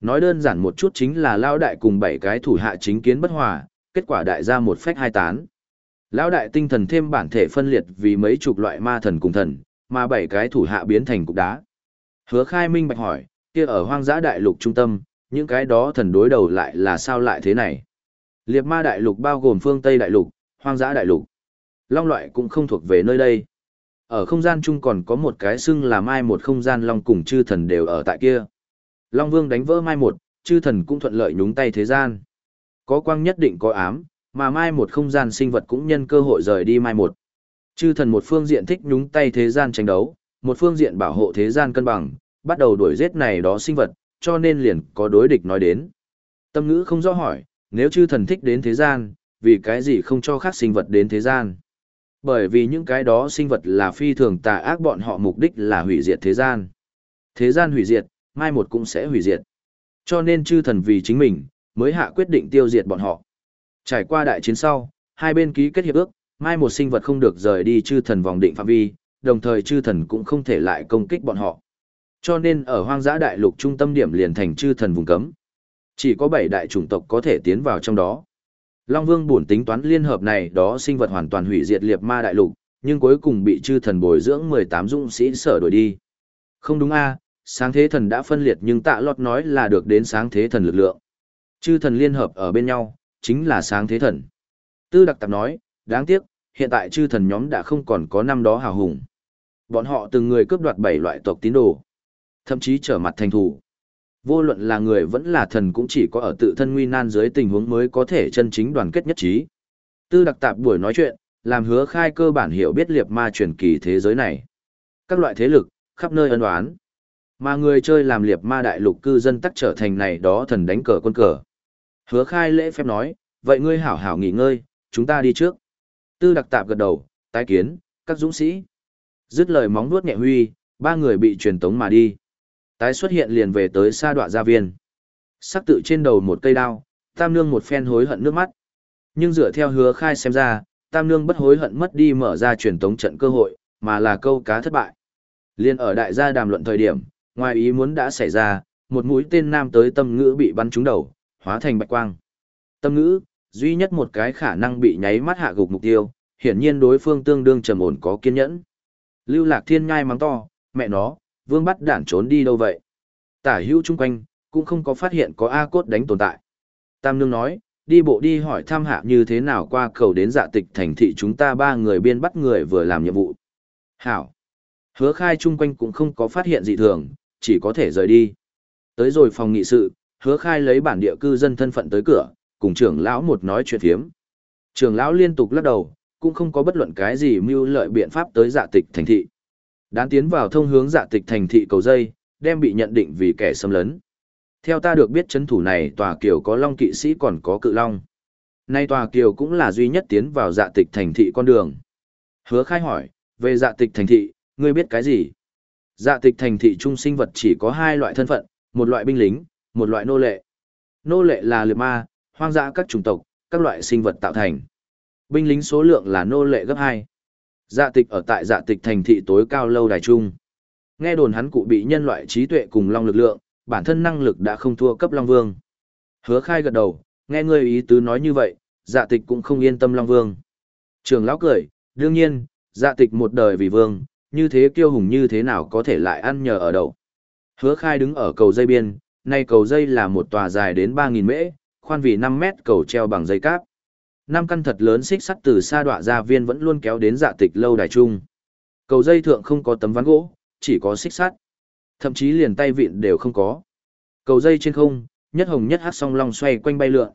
Nói đơn giản một chút chính là lao đại cùng bảy cái thủ hạ chính kiến bất hòa, kết quả đại ra một phách hai tán. Lão đại tinh thần thêm bản thể phân liệt vì mấy chục loại ma thần cùng thần, mà bảy cái thủ hạ biến thành cục đá. Hứa khai minh bạch hỏi, kia ở hoang dã đại lục trung tâm, những cái đó thần đối đầu lại là sao lại thế này? Liệt ma đại lục bao gồm phương Tây đại lục, hoang dã đại lục. Long loại cũng không thuộc về nơi đây. Ở không gian chung còn có một cái xưng là mai một không gian long cùng chư thần đều ở tại kia. Long vương đánh vỡ mai một, chư thần cũng thuận lợi nhúng tay thế gian. Có quang nhất định có ám, mà mai một không gian sinh vật cũng nhân cơ hội rời đi mai một. Chư thần một phương diện thích nhúng tay thế gian tranh đấu, một phương diện bảo hộ thế gian cân bằng, bắt đầu đuổi giết này đó sinh vật, cho nên liền có đối địch nói đến. Tâm ngữ không rõ hỏi, nếu chư thần thích đến thế gian, vì cái gì không cho khác sinh vật đến thế gian? Bởi vì những cái đó sinh vật là phi thường tà ác bọn họ mục đích là hủy diệt thế gian. Thế gian hủy diệt, mai một cũng sẽ hủy diệt. Cho nên chư thần vì chính mình, mới hạ quyết định tiêu diệt bọn họ. Trải qua đại chiến sau, hai bên ký kết hiệp ước, mai một sinh vật không được rời đi chư thần vòng định phạm vi, đồng thời chư thần cũng không thể lại công kích bọn họ. Cho nên ở hoang dã đại lục trung tâm điểm liền thành chư thần vùng cấm. Chỉ có bảy đại chủng tộc có thể tiến vào trong đó. Long Vương buồn tính toán liên hợp này đó sinh vật hoàn toàn hủy diệt liệt ma đại lục, nhưng cuối cùng bị chư thần bồi dưỡng 18 dũng sĩ sở đuổi đi. Không đúng a, sáng thế thần đã phân liệt nhưng tạ lọt nói là được đến sáng thế thần lực lượng. Chư thần liên hợp ở bên nhau, chính là sáng thế thần. Tư đặc tạp nói, đáng tiếc, hiện tại chư thần nhóm đã không còn có năm đó hào hùng. Bọn họ từng người cướp đoạt bảy loại tộc tín đồ, thậm chí trở mặt thành thủ. Vô luận là người vẫn là thần cũng chỉ có ở tự thân nguy nan dưới tình huống mới có thể chân chính đoàn kết nhất trí. Tư đặc tạp buổi nói chuyện, làm hứa khai cơ bản hiểu biết liệt ma truyền kỳ thế giới này. Các loại thế lực, khắp nơi ân oán. Mà người chơi làm liệt ma đại lục cư dân tắc trở thành này đó thần đánh cờ quân cờ. Hứa khai lễ phép nói, vậy ngươi hảo hảo nghỉ ngơi, chúng ta đi trước. Tư đặc tạp gật đầu, tái kiến, các dũng sĩ. Dứt lời móng nuốt nhẹ huy, ba người bị truyền tống mà đi. Tái xuất hiện liền về tới sa đoạ gia viên. Sắc tự trên đầu một cây đao, tam nương một phen hối hận nước mắt. Nhưng dựa theo hứa khai xem ra, tam nương bất hối hận mất đi mở ra truyền tống trận cơ hội, mà là câu cá thất bại. Liên ở đại gia đàm luận thời điểm, ngoài ý muốn đã xảy ra, một mũi tên nam tới tâm ngữ bị bắn trúng đầu, hóa thành bạch quang. Tâm ngữ, duy nhất một cái khả năng bị nháy mắt hạ gục mục tiêu, hiển nhiên đối phương tương đương trầm ổn có kiên nhẫn. Lưu Lạc Thiên nhai mắng to, mẹ nó, vương bắt đản trốn đi đâu vậy? Tả hữu chung quanh, cũng không có phát hiện có A cốt đánh tồn tại. Tam Nương nói, đi bộ đi hỏi thăm hạ như thế nào qua cầu đến dạ tịch thành thị chúng ta ba người biên bắt người vừa làm nhiệm vụ. Hảo. Hứa khai chung quanh cũng không có phát hiện dị thường, chỉ có thể rời đi. Tới rồi phòng nghị sự, hứa khai lấy bản địa cư dân thân phận tới cửa, cùng trưởng lão một nói chuyện phiếm. Trưởng lão liên tục lắc đầu, cũng không có bất luận cái gì mưu lợi biện pháp tới dạ tịch thành thị. Đán tiến vào thông hướng dạ tịch thành thị cầu dây, đem bị nhận định vì kẻ xâm lấn. Theo ta được biết chấn thủ này tòa kiều có long kỵ sĩ còn có cự long. Nay tòa kiều cũng là duy nhất tiến vào dạ tịch thành thị con đường. Hứa khai hỏi, về dạ tịch thành thị, ngươi biết cái gì? Dạ tịch thành thị trung sinh vật chỉ có hai loại thân phận, một loại binh lính, một loại nô lệ. Nô lệ là liệt ma, hoang dã các chủng tộc, các loại sinh vật tạo thành. Binh lính số lượng là nô lệ gấp 2. Dạ tịch ở tại dạ tịch thành thị tối cao lâu đài trung. Nghe đồn hắn cụ bị nhân loại trí tuệ cùng long lực lượng, bản thân năng lực đã không thua cấp long vương. Hứa khai gật đầu, nghe ngươi ý tứ nói như vậy, dạ tịch cũng không yên tâm long vương. Trường lão cười, đương nhiên, dạ tịch một đời vì vương, như thế kiêu hùng như thế nào có thể lại ăn nhờ ở đậu. Hứa khai đứng ở cầu dây biên, nay cầu dây là một tòa dài đến 3.000 mễ, khoan vì 5 mét cầu treo bằng dây cáp. Năm căn thật lớn xích sắt từ xa đọa ra viên vẫn luôn kéo đến dạ tịch lâu đài trung. Cầu dây thượng không có tấm ván gỗ, chỉ có xích sắt. Thậm chí liền tay vịn đều không có. Cầu dây trên không, nhất hồng nhất hát song long xoay quanh bay lượn.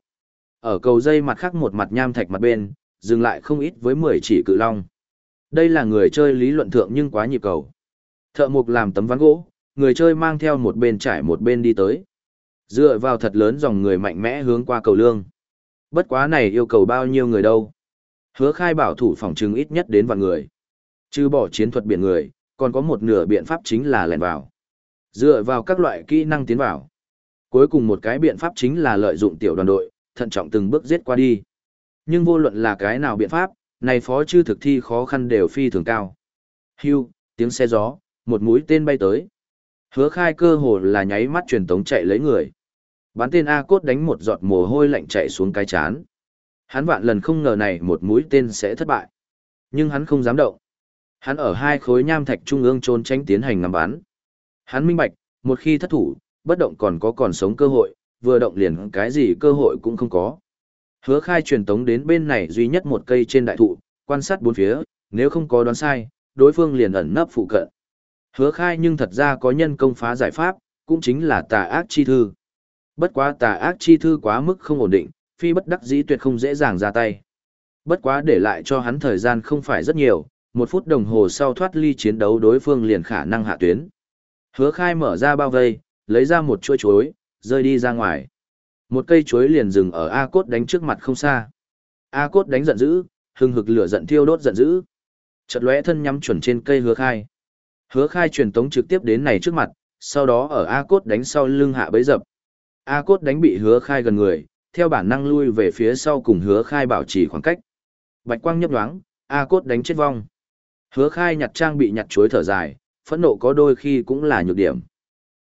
Ở cầu dây mặt khác một mặt nham thạch mặt bên, dừng lại không ít với 10 chỉ cự long. Đây là người chơi lý luận thượng nhưng quá nhịp cầu. Thợ mục làm tấm ván gỗ, người chơi mang theo một bên trải một bên đi tới. Dựa vào thật lớn dòng người mạnh mẽ hướng qua cầu lương. Bất quá này yêu cầu bao nhiêu người đâu. Hứa khai bảo thủ phòng trừng ít nhất đến vạn người. Chứ bỏ chiến thuật biển người, còn có một nửa biện pháp chính là lẻn vào. Dựa vào các loại kỹ năng tiến vào. Cuối cùng một cái biện pháp chính là lợi dụng tiểu đoàn đội, thận trọng từng bước giết qua đi. Nhưng vô luận là cái nào biện pháp, này phó chư thực thi khó khăn đều phi thường cao. Hưu, tiếng xe gió, một mũi tên bay tới. Hứa khai cơ hồ là nháy mắt truyền tống chạy lấy người. Bán tên A cốt đánh một giọt mồ hôi lạnh chạy xuống cái chán. Hắn vạn lần không ngờ này một mũi tên sẽ thất bại. Nhưng hắn không dám động. Hắn ở hai khối nham thạch trung ương trôn tránh tiến hành ngắm bắn. Hắn minh bạch, một khi thất thủ, bất động còn có còn sống cơ hội, vừa động liền cái gì cơ hội cũng không có. Hứa khai truyền tống đến bên này duy nhất một cây trên đại thụ, quan sát bốn phía, nếu không có đoán sai, đối phương liền ẩn nấp phụ cận. Hứa khai nhưng thật ra có nhân công phá giải pháp, cũng chính là tà ác chi thư. Bất quá tà ác chi thư quá mức không ổn định, phi bất đắc dĩ tuyệt không dễ dàng ra tay. Bất quá để lại cho hắn thời gian không phải rất nhiều, một phút đồng hồ sau thoát ly chiến đấu đối phương liền khả năng hạ tuyến. Hứa khai mở ra bao vây, lấy ra một chuối chuối, rơi đi ra ngoài. Một cây chuối liền dừng ở A cốt đánh trước mặt không xa. A cốt đánh giận dữ, hừng hực lửa giận thiêu đốt giận dữ. Chợt lóe thân nhắm chuẩn trên cây hứa khai. Hứa khai truyền tống trực tiếp đến này trước mặt, sau đó ở A cốt đánh sau lưng hạ bấy dập. A cốt đánh bị hứa khai gần người, theo bản năng lui về phía sau cùng hứa khai bảo trì khoảng cách. Bạch quang nhấp nhoáng, A cốt đánh chết vong. Hứa khai nhặt trang bị nhặt chuối thở dài, phẫn nộ có đôi khi cũng là nhược điểm.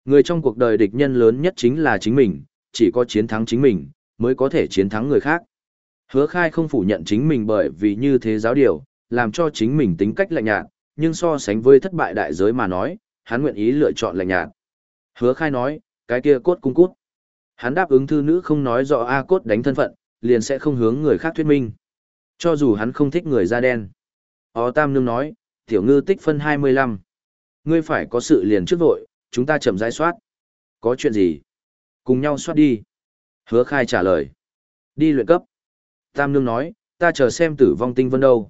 Người trong cuộc đời địch nhân lớn nhất chính là chính mình, chỉ có chiến thắng chính mình, mới có thể chiến thắng người khác. Hứa khai không phủ nhận chính mình bởi vì như thế giáo điều, làm cho chính mình tính cách lạnh nhạt, nhưng so sánh với thất bại đại giới mà nói, hắn nguyện ý lựa chọn lạnh nhạt. Hứa khai nói, cái kia cốt cung cút. Hắn đáp ứng thư nữ không nói rõ A cốt đánh thân phận, liền sẽ không hướng người khác thuyết minh. Cho dù hắn không thích người da đen. Ó Tam Nương nói, tiểu ngư tích phân 25. Ngươi phải có sự liền trước vội, chúng ta chậm rãi soát. Có chuyện gì? Cùng nhau soát đi. Hứa khai trả lời. Đi luyện cấp. Tam Nương nói, ta chờ xem tử vong tinh vân đâu.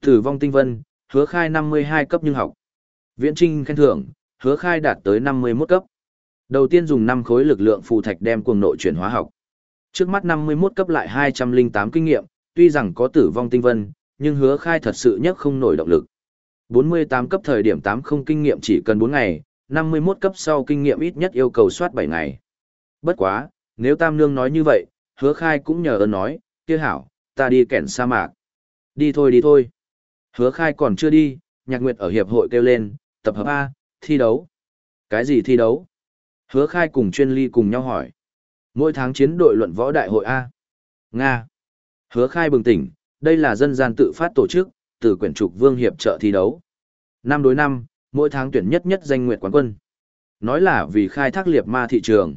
Tử vong tinh vân, hứa khai 52 cấp nhưng học. Viễn trinh khen thưởng, hứa khai đạt tới 51 cấp. Đầu tiên dùng 5 khối lực lượng phù thạch đem cuồng nội chuyển hóa học. Trước mắt 51 cấp lại 208 kinh nghiệm, tuy rằng có tử vong tinh vân, nhưng hứa khai thật sự nhất không nổi động lực. 48 cấp thời điểm 80 kinh nghiệm chỉ cần 4 ngày, 51 cấp sau kinh nghiệm ít nhất yêu cầu soát 7 ngày. Bất quá, nếu Tam Nương nói như vậy, hứa khai cũng nhờ ơn nói, kia hảo, ta đi kẻn sa mạc. Đi thôi đi thôi. Hứa khai còn chưa đi, nhạc nguyệt ở hiệp hội kêu lên, tập hợp A, thi đấu. Cái gì thi đấu? Hứa khai cùng chuyên ly cùng nhau hỏi. Mỗi tháng chiến đội luận võ đại hội A. Nga. Hứa khai bừng tỉnh, đây là dân gian tự phát tổ chức, từ quyển trục vương hiệp trợ thi đấu. Năm đối năm, mỗi tháng tuyển nhất nhất danh nguyệt quán quân. Nói là vì khai thác liệt ma thị trường.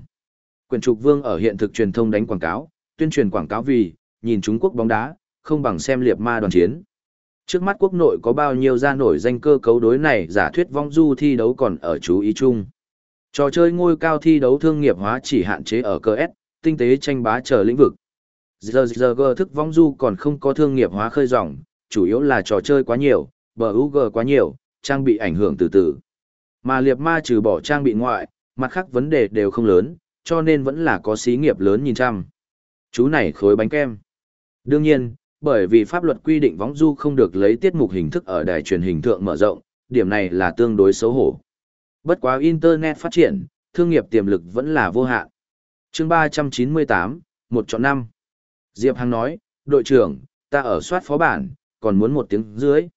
Quyền trục vương ở hiện thực truyền thông đánh quảng cáo, tuyên truyền quảng cáo vì, nhìn Trung Quốc bóng đá, không bằng xem liệt ma đoàn chiến. Trước mắt quốc nội có bao nhiêu ra nổi danh cơ cấu đối này giả thuyết vong du thi đấu còn ở chú ý chung. Trò chơi ngôi cao thi đấu thương nghiệp hóa chỉ hạn chế ở cơ S, tinh tế tranh bá chờ lĩnh vực. Giờ giờ thức vong du còn không có thương nghiệp hóa khơi rộng, chủ yếu là trò chơi quá nhiều, bờ UG quá nhiều, trang bị ảnh hưởng từ từ. Mà liệt ma trừ bỏ trang bị ngoại, mặt khác vấn đề đều không lớn, cho nên vẫn là có xí nghiệp lớn nhìn chăm. Chú này khối bánh kem. Đương nhiên, bởi vì pháp luật quy định võng du không được lấy tiết mục hình thức ở đài truyền hình thượng mở rộng, điểm này là tương đối xấu hổ. Bất quá Internet phát triển, thương nghiệp tiềm lực vẫn là vô hạn. chương 398, một chọn năm. Diệp Hằng nói, đội trưởng, ta ở soát phó bản, còn muốn một tiếng dưới.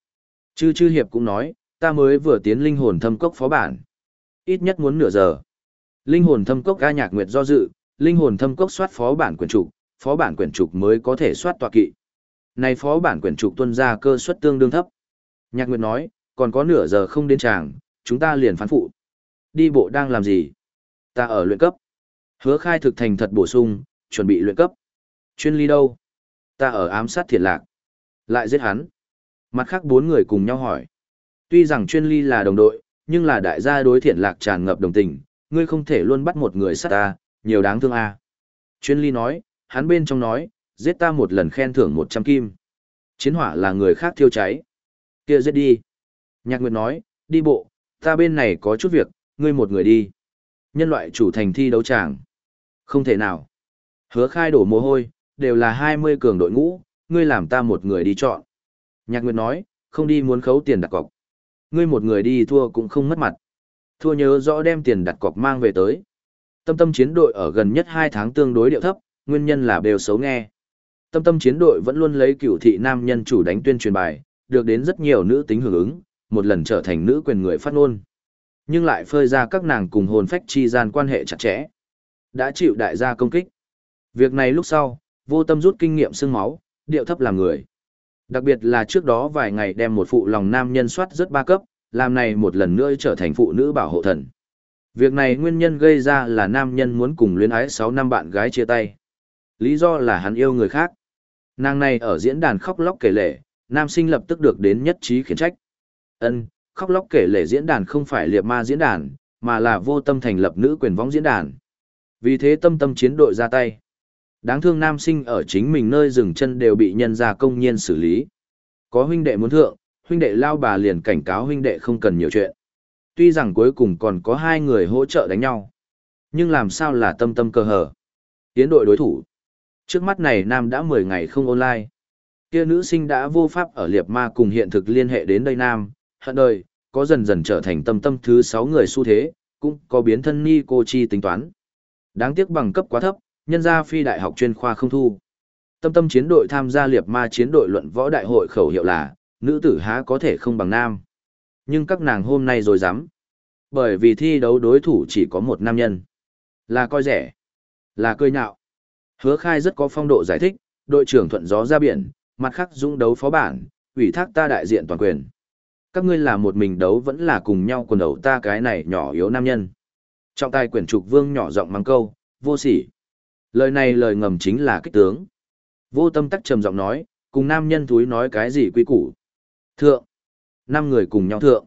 Chư chư hiệp cũng nói, ta mới vừa tiến linh hồn thâm cốc phó bản. Ít nhất muốn nửa giờ. Linh hồn thâm cốc ca nhạc nguyệt do dự, linh hồn thâm cốc soát phó bản quyển trục, phó bản quyển trục mới có thể soát tọa kỵ. Này phó bản quyển trục tuân ra cơ suất tương đương thấp. Nhạc nguyệt nói, còn có nửa giờ không đến tràng, chúng ta liền phán phụ. Đi bộ đang làm gì? Ta ở luyện cấp. Hứa khai thực thành thật bổ sung, chuẩn bị luyện cấp. Chuyên ly đâu? Ta ở ám sát thiệt lạc. Lại giết hắn. Mặt khác bốn người cùng nhau hỏi. Tuy rằng chuyên ly là đồng đội, nhưng là đại gia đối thiện lạc tràn ngập đồng tình, ngươi không thể luôn bắt một người sát ta, nhiều đáng thương a. À. Chuyên ly nói, hắn bên trong nói, giết ta một lần khen thưởng 100 kim. Chiến hỏa là người khác thiêu cháy. kia giết đi. Nhạc Nguyệt nói, đi bộ, ta bên này có chút việc, ngươi một người đi. Nhân loại chủ thành thi đấu tràng. Không thể nào. Hứa khai đổ mồ hôi, đều là 20 cường đội ngũ, ngươi làm ta một người đi chọn. Nhạc Nguyệt nói, không đi muốn khấu tiền đặt cọc. Ngươi một người đi thua cũng không mất mặt. Thua nhớ rõ đem tiền đặt cọc mang về tới. Tâm tâm chiến đội ở gần nhất 2 tháng tương đối điệu thấp, nguyên nhân là đều xấu nghe. Tâm tâm chiến đội vẫn luôn lấy cửu thị nam nhân chủ đánh tuyên truyền bài, được đến rất nhiều nữ tính hưởng ứng, một lần trở thành nữ quyền người phát ngôn. Nhưng lại phơi ra các nàng cùng hồn phách chi gian quan hệ chặt chẽ. đã chịu đại gia công kích. Việc này lúc sau, vô tâm rút kinh nghiệm xương máu, điệu thấp làm người. Đặc biệt là trước đó vài ngày đem một phụ lòng nam nhân soát rất ba cấp, làm này một lần nữa trở thành phụ nữ bảo hộ thần. Việc này nguyên nhân gây ra là nam nhân muốn cùng luyến ái 6 năm bạn gái chia tay. Lý do là hắn yêu người khác. Nàng này ở diễn đàn khóc lóc kể lể, nam sinh lập tức được đến nhất trí khiển trách. Ân, khóc lóc kể lể diễn đàn không phải liệp ma diễn đàn, mà là vô tâm thành lập nữ quyền võng diễn đàn. Vì thế tâm tâm chiến đội ra tay. Đáng thương nam sinh ở chính mình nơi dừng chân đều bị nhân gia công nhiên xử lý. Có huynh đệ muốn thượng, huynh đệ lao bà liền cảnh cáo huynh đệ không cần nhiều chuyện. Tuy rằng cuối cùng còn có hai người hỗ trợ đánh nhau. Nhưng làm sao là tâm tâm cơ hở. Tiến đội đối thủ. Trước mắt này nam đã 10 ngày không online. Kia nữ sinh đã vô pháp ở liệp ma cùng hiện thực liên hệ đến đây nam, hận đời, có dần dần trở thành tâm tâm thứ 6 người xu thế, cũng có biến thân ni cô chi tính toán. Đáng tiếc bằng cấp quá thấp, nhân gia phi đại học chuyên khoa không thu. Tâm tâm chiến đội tham gia liệp ma chiến đội luận võ đại hội khẩu hiệu là, nữ tử há có thể không bằng nam. Nhưng các nàng hôm nay rồi dám. Bởi vì thi đấu đối thủ chỉ có một nam nhân. Là coi rẻ. Là cười nhạo. Hứa khai rất có phong độ giải thích, đội trưởng thuận gió ra biển, mặt khác dũng đấu phó bản, ủy thác ta đại diện toàn quyền. Các ngươi là một mình đấu vẫn là cùng nhau quần đầu ta cái này nhỏ yếu nam nhân. Trọng tài quyển trục vương nhỏ giọng mang câu, vô sỉ. Lời này lời ngầm chính là kích tướng. Vô tâm tắc trầm giọng nói, cùng nam nhân thúi nói cái gì quý củ. Thượng. Năm người cùng nhau thượng.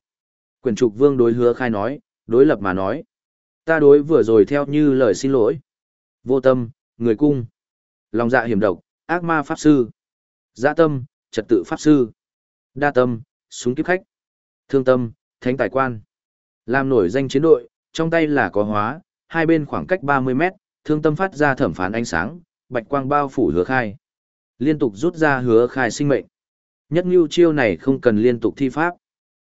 quyền trục vương đối hứa khai nói, đối lập mà nói. Ta đối vừa rồi theo như lời xin lỗi. Vô tâm, người cung. Lòng dạ hiểm độc, ác ma pháp sư. Dạ tâm, trật tự pháp sư. Đa tâm, súng kiếp khách. Thương tâm, thánh tài quan. Làm nổi danh chiến đội, trong tay là có hóa, hai bên khoảng cách 30 mét, thương tâm phát ra thẩm phán ánh sáng, bạch quang bao phủ hứa khai. Liên tục rút ra hứa khai sinh mệnh. Nhất như chiêu này không cần liên tục thi pháp.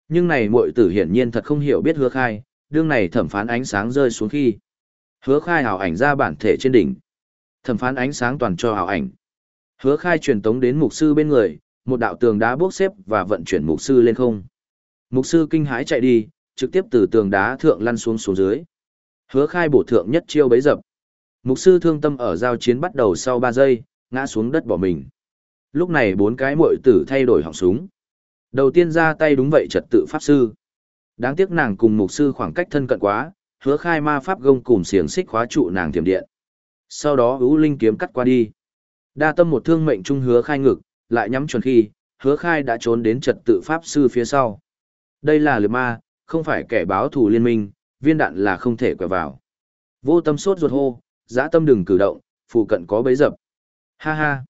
Nhưng này muội tử hiển nhiên thật không hiểu biết hứa khai, đương này thẩm phán ánh sáng rơi xuống khi. Hứa khai hào ảnh ra bản thể trên đỉnh. Thẩm phán ánh sáng toàn cho hào ảnh. Hứa khai truyền tống đến mục sư bên người, một đạo tường đá bốc xếp và vận chuyển mục sư lên không. Mục sư kinh hãi chạy đi, trực tiếp từ tường đá thượng lăn xuống xuống dưới. Hứa khai bổ thượng nhất chiêu bấy dập. Mục sư thương tâm ở giao chiến bắt đầu sau 3 giây, ngã xuống đất bỏ mình. Lúc này bốn cái muội tử thay đổi họng súng. Đầu tiên ra tay đúng vậy trật tự pháp sư. Đáng tiếc nàng cùng mục sư khoảng cách thân cận quá, hứa khai ma pháp gông cùng xiềng xích khóa trụ nàng tiềm điện. Sau đó ưu linh kiếm cắt qua đi. Đa tâm một thương mệnh trung hứa khai ngực, lại nhắm chuẩn khi, hứa khai đã trốn đến trật tự pháp sư phía sau. Đây là liệt ma, không phải kẻ báo thù liên minh, viên đạn là không thể quẹo vào. Vô tâm sốt ruột hô, giã tâm đừng cử động, phụ cận có bấy dập. Ha ha.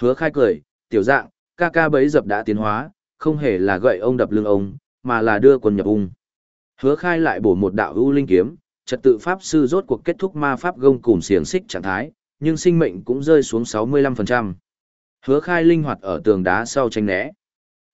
Hứa khai cười, tiểu dạng, ca ca bấy dập đã tiến hóa, không hề là gậy ông đập lưng ông, mà là đưa quần nhập ung. Hứa khai lại bổ một đạo ưu linh kiếm, trật tự pháp sư rốt cuộc kết thúc ma pháp gông cùng xiềng xích trạng thái, nhưng sinh mệnh cũng rơi xuống 65%. Hứa khai linh hoạt ở tường đá sau tranh né.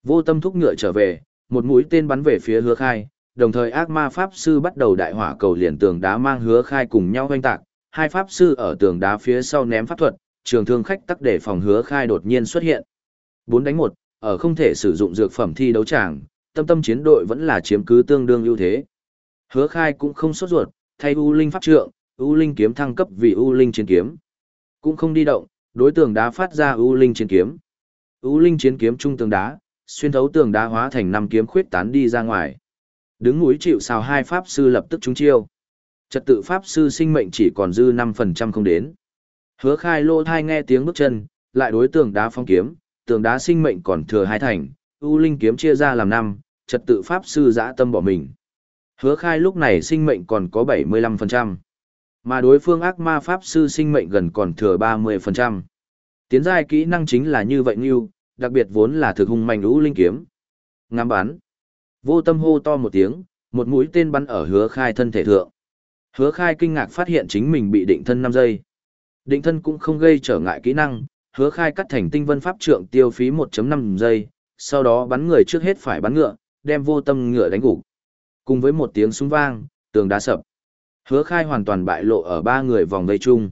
Vô tâm thúc ngựa trở về, một mũi tên bắn về phía hứa khai, đồng thời ác ma pháp sư bắt đầu đại hỏa cầu liền tường đá mang hứa khai cùng nhau hoanh tạc, hai pháp sư ở tường đá phía sau ném pháp thuật, trường thương khách tắc để phòng hứa khai đột nhiên xuất hiện. 4 đánh 1, ở không thể sử dụng dược phẩm thi đấu tràng, tâm tâm chiến đội vẫn là chiếm cứ tương đương ưu thế. Hứa khai cũng không sốt ruột, thay U Linh pháp trượng, U Linh kiếm thăng cấp vì U Linh chiến kiếm. Cũng không đi động, đối tượng đá phát ra U Linh chiến kiếm. U Linh chiến kiếm trung tường đá, xuyên thấu tường đá hóa thành năm kiếm khuyết tán đi ra ngoài. Đứng núi chịu sao hai pháp sư lập tức trúng chiêu. Trật tự pháp sư sinh mệnh chỉ còn dư 5% không đến. Hứa khai lô thai nghe tiếng bước chân, lại đối tường đá phong kiếm, tường đá sinh mệnh còn thừa hai thành, U Linh kiếm chia ra làm năm, trật tự pháp sư dã tâm bỏ mình. Hứa khai lúc này sinh mệnh còn có 75%. Mà đối phương ác ma pháp sư sinh mệnh gần còn thừa 30%. Tiến giai kỹ năng chính là như vậy như, đặc biệt vốn là thực hung mạnh U Linh kiếm. Ngắm bắn. Vô tâm hô to một tiếng, một mũi tên bắn ở hứa khai thân thể thượng. Hứa khai kinh ngạc phát hiện chính mình bị định thân 5 giây. Định thân cũng không gây trở ngại kỹ năng, hứa khai cắt thành tinh vân pháp trượng tiêu phí 1.5 giây, sau đó bắn người trước hết phải bắn ngựa, đem vô tâm ngựa đánh gục. Cùng với một tiếng súng vang, tường đá sập. Hứa khai hoàn toàn bại lộ ở ba người vòng vây chung.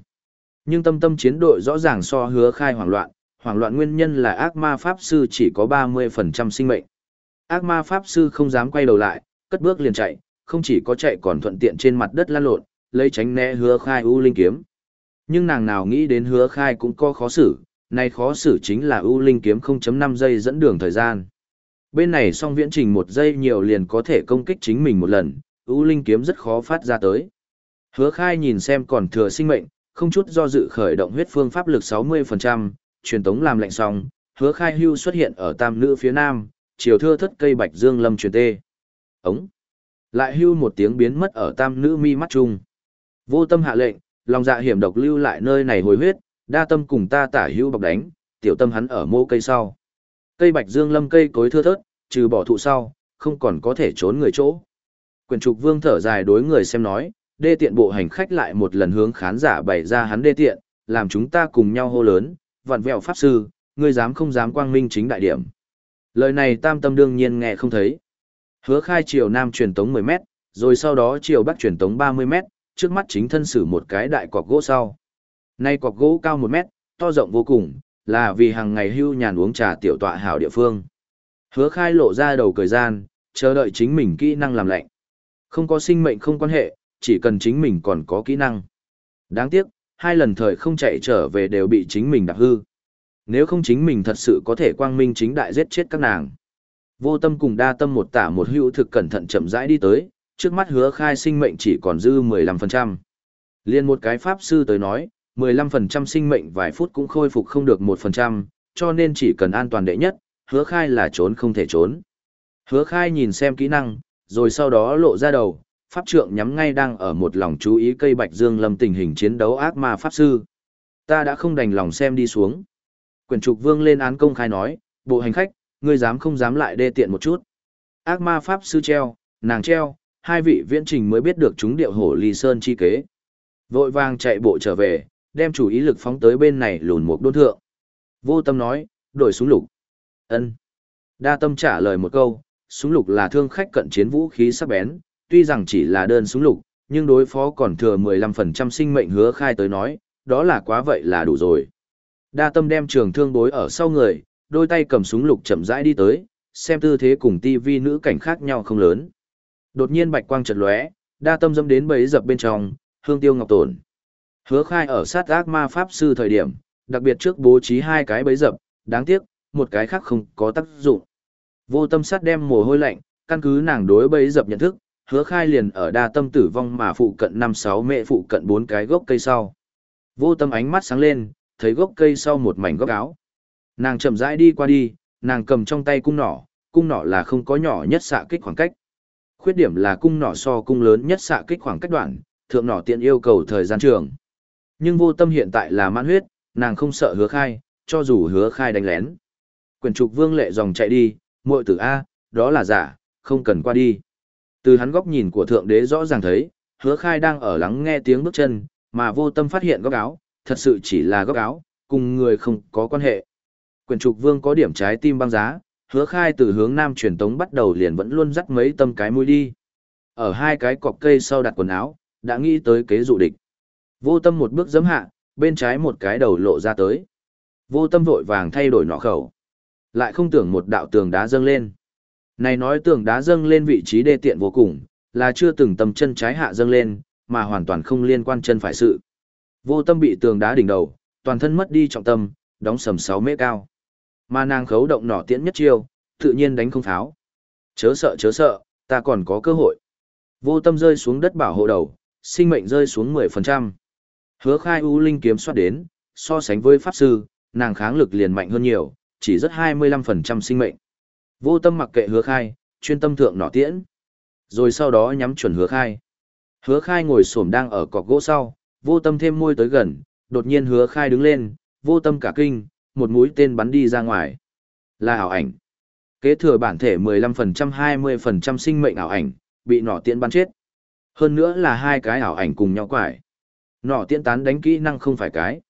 Nhưng tâm tâm chiến đội rõ ràng so hứa khai hoảng loạn, hoảng loạn nguyên nhân là ác ma pháp sư chỉ có 30% sinh mệnh. Ác ma pháp sư không dám quay đầu lại, cất bước liền chạy, không chỉ có chạy còn thuận tiện trên mặt đất lăn lộn, lấy tránh né hứa khai ưu linh kiếm. Nhưng nàng nào nghĩ đến hứa khai cũng có khó xử, nay khó xử chính là ưu linh kiếm 0.5 giây dẫn đường thời gian. Bên này song viễn trình một giây nhiều liền có thể công kích chính mình một lần, ưu linh kiếm rất khó phát ra tới. Hứa khai nhìn xem còn thừa sinh mệnh, không chút do dự khởi động huyết phương pháp lực 60%, truyền tống làm lạnh xong, hứa khai hưu xuất hiện ở tam nữ phía nam, chiều thưa thất cây bạch dương lâm truyền tê. Ống. Lại hưu một tiếng biến mất ở tam nữ mi mắt chung. Vô tâm hạ lệnh, lòng dạ hiểm độc lưu lại nơi này hồi huyết, đa tâm cùng ta tả hưu bọc đánh, tiểu tâm hắn ở mô cây sau. Cây bạch dương lâm cây cối thưa thớt, trừ bỏ thụ sau, không còn có thể trốn người chỗ. Quyền trục vương thở dài đối người xem nói, đê tiện bộ hành khách lại một lần hướng khán giả bày ra hắn đê tiện, làm chúng ta cùng nhau hô lớn, vặn vẹo pháp sư, ngươi dám không dám quang minh chính đại điểm. Lời này tam tâm đương nhiên nghe không thấy. Hứa khai chiều nam truyền tống 10 mét, rồi sau đó chiều bắc truyền tống 30 mét, trước mắt chính thân xử một cái đại cọc gỗ sau. Nay cọc gỗ cao một mét, to rộng vô cùng, là vì hàng ngày hưu nhàn uống trà tiểu tọa hảo địa phương. Hứa khai lộ ra đầu cười gian, chờ đợi chính mình kỹ năng làm lạnh. Không có sinh mệnh không quan hệ, chỉ cần chính mình còn có kỹ năng. Đáng tiếc, hai lần thời không chạy trở về đều bị chính mình đạp hư. Nếu không chính mình thật sự có thể quang minh chính đại giết chết các nàng. Vô tâm cùng đa tâm một tả một hữu thực cẩn thận chậm rãi đi tới, trước mắt hứa khai sinh mệnh chỉ còn dư 15%. Liên một cái pháp sư tới nói, 15% sinh mệnh vài phút cũng khôi phục không được 1%, cho nên chỉ cần an toàn đệ nhất, hứa khai là trốn không thể trốn. Hứa khai nhìn xem kỹ năng, rồi sau đó lộ ra đầu, pháp trượng nhắm ngay đang ở một lòng chú ý cây bạch dương lâm tình hình chiến đấu ác ma pháp sư. Ta đã không đành lòng xem đi xuống. Quyền trục vương lên án công khai nói, bộ hành khách, ngươi dám không dám lại đê tiện một chút. Ác ma pháp sư treo, nàng treo, hai vị viễn trình mới biết được chúng điệu hổ ly sơn chi kế. Vội vàng chạy bộ trở về, đem chủ ý lực phóng tới bên này lùn một đôn thượng. Vô tâm nói, đổi súng lục. ân Đa tâm trả lời một câu, súng lục là thương khách cận chiến vũ khí sắc bén, tuy rằng chỉ là đơn súng lục, nhưng đối phó còn thừa 15% sinh mệnh hứa khai tới nói, đó là quá vậy là đủ rồi. Đa tâm đem trường thương bối ở sau người, đôi tay cầm súng lục chậm rãi đi tới, xem tư thế cùng tivi nữ cảnh khác nhau không lớn. Đột nhiên bạch quang chợt lóe, đa tâm dâm đến bấy dập bên trong, hương tiêu ngọc tổn. Hứa khai ở sát ác ma pháp sư thời điểm, đặc biệt trước bố trí hai cái bấy dập, đáng tiếc, một cái khác không có tác dụng. Vô tâm sát đem mồ hôi lạnh, căn cứ nàng đối bấy dập nhận thức, hứa khai liền ở đa tâm tử vong mà phụ cận 5-6 mẹ phụ cận bốn cái gốc cây sau. Vô tâm ánh mắt sáng lên, thấy gốc cây sau một mảnh góc áo. Nàng chậm rãi đi qua đi, nàng cầm trong tay cung nỏ, cung nỏ là không có nhỏ nhất xạ kích khoảng cách. Khuyết điểm là cung nỏ so cung lớn nhất xạ kích khoảng cách đoạn, thượng nỏ tiện yêu cầu thời gian trường. Nhưng vô tâm hiện tại là mãn huyết, nàng không sợ hứa khai, cho dù hứa khai đánh lén. Quyền trục vương lệ dòng chạy đi, muội tử A, đó là giả, không cần qua đi. Từ hắn góc nhìn của thượng đế rõ ràng thấy, hứa khai đang ở lắng nghe tiếng bước chân, mà vô tâm phát hiện góc áo, thật sự chỉ là góc áo, cùng người không có quan hệ. Quyền trục vương có điểm trái tim băng giá, hứa khai từ hướng nam truyền tống bắt đầu liền vẫn luôn dắt mấy tâm cái mũi đi. Ở hai cái cọc cây sau đặt quần áo, đã nghĩ tới kế dụ địch. Vô tâm một bước giấm hạ, bên trái một cái đầu lộ ra tới. Vô tâm vội vàng thay đổi nọ khẩu. Lại không tưởng một đạo tường đá dâng lên. Này nói tường đá dâng lên vị trí đê tiện vô cùng, là chưa từng tầm chân trái hạ dâng lên, mà hoàn toàn không liên quan chân phải sự. Vô tâm bị tường đá đỉnh đầu, toàn thân mất đi trọng tâm, đóng sầm 6 mét cao. Mà nàng khấu động nỏ tiễn nhất chiêu, tự nhiên đánh không pháo. Chớ sợ chớ sợ, ta còn có cơ hội. Vô tâm rơi xuống đất bảo hộ đầu, sinh mệnh rơi xuống 10%. Hứa khai U Linh kiếm soát đến, so sánh với Pháp Sư, nàng kháng lực liền mạnh hơn nhiều, chỉ rất 25% sinh mệnh. Vô tâm mặc kệ hứa khai, chuyên tâm thượng nỏ tiễn. Rồi sau đó nhắm chuẩn hứa khai. Hứa khai ngồi xổm đang ở cọc gỗ sau, vô tâm thêm môi tới gần, đột nhiên hứa khai đứng lên, vô tâm cả kinh, một mũi tên bắn đi ra ngoài. Là ảo ảnh. Kế thừa bản thể 15% 20% sinh mệnh ảo ảnh, bị nỏ tiễn bắn chết. Hơn nữa là hai cái ảo ảnh cùng nhau quải. Nỏ tiễn tán đánh kỹ năng không phải cái.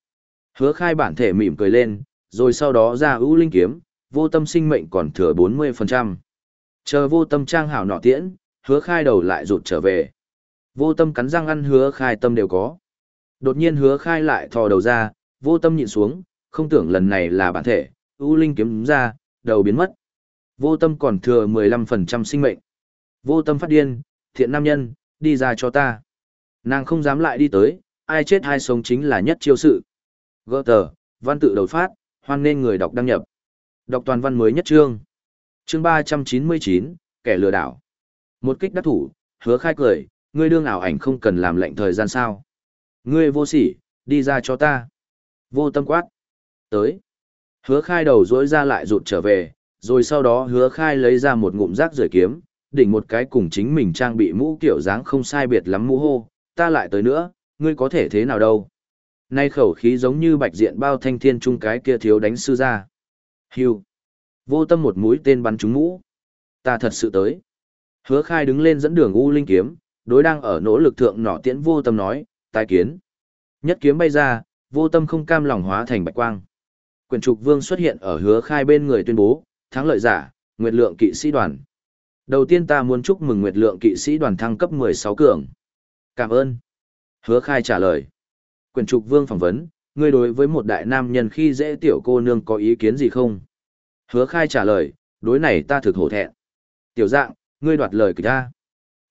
Hứa khai bản thể mỉm cười lên, rồi sau đó ra ưu linh kiếm, vô tâm sinh mệnh còn thừa 40%. Chờ vô tâm trang hảo nọ tiễn, hứa khai đầu lại rụt trở về. Vô tâm cắn răng ăn hứa khai tâm đều có. Đột nhiên hứa khai lại thò đầu ra, vô tâm nhịn xuống, không tưởng lần này là bản thể, U linh kiếm ra, đầu biến mất. Vô tâm còn thừa 15% sinh mệnh. Vô tâm phát điên, thiện nam nhân, đi ra cho ta. Nàng không dám lại đi tới, ai chết ai sống chính là nhất chiêu sự. Gỡ tờ, văn tự đầu phát, hoan nên người đọc đăng nhập. Đọc toàn văn mới nhất chương. Chương 399, kẻ lừa đảo. Một kích đắc thủ, hứa khai cười, ngươi đương ảo ảnh không cần làm lệnh thời gian sao. Ngươi vô sỉ, đi ra cho ta. Vô tâm quát. Tới. Hứa khai đầu rỗi ra lại rụt trở về, rồi sau đó hứa khai lấy ra một ngụm rác rời kiếm, đỉnh một cái cùng chính mình trang bị mũ kiểu dáng không sai biệt lắm mũ hô, ta lại tới nữa, ngươi có thể thế nào đâu. Nay khẩu khí giống như bạch diện bao thanh thiên trung cái kia thiếu đánh sư ra. Hưu. Vô tâm một mũi tên bắn trúng mũ. Ta thật sự tới. Hứa khai đứng lên dẫn đường U Linh kiếm, đối đang ở nỗ lực thượng nỏ tiễn vô tâm nói, tài kiến. Nhất kiếm bay ra, vô tâm không cam lòng hóa thành bạch quang. Quyền trục vương xuất hiện ở hứa khai bên người tuyên bố, thắng lợi giả, nguyệt lượng kỵ sĩ đoàn. Đầu tiên ta muốn chúc mừng nguyệt lượng kỵ sĩ đoàn thăng cấp 16 cường. Cảm ơn. Hứa khai trả lời. Quyền trục vương phỏng vấn, ngươi đối với một đại nam nhân khi dễ tiểu cô nương có ý kiến gì không? Hứa khai trả lời, đối này ta thực hổ thẹn. Tiểu dạng, ngươi đoạt lời kịch ta.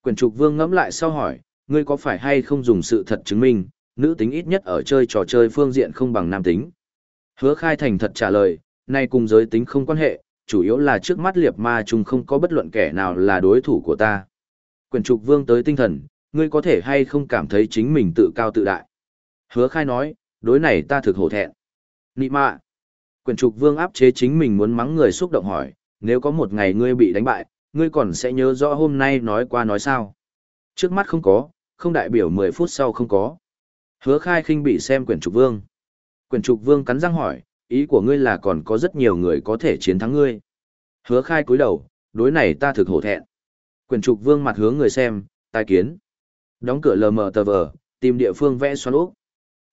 Quyền trục vương ngẫm lại sau hỏi, ngươi có phải hay không dùng sự thật chứng minh, nữ tính ít nhất ở chơi trò chơi phương diện không bằng nam tính. Hứa khai thành thật trả lời, nay cùng giới tính không quan hệ, chủ yếu là trước mắt liệt ma chung không có bất luận kẻ nào là đối thủ của ta. Quyền trục vương tới tinh thần, ngươi có thể hay không cảm thấy chính mình tự cao tự đại. Hứa khai nói, đối này ta thực hổ thẹn. Nị mạ. Quyền trục vương áp chế chính mình muốn mắng người xúc động hỏi, nếu có một ngày ngươi bị đánh bại, ngươi còn sẽ nhớ rõ hôm nay nói qua nói sao. Trước mắt không có, không đại biểu 10 phút sau không có. Hứa khai khinh bị xem quyển trục vương. Quyền trục vương cắn răng hỏi, ý của ngươi là còn có rất nhiều người có thể chiến thắng ngươi. Hứa khai cúi đầu, đối này ta thực hổ thẹn. Quyền trục vương mặt hướng người xem, tài kiến. Đóng cửa lờ mờ tờ vờ, tìm địa phương vẽ xoắn ốc.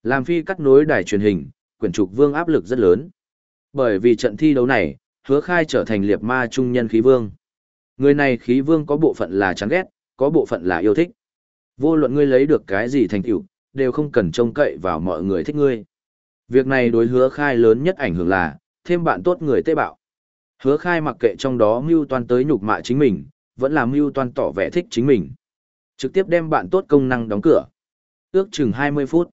Làm phi cắt nối đài truyền hình, quyển trục vương áp lực rất lớn. Bởi vì trận thi đấu này, hứa khai trở thành liệt ma trung nhân khí vương. Người này khí vương có bộ phận là chán ghét, có bộ phận là yêu thích. Vô luận ngươi lấy được cái gì thành tựu, đều không cần trông cậy vào mọi người thích ngươi. Việc này đối hứa khai lớn nhất ảnh hưởng là, thêm bạn tốt người tế bạo. Hứa khai mặc kệ trong đó mưu toan tới nhục mạ chính mình, vẫn là mưu toan tỏ vẻ thích chính mình. Trực tiếp đem bạn tốt công năng đóng cửa. Ước chừng 20 phút.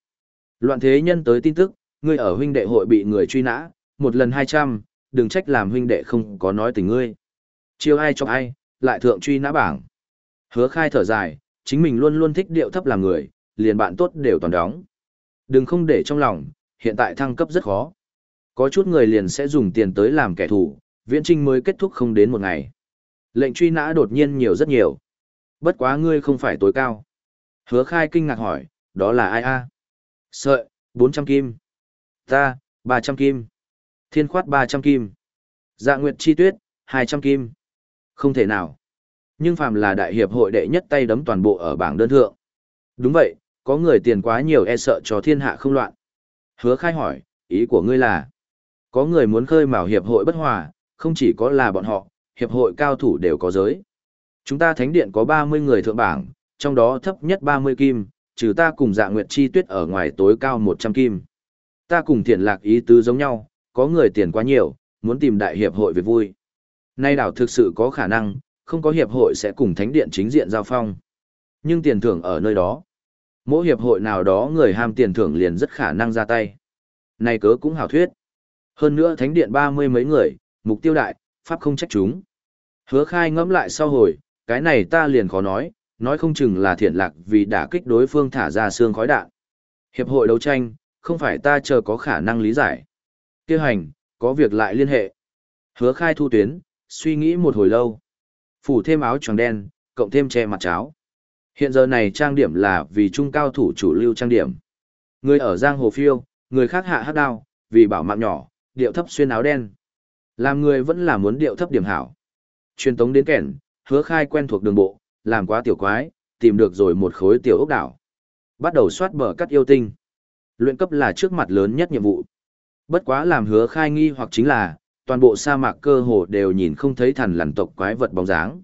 Loạn thế nhân tới tin tức, ngươi ở huynh đệ hội bị người truy nã, một lần 200, đừng trách làm huynh đệ không có nói tình ngươi. Chiêu ai cho ai, lại thượng truy nã bảng. Hứa khai thở dài, chính mình luôn luôn thích điệu thấp làm người, liền bạn tốt đều toàn đóng. Đừng không để trong lòng, hiện tại thăng cấp rất khó. Có chút người liền sẽ dùng tiền tới làm kẻ thù, viễn trinh mới kết thúc không đến một ngày. Lệnh truy nã đột nhiên nhiều rất nhiều. Bất quá ngươi không phải tối cao. Hứa khai kinh ngạc hỏi, đó là ai a Sợi, 400 kim. Ta, 300 kim. Thiên khoát 300 kim. Dạ nguyệt chi tuyết, 200 kim. Không thể nào. Nhưng phàm là đại hiệp hội đệ nhất tay đấm toàn bộ ở bảng đơn thượng. Đúng vậy, có người tiền quá nhiều e sợ cho thiên hạ không loạn. Hứa khai hỏi, ý của ngươi là, có người muốn khơi mào hiệp hội bất hòa, không chỉ có là bọn họ, hiệp hội cao thủ đều có giới. Chúng ta thánh điện có 30 người thượng bảng, trong đó thấp nhất 30 kim, trừ ta cùng dạ nguyệt chi tuyết ở ngoài tối cao 100 kim. Ta cùng thiện lạc ý tứ giống nhau, có người tiền quá nhiều, muốn tìm đại hiệp hội về vui. Nay đảo thực sự có khả năng, không có hiệp hội sẽ cùng thánh điện chính diện giao phong. Nhưng tiền thưởng ở nơi đó. Mỗi hiệp hội nào đó người ham tiền thưởng liền rất khả năng ra tay. Này cớ cũng hảo thuyết. Hơn nữa thánh điện ba mươi mấy người, mục tiêu đại, pháp không trách chúng. Hứa khai ngẫm lại sau hồi, cái này ta liền khó nói, nói không chừng là thiện lạc vì đã kích đối phương thả ra xương khói đạn. Hiệp hội đấu tranh, không phải ta chờ có khả năng lý giải. Kêu hành, có việc lại liên hệ. Hứa khai thu tuyến, suy nghĩ một hồi lâu. Phủ thêm áo tròn đen, cộng thêm che mặt cháo. Hiện giờ này trang điểm là vì trung cao thủ chủ lưu trang điểm. Người ở giang hồ phiêu, người khác hạ hát đao, vì bảo mạng nhỏ, điệu thấp xuyên áo đen. Làm người vẫn là muốn điệu thấp điểm hảo. Truyền tống đến kẻn, hứa khai quen thuộc đường bộ, làm quá tiểu quái, tìm được rồi một khối tiểu ốc đảo. Bắt đầu soát bờ cắt yêu tinh. Luyện cấp là trước mặt lớn nhất nhiệm vụ. Bất quá làm hứa khai nghi hoặc chính là, toàn bộ sa mạc cơ hồ đều nhìn không thấy thần lằn tộc quái vật bóng dáng.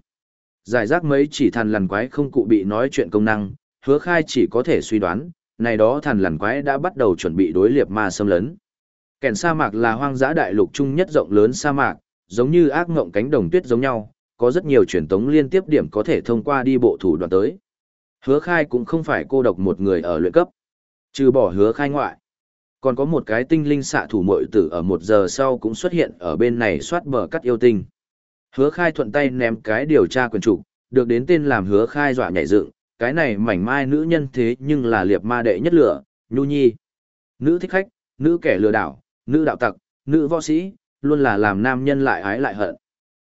Giải rác mấy chỉ thần lằn quái không cụ bị nói chuyện công năng, hứa khai chỉ có thể suy đoán, này đó thần lằn quái đã bắt đầu chuẩn bị đối liệp ma xâm lấn. Kèn sa mạc là hoang dã đại lục chung nhất rộng lớn sa mạc, giống như ác ngộng cánh đồng tuyết giống nhau, có rất nhiều truyền tống liên tiếp điểm có thể thông qua đi bộ thủ đoạn tới. Hứa khai cũng không phải cô độc một người ở luyện cấp. Trừ bỏ hứa khai ngoại. Còn có một cái tinh linh xạ thủ mội tử ở một giờ sau cũng xuất hiện ở bên này soát bờ cắt yêu tinh. Hứa khai thuận tay ném cái điều tra quyền trục, được đến tên làm hứa khai dọa nhảy dựng, cái này mảnh mai nữ nhân thế nhưng là liệp ma đệ nhất lửa, nhu nhi. Nữ thích khách, nữ kẻ lừa đảo, nữ đạo tặc, nữ võ sĩ, luôn là làm nam nhân lại ái lại hận.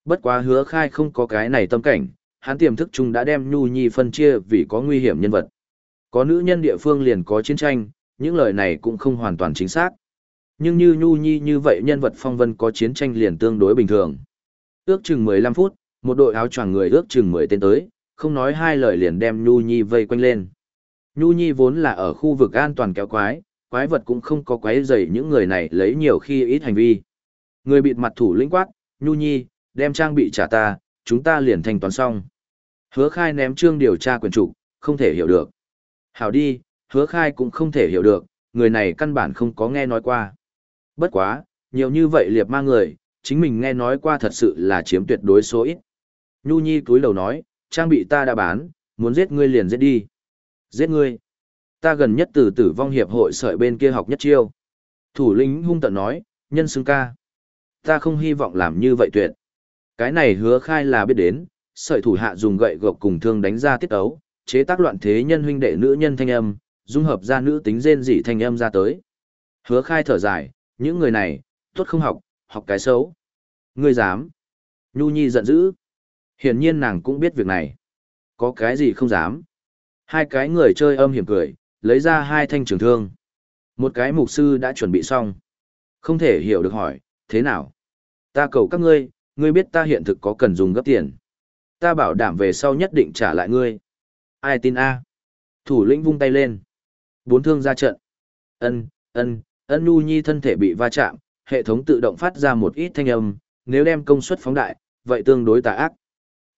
Bất quá hứa khai không có cái này tâm cảnh, hắn tiềm thức chung đã đem nhu nhi phân chia vì có nguy hiểm nhân vật. Có nữ nhân địa phương liền có chiến tranh, những lời này cũng không hoàn toàn chính xác. Nhưng như nhu nhi như vậy nhân vật phong vân có chiến tranh liền tương đối bình thường. Ước chừng 15 phút, một đội áo choàng người ước chừng 10 tên tới, không nói hai lời liền đem Nhu Nhi vây quanh lên. Nhu Nhi vốn là ở khu vực an toàn kéo quái, quái vật cũng không có quái dày những người này lấy nhiều khi ít hành vi. Người bịt mặt thủ lĩnh quát, Nhu Nhi, đem trang bị trả ta, chúng ta liền thanh toán xong. Hứa khai ném trương điều tra quyền trục, không thể hiểu được. Hảo đi, hứa khai cũng không thể hiểu được, người này căn bản không có nghe nói qua. Bất quá, nhiều như vậy liệp ma người, chính mình nghe nói qua thật sự là chiếm tuyệt đối số ít. Nhu Nhi cúi đầu nói, trang bị ta đã bán, muốn giết ngươi liền giết đi. Giết ngươi. Ta gần nhất từ tử vong hiệp hội sợi bên kia học nhất chiêu. Thủ lĩnh hung tận nói, nhân xưng ca. Ta không hy vọng làm như vậy tuyệt. Cái này hứa khai là biết đến, sợi thủ hạ dùng gậy gộc cùng thương đánh ra tiết ấu, chế tác loạn thế nhân huynh đệ nữ nhân thanh âm, dung hợp ra nữ tính rên dị thanh âm ra tới. Hứa khai thở dài, những người này, tốt không học, học cái xấu. Ngươi dám. Nhu Nhi giận dữ. Hiển nhiên nàng cũng biết việc này. Có cái gì không dám. Hai cái người chơi âm hiểm cười, lấy ra hai thanh trường thương. Một cái mục sư đã chuẩn bị xong. Không thể hiểu được hỏi, thế nào? Ta cầu các ngươi, ngươi biết ta hiện thực có cần dùng gấp tiền. Ta bảo đảm về sau nhất định trả lại ngươi. Ai tin A? Thủ lĩnh vung tay lên. Bốn thương ra trận. Ân, ân, ân nu nhi thân thể bị va chạm, hệ thống tự động phát ra một ít thanh âm, nếu đem công suất phóng đại, vậy tương đối tà ác.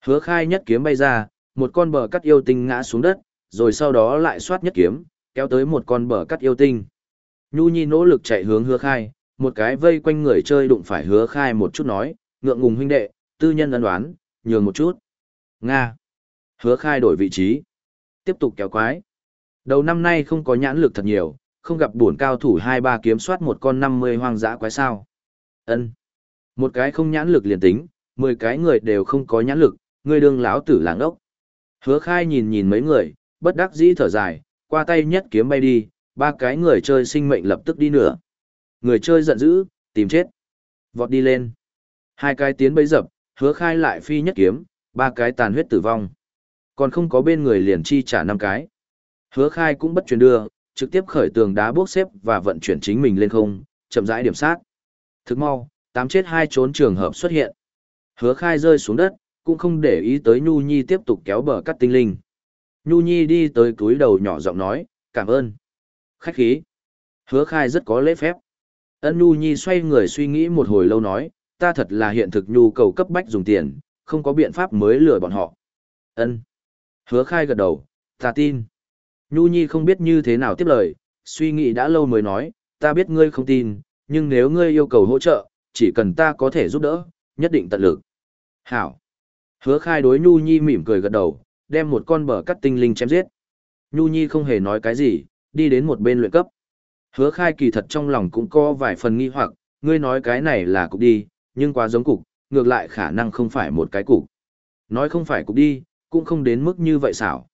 Hứa khai nhất kiếm bay ra, một con bờ cắt yêu tinh ngã xuống đất, rồi sau đó lại xoát nhất kiếm, kéo tới một con bờ cắt yêu tinh. Nhu Nhi nỗ lực chạy hướng hứa khai, một cái vây quanh người chơi đụng phải hứa khai một chút nói, ngượng ngùng huynh đệ, tư nhân ấn đoán, nhường một chút. Nga. Hứa khai đổi vị trí. Tiếp tục kéo quái. Đầu năm nay không có nhãn lực thật nhiều, không gặp buồn cao thủ hai ba kiếm soát một con 50 hoang dã quái sao. ân một cái không nhãn lực liền tính, 10 cái người đều không có nhãn lực, người đương lão tử làng ốc. Hứa khai nhìn nhìn mấy người, bất đắc dĩ thở dài, qua tay nhất kiếm bay đi, ba cái người chơi sinh mệnh lập tức đi nữa. Người chơi giận dữ, tìm chết. Vọt đi lên. Hai cái tiến bấy dập, hứa khai lại phi nhất kiếm, ba cái tàn huyết tử vong. Còn không có bên người liền chi trả năm cái. Hứa khai cũng bất chuyển đưa, trực tiếp khởi tường đá bốc xếp và vận chuyển chính mình lên không, chậm rãi điểm sát. Thức mau, tám chết hai trốn trường hợp xuất hiện. Hứa khai rơi xuống đất, cũng không để ý tới Nhu Nhi tiếp tục kéo bờ cắt tinh linh. Nhu Nhi đi tới túi đầu nhỏ giọng nói, cảm ơn. Khách khí. Hứa khai rất có lễ phép. Ân Nhu Nhi xoay người suy nghĩ một hồi lâu nói, ta thật là hiện thực nhu cầu cấp bách dùng tiền, không có biện pháp mới lừa bọn họ. Ân. Hứa khai gật đầu, ta tin. Nhu Nhi không biết như thế nào tiếp lời, suy nghĩ đã lâu mới nói, ta biết ngươi không tin, nhưng nếu ngươi yêu cầu hỗ trợ, chỉ cần ta có thể giúp đỡ, nhất định tận lực. Hảo. Hứa khai đối Nhu Nhi mỉm cười gật đầu, đem một con bờ cắt tinh linh chém giết. Nhu Nhi không hề nói cái gì, đi đến một bên luyện cấp. Hứa khai kỳ thật trong lòng cũng có vài phần nghi hoặc, ngươi nói cái này là cục đi, nhưng quá giống cục, ngược lại khả năng không phải một cái cục. Nói không phải cục đi, cũng không đến mức như vậy xảo.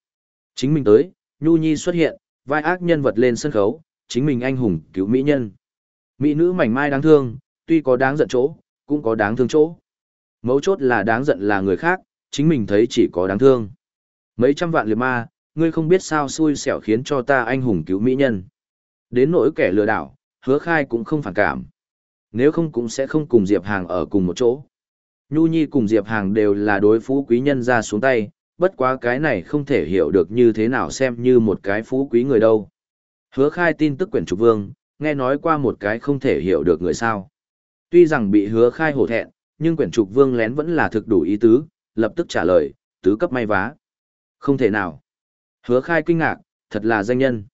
Chính mình tới, Nhu Nhi xuất hiện, vai ác nhân vật lên sân khấu, chính mình anh hùng cứu mỹ nhân. Mỹ nữ mảnh mai đáng thương, tuy có đáng giận chỗ, cũng có đáng thương chỗ. Mấu chốt là đáng giận là người khác, chính mình thấy chỉ có đáng thương. Mấy trăm vạn liệt ma, ngươi không biết sao xui xẻo khiến cho ta anh hùng cứu mỹ nhân. Đến nỗi kẻ lừa đảo, hứa khai cũng không phản cảm. Nếu không cũng sẽ không cùng Diệp Hàng ở cùng một chỗ. Nhu Nhi cùng Diệp Hàng đều là đối phú quý nhân ra xuống tay, bất quá cái này không thể hiểu được như thế nào xem như một cái phú quý người đâu. Hứa khai tin tức quyển trục vương, nghe nói qua một cái không thể hiểu được người sao. Tuy rằng bị hứa khai hổ thẹn, nhưng quyển trục vương lén vẫn là thực đủ ý tứ, lập tức trả lời, tứ cấp may vá. Không thể nào. Hứa khai kinh ngạc, thật là danh nhân.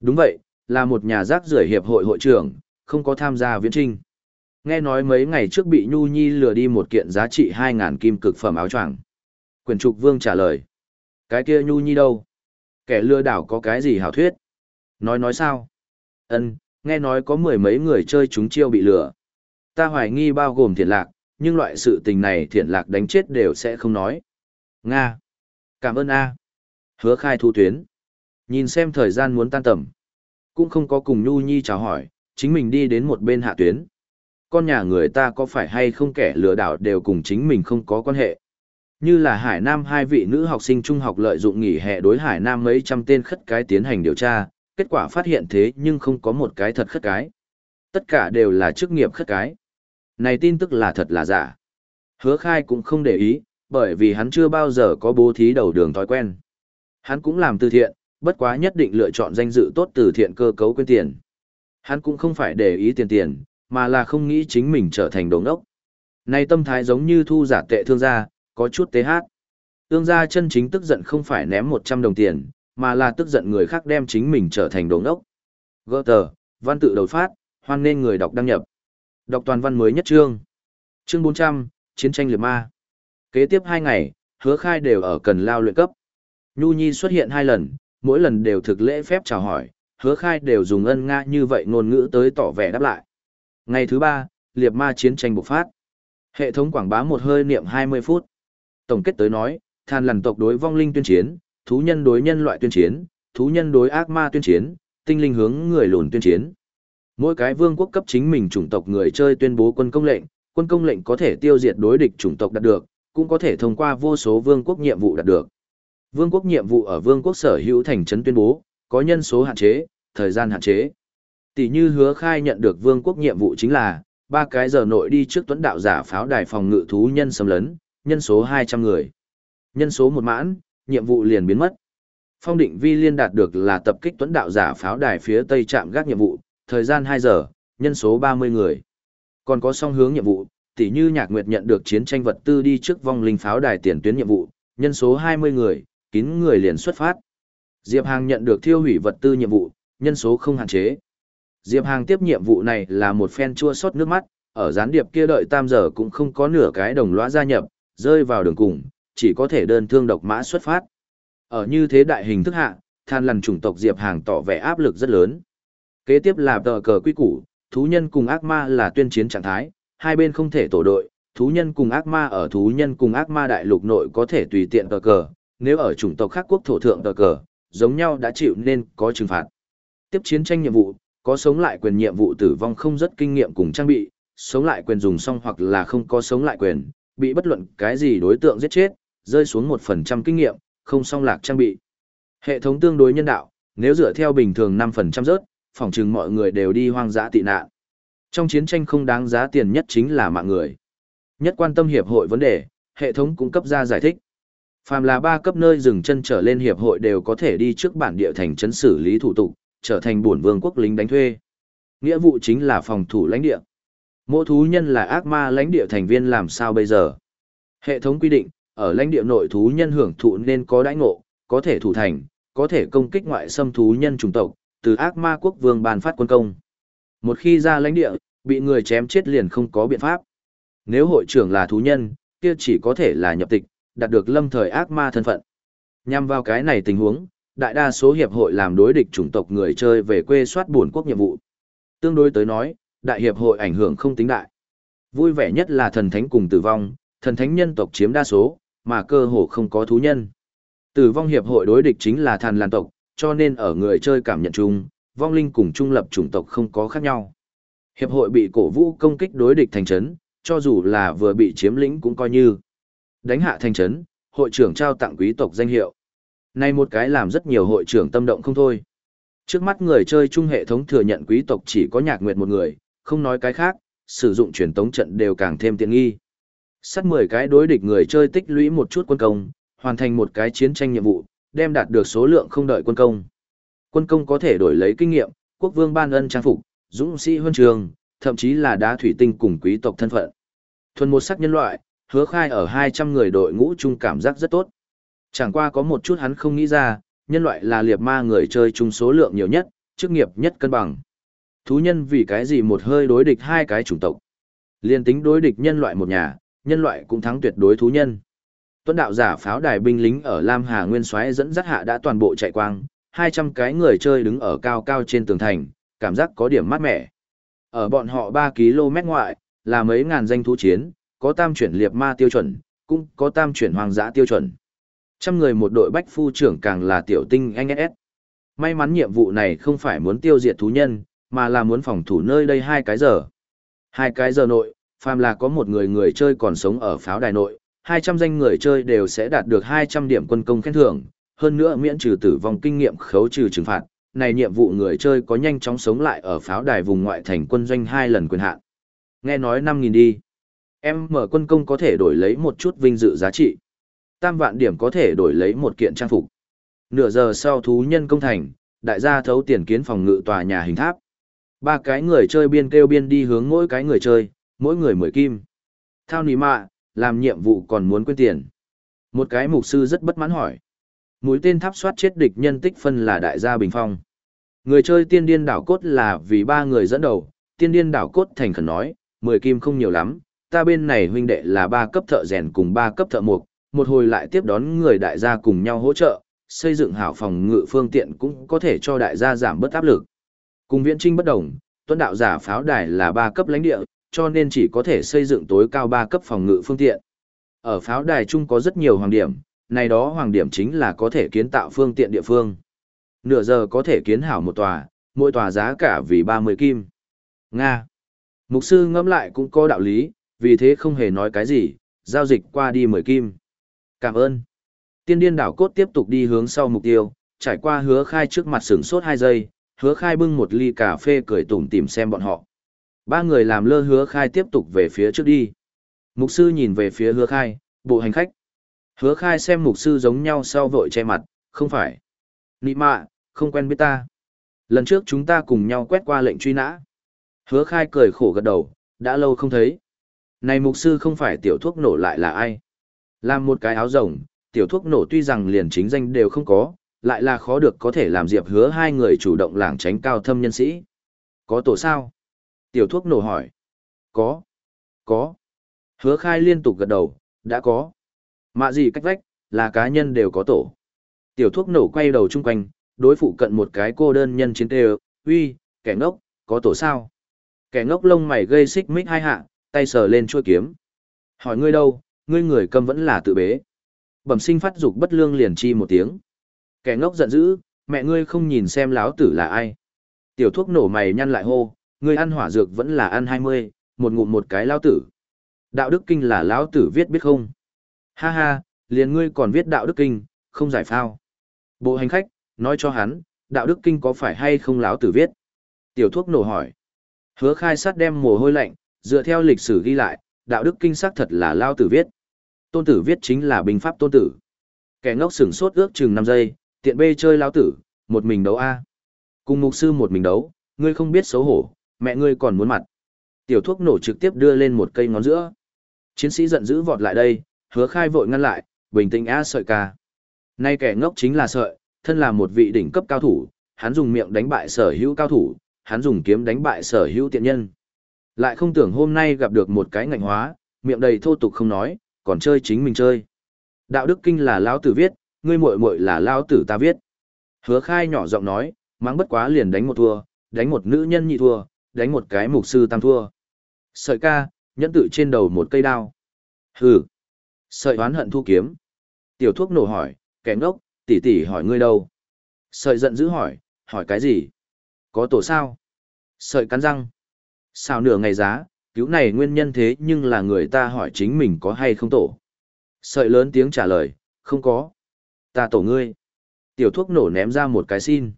Đúng vậy, là một nhà rác rưởi hiệp hội hội trưởng, không có tham gia viễn trinh. Nghe nói mấy ngày trước bị Nhu Nhi lừa đi một kiện giá trị 2.000 kim cực phẩm áo choàng. Quyển trục vương trả lời. Cái kia Nhu Nhi đâu? Kẻ lừa đảo có cái gì hảo thuyết? Nói nói sao? Ân, nghe nói có mười mấy người chơi chúng chiêu bị lừa. Ta hoài nghi bao gồm thiện lạc, nhưng loại sự tình này thiện lạc đánh chết đều sẽ không nói. Nga. Cảm ơn A. Hứa khai thu tuyến. Nhìn xem thời gian muốn tan tầm. Cũng không có cùng Nhu Nhi chào hỏi, chính mình đi đến một bên hạ tuyến. Con nhà người ta có phải hay không kẻ lừa đảo đều cùng chính mình không có quan hệ. Như là Hải Nam hai vị nữ học sinh trung học lợi dụng nghỉ hè đối Hải Nam mấy trăm tên khất cái tiến hành điều tra, kết quả phát hiện thế nhưng không có một cái thật khất cái. Tất cả đều là chức nghiệp khất cái. Này tin tức là thật là giả. Hứa khai cũng không để ý, bởi vì hắn chưa bao giờ có bố thí đầu đường thói quen. Hắn cũng làm từ thiện, bất quá nhất định lựa chọn danh dự tốt từ thiện cơ cấu quyên tiền. Hắn cũng không phải để ý tiền tiền, mà là không nghĩ chính mình trở thành đồng đốc. Này tâm thái giống như thu giả tệ thương gia, có chút tế hát. Tương gia chân chính tức giận không phải ném 100 đồng tiền, mà là tức giận người khác đem chính mình trở thành đồng đốc. Gơ tờ, văn tự đầu phát, hoan nên người đọc đăng nhập. Đọc toàn văn mới nhất chương. Chương 400, Chiến tranh liệt ma. Kế tiếp 2 ngày, hứa khai đều ở cần lao luyện cấp. Nhu Nhi xuất hiện hai lần, mỗi lần đều thực lễ phép chào hỏi, hứa khai đều dùng ân nga như vậy ngôn ngữ tới tỏ vẻ đáp lại. Ngày thứ ba, liệt ma chiến tranh bộc phát. Hệ thống quảng bá một hơi niệm 20 phút. Tổng kết tới nói, than lằn tộc đối vong linh tuyên chiến, thú nhân đối nhân loại tuyên chiến, thú nhân đối ác ma tuyên chiến, tinh linh hướng người lùn tuyên chiến. Mỗi cái vương quốc cấp chính mình chủng tộc người chơi tuyên bố quân công lệnh, quân công lệnh có thể tiêu diệt đối địch chủng tộc đạt được, cũng có thể thông qua vô số vương quốc nhiệm vụ đạt được. Vương quốc nhiệm vụ ở vương quốc sở hữu thành trấn tuyên bố, có nhân số hạn chế, thời gian hạn chế. Tỷ như hứa khai nhận được vương quốc nhiệm vụ chính là, ba cái giờ nội đi trước tuấn đạo giả pháo đài phòng ngự thú nhân xâm lấn, nhân số 200 người. Nhân số một mãn, nhiệm vụ liền biến mất. Phong định vi liên đạt được là tập kích tuấn đạo giả pháo đài phía tây trạm gác nhiệm vụ, thời gian 2 giờ, nhân số 30 người. Còn có song hướng nhiệm vụ, tỷ như Nhạc Nguyệt nhận được chiến tranh vật tư đi trước vong linh pháo đài tiền tuyến nhiệm vụ, nhân số 20 người, kín người liền xuất phát. Diệp Hàng nhận được thiêu hủy vật tư nhiệm vụ, nhân số không hạn chế. Diệp Hàng tiếp nhiệm vụ này là một phen chua xót nước mắt, ở gián điệp kia đợi tam giờ cũng không có nửa cái đồng lõa gia nhập, rơi vào đường cùng, chỉ có thể đơn thương độc mã xuất phát. Ở như thế đại hình thức hạ, than lằn chủng tộc Diệp Hàng tỏ vẻ áp lực rất lớn. Kế tiếp là tờ cờ quy củ, thú nhân cùng ác ma là tuyên chiến trạng thái, hai bên không thể tổ đội, thú nhân cùng ác ma ở thú nhân cùng ác ma đại lục nội có thể tùy tiện tờ cờ, nếu ở chủng tộc khác quốc thổ thượng tờ cờ, giống nhau đã chịu nên có trừng phạt. Tiếp chiến tranh nhiệm vụ, có sống lại quyền nhiệm vụ tử vong không rất kinh nghiệm cùng trang bị, sống lại quyền dùng xong hoặc là không có sống lại quyền, bị bất luận cái gì đối tượng giết chết, rơi xuống 1% kinh nghiệm, không song lạc trang bị. Hệ thống tương đối nhân đạo, nếu dựa theo bình thường 5% rớt, phòng chừng mọi người đều đi hoang dã tị nạn. Trong chiến tranh không đáng giá tiền nhất chính là mạng người. Nhất quan tâm hiệp hội vấn đề, hệ thống cung cấp ra giải thích. Phàm là ba cấp nơi dừng chân trở lên hiệp hội đều có thể đi trước bản địa thành trấn xử lý thủ tục, trở thành bổn vương quốc lính đánh thuê. Nghĩa vụ chính là phòng thủ lãnh địa. Mỗi thú nhân là ác ma lãnh địa thành viên làm sao bây giờ? Hệ thống quy định, ở lãnh địa nội thú nhân hưởng thụ nên có đãi ngộ, có thể thủ thành, có thể công kích ngoại xâm thú nhân chủng tộc, từ ác ma quốc vương ban phát quân công. Một khi ra lãnh địa, bị người chém chết liền không có biện pháp. Nếu hội trưởng là thú nhân, kia chỉ có thể là nhập tịch, đạt được lâm thời ác ma thân phận. Nhằm vào cái này tình huống, đại đa số hiệp hội làm đối địch chủng tộc người chơi về quê soát buồn quốc nhiệm vụ. Tương đối tới nói, đại hiệp hội ảnh hưởng không tính đại. Vui vẻ nhất là thần thánh cùng tử vong, thần thánh nhân tộc chiếm đa số, mà cơ hồ không có thú nhân. Tử vong hiệp hội đối địch chính là thần làn tộc, cho nên ở người chơi cảm nhận chung, vong linh cùng trung lập chủng tộc không có khác nhau. Hiệp hội bị cổ vũ công kích đối địch thành trấn, cho dù là vừa bị chiếm lĩnh cũng coi như đánh hạ thành trấn, hội trưởng trao tặng quý tộc danh hiệu. Này một cái làm rất nhiều hội trưởng tâm động không thôi. Trước mắt người chơi chung hệ thống thừa nhận quý tộc chỉ có nhạc nguyệt một người, không nói cái khác, sử dụng truyền tống trận đều càng thêm tiện nghi. Sắt 10 cái đối địch người chơi tích lũy một chút quân công, hoàn thành một cái chiến tranh nhiệm vụ, đem đạt được số lượng không đợi quân công. Quân công có thể đổi lấy kinh nghiệm, quốc vương ban ân trang phục, dũng sĩ huân trường, thậm chí là đá thủy tinh cùng quý tộc thân phận. Thuần một sắc nhân loại, hứa khai ở 200 người đội ngũ chung cảm giác rất tốt. Chẳng qua có một chút hắn không nghĩ ra, nhân loại là liệt ma người chơi chung số lượng nhiều nhất, chức nghiệp nhất cân bằng. Thú nhân vì cái gì một hơi đối địch hai cái chủng tộc. Liên tính đối địch nhân loại một nhà, nhân loại cũng thắng tuyệt đối thú nhân. Tuấn đạo giả pháo đài binh lính ở Lam Hà Nguyên Soái dẫn dắt hạ đã toàn bộ chạy quang, 200 cái người chơi đứng ở cao cao trên tường thành, cảm giác có điểm mát mẻ. Ở bọn họ 3 km ngoại, là mấy ngàn danh thú chiến, có tam chuyển liệp ma tiêu chuẩn, cũng có tam chuyển hoàng dã tiêu chuẩn. Trăm người một đội bách phu trưởng càng là tiểu tinh anh SS. May mắn nhiệm vụ này không phải muốn tiêu diệt thú nhân, mà là muốn phòng thủ nơi đây hai cái giờ. Hai cái giờ nội, phàm là có một người người chơi còn sống ở pháo đài nội, 200 danh người chơi đều sẽ đạt được 200 điểm quân công khen thưởng, hơn nữa miễn trừ tử vong kinh nghiệm khấu trừ trừng phạt. Này nhiệm vụ người chơi có nhanh chóng sống lại ở pháo đài vùng ngoại thành quân doanh hai lần quyền hạn. Nghe nói 5.000 đi. Em mở quân công có thể đổi lấy một chút vinh dự giá trị. Tam vạn điểm có thể đổi lấy một kiện trang phục. Nửa giờ sau thú nhân công thành, đại gia thấu tiền kiến phòng ngự tòa nhà hình tháp. Ba cái người chơi biên kêu biên đi hướng mỗi cái người chơi, mỗi người mười kim. Thao nì mạ, làm nhiệm vụ còn muốn quên tiền. Một cái mục sư rất bất mãn hỏi. Mũi tên tháp soát chết địch nhân tích phân là đại gia bình phong. Người chơi tiên điên đảo cốt là vì ba người dẫn đầu, tiên điên đảo cốt thành khẩn nói, mười kim không nhiều lắm, ta bên này huynh đệ là ba cấp thợ rèn cùng ba cấp thợ mục, một hồi lại tiếp đón người đại gia cùng nhau hỗ trợ, xây dựng hảo phòng ngự phương tiện cũng có thể cho đại gia giảm bớt áp lực. Cùng viễn trinh bất đồng, tuân đạo giả pháo đài là ba cấp lãnh địa, cho nên chỉ có thể xây dựng tối cao ba cấp phòng ngự phương tiện. Ở pháo đài chung có rất nhiều hoàng điểm, này đó hoàng điểm chính là có thể kiến tạo phương tiện địa phương. Nửa giờ có thể kiến hảo một tòa, mỗi tòa giá cả vì 30 kim. Nga. Mục sư ngẫm lại cũng có đạo lý, vì thế không hề nói cái gì, giao dịch qua đi 10 kim. Cảm ơn. Tiên điên đảo cốt tiếp tục đi hướng sau mục tiêu, trải qua hứa khai trước mặt sửng sốt 2 giây, hứa khai bưng một ly cà phê cười tủm tìm xem bọn họ. Ba người làm lơ hứa khai tiếp tục về phía trước đi. Mục sư nhìn về phía hứa khai, bộ hành khách. Hứa khai xem mục sư giống nhau sau vội che mặt, không phải. Nị mạ, không quen biết ta. Lần trước chúng ta cùng nhau quét qua lệnh truy nã. Hứa khai cười khổ gật đầu, đã lâu không thấy. Này mục sư không phải tiểu thuốc nổ lại là ai? Làm một cái áo rồng, tiểu thuốc nổ tuy rằng liền chính danh đều không có, lại là khó được có thể làm diệp hứa hai người chủ động lảng tránh cao thâm nhân sĩ. Có tổ sao? Tiểu thuốc nổ hỏi. Có. Có. Hứa khai liên tục gật đầu, đã có. Mạ gì cách vách, là cá nhân đều có tổ. Tiểu thuốc nổ quay đầu chung quanh, đối phụ cận một cái cô đơn nhân chiến tê uy, kẻ ngốc, có tổ sao? Kẻ ngốc lông mày gây xích mích hai hạ, tay sờ lên chuôi kiếm. Hỏi ngươi đâu, ngươi người cầm vẫn là tự bế. Bẩm sinh phát dục bất lương liền chi một tiếng. Kẻ ngốc giận dữ, mẹ ngươi không nhìn xem láo tử là ai. Tiểu thuốc nổ mày nhăn lại hô, ngươi ăn hỏa dược vẫn là ăn hai mươi, một ngụm một cái lao tử. Đạo đức kinh là lão tử viết biết không? Ha ha, liền ngươi còn viết đạo đức kinh, không giải phao. Bộ hành khách, nói cho hắn, đạo đức kinh có phải hay không lão tử viết? Tiểu thuốc nổ hỏi. Hứa khai sát đem mồ hôi lạnh, dựa theo lịch sử ghi lại, đạo đức kinh xác thật là lao tử viết. Tôn tử viết chính là binh pháp tôn tử. Kẻ ngốc sửng sốt ước chừng 5 giây, tiện bê chơi lao tử, một mình đấu A. Cùng mục sư một mình đấu, ngươi không biết xấu hổ, mẹ ngươi còn muốn mặt. Tiểu thuốc nổ trực tiếp đưa lên một cây ngón giữa. Chiến sĩ giận dữ vọt lại đây, hứa khai vội ngăn lại, bình tĩnh á sợi ca. Nay kẻ ngốc chính là sợi, thân là một vị đỉnh cấp cao thủ, hắn dùng miệng đánh bại sở hữu cao thủ, hắn dùng kiếm đánh bại sở hữu tiện nhân. Lại không tưởng hôm nay gặp được một cái ngạnh hóa, miệng đầy thô tục không nói, còn chơi chính mình chơi. Đạo đức kinh là lão tử viết, ngươi muội muội là lão tử ta viết. Hứa khai nhỏ giọng nói, mắng bất quá liền đánh một thua, đánh một nữ nhân nhị thua, đánh một cái mục sư tam thua. Sợi ca, nhẫn tự trên đầu một cây đao. Hừ. Sợi oán hận thu kiếm. Tiểu thuốc nổ hỏi, kẻ ngốc, tỷ tỷ hỏi ngươi đâu? Sợi giận dữ hỏi, hỏi cái gì? Có tổ sao? Sợi cắn răng. Sao nửa ngày giá, cứu này nguyên nhân thế nhưng là người ta hỏi chính mình có hay không tổ. Sợi lớn tiếng trả lời, không có. Ta tổ ngươi. Tiểu thuốc nổ ném ra một cái xin.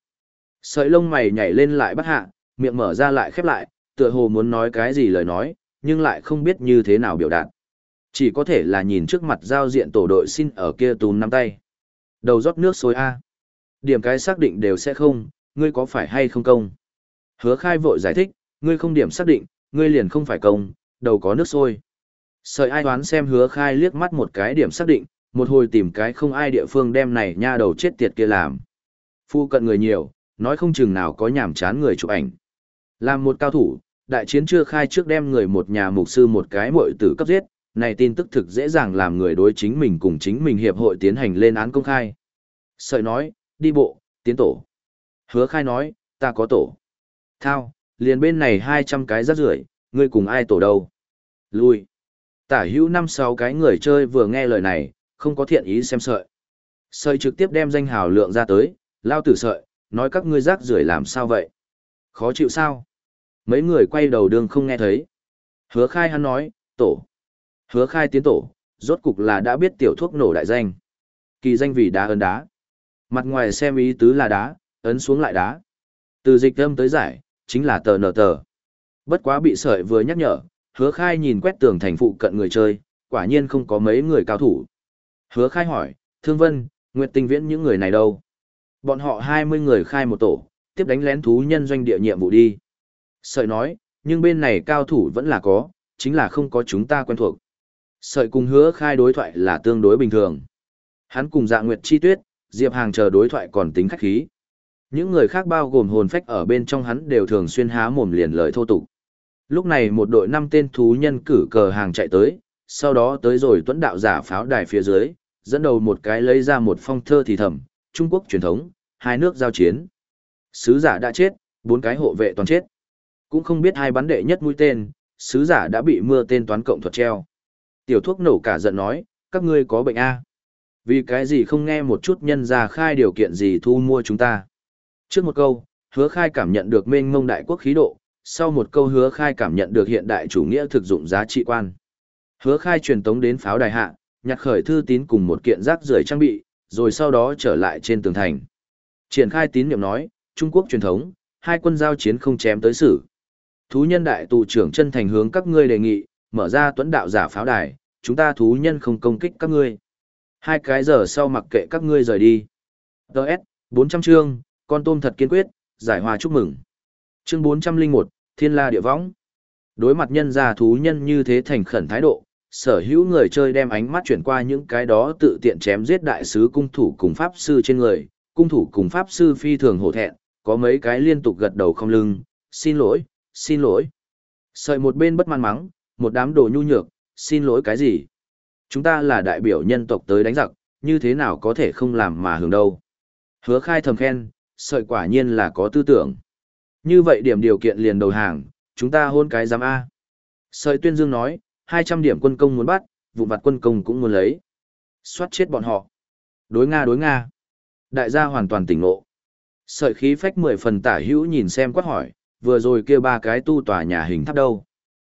Sợi lông mày nhảy lên lại bắt hạ, miệng mở ra lại khép lại, tựa hồ muốn nói cái gì lời nói, nhưng lại không biết như thế nào biểu đạt. Chỉ có thể là nhìn trước mặt giao diện tổ đội xin ở kia tùn nắm tay. Đầu rót nước sôi A. Điểm cái xác định đều sẽ không, ngươi có phải hay không công. Hứa khai vội giải thích, ngươi không điểm xác định, ngươi liền không phải công, đầu có nước sôi. Sợi ai đoán xem hứa khai liếc mắt một cái điểm xác định, một hồi tìm cái không ai địa phương đem này nha đầu chết tiệt kia làm. Phu cận người nhiều, nói không chừng nào có nhảm chán người chụp ảnh. Làm một cao thủ, đại chiến chưa khai trước đem người một nhà mục sư một cái muội tử cấp giết, này tin tức thực dễ dàng làm người đối chính mình cùng chính mình hiệp hội tiến hành lên án công khai. Sợi nói, đi bộ, tiến tổ. Hứa khai nói, ta có tổ. Thao, liền bên này 200 cái rác rưởi ngươi cùng ai tổ đâu. Lui. Tả hữu năm sáu cái người chơi vừa nghe lời này, không có thiện ý xem sợi. Sợi trực tiếp đem danh hào lượng ra tới, lao tử sợi, nói các ngươi rác rưởi làm sao vậy? Khó chịu sao? Mấy người quay đầu đường không nghe thấy. Hứa khai hắn nói, tổ. Hứa khai tiến tổ, rốt cục là đã biết tiểu thuốc nổ đại danh. Kỳ danh vì đá ấn đá. Mặt ngoài xem ý tứ là đá, ấn xuống lại đá. Từ dịch âm tới giải, chính là tờ nở tờ. Bất quá bị sợi vừa nhắc nhở, hứa khai nhìn quét tường thành phụ cận người chơi, quả nhiên không có mấy người cao thủ. Hứa khai hỏi, Thương Vân, Nguyệt Tinh Viễn những người này đâu? Bọn họ 20 người khai một tổ, tiếp đánh lén thú nhân doanh địa nhiệm vụ đi. Sợi nói, nhưng bên này cao thủ vẫn là có, chính là không có chúng ta quen thuộc. Sợi cùng hứa khai đối thoại là tương đối bình thường. Hắn cùng dạ Nguyệt Chi Tuyết, Diệp Hàng chờ đối thoại còn tính khách khí. Những người khác bao gồm hồn phách ở bên trong hắn đều thường xuyên há mồm liền lời thô tục. Lúc này một đội năm tên thú nhân cử cờ hàng chạy tới, sau đó tới rồi tuấn đạo giả pháo đài phía dưới, dẫn đầu một cái lấy ra một phong thơ thì thầm, Trung Quốc truyền thống, hai nước giao chiến. Sứ giả đã chết, bốn cái hộ vệ toàn chết. Cũng không biết hai bắn đệ nhất mũi tên, sứ giả đã bị mưa tên toán cộng thuật treo. Tiểu thuốc nổ cả giận nói, các ngươi có bệnh A. Vì cái gì không nghe một chút nhân ra khai điều kiện gì thu mua chúng ta. Trước một câu, hứa khai cảm nhận được mênh mông đại quốc khí độ, sau một câu hứa khai cảm nhận được hiện đại chủ nghĩa thực dụng giá trị quan. Hứa khai truyền tống đến pháo đài hạ, nhặt khởi thư tín cùng một kiện rác rưởi trang bị, rồi sau đó trở lại trên tường thành. Triển khai tín niệm nói, Trung Quốc truyền thống, hai quân giao chiến không chém tới xử. Thú nhân đại tù trưởng chân thành hướng các ngươi đề nghị, mở ra tuấn đạo giả pháo đài, chúng ta thú nhân không công kích các ngươi. Hai cái giờ sau mặc kệ các ngươi rời đi. Đợt, 400 chương, con tôm thật kiên quyết, giải hòa chúc mừng. Chương 401, Thiên La Địa Võng. Đối mặt nhân gia thú nhân như thế thành khẩn thái độ, sở hữu người chơi đem ánh mắt chuyển qua những cái đó tự tiện chém giết đại sứ cung thủ cùng pháp sư trên người, cung thủ cùng pháp sư phi thường hổ thẹn, có mấy cái liên tục gật đầu không lưng, xin lỗi, xin lỗi. Sợi một bên bất mãn mắng, một đám đồ nhu nhược, xin lỗi cái gì? Chúng ta là đại biểu nhân tộc tới đánh giặc, như thế nào có thể không làm mà hưởng đâu. Hứa khai thầm khen, sợi quả nhiên là có tư tưởng. Như vậy điểm điều kiện liền đầu hàng, chúng ta hôn cái giám A. Sợi tuyên dương nói, 200 điểm quân công muốn bắt, vụ mặt quân công cũng muốn lấy. Xoát chết bọn họ. Đối Nga đối Nga. Đại gia hoàn toàn tỉnh ngộ. Sợi khí phách mười phần tả hữu nhìn xem quát hỏi, vừa rồi kia ba cái tu tòa nhà hình tháp đâu.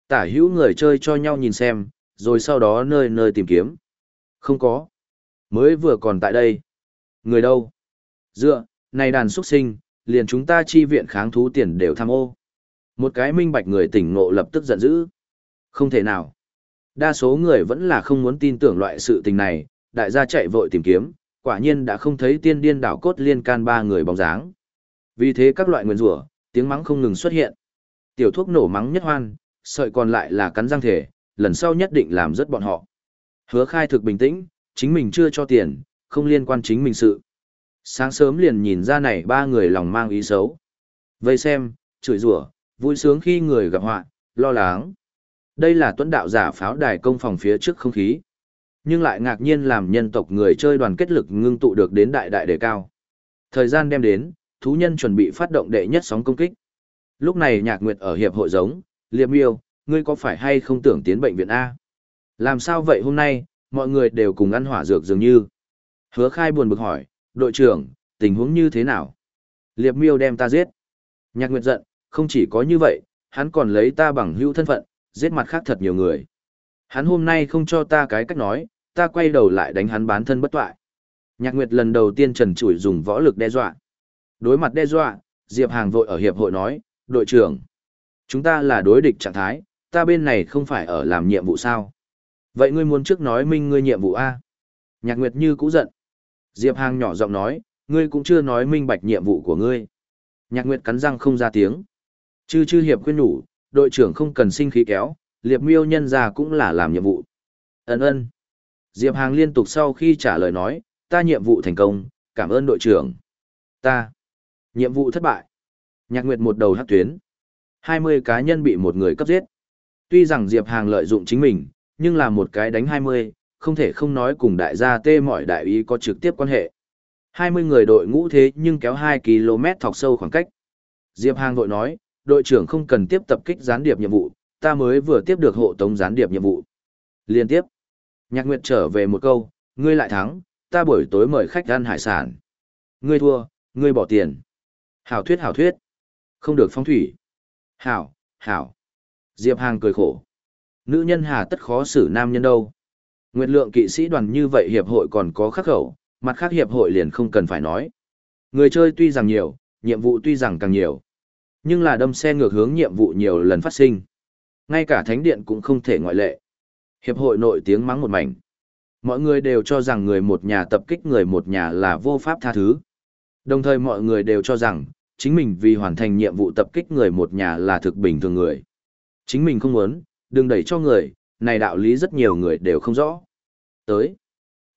Tả hữu người chơi cho nhau nhìn xem, rồi sau đó nơi nơi tìm kiếm. Không có. Mới vừa còn tại đây. Người đâu? Dựa, này đàn xuất sinh, liền chúng ta chi viện kháng thú tiền đều tham ô. Một cái minh bạch người tỉnh ngộ lập tức giận dữ. Không thể nào. Đa số người vẫn là không muốn tin tưởng loại sự tình này, đại gia chạy vội tìm kiếm, quả nhiên đã không thấy tiên điên đảo cốt liên can ba người bóng dáng. Vì thế các loại nguyên rủa, tiếng mắng không ngừng xuất hiện. Tiểu thuốc nổ mắng nhất hoan, sợi còn lại là cắn răng thể, lần sau nhất định làm rất bọn họ. Hứa khai thực bình tĩnh, chính mình chưa cho tiền, không liên quan chính mình sự. Sáng sớm liền nhìn ra này ba người lòng mang ý xấu. Vây xem, chửi rủa vui sướng khi người gặp họa, lo lắng. Đây là tuấn đạo giả pháo đài công phòng phía trước không khí. Nhưng lại ngạc nhiên làm nhân tộc người chơi đoàn kết lực ngưng tụ được đến đại đại đề cao. Thời gian đem đến, thú nhân chuẩn bị phát động đệ nhất sóng công kích. Lúc này nhạc nguyệt ở hiệp hội giống, liệp miêu, ngươi có phải hay không tưởng tiến bệnh viện A? Làm sao vậy hôm nay, mọi người đều cùng ăn hỏa dược dường như. Hứa khai buồn bực hỏi, đội trưởng, tình huống như thế nào? Liệp miêu đem ta giết. Nhạc nguyệt giận, không chỉ có như vậy, hắn còn lấy ta bằng hữu thân phận, giết mặt khác thật nhiều người. Hắn hôm nay không cho ta cái cách nói, ta quay đầu lại đánh hắn bán thân bất toại. Nhạc Nguyệt lần đầu tiên trần trụi dùng võ lực đe dọa. Đối mặt đe dọa, Diệp Hàng vội ở hiệp hội nói, đội trưởng, chúng ta là đối địch trạng thái, ta bên này không phải ở làm nhiệm vụ sao. Vậy ngươi muốn trước nói minh ngươi nhiệm vụ A. Nhạc Nguyệt như cũ giận. Diệp Hàng nhỏ giọng nói, ngươi cũng chưa nói minh bạch nhiệm vụ của ngươi. Nhạc Nguyệt cắn răng không ra tiếng. Chư chư hiệp khuyên nhủ, đội trưởng không cần sinh khí kéo, liệp miêu nhân ra cũng là làm nhiệm vụ. Ấn ơn. Diệp Hàng liên tục sau khi trả lời nói, ta nhiệm vụ thành công, cảm ơn đội trưởng. Ta. Nhiệm vụ thất bại. Nhạc Nguyệt một đầu hắc tuyến. 20 cá nhân bị một người cấp giết. Tuy rằng Diệp Hàng lợi dụng chính mình, nhưng là một cái đánh 20, không thể không nói cùng đại gia tê mọi đại ý có trực tiếp quan hệ. 20 người đội ngũ thế nhưng kéo 2 km thọc sâu khoảng cách. Diệp Hàng vội nói, đội trưởng không cần tiếp tập kích gián điệp nhiệm vụ, ta mới vừa tiếp được hộ tống gián điệp nhiệm vụ. Liên tiếp. Nhạc Nguyệt trở về một câu, ngươi lại thắng, ta buổi tối mời khách ăn hải sản. Ngươi thua, ngươi bỏ tiền. Hảo thuyết hảo thuyết. Không được phong thủy. Hảo, hảo. Diệp Hàng cười khổ. Nữ nhân hà tất khó xử nam nhân đâu. Nguyệt lượng kỵ sĩ đoàn như vậy hiệp hội còn có khắc khẩu, mặt khác hiệp hội liền không cần phải nói. Người chơi tuy rằng nhiều, nhiệm vụ tuy rằng càng nhiều. Nhưng là đâm xe ngược hướng nhiệm vụ nhiều lần phát sinh. Ngay cả thánh điện cũng không thể ngoại lệ. Hiệp hội nội tiếng mắng một mảnh. Mọi người đều cho rằng người một nhà tập kích người một nhà là vô pháp tha thứ. Đồng thời mọi người đều cho rằng, chính mình vì hoàn thành nhiệm vụ tập kích người một nhà là thực bình thường người. Chính mình không muốn, đừng đẩy cho người, này đạo lý rất nhiều người đều không rõ. Tới.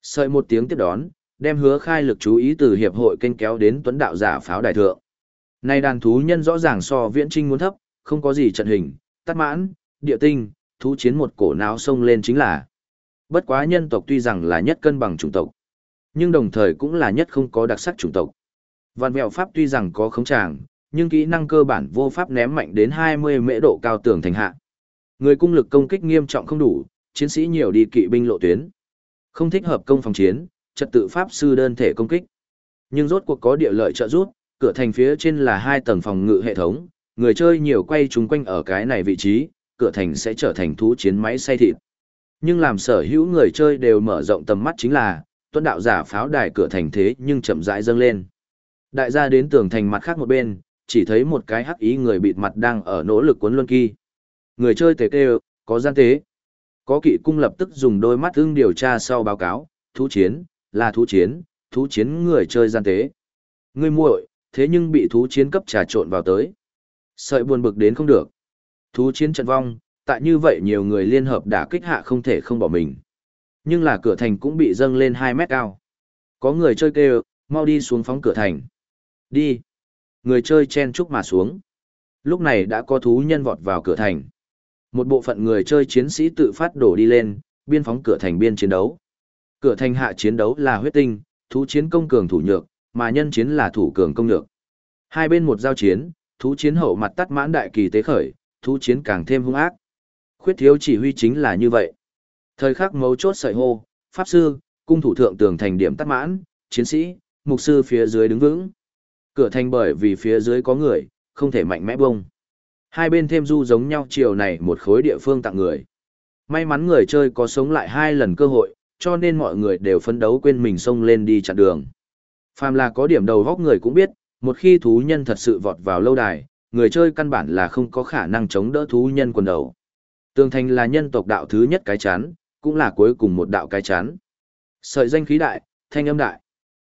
Sợi một tiếng tiếp đón, đem hứa khai lực chú ý từ hiệp hội kênh kéo đến tuấn đạo giả pháo đài thượng. Này đàn thú nhân rõ ràng so viễn trinh muốn thấp, không có gì trận hình, tắt mãn, địa tinh, thú chiến một cổ não sông lên chính là. Bất quá nhân tộc tuy rằng là nhất cân bằng chủng tộc, nhưng đồng thời cũng là nhất không có đặc sắc chủng tộc. Vạn mèo pháp tuy rằng có khống tràng, nhưng kỹ năng cơ bản vô pháp ném mạnh đến 20 mễ độ cao tường thành hạ. Người cung lực công kích nghiêm trọng không đủ, chiến sĩ nhiều đi kỵ binh lộ tuyến. Không thích hợp công phòng chiến, trật tự pháp sư đơn thể công kích. Nhưng rốt cuộc có địa lợi trợ giúp, cửa thành phía trên là hai tầng phòng ngự hệ thống, người chơi nhiều quay chúng quanh ở cái này vị trí, cửa thành sẽ trở thành thú chiến máy say thịt. Nhưng làm sở hữu người chơi đều mở rộng tầm mắt chính là, tuân đạo giả pháo đài cửa thành thế nhưng chậm rãi dâng lên. Đại gia đến tường thành mặt khác một bên, chỉ thấy một cái hắc ý người bịt mặt đang ở nỗ lực cuốn luân kỳ. Người chơi tề tê có gian tế. Có kỵ cung lập tức dùng đôi mắt ưng điều tra sau báo cáo, thú chiến, là thú chiến, thú chiến người chơi gian tế. Người muội, thế nhưng bị thú chiến cấp trà trộn vào tới. Sợi buồn bực đến không được. Thú chiến trận vong, tại như vậy nhiều người liên hợp đả kích hạ không thể không bỏ mình. Nhưng là cửa thành cũng bị dâng lên 2 mét cao. Có người chơi kêu, mau đi xuống phóng cửa thành. Đi. Người chơi chen chúc mà xuống. Lúc này đã có thú nhân vọt vào cửa thành. Một bộ phận người chơi chiến sĩ tự phát đổ đi lên, biên phóng cửa thành biên chiến đấu. Cửa thành hạ chiến đấu là huyết tinh, thú chiến công cường thủ nhược, mà nhân chiến là thủ cường công nhược. Hai bên một giao chiến, thú chiến hậu mặt tắt mãn đại kỳ tế khởi, thú chiến càng thêm hung ác. Khuyết thiếu chỉ huy chính là như vậy. Thời khắc mấu chốt sợi hô, pháp sư, cung thủ thượng tường thành điểm tắt mãn, chiến sĩ, mục sư phía dưới đứng vững. Cửa thành bởi vì phía dưới có người, không thể mạnh mẽ bông. Hai bên thêm du giống nhau chiều này một khối địa phương tặng người. May mắn người chơi có sống lại hai lần cơ hội, cho nên mọi người đều phấn đấu quên mình xông lên đi chặn đường. Phàm là có điểm đầu góc người cũng biết, một khi thú nhân thật sự vọt vào lâu đài, người chơi căn bản là không có khả năng chống đỡ thú nhân quần đầu. Tường thành là nhân tộc đạo thứ nhất cái chán, cũng là cuối cùng một đạo cái chán. Sợi danh khí đại, thanh âm đại.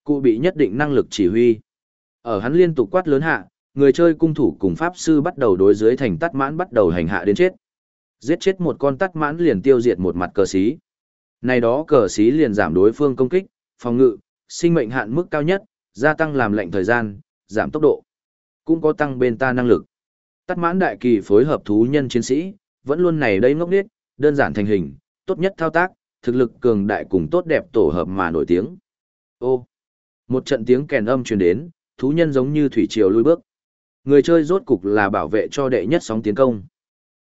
Cụ bị nhất định năng lực chỉ huy. Ở hắn liên tục quát lớn hạ, người chơi cung thủ cùng pháp sư bắt đầu đối dưới thành tắt mãn bắt đầu hành hạ đến chết. Giết chết một con tắt mãn liền tiêu diệt một mặt cờ xí. Này đó cờ xí liền giảm đối phương công kích, phòng ngự, sinh mệnh hạn mức cao nhất, gia tăng làm lệnh thời gian, giảm tốc độ. Cũng có tăng bên ta năng lực. Tắt mãn đại kỳ phối hợp thú nhân chiến sĩ, vẫn luôn này đây ngốc nghếch, đơn giản thành hình, tốt nhất thao tác, thực lực cường đại cùng tốt đẹp tổ hợp mà nổi tiếng. Ô, một trận tiếng kèn âm truyền đến, thú nhân giống như thủy triều lui bước. Người chơi rốt cục là bảo vệ cho đệ nhất sóng tiến công.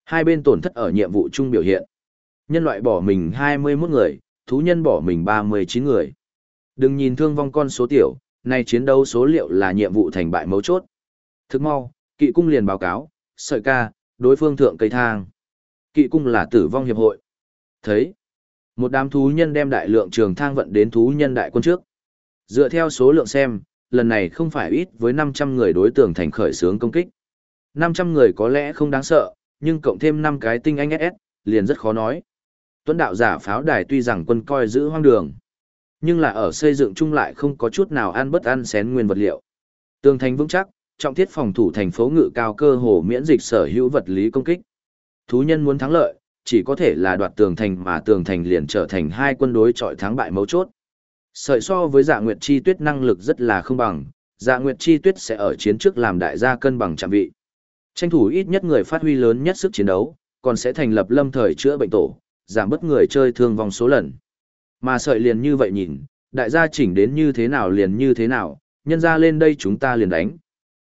Hai bên tổn thất ở nhiệm vụ chung biểu hiện. Nhân loại bỏ mình 21 người, thú nhân bỏ mình 39 người. Đừng nhìn thương vong con số tiểu, nay chiến đấu số liệu là nhiệm vụ thành bại mấu chốt. Thức mau, kỵ cung liền báo cáo, sợi ca, đối phương thượng cây thang. Kỵ cung là tử vong hiệp hội. Thấy, một đám thú nhân đem đại lượng trường thang vận đến thú nhân đại quân trước. Dựa theo số lượng xem, lần này không phải ít với 500 người đối tượng thành khởi sướng công kích. 500 người có lẽ không đáng sợ, nhưng cộng thêm 5 cái tinh anh SS, liền rất khó nói. Tuấn đạo giả pháo đài tuy rằng quân coi giữ hoang đường, nhưng là ở xây dựng chung lại không có chút nào ăn bất ăn xén nguyên vật liệu. Tường thành vững chắc, trọng thiết phòng thủ thành phố ngự cao cơ hồ miễn dịch sở hữu vật lý công kích. Thú nhân muốn thắng lợi, chỉ có thể là đoạt tường thành mà tường thành liền trở thành hai quân đối chọi thắng bại mấu chốt. Sợi so với dạ nguyệt chi tuyết năng lực rất là không bằng, dạ nguyệt chi tuyết sẽ ở chiến trước làm đại gia cân bằng trạm vị. Tranh thủ ít nhất người phát huy lớn nhất sức chiến đấu, còn sẽ thành lập lâm thời chữa bệnh tổ, giảm bớt người chơi thương vong số lần. Mà sợi liền như vậy nhìn, đại gia chỉnh đến như thế nào liền như thế nào, nhân ra lên đây chúng ta liền đánh.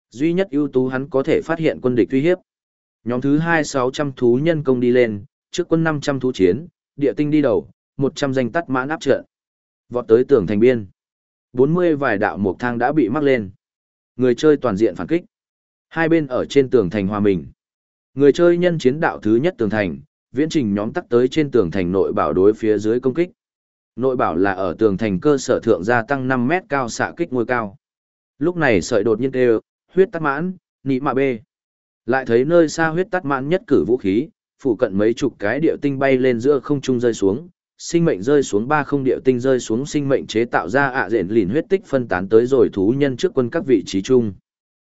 Duy nhất ưu tú hắn có thể phát hiện quân địch uy hiếp. Nhóm thứ hai sáu trăm thú nhân công đi lên, trước quân năm trăm thú chiến, địa tinh đi đầu, một trăm danh tắt mãn áp trận. Vọt tới tường thành biên. bốn mươi vài đạo mục thang đã bị mắc lên. Người chơi toàn diện phản kích. Hai bên ở trên tường thành hòa mình. Người chơi nhân chiến đạo thứ nhất tường thành, viễn trình nhóm tắc tới trên tường thành nội bảo đối phía dưới công kích. Nội bảo là ở tường thành cơ sở thượng gia tăng 5 mét cao xạ kích ngôi cao. Lúc này sợi đột nhiên đều, huyết tắt mãn, nị mạ bê. Lại thấy nơi xa huyết tắt mãn nhất cử vũ khí, phụ cận mấy chục cái điệu tinh bay lên giữa không trung rơi xuống, sinh mệnh rơi xuống ba không địa tinh rơi xuống sinh mệnh chế tạo ra ạ à rện lìn huyết tích phân tán tới rồi thú nhân trước quân các vị trí chung.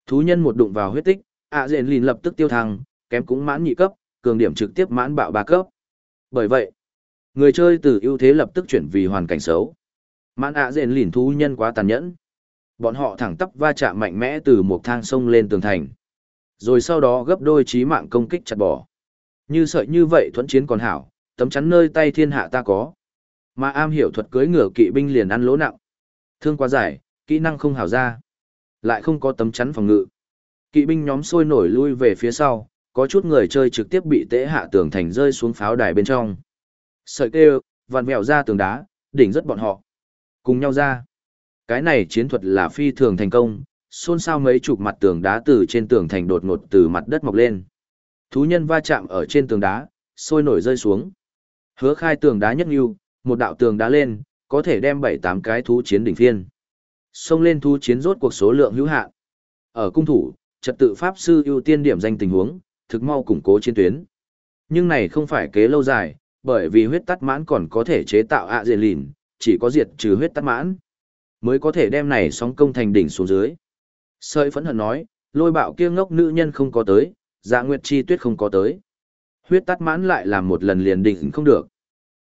Thú nhân một đụng vào huyết tích, ạ à rện lìn lập tức tiêu thăng, kém cũng mãn nhị cấp, cường điểm trực tiếp mãn bạo ba cấp. Bởi vậy, người chơi từ ưu thế lập tức chuyển vì hoàn cảnh xấu. Mãn ạ à rện lìn thú nhân quá tàn nhẫn. Bọn họ thẳng tắp va chạm mạnh mẽ từ một thang sông lên tường thành. Rồi sau đó gấp đôi trí mạng công kích chặt bỏ. Như sợi như vậy thuẫn chiến còn hảo, tấm chắn nơi tay thiên hạ ta có. Mà am hiểu thuật cưới ngựa kỵ binh liền ăn lỗ nặng. Thương quá dài, kỹ năng không hảo ra. Lại không có tấm chắn phòng ngự. Kỵ binh nhóm sôi nổi lui về phía sau, có chút người chơi trực tiếp bị tễ hạ tường thành rơi xuống pháo đài bên trong. Sợi kêu, vằn vẹo ra tường đá, đỉnh rất bọn họ. Cùng nhau ra. Cái này chiến thuật là phi thường thành công, xôn xao mấy chục mặt tường đá từ trên tường thành đột ngột từ mặt đất mọc lên. Thú nhân va chạm ở trên tường đá, sôi nổi rơi xuống. Hứa khai tường đá nhất lưu, một đạo tường đá lên, có thể đem 7-8 cái thú chiến đỉnh phiên. Xông lên thú chiến rốt cuộc số lượng hữu hạn. Ở cung thủ, trật tự pháp sư ưu tiên điểm danh tình huống, thực mau củng cố chiến tuyến. Nhưng này không phải kế lâu dài, bởi vì huyết tắt mãn còn có thể chế tạo ạ à lìn, chỉ có diệt trừ huyết tắt mãn, mới có thể đem này sóng công thành đỉnh xuống dưới. Sợi phẫn hận nói, lôi bạo kia ngốc nữ nhân không có tới, dạ nguyệt chi tuyết không có tới. Huyết tắt mãn lại làm một lần liền đỉnh không được.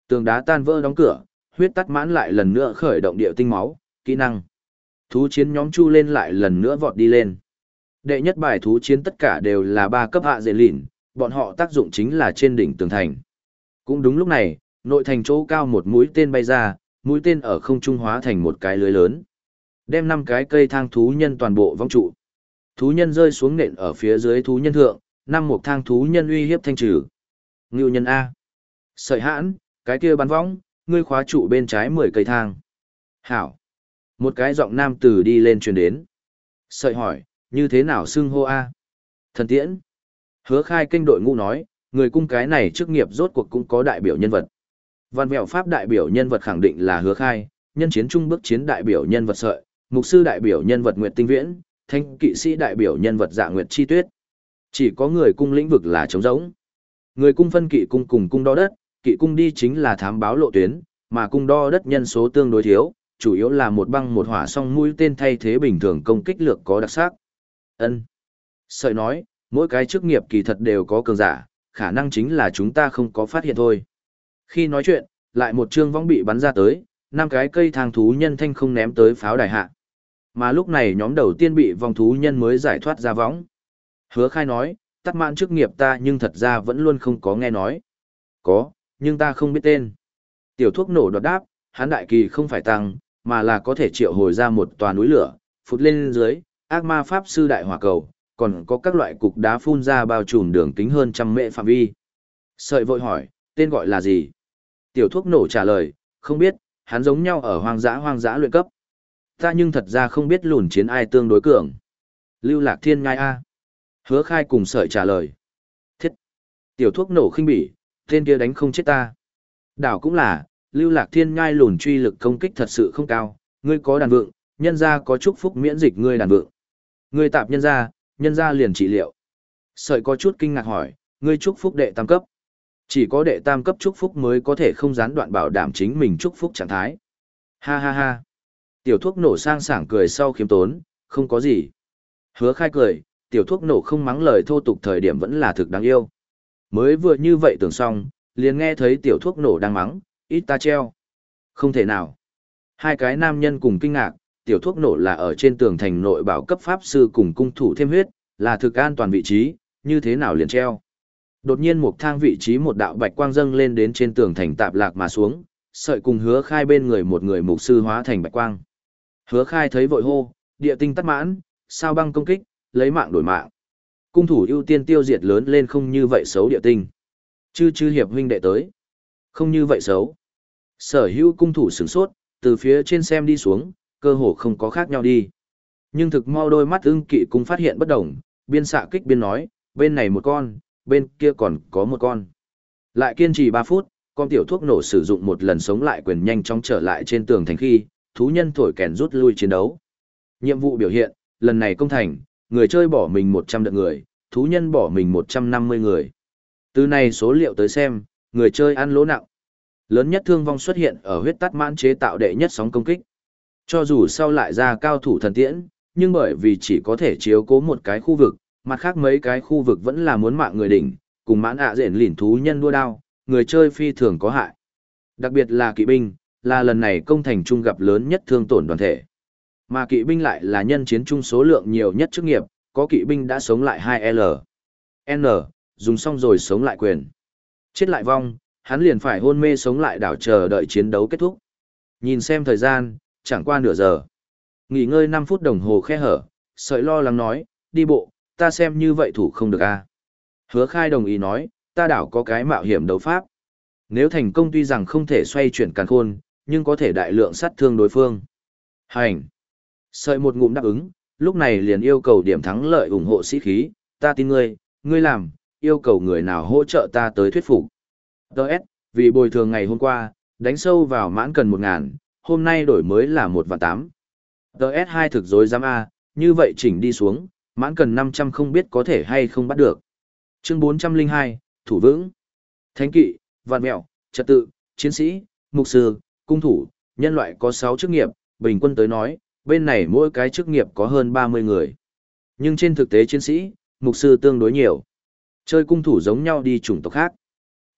Tường đá tan vỡ đóng cửa, huyết tắt mãn lại lần nữa khởi động điệu tinh máu, kỹ năng. Thú chiến nhóm chu lên lại lần nữa vọt đi lên. Đệ nhất bài thú chiến tất cả đều là ba cấp hạ dễ lìn, bọn họ tác dụng chính là trên đỉnh tường thành. Cũng đúng lúc này, nội thành chỗ cao một mũi tên bay ra, mũi tên ở không trung hóa thành một cái lưới lớn. Đem năm cái cây thang thú nhân toàn bộ vong trụ. Thú nhân rơi xuống nện ở phía dưới thú nhân thượng, năm một thang thú nhân uy hiếp thanh trừ. Ngưu nhân A. Sợi hãn, cái kia bắn vong, ngươi khóa trụ bên trái 10 cây thang. Hảo. Một cái giọng nam tử đi lên truyền đến. Sợi hỏi, như thế nào xưng hô A? Thần tiễn. Hứa khai kênh đội ngũ nói, người cung cái này chức nghiệp rốt cuộc cũng có đại biểu nhân vật. Văn vẹo pháp đại biểu nhân vật khẳng định là hứa khai, nhân chiến trung bước chiến đại biểu nhân vật sợi, mục sư đại biểu nhân vật Nguyệt Tinh Viễn, thanh kỵ sĩ đại biểu nhân vật Dạ Nguyệt Chi Tuyết. Chỉ có người cung lĩnh vực là trống rỗng. Người cung phân kỵ cung cùng cung đo đất, kỵ cung đi chính là thám báo lộ tuyến, mà cung đo đất nhân số tương đối thiếu, chủ yếu là một băng một hỏa song mũi tên thay thế bình thường công kích lược có đặc sắc. Ân. Sợi nói, mỗi cái chức nghiệp kỳ thật đều có cường giả, khả năng chính là chúng ta không có phát hiện thôi. Khi nói chuyện, lại một chương vong bị bắn ra tới, năm cái cây thang thú nhân thanh không ném tới pháo đài hạ. Mà lúc này nhóm đầu tiên bị vòng thú nhân mới giải thoát ra võng. Hứa khai nói, tắt mãn chức nghiệp ta nhưng thật ra vẫn luôn không có nghe nói. Có, nhưng ta không biết tên. Tiểu thuốc nổ đột đáp, hắn đại kỳ không phải tăng, mà là có thể triệu hồi ra một tòa núi lửa, phụt lên dưới, ác ma pháp sư đại hỏa cầu, còn có các loại cục đá phun ra bao trùm đường kính hơn trăm mệ phạm vi. Sợi vội hỏi, tên gọi là gì? Tiểu thuốc nổ trả lời, không biết, hắn giống nhau ở hoang dã hoang dã luyện cấp. Ta nhưng thật ra không biết lùn chiến ai tương đối cường. Lưu lạc thiên ngai A. Hứa khai cùng sợi trả lời. Thiết. Tiểu thuốc nổ khinh bỉ, tên kia đánh không chết ta. Đảo cũng là, lưu lạc thiên ngai lùn truy lực công kích thật sự không cao, ngươi có đàn vượng, nhân ra có chúc phúc miễn dịch ngươi đàn vượng. Ngươi tạp nhân ra, nhân ra liền trị liệu. Sợi có chút kinh ngạc hỏi, ngươi chúc phúc đệ tam cấp. Chỉ có đệ tam cấp chúc phúc mới có thể không gián đoạn bảo đảm chính mình chúc phúc trạng thái. Ha ha ha. Tiểu thuốc nổ sang sảng cười sau khiếm tốn, không có gì. Hứa khai cười, tiểu thuốc nổ không mắng lời thô tục thời điểm vẫn là thực đáng yêu. Mới vừa như vậy tưởng xong, liền nghe thấy tiểu thuốc nổ đang mắng, ít ta treo. Không thể nào. Hai cái nam nhân cùng kinh ngạc, tiểu thuốc nổ là ở trên tường thành nội bảo cấp pháp sư cùng cung thủ thêm huyết, là thực an toàn vị trí, như thế nào liền treo. Đột nhiên một thang vị trí một đạo bạch quang dâng lên đến trên tường thành tạp lạc mà xuống, sợi cùng hứa khai bên người một người mục sư hóa thành bạch quang. Hứa khai thấy vội hô, địa tinh tắt mãn, sao băng công kích, lấy mạng đổi mạng. Cung thủ ưu tiên tiêu diệt lớn lên không như vậy xấu địa tinh. Chư chư hiệp huynh đệ tới. Không như vậy xấu. Sở hữu cung thủ sửng sốt, từ phía trên xem đi xuống, cơ hồ không có khác nhau đi. Nhưng thực mau đôi mắt ưng kỵ cung phát hiện bất đồng, biên xạ kích biên nói, bên này một con, bên kia còn có một con. Lại kiên trì 3 phút, con tiểu thuốc nổ sử dụng một lần sống lại quyền nhanh chóng trở lại trên tường thành khi, thú nhân thổi kèn rút lui chiến đấu. Nhiệm vụ biểu hiện, lần này công thành, người chơi bỏ mình 100 đợt người, thú nhân bỏ mình 150 người. Từ này số liệu tới xem, người chơi ăn lỗ nặng. Lớn nhất thương vong xuất hiện ở huyết tắt mãn chế tạo đệ nhất sóng công kích. Cho dù sau lại ra cao thủ thần tiễn, nhưng bởi vì chỉ có thể chiếu cố một cái khu vực, mặt khác mấy cái khu vực vẫn là muốn mạng người đỉnh, cùng mãn ạ à rển lỉn thú nhân đua đao, người chơi phi thường có hại. Đặc biệt là kỵ binh, là lần này công thành trung gặp lớn nhất thương tổn đoàn thể. Mà kỵ binh lại là nhân chiến trung số lượng nhiều nhất chức nghiệp, có kỵ binh đã sống lại 2L. N, dùng xong rồi sống lại quyền. Chết lại vong, hắn liền phải hôn mê sống lại đảo chờ đợi chiến đấu kết thúc. Nhìn xem thời gian, chẳng qua nửa giờ. Nghỉ ngơi 5 phút đồng hồ khe hở, sợi lo lắng nói, đi bộ, ta xem như vậy thủ không được a à? Hứa khai đồng ý nói, ta đảo có cái mạo hiểm đấu pháp. Nếu thành công tuy rằng không thể xoay chuyển càn khôn, nhưng có thể đại lượng sát thương đối phương. Hành. Sợi một ngụm đáp ứng, lúc này liền yêu cầu điểm thắng lợi ủng hộ sĩ khí, ta tin ngươi, ngươi làm, yêu cầu người nào hỗ trợ ta tới thuyết phục. Đợt, vì bồi thường ngày hôm qua, đánh sâu vào mãn cần một ngàn, hôm nay đổi mới là một và tám. Đợt hai thực dối giám A, như vậy chỉnh đi xuống, mãn cần 500 không biết có thể hay không bắt được. Chương 402, Thủ vững. Thánh kỵ, vạn mẹo, trật tự, chiến sĩ, mục sư, cung thủ, nhân loại có 6 chức nghiệp, bình quân tới nói, bên này mỗi cái chức nghiệp có hơn 30 người. Nhưng trên thực tế chiến sĩ, mục sư tương đối nhiều. Chơi cung thủ giống nhau đi chủng tộc khác.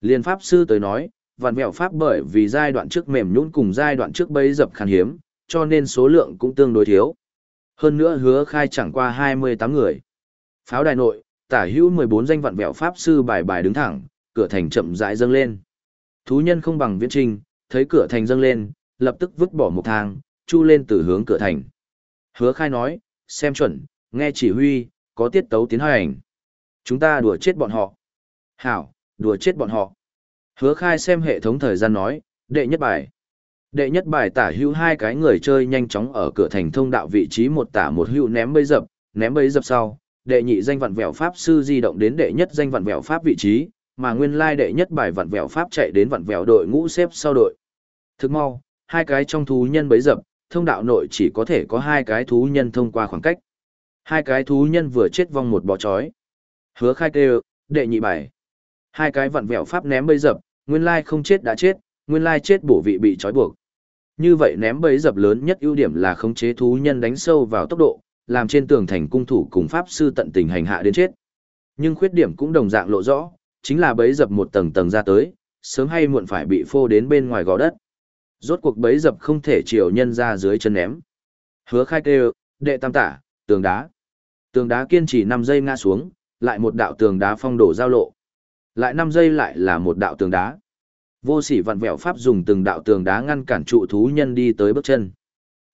Liên pháp sư tới nói, vạn mẹo pháp bởi vì giai đoạn trước mềm nhũn cùng giai đoạn trước bấy dập khan hiếm, cho nên số lượng cũng tương đối thiếu. Hơn nữa hứa khai chẳng qua 28 người. Pháo đài nội, tả hữu 14 danh vạn vẹo pháp sư bài bài đứng thẳng, cửa thành chậm rãi dâng lên. Thú nhân không bằng viễn trình thấy cửa thành dâng lên, lập tức vứt bỏ một thang, chu lên từ hướng cửa thành. Hứa khai nói, xem chuẩn, nghe chỉ huy, có tiết tấu tiến hành. Chúng ta đùa chết bọn họ. Hảo, đùa chết bọn họ. Hứa khai xem hệ thống thời gian nói, đệ nhất bài. Đệ nhất bài tả hữu hai cái người chơi nhanh chóng ở cửa thành thông đạo vị trí một tả một hữu ném bấy dập, ném bấy dập sau, đệ nhị danh vặn vẹo pháp sư di động đến đệ nhất danh vặn vẹo pháp vị trí, mà nguyên lai đệ nhất bài vặn vẹo pháp chạy đến vặn vẹo đội ngũ xếp sau đội. Thức mau, hai cái trong thú nhân bấy dập, thông đạo nội chỉ có thể có hai cái thú nhân thông qua khoảng cách. Hai cái thú nhân vừa chết vong một bò chói. Hứa khai kêu, đệ nhị bài. Hai cái vặn vẹo pháp ném bấy dập, nguyên lai không chết đã chết, nguyên lai chết bổ vị bị trói buộc. Như vậy ném bấy dập lớn nhất ưu điểm là khống chế thú nhân đánh sâu vào tốc độ, làm trên tường thành cung thủ cùng pháp sư tận tình hành hạ đến chết. Nhưng khuyết điểm cũng đồng dạng lộ rõ, chính là bấy dập một tầng tầng ra tới, sớm hay muộn phải bị phô đến bên ngoài gò đất. Rốt cuộc bấy dập không thể chiều nhân ra dưới chân ném. Hứa khai kêu, đệ tam tả, tường đá. Tường đá kiên trì 5 giây ngã xuống, lại một đạo tường đá phong đổ giao lộ. Lại 5 giây lại là một đạo tường đá. Vô sỉ vặn vẹo pháp dùng từng đạo tường đá ngăn cản trụ thú nhân đi tới bước chân.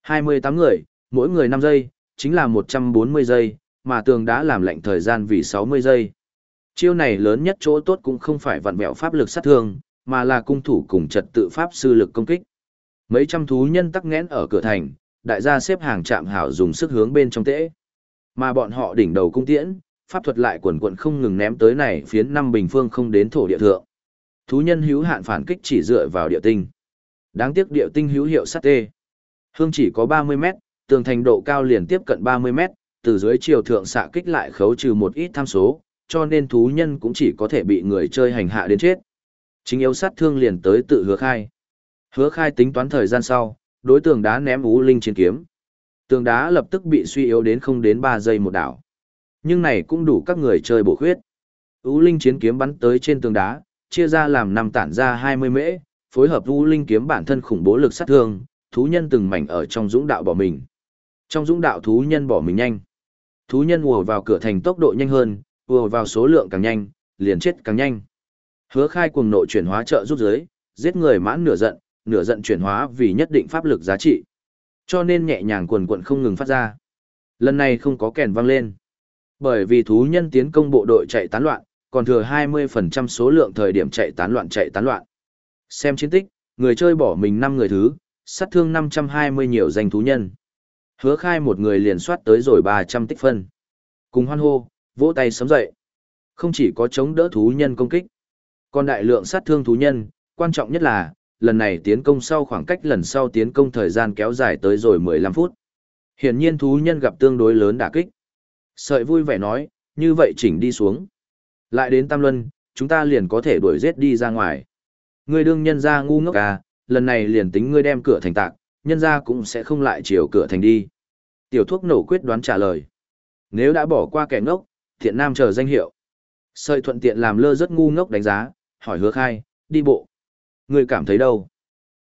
28 người, mỗi người 5 giây, chính là 140 giây, mà tường đá làm lệnh thời gian vì 60 giây. Chiêu này lớn nhất chỗ tốt cũng không phải vặn vẹo pháp lực sát thương, mà là cung thủ cùng trật tự pháp sư lực công kích. Mấy trăm thú nhân tắc nghẽn ở cửa thành, đại gia xếp hàng chạm hảo dùng sức hướng bên trong tễ. Mà bọn họ đỉnh đầu cung tiễn, pháp thuật lại quần quận không ngừng ném tới này phiến năm bình phương không đến thổ địa thượng. Thú nhân hữu hạn phản kích chỉ dựa vào địa tinh. Đáng tiếc địa tinh hữu hiệu sát tê. Hương chỉ có 30 mét, tường thành độ cao liền tiếp cận 30 mét, từ dưới chiều thượng xạ kích lại khấu trừ một ít tham số, cho nên thú nhân cũng chỉ có thể bị người chơi hành hạ đến chết. Chính yếu sát thương liền tới tự hứa khai. Hứa khai tính toán thời gian sau, đối tượng đá ném ú linh chiến kiếm. Tường đá lập tức bị suy yếu đến không đến 3 giây một đảo. Nhưng này cũng đủ các người chơi bổ khuyết. Ú linh chiến kiếm bắn tới trên tường đá, chia ra làm năm tản ra 20 mễ, phối hợp Ú linh kiếm bản thân khủng bố lực sát thương, thú nhân từng mảnh ở trong dũng đạo bỏ mình. Trong dũng đạo thú nhân bỏ mình nhanh. Thú nhân ùa vào cửa thành tốc độ nhanh hơn, ùa vào số lượng càng nhanh, liền chết càng nhanh. Hứa khai cuồng nộ chuyển hóa trợ rút giới, giết người mãn nửa giận, nửa giận chuyển hóa vì nhất định pháp lực giá trị. Cho nên nhẹ nhàng quần quận không ngừng phát ra. Lần này không có kèn vang lên. Bởi vì thú nhân tiến công bộ đội chạy tán loạn, còn thừa 20% số lượng thời điểm chạy tán loạn chạy tán loạn. Xem chiến tích, người chơi bỏ mình 5 người thứ, sát thương 520 nhiều danh thú nhân. Hứa khai một người liền soát tới rồi 300 tích phân. Cùng hoan hô, vỗ tay sấm dậy. Không chỉ có chống đỡ thú nhân công kích, còn đại lượng sát thương thú nhân, quan trọng nhất là, lần này tiến công sau khoảng cách lần sau tiến công thời gian kéo dài tới rồi 15 phút. Hiển nhiên thú nhân gặp tương đối lớn đả kích. Sợi vui vẻ nói, như vậy chỉnh đi xuống. Lại đến Tam Luân, chúng ta liền có thể đuổi giết đi ra ngoài. Ngươi đương nhân ra ngu ngốc à, lần này liền tính ngươi đem cửa thành tạc, nhân ra cũng sẽ không lại chiều cửa thành đi. Tiểu thuốc nổ quyết đoán trả lời. Nếu đã bỏ qua kẻ ngốc, thiện nam chờ danh hiệu. Sợi thuận tiện làm lơ rất ngu ngốc đánh giá, hỏi hứa khai, đi bộ. Ngươi cảm thấy đâu?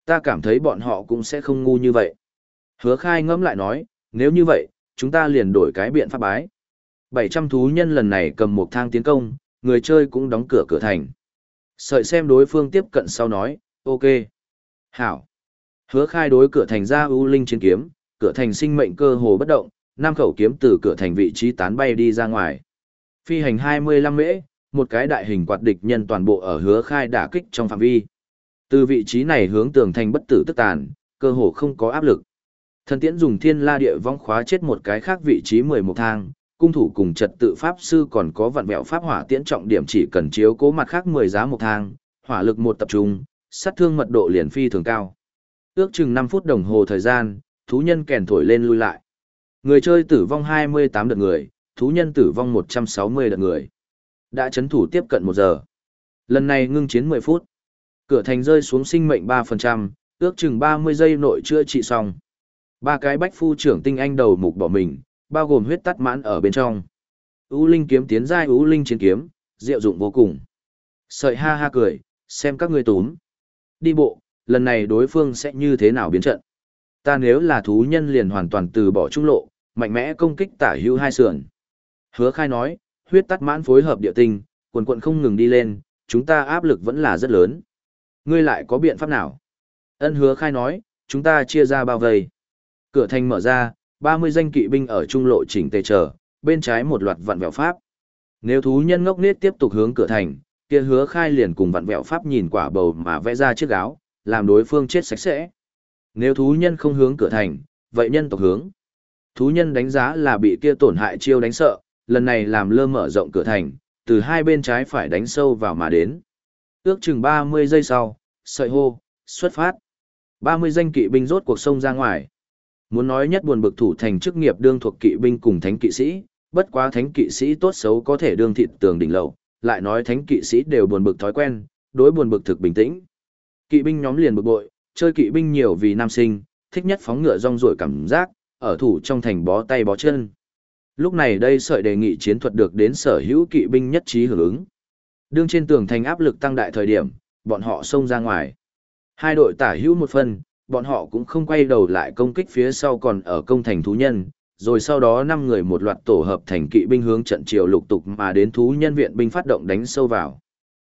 Ta cảm thấy bọn họ cũng sẽ không ngu như vậy. Hứa khai ngẫm lại nói, nếu như vậy, chúng ta liền đổi cái biện pháp bái. 700 thú nhân lần này cầm một thang tiến công, người chơi cũng đóng cửa cửa thành. Sợi xem đối phương tiếp cận sau nói, ok. Hảo. Hứa khai đối cửa thành ra ưu linh chiến kiếm, cửa thành sinh mệnh cơ hồ bất động, Nam khẩu kiếm từ cửa thành vị trí tán bay đi ra ngoài. Phi hành 25 mễ, một cái đại hình quạt địch nhân toàn bộ ở hứa khai đả kích trong phạm vi. Từ vị trí này hướng tường thành bất tử tức tàn, cơ hồ không có áp lực. Thần tiễn dùng thiên la địa vong khóa chết một cái khác vị trí 11 thang, cung thủ cùng trật tự pháp sư còn có vạn mẹo pháp hỏa tiễn trọng điểm chỉ cần chiếu cố mặt khác 10 giá một thang, hỏa lực một tập trung, sát thương mật độ liền phi thường cao. Ước chừng 5 phút đồng hồ thời gian, thú nhân kèn thổi lên lui lại. Người chơi tử vong 28 đợt người, thú nhân tử vong 160 đợt người. Đã chấn thủ tiếp cận 1 giờ. Lần này ngưng chiến 10 phút. Cửa thành rơi xuống sinh mệnh 3%, ước chừng 30 giây nội chữa trị xong. Ba cái bách phu trưởng tinh anh đầu mục bỏ mình, bao gồm huyết tắt mãn ở bên trong. Ú linh kiếm tiến giai Ú linh chiến kiếm, diệu dụng vô cùng. Sợi ha ha cười, xem các ngươi túm. Đi bộ, lần này đối phương sẽ như thế nào biến trận. Ta nếu là thú nhân liền hoàn toàn từ bỏ trung lộ, mạnh mẽ công kích tả hữu hai sườn. Hứa khai nói, huyết tắt mãn phối hợp địa tinh, quần quận không ngừng đi lên, chúng ta áp lực vẫn là rất lớn. Ngươi lại có biện pháp nào? Ân hứa khai nói, chúng ta chia ra bao vây. Cửa thành mở ra, 30 danh kỵ binh ở trung lộ chỉnh tề chờ, bên trái một loạt vặn vẹo pháp. Nếu thú nhân ngốc nết tiếp tục hướng cửa thành, kia hứa khai liền cùng vặn vẹo pháp nhìn quả bầu mà vẽ ra chiếc áo, làm đối phương chết sạch sẽ. Nếu thú nhân không hướng cửa thành, vậy nhân tộc hướng. Thú nhân đánh giá là bị kia tổn hại chiêu đánh sợ, lần này làm lơ mở rộng cửa thành, từ hai bên trái phải đánh sâu vào mà đến. Ước chừng 30 giây sau, sợi hô, xuất phát. 30 danh kỵ binh rốt cuộc sông ra ngoài. Muốn nói nhất buồn bực thủ thành chức nghiệp đương thuộc kỵ binh cùng thánh kỵ sĩ, bất quá thánh kỵ sĩ tốt xấu có thể đương thịt tường đỉnh lầu, lại nói thánh kỵ sĩ đều buồn bực thói quen, đối buồn bực thực bình tĩnh. Kỵ binh nhóm liền bực bội, chơi kỵ binh nhiều vì nam sinh, thích nhất phóng ngựa rong ruổi cảm giác, ở thủ trong thành bó tay bó chân. Lúc này đây sợi đề nghị chiến thuật được đến sở hữu kỵ binh nhất trí hưởng ứng. Đương trên tường thành áp lực tăng đại thời điểm, bọn họ xông ra ngoài. Hai đội tả hữu một phần, bọn họ cũng không quay đầu lại công kích phía sau còn ở công thành thú nhân, rồi sau đó năm người một loạt tổ hợp thành kỵ binh hướng trận triều lục tục mà đến thú nhân viện binh phát động đánh sâu vào.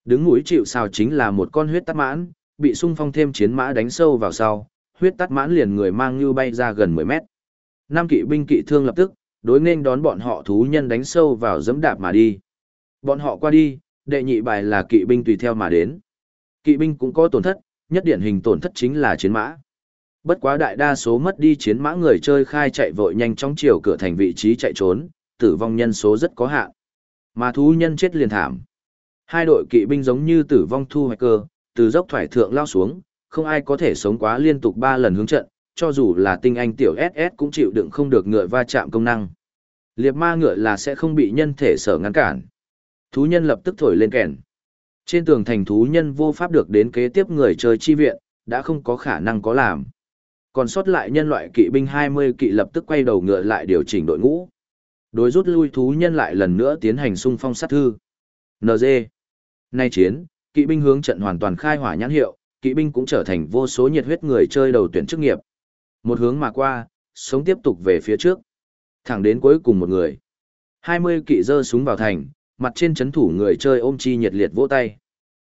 Đứng mũi chịu sao chính là một con huyết tắt mãn, bị xung phong thêm chiến mã đánh sâu vào sau, huyết tắt mãn liền người mang như bay ra gần 10 mét. Năm kỵ binh kỵ thương lập tức, đối nên đón bọn họ thú nhân đánh sâu vào dẫm đạp mà đi. Bọn họ qua đi, đệ nhị bài là kỵ binh tùy theo mà đến. Kỵ binh cũng có tổn thất, nhất điển hình tổn thất chính là chiến mã. Bất quá đại đa số mất đi chiến mã người chơi khai chạy vội nhanh trong chiều cửa thành vị trí chạy trốn, tử vong nhân số rất có hạn. Mà thú nhân chết liền thảm. Hai đội kỵ binh giống như tử vong thu hoạch cơ, từ dốc thoải thượng lao xuống, không ai có thể sống quá liên tục 3 lần hướng trận, cho dù là tinh anh tiểu SS cũng chịu đựng không được ngựa va chạm công năng. Liệp ma ngựa là sẽ không bị nhân thể sở ngăn cản. Thú nhân lập tức thổi lên kèn. Trên tường thành thú nhân vô pháp được đến kế tiếp người chơi chi viện, đã không có khả năng có làm. Còn sót lại nhân loại kỵ binh 20 kỵ lập tức quay đầu ngựa lại điều chỉnh đội ngũ. Đối rút lui thú nhân lại lần nữa tiến hành xung phong sát thư. NG. Nay chiến, kỵ binh hướng trận hoàn toàn khai hỏa nhãn hiệu, kỵ binh cũng trở thành vô số nhiệt huyết người chơi đầu tuyển chức nghiệp. Một hướng mà qua, sống tiếp tục về phía trước. Thẳng đến cuối cùng một người. 20 kỵ dơ súng vào thành, Mặt trên chấn thủ người chơi ôm chi nhiệt liệt vỗ tay.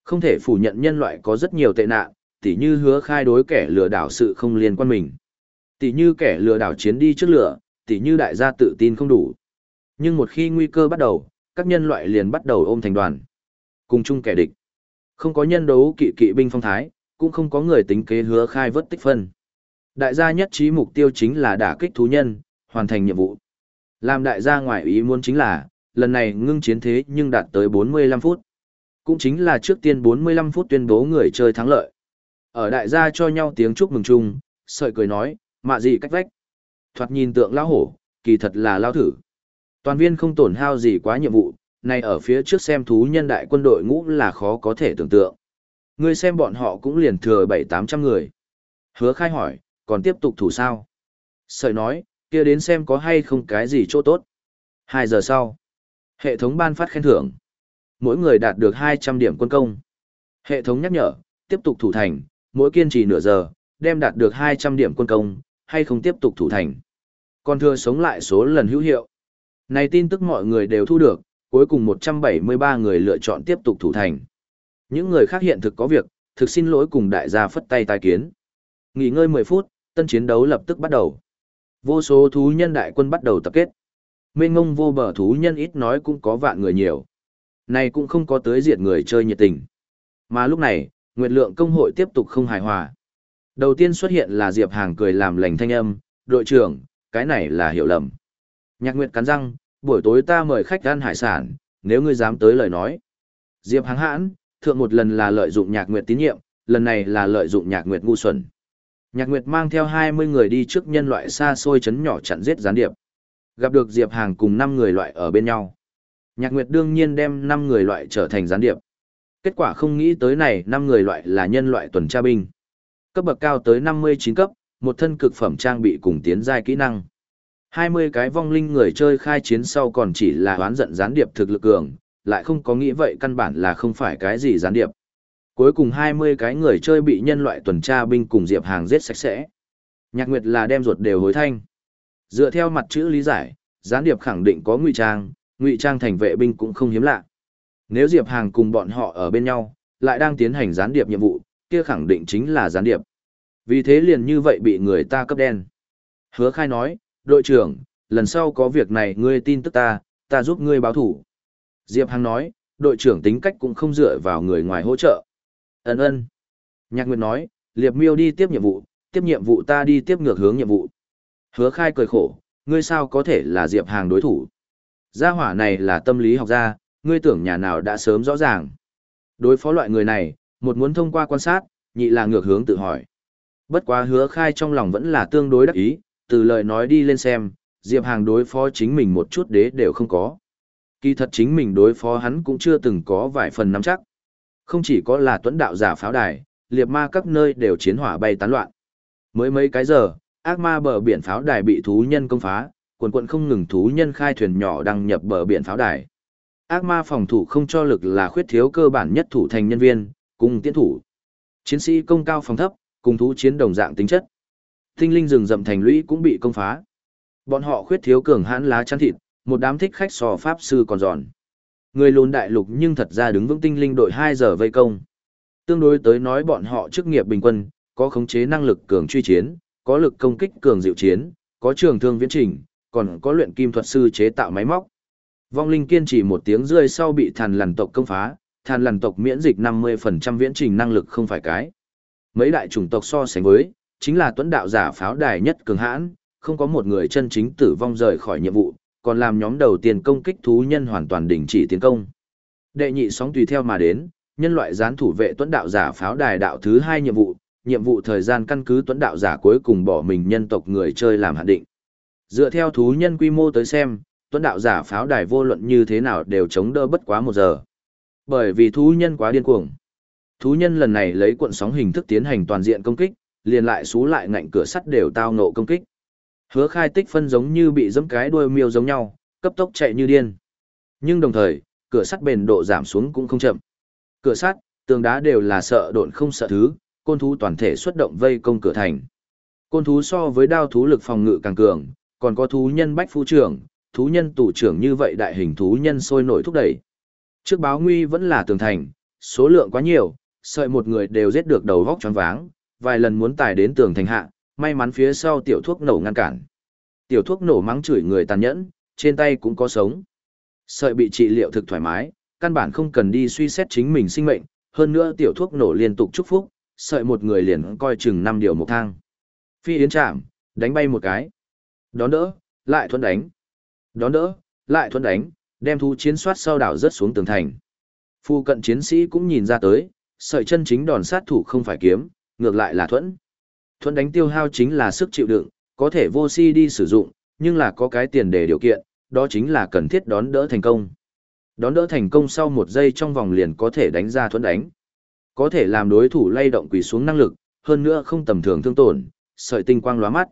Không thể phủ nhận nhân loại có rất nhiều tệ nạn, tỉ như hứa khai đối kẻ lừa đảo sự không liên quan mình. Tỉ như kẻ lừa đảo chiến đi trước lửa, tỉ như đại gia tự tin không đủ. Nhưng một khi nguy cơ bắt đầu, các nhân loại liền bắt đầu ôm thành đoàn. Cùng chung kẻ địch. Không có nhân đấu kỵ kỵ binh phong thái, cũng không có người tính kế hứa khai vớt tích phân. Đại gia nhất trí mục tiêu chính là đả kích thú nhân, hoàn thành nhiệm vụ. Làm đại gia ngoại ý muốn chính là, lần này ngưng chiến thế nhưng đạt tới 45 phút. Cũng chính là trước tiên 45 phút tuyên bố người chơi thắng lợi. Ở đại gia cho nhau tiếng chúc mừng chung, sợi cười nói, mạ gì cách vách. Thoạt nhìn tượng lao hổ, kỳ thật là lao thử. Toàn viên không tổn hao gì quá nhiệm vụ, này ở phía trước xem thú nhân đại quân đội ngũ là khó có thể tưởng tượng. người xem bọn họ cũng liền thừa bảy tám trăm người. Hứa khai hỏi, còn tiếp tục thủ sao? Sợi nói, kia đến xem có hay không cái gì chỗ tốt. Hai giờ sau, hệ thống ban phát khen thưởng. Mỗi người đạt được 200 điểm quân công. Hệ thống nhắc nhở, tiếp tục thủ thành, mỗi kiên trì nửa giờ, đem đạt được 200 điểm quân công, hay không tiếp tục thủ thành. Còn thừa sống lại số lần hữu hiệu. Này tin tức mọi người đều thu được, cuối cùng 173 người lựa chọn tiếp tục thủ thành. Những người khác hiện thực có việc, thực xin lỗi cùng đại gia phất tay tai kiến. Nghỉ ngơi 10 phút, tân chiến đấu lập tức bắt đầu. Vô số thú nhân đại quân bắt đầu tập kết mê ngông vô bờ thú nhân ít nói cũng có vạn người nhiều. Này cũng không có tới diệt người chơi nhiệt tình. Mà lúc này, Nguyệt Lượng công hội tiếp tục không hài hòa. Đầu tiên xuất hiện là Diệp Hàng cười làm lành thanh âm, đội trưởng, cái này là hiểu lầm. Nhạc Nguyệt cắn răng, buổi tối ta mời khách ăn hải sản, nếu ngươi dám tới lời nói. Diệp Hàng hãn, thượng một lần là lợi dụng Nhạc Nguyệt tín nhiệm, lần này là lợi dụng Nhạc Nguyệt ngu xuẩn. Nhạc Nguyệt mang theo 20 người đi trước nhân loại xa xôi chấn nhỏ chặn giết gián điệp. Gặp được Diệp Hàng cùng 5 người loại ở bên nhau. Nhạc Nguyệt đương nhiên đem 5 người loại trở thành gián điệp. Kết quả không nghĩ tới này 5 người loại là nhân loại tuần tra binh. Cấp bậc cao tới 59 cấp, một thân cực phẩm trang bị cùng tiến giai kỹ năng. 20 cái vong linh người chơi khai chiến sau còn chỉ là oán giận gián điệp thực lực cường, lại không có nghĩ vậy căn bản là không phải cái gì gián điệp. Cuối cùng 20 cái người chơi bị nhân loại tuần tra binh cùng Diệp Hàng giết sạch sẽ. Nhạc Nguyệt là đem ruột đều hối thanh. Dựa theo mặt chữ lý giải, gián điệp khẳng định có ngụy trang, ngụy trang thành vệ binh cũng không hiếm lạ. Nếu Diệp Hàng cùng bọn họ ở bên nhau, lại đang tiến hành gián điệp nhiệm vụ, kia khẳng định chính là gián điệp. Vì thế liền như vậy bị người ta cấp đen. Hứa khai nói, đội trưởng, lần sau có việc này ngươi tin tức ta, ta giúp ngươi báo thủ. Diệp Hằng nói, đội trưởng tính cách cũng không dựa vào người ngoài hỗ trợ. Ấn ơn. Nhạc Nguyệt nói, Liệp Miêu đi tiếp nhiệm vụ, tiếp nhiệm vụ ta đi tiếp ngược hướng nhiệm vụ. Hứa khai cười khổ, ngươi sao có thể là Diệp Hàng đối thủ. Gia hỏa này là tâm lý học gia, ngươi tưởng nhà nào đã sớm rõ ràng. Đối phó loại người này, một muốn thông qua quan sát, nhị là ngược hướng tự hỏi. Bất quá hứa khai trong lòng vẫn là tương đối đắc ý, từ lời nói đi lên xem, Diệp Hàng đối phó chính mình một chút đế đều không có. Kỳ thật chính mình đối phó hắn cũng chưa từng có vài phần nắm chắc. Không chỉ có là tuấn đạo giả pháo đài, liệt ma các nơi đều chiến hỏa bay tán loạn. Mới mấy cái giờ, ác ma bờ biển pháo đài bị thú nhân công phá, quần quận không ngừng thú nhân khai thuyền nhỏ đăng nhập bờ biển pháo đài. Ác ma phòng thủ không cho lực là khuyết thiếu cơ bản nhất thủ thành nhân viên, cùng tiến thủ. Chiến sĩ công cao phòng thấp, cùng thú chiến đồng dạng tính chất. Tinh linh rừng rậm thành lũy cũng bị công phá. Bọn họ khuyết thiếu cường hãn lá chăn thịt, một đám thích khách sò pháp sư còn giòn. Người lùn đại lục nhưng thật ra đứng vững tinh linh đội 2 giờ vây công. Tương đối tới nói bọn họ chức nghiệp bình quân, có khống chế năng lực cường truy chiến, có lực công kích cường dịu chiến, có trường thương viễn trình, còn có luyện kim thuật sư chế tạo máy móc. Vong linh kiên trì một tiếng rơi sau bị thần lằn tộc công phá, thần lằn tộc miễn dịch 50% viễn trình năng lực không phải cái. Mấy đại chủng tộc so sánh với, chính là tuấn đạo giả pháo đài nhất cường hãn, không có một người chân chính tử vong rời khỏi nhiệm vụ, còn làm nhóm đầu tiên công kích thú nhân hoàn toàn đình chỉ tiến công. Đệ nhị sóng tùy theo mà đến, nhân loại gián thủ vệ tuấn đạo giả pháo đài đạo thứ hai nhiệm vụ, nhiệm vụ thời gian căn cứ tuấn đạo giả cuối cùng bỏ mình nhân tộc người chơi làm hạn định. Dựa theo thú nhân quy mô tới xem, tuấn đạo giả pháo đài vô luận như thế nào đều chống đỡ bất quá một giờ. Bởi vì thú nhân quá điên cuồng. Thú nhân lần này lấy cuộn sóng hình thức tiến hành toàn diện công kích, liền lại xú lại ngạnh cửa sắt đều tao nộ công kích. Hứa khai tích phân giống như bị giẫm cái đuôi miêu giống nhau, cấp tốc chạy như điên. Nhưng đồng thời, cửa sắt bền độ giảm xuống cũng không chậm. Cửa sắt, tường đá đều là sợ độn không sợ thứ, côn thú toàn thể xuất động vây công cửa thành. Côn thú so với đao thú lực phòng ngự càng cường, còn có thú nhân bách phu trưởng, thú nhân tủ trưởng như vậy đại hình thú nhân sôi nổi thúc đẩy, Trước báo nguy vẫn là tường thành, số lượng quá nhiều, sợi một người đều giết được đầu vóc choáng váng, vài lần muốn tải đến tường thành hạ, may mắn phía sau tiểu thuốc nổ ngăn cản. Tiểu thuốc nổ mắng chửi người tàn nhẫn, trên tay cũng có sống. Sợi bị trị liệu thực thoải mái, căn bản không cần đi suy xét chính mình sinh mệnh, hơn nữa tiểu thuốc nổ liên tục chúc phúc, sợi một người liền coi chừng năm điều một thang. Phi yến chạm, đánh bay một cái. Đón đỡ, lại thuẫn đánh. Đón đỡ, lại thuẫn đánh, đem thú chiến soát sau đảo rớt xuống tường thành. Phu cận chiến sĩ cũng nhìn ra tới, sợi chân chính đòn sát thủ không phải kiếm, ngược lại là thuẫn. Thuẫn đánh tiêu hao chính là sức chịu đựng, có thể vô si đi sử dụng, nhưng là có cái tiền đề điều kiện, đó chính là cần thiết đón đỡ thành công. Đón đỡ thành công sau một giây trong vòng liền có thể đánh ra thuẫn đánh. Có thể làm đối thủ lay động quỳ xuống năng lực, hơn nữa không tầm thường thương tổn, sợi tinh quang lóa mắt.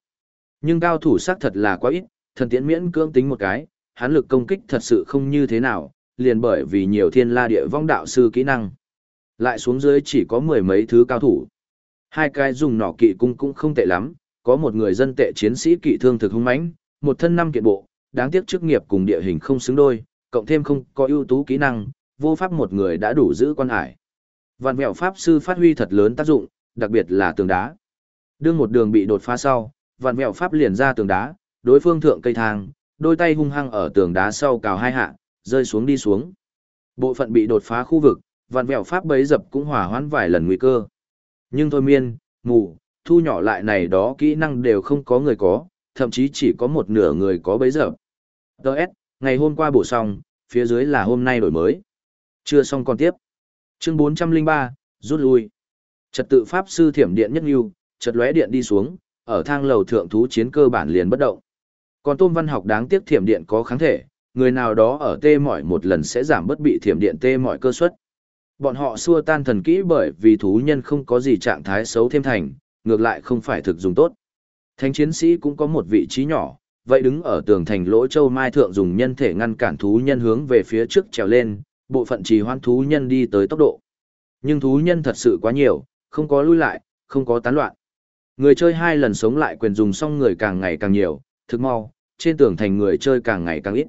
Nhưng cao thủ xác thật là quá ít, thần tiễn miễn cưỡng tính một cái, hắn lực công kích thật sự không như thế nào, liền bởi vì nhiều thiên la địa vong đạo sư kỹ năng. Lại xuống dưới chỉ có mười mấy thứ cao thủ. Hai cái dùng nỏ kỵ cung cũng không tệ lắm, có một người dân tệ chiến sĩ kỵ thương thực hung mãnh, một thân năm kiện bộ, đáng tiếc chức nghiệp cùng địa hình không xứng đôi, cộng thêm không có ưu tú kỹ năng, vô pháp một người đã đủ giữ quan hải. Vạn mẹo pháp sư phát huy thật lớn tác dụng, đặc biệt là tường đá. Đương một đường bị đột phá sau, vạn mẹo pháp liền ra tường đá, đối phương thượng cây thang, đôi tay hung hăng ở tường đá sau cào hai hạ, rơi xuống đi xuống. Bộ phận bị đột phá khu vực, vạn mẹo pháp bấy dập cũng hỏa hoãn vài lần nguy cơ. Nhưng thôi miên, ngủ, thu nhỏ lại này đó kỹ năng đều không có người có, thậm chí chỉ có một nửa người có bấy dập. Đợt, ngày hôm qua bổ xong, phía dưới là hôm nay đổi mới. Chưa xong còn tiếp. Chương 403, rút lui. Trật tự pháp sư thiểm điện nhất lưu, chợt lóe điện đi xuống, ở thang lầu thượng thú chiến cơ bản liền bất động. Còn tôm văn học đáng tiếc thiểm điện có kháng thể, người nào đó ở tê mỏi một lần sẽ giảm bất bị thiểm điện tê mỏi cơ suất. Bọn họ xua tan thần kỹ bởi vì thú nhân không có gì trạng thái xấu thêm thành, ngược lại không phải thực dùng tốt. Thánh chiến sĩ cũng có một vị trí nhỏ, vậy đứng ở tường thành lỗ châu mai thượng dùng nhân thể ngăn cản thú nhân hướng về phía trước trèo lên, bộ phận trì hoãn thú nhân đi tới tốc độ. Nhưng thú nhân thật sự quá nhiều, không có lui lại, không có tán loạn. Người chơi hai lần sống lại quyền dùng xong người càng ngày càng nhiều, thực mau, trên tường thành người chơi càng ngày càng ít.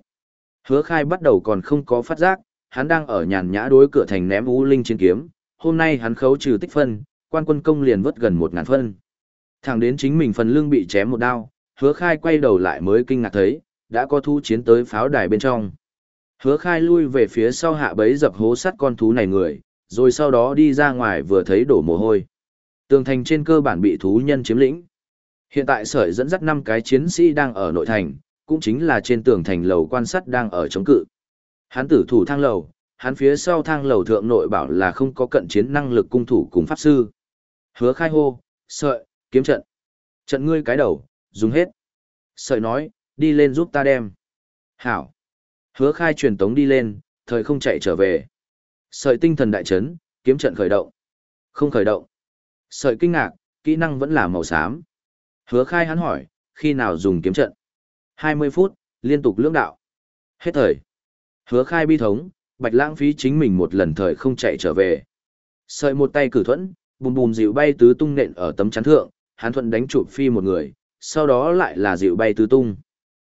Hứa khai bắt đầu còn không có phát giác, hắn đang ở nhàn nhã đối cửa thành ném u linh chiến kiếm, hôm nay hắn khấu trừ tích phân, quan quân công liền vớt gần 1.000 phân. Thẳng đến chính mình phần lưng bị chém một đao, hứa khai quay đầu lại mới kinh ngạc thấy, đã có thu chiến tới pháo đài bên trong. Hứa khai lui về phía sau hạ bấy dập hố sắt con thú này người, rồi sau đó đi ra ngoài vừa thấy đổ mồ hôi. Tường thành trên cơ bản bị thú nhân chiếm lĩnh. Hiện tại sợi dẫn dắt 5 cái chiến sĩ đang ở nội thành, cũng chính là trên tường thành lầu quan sát đang ở chống cự. Hắn tử thủ thang lầu, hắn phía sau thang lầu thượng nội bảo là không có cận chiến năng lực cung thủ cùng pháp sư. Hứa khai hô, sợi, kiếm trận. Trận ngươi cái đầu, dùng hết. Sợi nói, đi lên giúp ta đem. Hảo. Hứa khai truyền tống đi lên, thời không chạy trở về. Sợi tinh thần đại chấn, kiếm trận khởi động. Không khởi động. Sợi kinh ngạc, kỹ năng vẫn là màu xám. Hứa khai hắn hỏi, khi nào dùng kiếm trận? 20 phút, liên tục lưỡng đạo. Hết thời. Hứa khai bi thống, bạch lãng phí chính mình một lần thời không chạy trở về. Sợi một tay cử thuẫn, bùm bùm dịu bay tứ tung nện ở tấm chắn thượng, hắn thuận đánh chụp phi một người, sau đó lại là dịu bay tứ tung.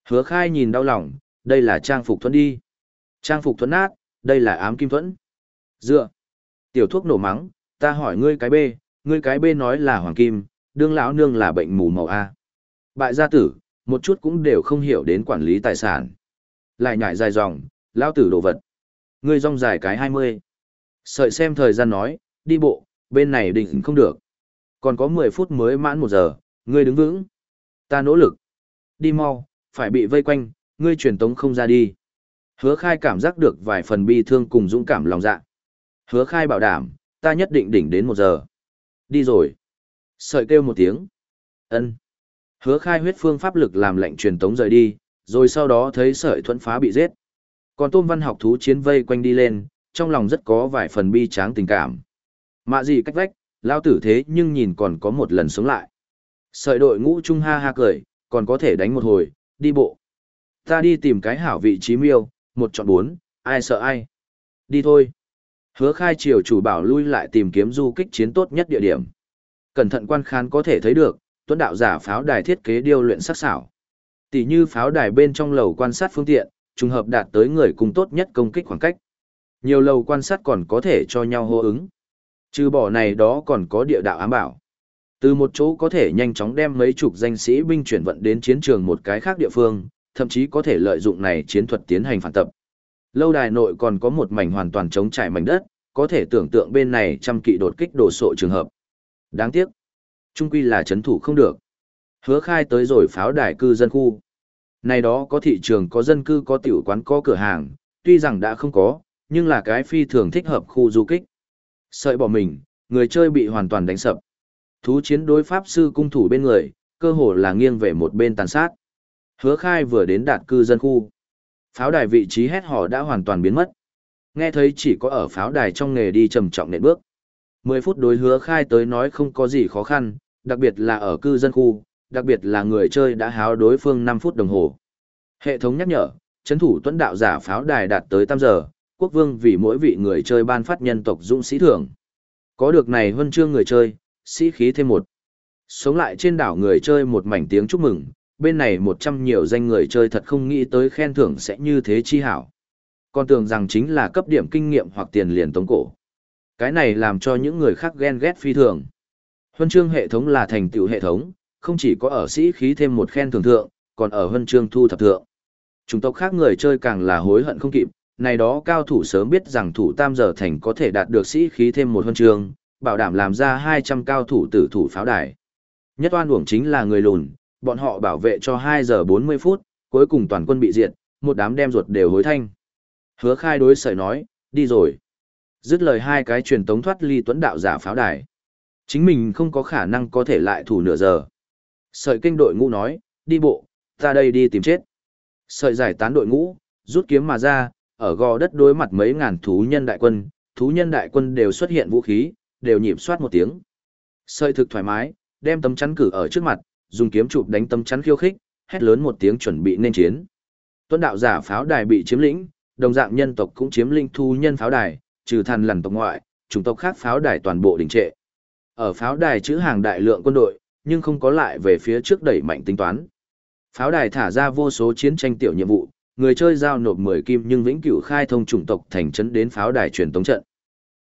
Hứa khai nhìn đau lòng, đây là trang phục thuẫn đi. Trang phục thuẫn nát, đây là ám kim thuẫn. Dựa. Tiểu thuốc nổ mắng, ta hỏi ngươi cái bê, ngươi cái bê nói là hoàng kim, đương lão nương là bệnh mù màu A. Bại gia tử, một chút cũng đều không hiểu đến quản lý tài sản. Lại nhảy dài dòng, lão tử đồ vật. Ngươi rong dài cái 20. Sợi xem thời gian nói, đi bộ, bên này định không được. Còn có 10 phút mới mãn 1 giờ, ngươi đứng vững. Ta nỗ lực. Đi mau, phải bị vây quanh, ngươi truyền tống không ra đi. Hứa khai cảm giác được vài phần bi thương cùng dũng cảm lòng dạ. Hứa khai bảo đảm, ta nhất định đỉnh đến một giờ. Đi rồi. Sợi kêu một tiếng. ân Hứa khai huyết phương pháp lực làm lệnh truyền tống rời đi, rồi sau đó thấy sợi thuẫn phá bị giết. Còn tôm văn học thú chiến vây quanh đi lên, trong lòng rất có vài phần bi tráng tình cảm. Mạ gì cách vách, lao tử thế nhưng nhìn còn có một lần sống lại. Sợi đội ngũ trung ha ha cười, còn có thể đánh một hồi, đi bộ. Ta đi tìm cái hảo vị trí miêu, một chọn bốn, ai sợ ai. Đi thôi. Hứa khai triều chủ bảo lui lại tìm kiếm du kích chiến tốt nhất địa điểm. Cẩn thận quan khán có thể thấy được, tuấn đạo giả pháo đài thiết kế điêu luyện sắc xảo. Tỷ như pháo đài bên trong lầu quan sát phương tiện, trùng hợp đạt tới người cùng tốt nhất công kích khoảng cách. Nhiều lầu quan sát còn có thể cho nhau hô ứng. Trừ bỏ này đó còn có địa đạo ám bảo. Từ một chỗ có thể nhanh chóng đem mấy chục danh sĩ binh chuyển vận đến chiến trường một cái khác địa phương, thậm chí có thể lợi dụng này chiến thuật tiến hành phản tập. Lâu đài nội còn có một mảnh hoàn toàn chống trải mảnh đất, có thể tưởng tượng bên này trăm kỵ đột kích đổ sộ trường hợp. Đáng tiếc, trung quy là chấn thủ không được. Hứa khai tới rồi pháo đài cư dân khu. Này đó có thị trường có dân cư có tiểu quán có cửa hàng, tuy rằng đã không có, nhưng là cái phi thường thích hợp khu du kích. Sợi bỏ mình, người chơi bị hoàn toàn đánh sập. Thú chiến đối pháp sư cung thủ bên người, cơ hồ là nghiêng về một bên tàn sát. Hứa khai vừa đến đạt cư dân khu. Pháo đài vị trí hét hò đã hoàn toàn biến mất. Nghe thấy chỉ có ở pháo đài trong nghề đi trầm trọng nện bước. 10 phút đối hứa khai tới nói không có gì khó khăn, đặc biệt là ở cư dân khu, đặc biệt là người chơi đã háo đối phương 5 phút đồng hồ. Hệ thống nhắc nhở, chấn thủ tuấn đạo giả pháo đài đạt tới 8 giờ, quốc vương vì mỗi vị người chơi ban phát nhân tộc dũng sĩ thưởng. Có được này huân chương người chơi, sĩ khí thêm một. Sống lại trên đảo người chơi một mảnh tiếng chúc mừng, bên này 100 nhiều danh người chơi thật không nghĩ tới khen thưởng sẽ như thế chi hảo. Còn tưởng rằng chính là cấp điểm kinh nghiệm hoặc tiền liền tống cổ. Cái này làm cho những người khác ghen ghét phi thường. Huân chương hệ thống là thành tựu hệ thống, không chỉ có ở sĩ khí thêm một khen thưởng thượng, còn ở huân chương thu thập thượng. Chúng tộc khác người chơi càng là hối hận không kịp, này đó cao thủ sớm biết rằng thủ tam giờ thành có thể đạt được sĩ khí thêm một huân chương, bảo đảm làm ra 200 cao thủ tử thủ pháo đài. Nhất oan uổng chính là người lùn, bọn họ bảo vệ cho 2 giờ 40 phút, cuối cùng toàn quân bị diệt, một đám đem ruột đều hối thanh. Hứa khai đối sợi nói, đi rồi. Dứt lời hai cái truyền tống thoát ly tuấn đạo giả pháo đài. Chính mình không có khả năng có thể lại thủ nửa giờ. Sợi kinh đội ngũ nói, đi bộ, ta đây đi tìm chết. Sợi giải tán đội ngũ, rút kiếm mà ra, ở gò đất đối mặt mấy ngàn thú nhân đại quân, thú nhân đại quân đều xuất hiện vũ khí, đều nhịp soát một tiếng. Sợi thực thoải mái, đem tấm chắn cử ở trước mặt, dùng kiếm chụp đánh tâm chắn khiêu khích, hét lớn một tiếng chuẩn bị nên chiến. Tuấn đạo giả pháo đài bị chiếm lĩnh, đồng dạng nhân tộc cũng chiếm lĩnh thu nhân pháo đài, trừ thần lằn tộc ngoại, chủng tộc khác pháo đài toàn bộ đình trệ. Ở pháo đài chữ hàng đại lượng quân đội, nhưng không có lại về phía trước đẩy mạnh tính toán. Pháo đài thả ra vô số chiến tranh tiểu nhiệm vụ, người chơi giao nộp 10 kim nhưng vĩnh cửu khai thông chủng tộc thành trấn đến pháo đài truyền tống trận.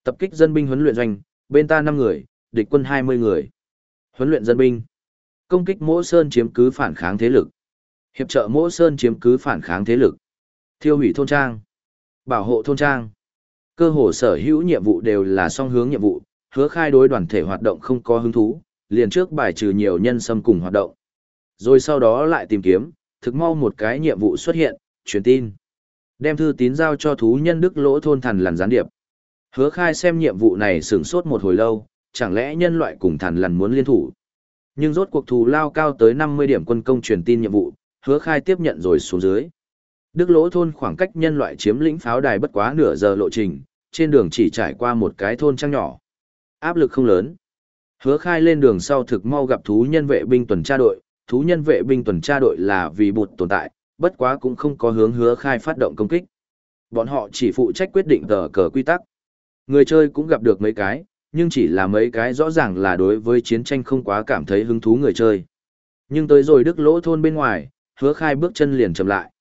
Tập kích dân binh huấn luyện doanh, bên ta 5 người, địch quân 20 người. Huấn luyện dân binh. Công kích Mỗ Sơn chiếm cứ phản kháng thế lực. Hiệp trợ Mỗ Sơn chiếm cứ phản kháng thế lực. Thiêu hủy thôn trang. Bảo hộ thôn trang. Cơ hồ sở hữu nhiệm vụ đều là song hướng nhiệm vụ, hứa khai đối đoàn thể hoạt động không có hứng thú, liền trước bài trừ nhiều nhân xâm cùng hoạt động. Rồi sau đó lại tìm kiếm, thực mau một cái nhiệm vụ xuất hiện, truyền tin. Đem thư tín giao cho thú nhân đức lỗ thôn thần lằn gián điệp. Hứa khai xem nhiệm vụ này sửng sốt một hồi lâu, chẳng lẽ nhân loại cùng thần lằn muốn liên thủ. Nhưng rốt cuộc thù lao cao tới 50 điểm quân công truyền tin nhiệm vụ, hứa khai tiếp nhận rồi xuống dưới. Đức lỗ thôn khoảng cách nhân loại chiếm lĩnh pháo đài bất quá nửa giờ lộ trình, trên đường chỉ trải qua một cái thôn trang nhỏ. Áp lực không lớn. Hứa khai lên đường sau thực mau gặp thú nhân vệ binh tuần tra đội, thú nhân vệ binh tuần tra đội là vì bụt tồn tại, bất quá cũng không có hướng hứa khai phát động công kích. Bọn họ chỉ phụ trách quyết định tờ cờ quy tắc. Người chơi cũng gặp được mấy cái, nhưng chỉ là mấy cái rõ ràng là đối với chiến tranh không quá cảm thấy hứng thú người chơi. Nhưng tới rồi đức lỗ thôn bên ngoài, hứa khai bước chân liền chậm lại.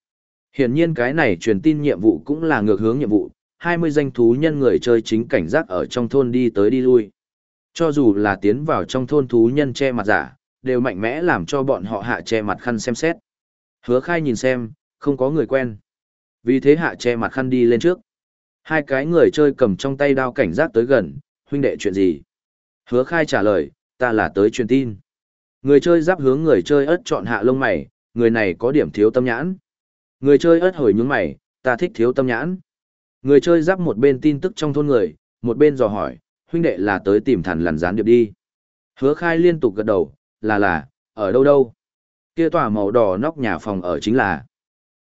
Hiển nhiên cái này truyền tin nhiệm vụ cũng là ngược hướng nhiệm vụ, 20 danh thú nhân người chơi chính cảnh giác ở trong thôn đi tới đi lui. Cho dù là tiến vào trong thôn thú nhân che mặt giả, đều mạnh mẽ làm cho bọn họ hạ che mặt khăn xem xét. Hứa khai nhìn xem, không có người quen. Vì thế hạ che mặt khăn đi lên trước. Hai cái người chơi cầm trong tay đao cảnh giác tới gần, huynh đệ chuyện gì? Hứa khai trả lời, ta là tới truyền tin. Người chơi giáp hướng người chơi ớt chọn hạ lông mày, người này có điểm thiếu tâm nhãn. Người chơi ớt hồi nhướng mày, ta thích thiếu tâm nhãn. Người chơi giáp một bên tin tức trong thôn người, một bên dò hỏi, huynh đệ là tới tìm thằn lằn gián điệp đi. Hứa khai liên tục gật đầu, là là, ở đâu đâu? Kia tòa màu đỏ nóc nhà phòng ở chính là.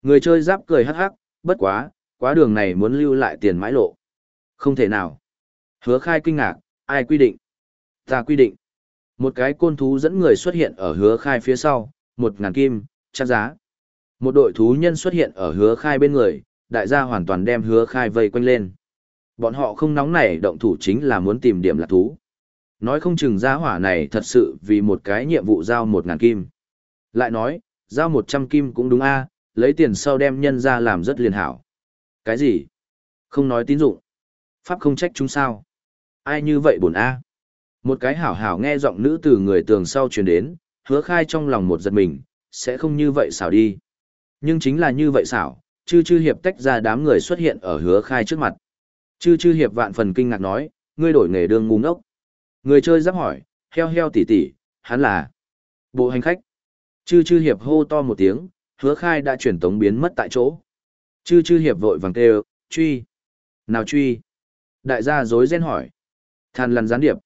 Người chơi giáp cười hắc hắc, bất quá, quá đường này muốn lưu lại tiền mãi lộ. Không thể nào. Hứa khai kinh ngạc, ai quy định? Ta quy định. Một cái côn thú dẫn người xuất hiện ở hứa khai phía sau, một ngàn kim, chắc giá. Một đội thú nhân xuất hiện ở hứa khai bên người, đại gia hoàn toàn đem hứa khai vây quanh lên. Bọn họ không nóng nảy động thủ chính là muốn tìm điểm lạc thú. Nói không chừng gia hỏa này thật sự vì một cái nhiệm vụ giao một ngàn kim. Lại nói, giao một trăm kim cũng đúng a lấy tiền sau đem nhân ra làm rất liền hảo. Cái gì? Không nói tín dụng. Pháp không trách chúng sao. Ai như vậy buồn a Một cái hảo hảo nghe giọng nữ từ người tường sau truyền đến, hứa khai trong lòng một giật mình, sẽ không như vậy xảo đi. Nhưng chính là như vậy xảo, chư chư hiệp tách ra đám người xuất hiện ở hứa khai trước mặt. Chư chư hiệp vạn phần kinh ngạc nói, ngươi đổi nghề đường ngu ngốc. Người chơi giáp hỏi, heo heo tỉ tỉ, hắn là bộ hành khách. Chư chư hiệp hô to một tiếng, hứa khai đã chuyển tống biến mất tại chỗ. Chư chư hiệp vội vàng kêu, truy. Nào truy. Đại gia dối ren hỏi. Than lăn gián điệp.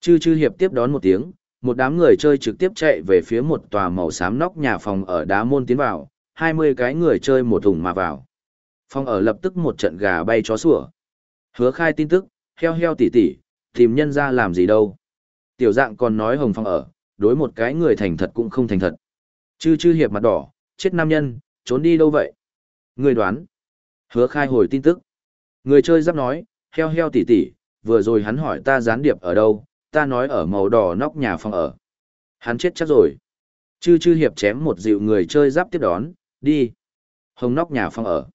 Chư chư hiệp tiếp đón một tiếng, một đám người chơi trực tiếp chạy về phía một tòa màu xám nóc nhà phòng ở đá môn tiến vào, 20 cái người chơi một thùng mà vào. Phòng ở lập tức một trận gà bay chó sủa. Hứa khai tin tức, heo heo tỉ tỉ, tìm nhân ra làm gì đâu. Tiểu dạng còn nói hồng phòng ở, đối một cái người thành thật cũng không thành thật. Chư chư hiệp mặt đỏ, chết nam nhân, trốn đi đâu vậy? Người đoán. Hứa khai hồi tin tức. Người chơi giáp nói, heo heo tỉ tỉ, vừa rồi hắn hỏi ta gián điệp ở đâu, ta nói ở màu đỏ nóc nhà phòng ở. Hắn chết chắc rồi. Chư chư hiệp chém một dịu người chơi giáp tiếp đón, đi. Hồng nóc nhà phòng ở.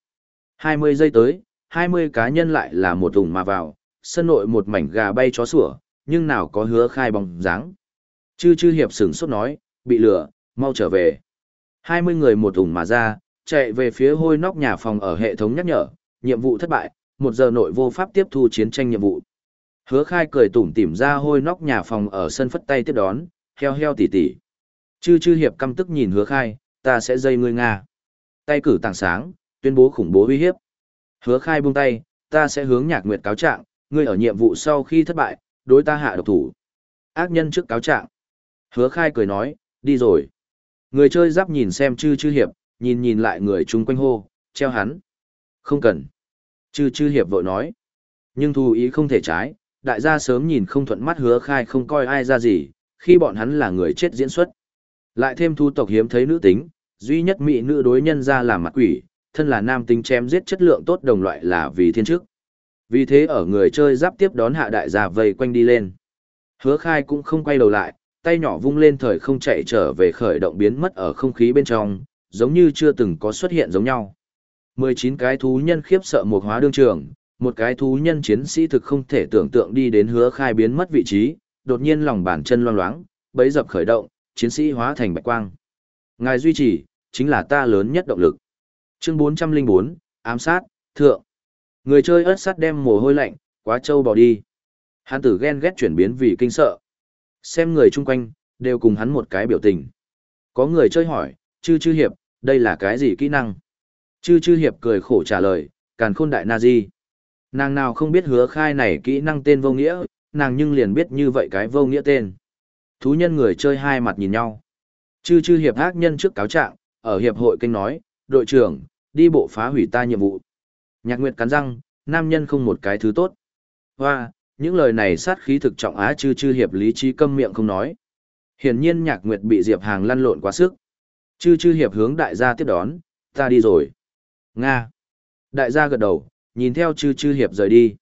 20 giây tới, 20 cá nhân lại là một ủng mà vào, sân nội một mảnh gà bay chó sủa, nhưng nào có hứa khai bóng dáng. Chư chư hiệp sửng sốt nói, bị lửa, mau trở về. 20 người một ủng mà ra, chạy về phía hôi nóc nhà phòng ở hệ thống nhắc nhở, nhiệm vụ thất bại, một giờ nội vô pháp tiếp thu chiến tranh nhiệm vụ. Hứa khai cười tủm tỉm ra hôi nóc nhà phòng ở sân phất tay tiếp đón, heo heo tỉ tỉ. Chư chư hiệp căm tức nhìn hứa khai, ta sẽ dây ngươi Nga. Tay cử tảng sáng, tuyên bố khủng bố uy hiếp. Hứa khai buông tay, ta sẽ hướng nhạc nguyệt cáo trạng, ngươi ở nhiệm vụ sau khi thất bại, đối ta hạ độc thủ. Ác nhân trước cáo trạng. Hứa khai cười nói, đi rồi. Người chơi giáp nhìn xem chư chư hiệp, nhìn nhìn lại người chung quanh hô, treo hắn. Không cần. Chư chư hiệp vội nói. Nhưng thù ý không thể trái, đại gia sớm nhìn không thuận mắt hứa khai không coi ai ra gì, khi bọn hắn là người chết diễn xuất. Lại thêm thu tộc hiếm thấy nữ tính, duy nhất mỹ nữ đối nhân ra là mặt quỷ, thân là nam tính chém giết chất lượng tốt đồng loại là vì thiên chức. Vì thế ở người chơi giáp tiếp đón hạ đại gia vây quanh đi lên. Hứa khai cũng không quay đầu lại, tay nhỏ vung lên thời không chạy trở về khởi động biến mất ở không khí bên trong, giống như chưa từng có xuất hiện giống nhau. 19 cái thú nhân khiếp sợ một hóa đương trường, một cái thú nhân chiến sĩ thực không thể tưởng tượng đi đến hứa khai biến mất vị trí, đột nhiên lòng bàn chân loang loáng, bấy dập khởi động, chiến sĩ hóa thành bạch quang. Ngài duy trì, chính là ta lớn nhất động lực. Chương 404, ám sát, thượng. Người chơi ớt sắt đem mồ hôi lạnh, quá trâu bỏ đi. Hắn tử ghen ghét chuyển biến vì kinh sợ. Xem người chung quanh, đều cùng hắn một cái biểu tình. Có người chơi hỏi, chư chư hiệp, đây là cái gì kỹ năng? Chư chư hiệp cười khổ trả lời, càn khôn đại na di. Nàng nào không biết hứa khai này kỹ năng tên vô nghĩa, nàng nhưng liền biết như vậy cái vô nghĩa tên. Thú nhân người chơi hai mặt nhìn nhau. Chư chư hiệp ác nhân trước cáo trạng, ở hiệp hội kênh nói, đội trưởng, đi bộ phá hủy ta nhiệm vụ. Nhạc Nguyệt cắn răng, nam nhân không một cái thứ tốt. Hoa, những lời này sát khí thực trọng á chư chư hiệp lý trí câm miệng không nói. Hiển nhiên Nhạc Nguyệt bị Diệp Hàng lăn lộn quá sức. Chư chư hiệp hướng đại gia tiếp đón, ta đi rồi. Nga. Đại gia gật đầu, nhìn theo chư chư hiệp rời đi.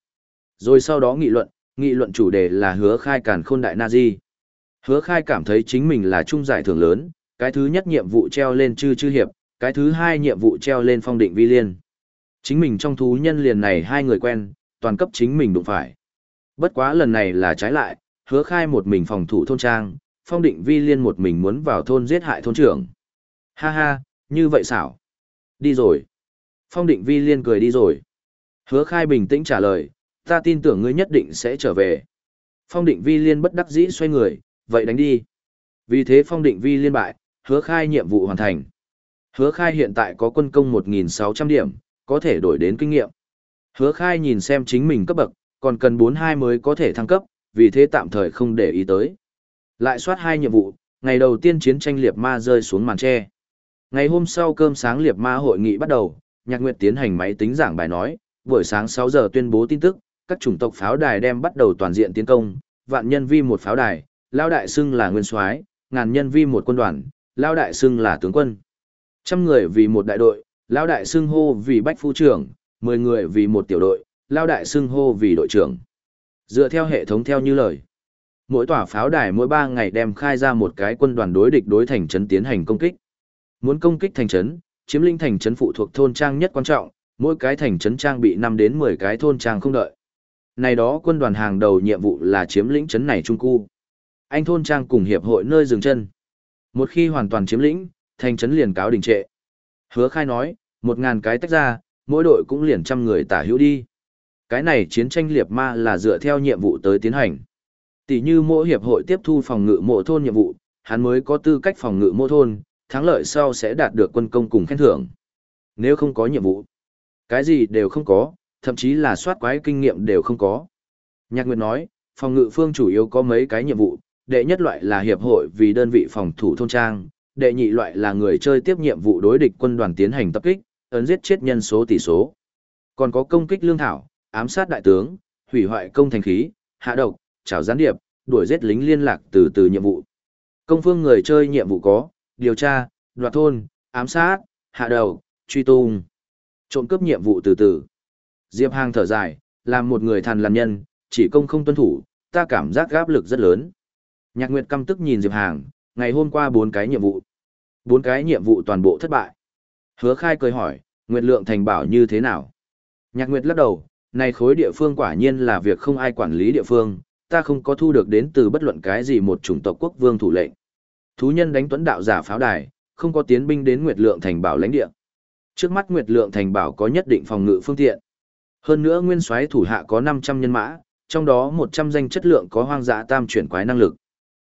Rồi sau đó nghị luận, nghị luận chủ đề là hứa khai càn khôn đại Nazi. Hứa khai cảm thấy chính mình là trung giải thưởng lớn, cái thứ nhất nhiệm vụ treo lên chư chư hiệp, cái thứ hai nhiệm vụ treo lên phong định vi liên. Chính mình trong thú nhân liền này hai người quen, toàn cấp chính mình đụng phải. Bất quá lần này là trái lại, hứa khai một mình phòng thủ thôn trang, phong định vi liên một mình muốn vào thôn giết hại thôn trưởng. Ha ha, như vậy xảo. Đi rồi. Phong định vi liên cười đi rồi. Hứa khai bình tĩnh trả lời, ta tin tưởng ngươi nhất định sẽ trở về. Phong định vi liên bất đắc dĩ xoay người, vậy đánh đi. Vì thế phong định vi liên bại, hứa khai nhiệm vụ hoàn thành. Hứa khai hiện tại có quân công 1.600 điểm, có thể đổi đến kinh nghiệm. Hứa khai nhìn xem chính mình cấp bậc, còn cần 42 mới có thể thăng cấp, vì thế tạm thời không để ý tới. Lại soát hai nhiệm vụ, ngày đầu tiên chiến tranh liệt ma rơi xuống màn tre. Ngày hôm sau cơm sáng liệt ma hội nghị bắt đầu, Nhạc Nguyệt tiến hành máy tính giảng bài nói, buổi sáng 6 giờ tuyên bố tin tức, các chủng tộc pháo đài đem bắt đầu toàn diện tiến công, vạn nhân vi một pháo đài, lao đại xưng là nguyên soái, ngàn nhân vi một quân đoàn, lao đại xưng là tướng quân. Trăm người vì một đại đội, lao đại xưng hô vì bách phu trưởng, 10 người vì một tiểu đội, lao đại xưng hô vì đội trưởng. Dựa theo hệ thống theo như lời, mỗi tòa pháo đài mỗi 3 ngày đem khai ra một cái quân đoàn đối địch đối thành trấn tiến hành công kích. Muốn công kích thành trấn, chiếm lĩnh thành trấn phụ thuộc thôn trang nhất quan trọng, Mỗi cái thành trấn trang bị 5 đến 10 cái thôn trang không đợi. Này đó quân đoàn hàng đầu nhiệm vụ là chiếm lĩnh trấn này trung cu. Anh thôn trang cùng hiệp hội nơi dừng chân. Một khi hoàn toàn chiếm lĩnh, thành trấn liền cáo đình trệ. Hứa khai nói, một ngàn cái tách ra, mỗi đội cũng liền trăm người tả hữu đi. Cái này chiến tranh liệt ma là dựa theo nhiệm vụ tới tiến hành. Tỷ như mỗi hiệp hội tiếp thu phòng ngự mộ thôn nhiệm vụ, hắn mới có tư cách phòng ngự mộ thôn, thắng lợi sau sẽ đạt được quân công cùng khen thưởng. Nếu không có nhiệm vụ, cái gì đều không có, thậm chí là soát quái kinh nghiệm đều không có. Nhạc Nguyệt nói, phòng ngự phương chủ yếu có mấy cái nhiệm vụ, đệ nhất loại là hiệp hội vì đơn vị phòng thủ thôn trang, đệ nhị loại là người chơi tiếp nhiệm vụ đối địch quân đoàn tiến hành tập kích, ấn giết chết nhân số tỷ số. Còn có công kích lương thảo, ám sát đại tướng, hủy hoại công thành khí, hạ độc, trảo gián điệp, đuổi giết lính liên lạc từ từ nhiệm vụ. Công phương người chơi nhiệm vụ có, điều tra, đoạt thôn, ám sát, hạ đầu, truy tung. Trộm cướp nhiệm vụ từ từ. Diệp Hàng thở dài, làm một người thần làm nhân, chỉ công không tuân thủ, ta cảm giác gáp lực rất lớn. Nhạc Nguyệt căm tức nhìn Diệp Hàng, ngày hôm qua bốn cái nhiệm vụ. Bốn cái nhiệm vụ toàn bộ thất bại. Hứa khai cười hỏi, Nguyệt Lượng thành bảo như thế nào? Nhạc Nguyệt lắc đầu, này khối địa phương quả nhiên là việc không ai quản lý địa phương, ta không có thu được đến từ bất luận cái gì một chủng tộc quốc vương thủ lệnh. Thú nhân đánh tuấn đạo giả pháo đài, không có tiến binh đến Nguyệt Lượng thành bảo lãnh địa. Trước mắt Nguyệt Lượng thành bảo có nhất định phòng ngự phương tiện. Hơn nữa nguyên soái thủ hạ có 500 nhân mã, trong đó 100 danh chất lượng có hoang dã tam chuyển quái năng lực.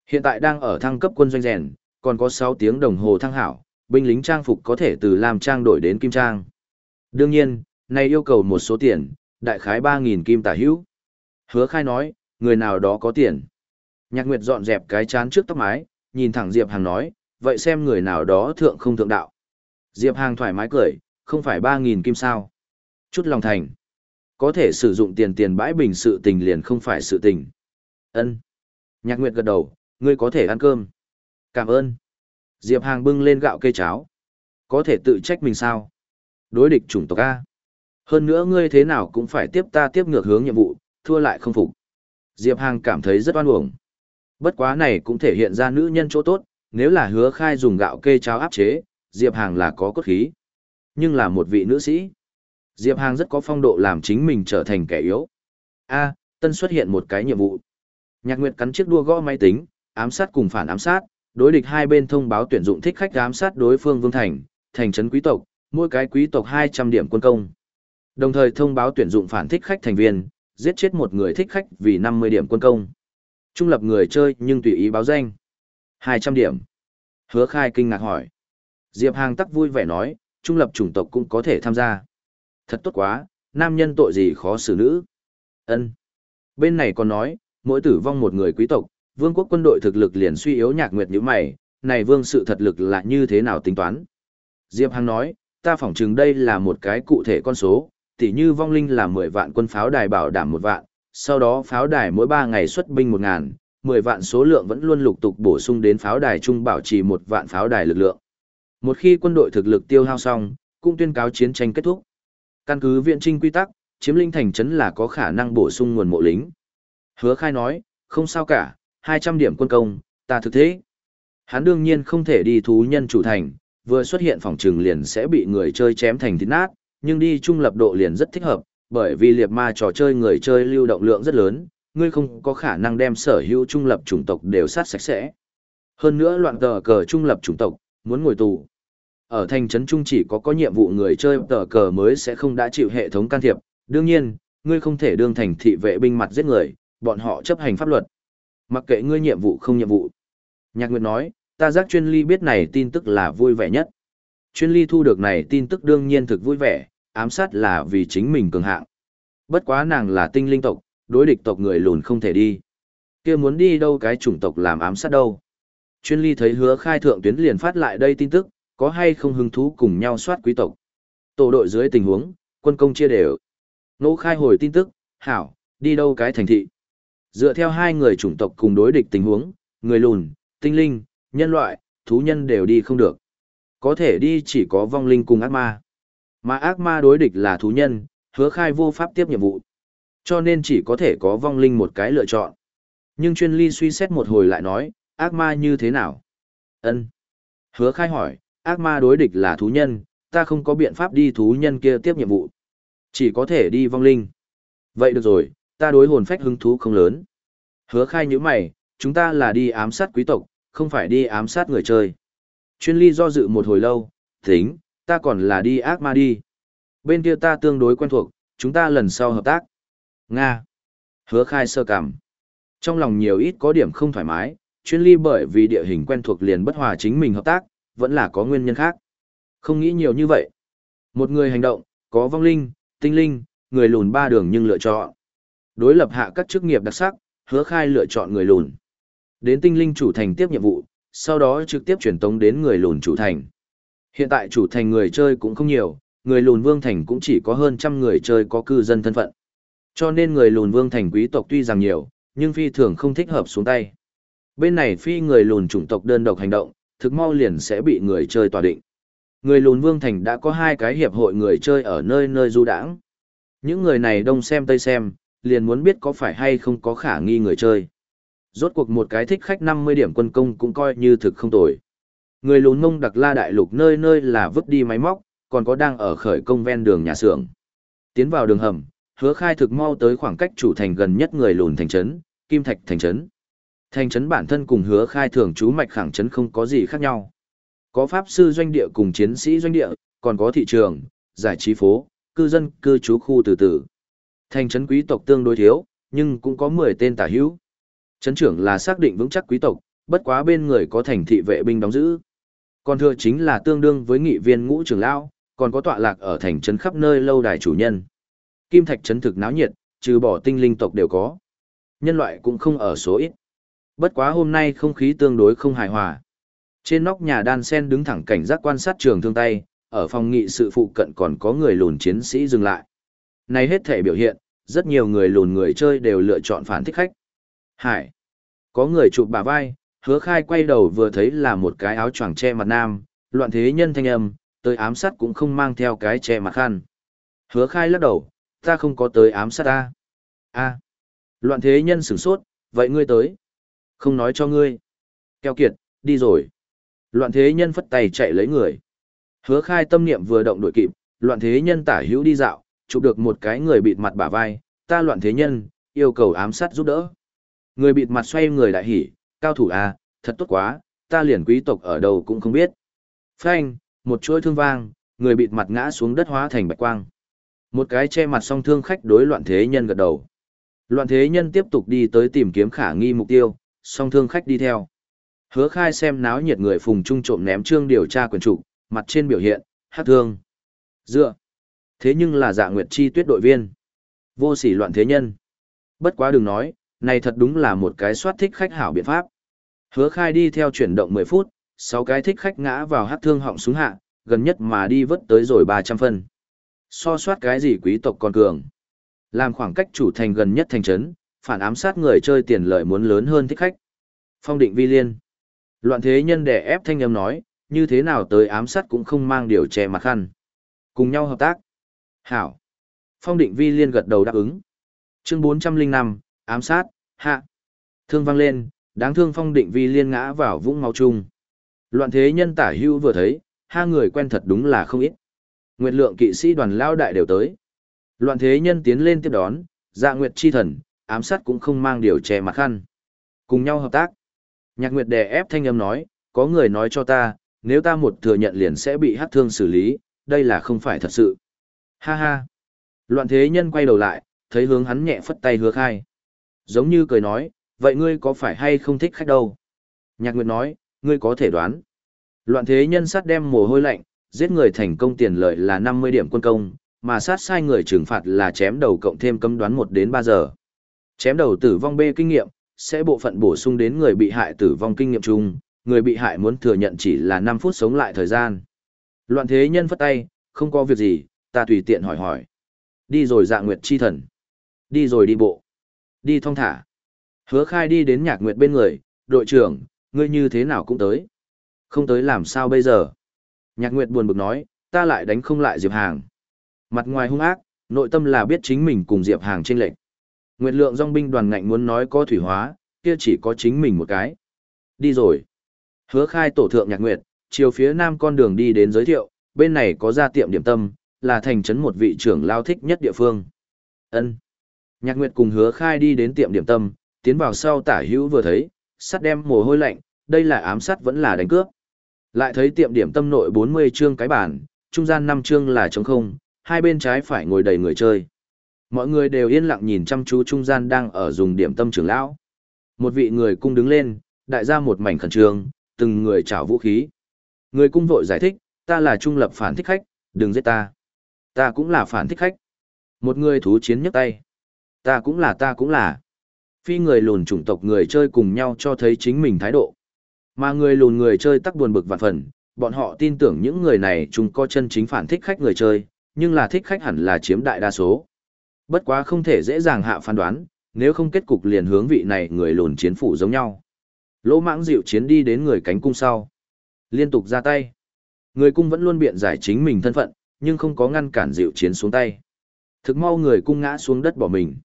Hiện tại đang ở thăng cấp quân doanh rèn, còn có 6 tiếng đồng hồ thăng hảo, binh lính trang phục có thể từ làm trang đổi đến kim trang. Đương nhiên, này yêu cầu một số tiền, đại khái 3.000 kim tả hữu. Hứa khai nói, người nào đó có tiền. Nhạc Nguyệt dọn dẹp cái chán trước tóc mái, nhìn thẳng Diệp Hàng nói, vậy xem người nào đó thượng không thượng đạo. Diệp Hàng thoải mái cười, không phải 3.000 kim sao. Chút lòng thành. Có thể sử dụng tiền tiền bãi bình sự tình liền không phải sự tình. ân Nhạc Nguyệt gật đầu, ngươi có thể ăn cơm. Cảm ơn. Diệp Hàng bưng lên gạo cây cháo. Có thể tự trách mình sao? Đối địch chủng tộc A. Hơn nữa ngươi thế nào cũng phải tiếp ta tiếp ngược hướng nhiệm vụ, thua lại không phục. Diệp Hàng cảm thấy rất oan uổng. Bất quá này cũng thể hiện ra nữ nhân chỗ tốt, nếu là hứa khai dùng gạo kê cháo áp chế, Diệp Hàng là có cốt khí. Nhưng là một vị nữ sĩ. Diệp Hàng rất có phong độ làm chính mình trở thành kẻ yếu. A, tân xuất hiện một cái nhiệm vụ. Nhạc Nguyệt cắn chiếc đua gõ máy tính, ám sát cùng phản ám sát, đối địch hai bên thông báo tuyển dụng thích khách ám sát đối phương vương thành, thành trấn quý tộc, mỗi cái quý tộc 200 điểm quân công. Đồng thời thông báo tuyển dụng phản thích khách thành viên, giết chết một người thích khách vì 50 điểm quân công. Trung lập người chơi nhưng tùy ý báo danh. 200 điểm. Hứa khai kinh ngạc hỏi. Diệp Hàng tắc vui vẻ nói, trung lập chủng tộc cũng có thể tham gia. Thật tốt quá, nam nhân tội gì khó xử nữ. ân Bên này còn nói, mỗi tử vong một người quý tộc, vương quốc quân đội thực lực liền suy yếu nhạc nguyệt như mày, này vương sự thật lực là như thế nào tính toán. Diệp Hằng nói, ta phỏng chừng đây là một cái cụ thể con số, tỉ như vong linh là 10 vạn quân pháo đài bảo đảm một vạn, sau đó pháo đài mỗi 3 ngày xuất binh 1 ngàn, 10 vạn số lượng vẫn luôn lục tục bổ sung đến pháo đài trung bảo trì một vạn pháo đài lực lượng. Một khi quân đội thực lực tiêu hao xong, cũng tuyên cáo chiến tranh kết thúc. Căn cứ viện trinh quy tắc, chiếm linh thành trấn là có khả năng bổ sung nguồn mộ lính. Hứa khai nói, không sao cả, 200 điểm quân công, ta thực thế. Hắn đương nhiên không thể đi thú nhân chủ thành, vừa xuất hiện phòng trừng liền sẽ bị người chơi chém thành thịt nát, nhưng đi trung lập độ liền rất thích hợp, bởi vì liệt ma trò chơi người chơi lưu động lượng rất lớn, ngươi không có khả năng đem sở hữu trung lập chủng tộc đều sát sạch sẽ. Hơn nữa loạn tờ cờ trung lập chủng tộc, muốn ngồi tù. Ở thành trấn trung chỉ có có nhiệm vụ người chơi tờ cờ mới sẽ không đã chịu hệ thống can thiệp, đương nhiên, ngươi không thể đương thành thị vệ binh mặt giết người, bọn họ chấp hành pháp luật. Mặc kệ ngươi nhiệm vụ không nhiệm vụ. Nhạc Nguyệt nói, ta giác chuyên ly biết này tin tức là vui vẻ nhất. Chuyên ly thu được này tin tức đương nhiên thực vui vẻ, ám sát là vì chính mình cường hạng. Bất quá nàng là tinh linh tộc, đối địch tộc người lùn không thể đi. kia muốn đi đâu cái chủng tộc làm ám sát đâu. Chuyên ly thấy hứa khai thượng tuyến liền phát lại đây tin tức, có hay không hứng thú cùng nhau soát quý tộc. Tổ đội dưới tình huống, quân công chia đều. Nỗ khai hồi tin tức, hảo, đi đâu cái thành thị. Dựa theo hai người chủng tộc cùng đối địch tình huống, người lùn, tinh linh, nhân loại, thú nhân đều đi không được. Có thể đi chỉ có vong linh cùng ác ma. Mà ác ma đối địch là thú nhân, hứa khai vô pháp tiếp nhiệm vụ. Cho nên chỉ có thể có vong linh một cái lựa chọn. Nhưng chuyên ly suy xét một hồi lại nói, ác ma như thế nào? ân Hứa khai hỏi, ác ma đối địch là thú nhân, ta không có biện pháp đi thú nhân kia tiếp nhiệm vụ. Chỉ có thể đi vong linh. Vậy được rồi, ta đối hồn phách hứng thú không lớn. Hứa khai như mày, chúng ta là đi ám sát quý tộc, không phải đi ám sát người chơi. Chuyên ly do dự một hồi lâu, tính, ta còn là đi ác ma đi. Bên kia ta tương đối quen thuộc, chúng ta lần sau hợp tác. Nga. Hứa khai sơ cảm. Trong lòng nhiều ít có điểm không thoải mái, chuyên ly bởi vì địa hình quen thuộc liền bất hòa chính mình hợp tác, vẫn là có nguyên nhân khác. Không nghĩ nhiều như vậy. Một người hành động, có vong linh, tinh linh, người lùn ba đường nhưng lựa chọn. Đối lập hạ các chức nghiệp đặc sắc, hứa khai lựa chọn người lùn. Đến tinh linh chủ thành tiếp nhiệm vụ, sau đó trực tiếp chuyển tống đến người lùn chủ thành. Hiện tại chủ thành người chơi cũng không nhiều, người lùn vương thành cũng chỉ có hơn trăm người chơi có cư dân thân phận. Cho nên người lùn vương thành quý tộc tuy rằng nhiều, nhưng phi thường không thích hợp xuống tay. Bên này phi người lùn chủng tộc đơn độc hành động, thực mau liền sẽ bị người chơi tòa định. Người lùn vương thành đã có hai cái hiệp hội người chơi ở nơi nơi du đãng. Những người này đông xem tây xem, liền muốn biết có phải hay không có khả nghi người chơi. Rốt cuộc một cái thích khách 50 điểm quân công cũng coi như thực không tồi. Người lùn mông đặc la đại lục nơi nơi là vứt đi máy móc, còn có đang ở khởi công ven đường nhà xưởng. Tiến vào đường hầm, hứa khai thực mau tới khoảng cách chủ thành gần nhất người lùn thành trấn, Kim Thạch thành trấn. Thành trấn bản thân cùng hứa khai thường trú mạch khẳng trấn không có gì khác nhau. Có pháp sư doanh địa cùng chiến sĩ doanh địa, còn có thị trường, giải trí phố, cư dân cư trú khu từ từ. Thành trấn quý tộc tương đối thiếu, nhưng cũng có 10 tên tả hữu. Trấn trưởng là xác định vững chắc quý tộc, bất quá bên người có thành thị vệ binh đóng giữ. Còn thừa chính là tương đương với nghị viên ngũ trưởng lão, còn có tọa lạc ở thành trấn khắp nơi lâu đài chủ nhân. Kim Thạch trấn thực náo nhiệt, trừ bỏ tinh linh tộc đều có. Nhân loại cũng không ở số ít. Bất quá hôm nay không khí tương đối không hài hòa. Trên nóc nhà đan sen đứng thẳng cảnh giác quan sát trường thương tay, ở phòng nghị sự phụ cận còn có người lùn chiến sĩ dừng lại. Này hết thể biểu hiện, rất nhiều người lùn người chơi đều lựa chọn phản thích khách. Hải. Có người chụp bả vai, hứa khai quay đầu vừa thấy là một cái áo choàng che mặt nam, loạn thế nhân thanh âm, tới ám sát cũng không mang theo cái che mặt khăn. Hứa khai lắc đầu, ta không có tới ám sát ta. a loạn thế nhân sửng sốt, vậy ngươi tới. Không nói cho ngươi. Keo kiệt, đi rồi. Loạn thế nhân phất tay chạy lấy người. Hứa khai tâm niệm vừa động đội kịp, loạn thế nhân tả hữu đi dạo, chụp được một cái người bịt mặt bả vai, ta loạn thế nhân, yêu cầu ám sát giúp đỡ. Người bịt mặt xoay người đại hỉ, cao thủ à, thật tốt quá, ta liền quý tộc ở đâu cũng không biết. Phanh, một chuỗi thương vang, người bịt mặt ngã xuống đất hóa thành bạch quang. Một cái che mặt song thương khách đối loạn thế nhân gật đầu. Loạn thế nhân tiếp tục đi tới tìm kiếm khả nghi mục tiêu, song thương khách đi theo. Hứa khai xem náo nhiệt người phùng trung trộm ném trương điều tra quyền trụ, mặt trên biểu hiện, hát thương. Dựa. Thế nhưng là dạ nguyệt chi tuyết đội viên. Vô sỉ loạn thế nhân. Bất quá đừng nói, này thật đúng là một cái soát thích khách hảo biện pháp. Hứa khai đi theo chuyển động 10 phút, 6 cái thích khách ngã vào hát thương họng xuống hạ, gần nhất mà đi vớt tới rồi 300 phân. So soát cái gì quý tộc còn cường. Làm khoảng cách chủ thành gần nhất thành trấn, phản ám sát người chơi tiền lợi muốn lớn hơn thích khách. Phong định vi liên. Loạn thế nhân đẻ ép thanh âm nói, như thế nào tới ám sát cũng không mang điều che mặt khăn. Cùng nhau hợp tác. Hảo. Phong định vi liên gật đầu đáp ứng. Chương 405, ám sát, hạ. Thương vang lên, đáng thương phong định vi liên ngã vào vũng máu chung. Loạn thế nhân tả hưu vừa thấy, hai người quen thật đúng là không ít. Nguyệt lượng kỵ sĩ đoàn lao đại đều tới. Loạn thế nhân tiến lên tiếp đón, dạ nguyệt chi thần, ám sát cũng không mang điều che mặt khăn. Cùng nhau hợp tác. Nhạc nguyệt đè ép thanh âm nói, có người nói cho ta, nếu ta một thừa nhận liền sẽ bị hát thương xử lý, đây là không phải thật sự. Ha ha. Loạn thế nhân quay đầu lại, thấy hướng hắn nhẹ phất tay hứa khai. Giống như cười nói, vậy ngươi có phải hay không thích khách đâu? Nhạc Nguyệt nói, ngươi có thể đoán. Loạn thế nhân sát đem mồ hôi lạnh, giết người thành công tiền lợi là 50 điểm quân công, mà sát sai người trừng phạt là chém đầu cộng thêm cấm đoán 1 đến 3 giờ. Chém đầu tử vong B kinh nghiệm, sẽ bộ phận bổ sung đến người bị hại tử vong kinh nghiệm chung, người bị hại muốn thừa nhận chỉ là 5 phút sống lại thời gian. Loạn thế nhân phất tay, không có việc gì, ta tùy tiện hỏi hỏi. Đi rồi dạ nguyệt chi thần. Đi rồi đi bộ. Đi thong thả. Hứa khai đi đến nhạc nguyệt bên người, đội trưởng, ngươi như thế nào cũng tới. Không tới làm sao bây giờ. Nhạc nguyệt buồn bực nói, ta lại đánh không lại Diệp Hàng. Mặt ngoài hung ác, nội tâm là biết chính mình cùng Diệp Hàng trên lệnh. Nguyệt lượng dòng binh đoàn ngạnh muốn nói có thủy hóa, kia chỉ có chính mình một cái. Đi rồi. Hứa khai tổ thượng nhạc nguyệt, chiều phía nam con đường đi đến giới thiệu, bên này có ra tiệm điểm tâm, là thành trấn một vị trưởng lao thích nhất địa phương. Ân. Nhạc Nguyệt cùng hứa khai đi đến tiệm điểm tâm, tiến vào sau tả hữu vừa thấy, sắt đem mồ hôi lạnh, đây là ám sát vẫn là đánh cướp. Lại thấy tiệm điểm tâm nội 40 chương cái bàn, trung gian 5 chương là trống không, hai bên trái phải ngồi đầy người chơi. Mọi người đều yên lặng nhìn chăm chú trung gian đang ở dùng điểm tâm trưởng lão. Một vị người cung đứng lên, đại ra một mảnh khẩn trương, từng người chảo vũ khí. Người cung vội giải thích, ta là trung lập phản thích khách, đừng giết ta. Ta cũng là phản thích khách. Một người thú chiến nhấc tay. Ta cũng là ta cũng là. Phi người lùn chủng tộc người chơi cùng nhau cho thấy chính mình thái độ. Mà người lùn người chơi tắc buồn bực vạn phần, bọn họ tin tưởng những người này chúng có chân chính phản thích khách người chơi, nhưng là thích khách hẳn là chiếm đại đa số. Bất quá không thể dễ dàng hạ phán đoán, nếu không kết cục liền hướng vị này người lùn chiến phủ giống nhau. Lỗ mãng dịu chiến đi đến người cánh cung sau. Liên tục ra tay. Người cung vẫn luôn biện giải chính mình thân phận, nhưng không có ngăn cản dịu chiến xuống tay. Thực mau người cung ngã xuống đất bỏ mình.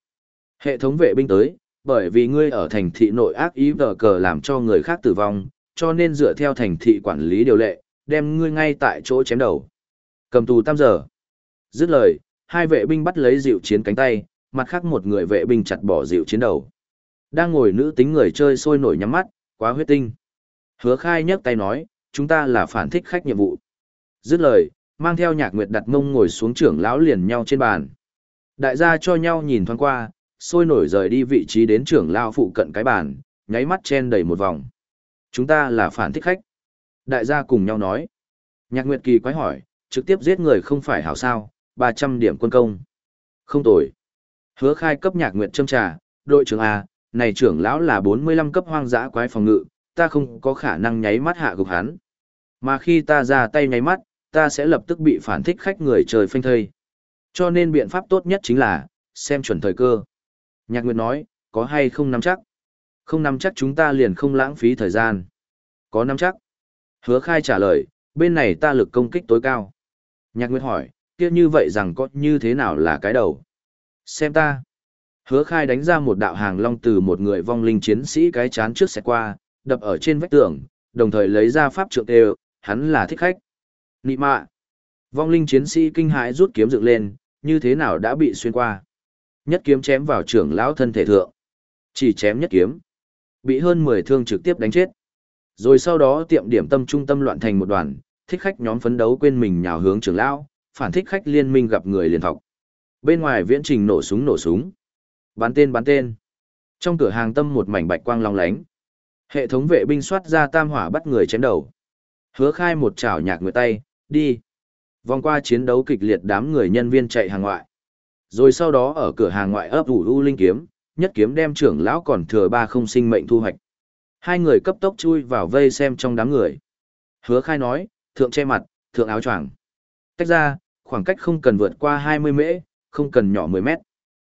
Hệ thống vệ binh tới, bởi vì ngươi ở thành thị nội ác ý vờ cờ làm cho người khác tử vong, cho nên dựa theo thành thị quản lý điều lệ, đem ngươi ngay tại chỗ chém đầu. Cầm tù tam giờ. Dứt lời, hai vệ binh bắt lấy dịu chiến cánh tay, mặt khác một người vệ binh chặt bỏ dịu chiến đầu. Đang ngồi nữ tính người chơi sôi nổi nhắm mắt, quá huyết tinh. Hứa khai nhấc tay nói, chúng ta là phản thích khách nhiệm vụ. Dứt lời, mang theo nhạc nguyệt đặt mông ngồi xuống trưởng lão liền nhau trên bàn. Đại gia cho nhau nhìn thoáng qua, sôi nổi rời đi vị trí đến trưởng lão phụ cận cái bàn, nháy mắt chen đầy một vòng. Chúng ta là phản thích khách. Đại gia cùng nhau nói. Nhạc Nguyệt Kỳ quái hỏi, trực tiếp giết người không phải hảo sao, 300 điểm quân công. Không tồi. Hứa khai cấp nhạc nguyện châm trà, đội trưởng A, này trưởng lão là 45 cấp hoang dã quái phòng ngự, ta không có khả năng nháy mắt hạ gục hắn. Mà khi ta ra tay nháy mắt, ta sẽ lập tức bị phản thích khách người trời phanh thây. Cho nên biện pháp tốt nhất chính là, xem chuẩn thời cơ. Nhạc Nguyệt nói, có hay không nắm chắc? Không nắm chắc chúng ta liền không lãng phí thời gian. Có nắm chắc. Hứa khai trả lời, bên này ta lực công kích tối cao. Nhạc Nguyệt hỏi, kia như vậy rằng có như thế nào là cái đầu? Xem ta. Hứa khai đánh ra một đạo hàng long từ một người vong linh chiến sĩ cái chán trước xe qua, đập ở trên vách tường, đồng thời lấy ra pháp trượng đều, hắn là thích khách. Nị mạ. Vong linh chiến sĩ kinh hãi rút kiếm dựng lên, như thế nào đã bị xuyên qua. Nhất kiếm chém vào trưởng lão thân thể thượng. Chỉ chém nhất kiếm. Bị hơn 10 thương trực tiếp đánh chết. Rồi sau đó tiệm điểm tâm trung tâm loạn thành một đoàn, thích khách nhóm phấn đấu quên mình nhào hướng trưởng lão, phản thích khách liên minh gặp người liền thọc. Bên ngoài viễn trình nổ súng nổ súng. Bắn tên bắn tên. Trong cửa hàng tâm một mảnh bạch quang long lánh. Hệ thống vệ binh soát ra tam hỏa bắt người chém đầu. Hứa khai một chảo nhạc người tay, đi. Vòng qua chiến đấu kịch liệt đám người nhân viên chạy hàng ngoại. Rồi sau đó ở cửa hàng ngoại ấp ủ u linh kiếm, nhất kiếm đem trưởng lão còn thừa ba không sinh mệnh thu hoạch. Hai người cấp tốc chui vào vây xem trong đám người. Hứa khai nói, thượng che mặt, thượng áo choàng Tách ra, khoảng cách không cần vượt qua 20 mễ, không cần nhỏ 10 mét.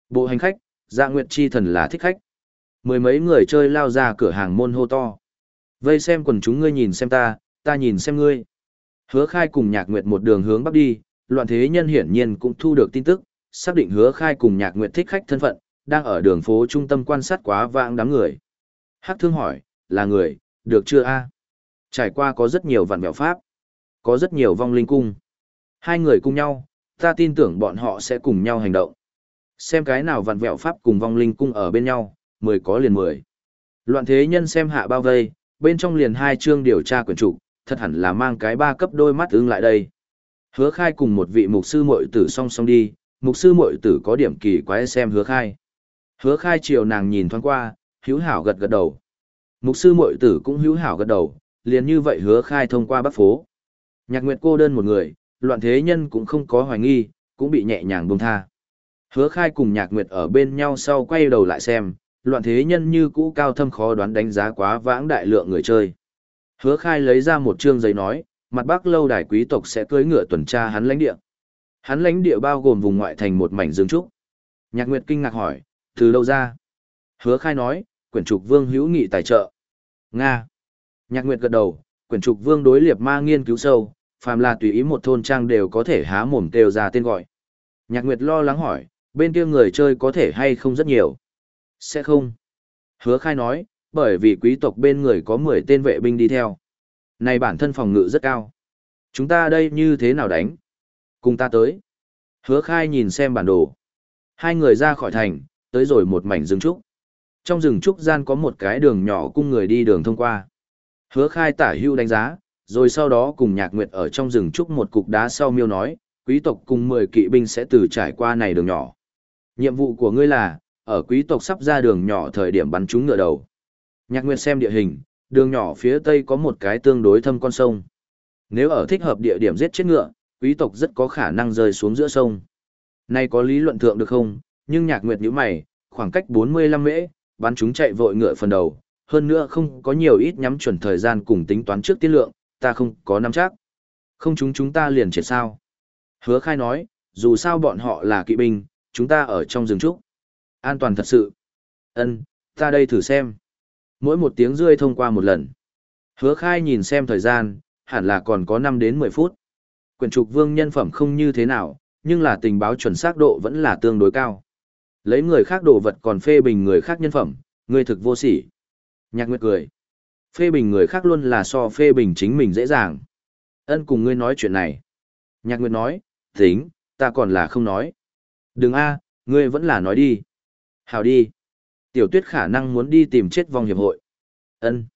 Bộ hành khách, dạ nguyệt chi thần là thích khách. Mười mấy người chơi lao ra cửa hàng môn hô to. Vây xem quần chúng ngươi nhìn xem ta, ta nhìn xem ngươi. Hứa khai cùng nhạc nguyệt một đường hướng bắc đi, loạn thế nhân hiển nhiên cũng thu được tin tức, xác định hứa khai cùng nhạc nguyệt thích khách thân phận, đang ở đường phố trung tâm quan sát quá vãng đám người. Hắc thương hỏi, là người, được chưa a Trải qua có rất nhiều vạn mẹo pháp, có rất nhiều vong linh cung. Hai người cùng nhau, ta tin tưởng bọn họ sẽ cùng nhau hành động. Xem cái nào vặn vẹo pháp cùng vong linh cung ở bên nhau, mười có liền mười. Loạn thế nhân xem hạ bao vây, bên trong liền hai chương điều tra quyển trục, thật hẳn là mang cái ba cấp đôi mắt ứng lại đây. Hứa khai cùng một vị mục sư muội tử song song đi, mục sư muội tử có điểm kỳ quái xem hứa khai. Hứa khai chiều nàng nhìn thoáng qua, hữu hảo gật gật đầu. Mục sư muội tử cũng hữu hảo gật đầu, liền như vậy hứa khai thông qua bắc phố. Nhạc Nguyệt cô đơn một người, loạn thế nhân cũng không có hoài nghi, cũng bị nhẹ nhàng buông tha. Hứa khai cùng Nhạc Nguyệt ở bên nhau sau quay đầu lại xem, loạn thế nhân như cũ cao thâm khó đoán đánh giá quá vãng đại lượng người chơi. Hứa khai lấy ra một chương giấy nói, mặt bắc lâu đài quý tộc sẽ cưới ngựa tuần tra hắn lãnh địa. Hắn lãnh địa bao gồm vùng ngoại thành một mảnh dương trúc. Nhạc Nguyệt kinh ngạc hỏi, từ đâu ra? Hứa khai nói, quyển trục vương hữu nghị tài trợ. Nga. Nhạc Nguyệt gật đầu, quyển trục vương đối liệt ma nghiên cứu sâu, phàm là tùy ý một thôn trang đều có thể há mồm kêu ra tên gọi. Nhạc Nguyệt lo lắng hỏi, bên kia người chơi có thể hay không rất nhiều? Sẽ không. Hứa khai nói, bởi vì quý tộc bên người có 10 tên vệ binh đi theo. Này bản thân phòng ngự rất cao. Chúng ta đây như thế nào đánh? Cùng ta tới. Hứa khai nhìn xem bản đồ. Hai người ra khỏi thành, tới rồi một mảnh rừng trúc. Trong rừng trúc gian có một cái đường nhỏ cung người đi đường thông qua. Hứa khai tả hưu đánh giá, rồi sau đó cùng nhạc nguyệt ở trong rừng trúc một cục đá sau miêu nói, quý tộc cùng 10 kỵ binh sẽ từ trải qua này đường nhỏ. Nhiệm vụ của ngươi là, ở quý tộc sắp ra đường nhỏ thời điểm bắn trúng ngựa đầu. Nhạc nguyệt xem địa hình, đường nhỏ phía tây có một cái tương đối thâm con sông. Nếu ở thích hợp địa điểm giết chết ngựa, quý tộc rất có khả năng rơi xuống giữa sông. Này có lý luận thượng được không, nhưng nhạc nguyệt nhíu mày, khoảng cách 45 mễ, bắn chúng chạy vội ngựa phần đầu, hơn nữa không có nhiều ít nhắm chuẩn thời gian cùng tính toán trước tiên lượng, ta không có nắm chắc. Không chúng chúng ta liền triệt sao. Hứa khai nói, dù sao bọn họ là kỵ binh, chúng ta ở trong rừng trúc. An toàn thật sự. ân ta đây thử xem. Mỗi một tiếng rươi thông qua một lần. Hứa khai nhìn xem thời gian, hẳn là còn có 5 đến 10 phút. Quyền trục vương nhân phẩm không như thế nào, nhưng là tình báo chuẩn xác độ vẫn là tương đối cao. Lấy người khác đồ vật còn phê bình người khác nhân phẩm, người thực vô sỉ. Nhạc Nguyệt cười. Phê bình người khác luôn là so phê bình chính mình dễ dàng. Ân cùng ngươi nói chuyện này. Nhạc Nguyệt nói, tính, ta còn là không nói. Đừng a, ngươi vẫn là nói đi. Hào đi. Tiểu tuyết khả năng muốn đi tìm chết vong hiệp hội. Ân.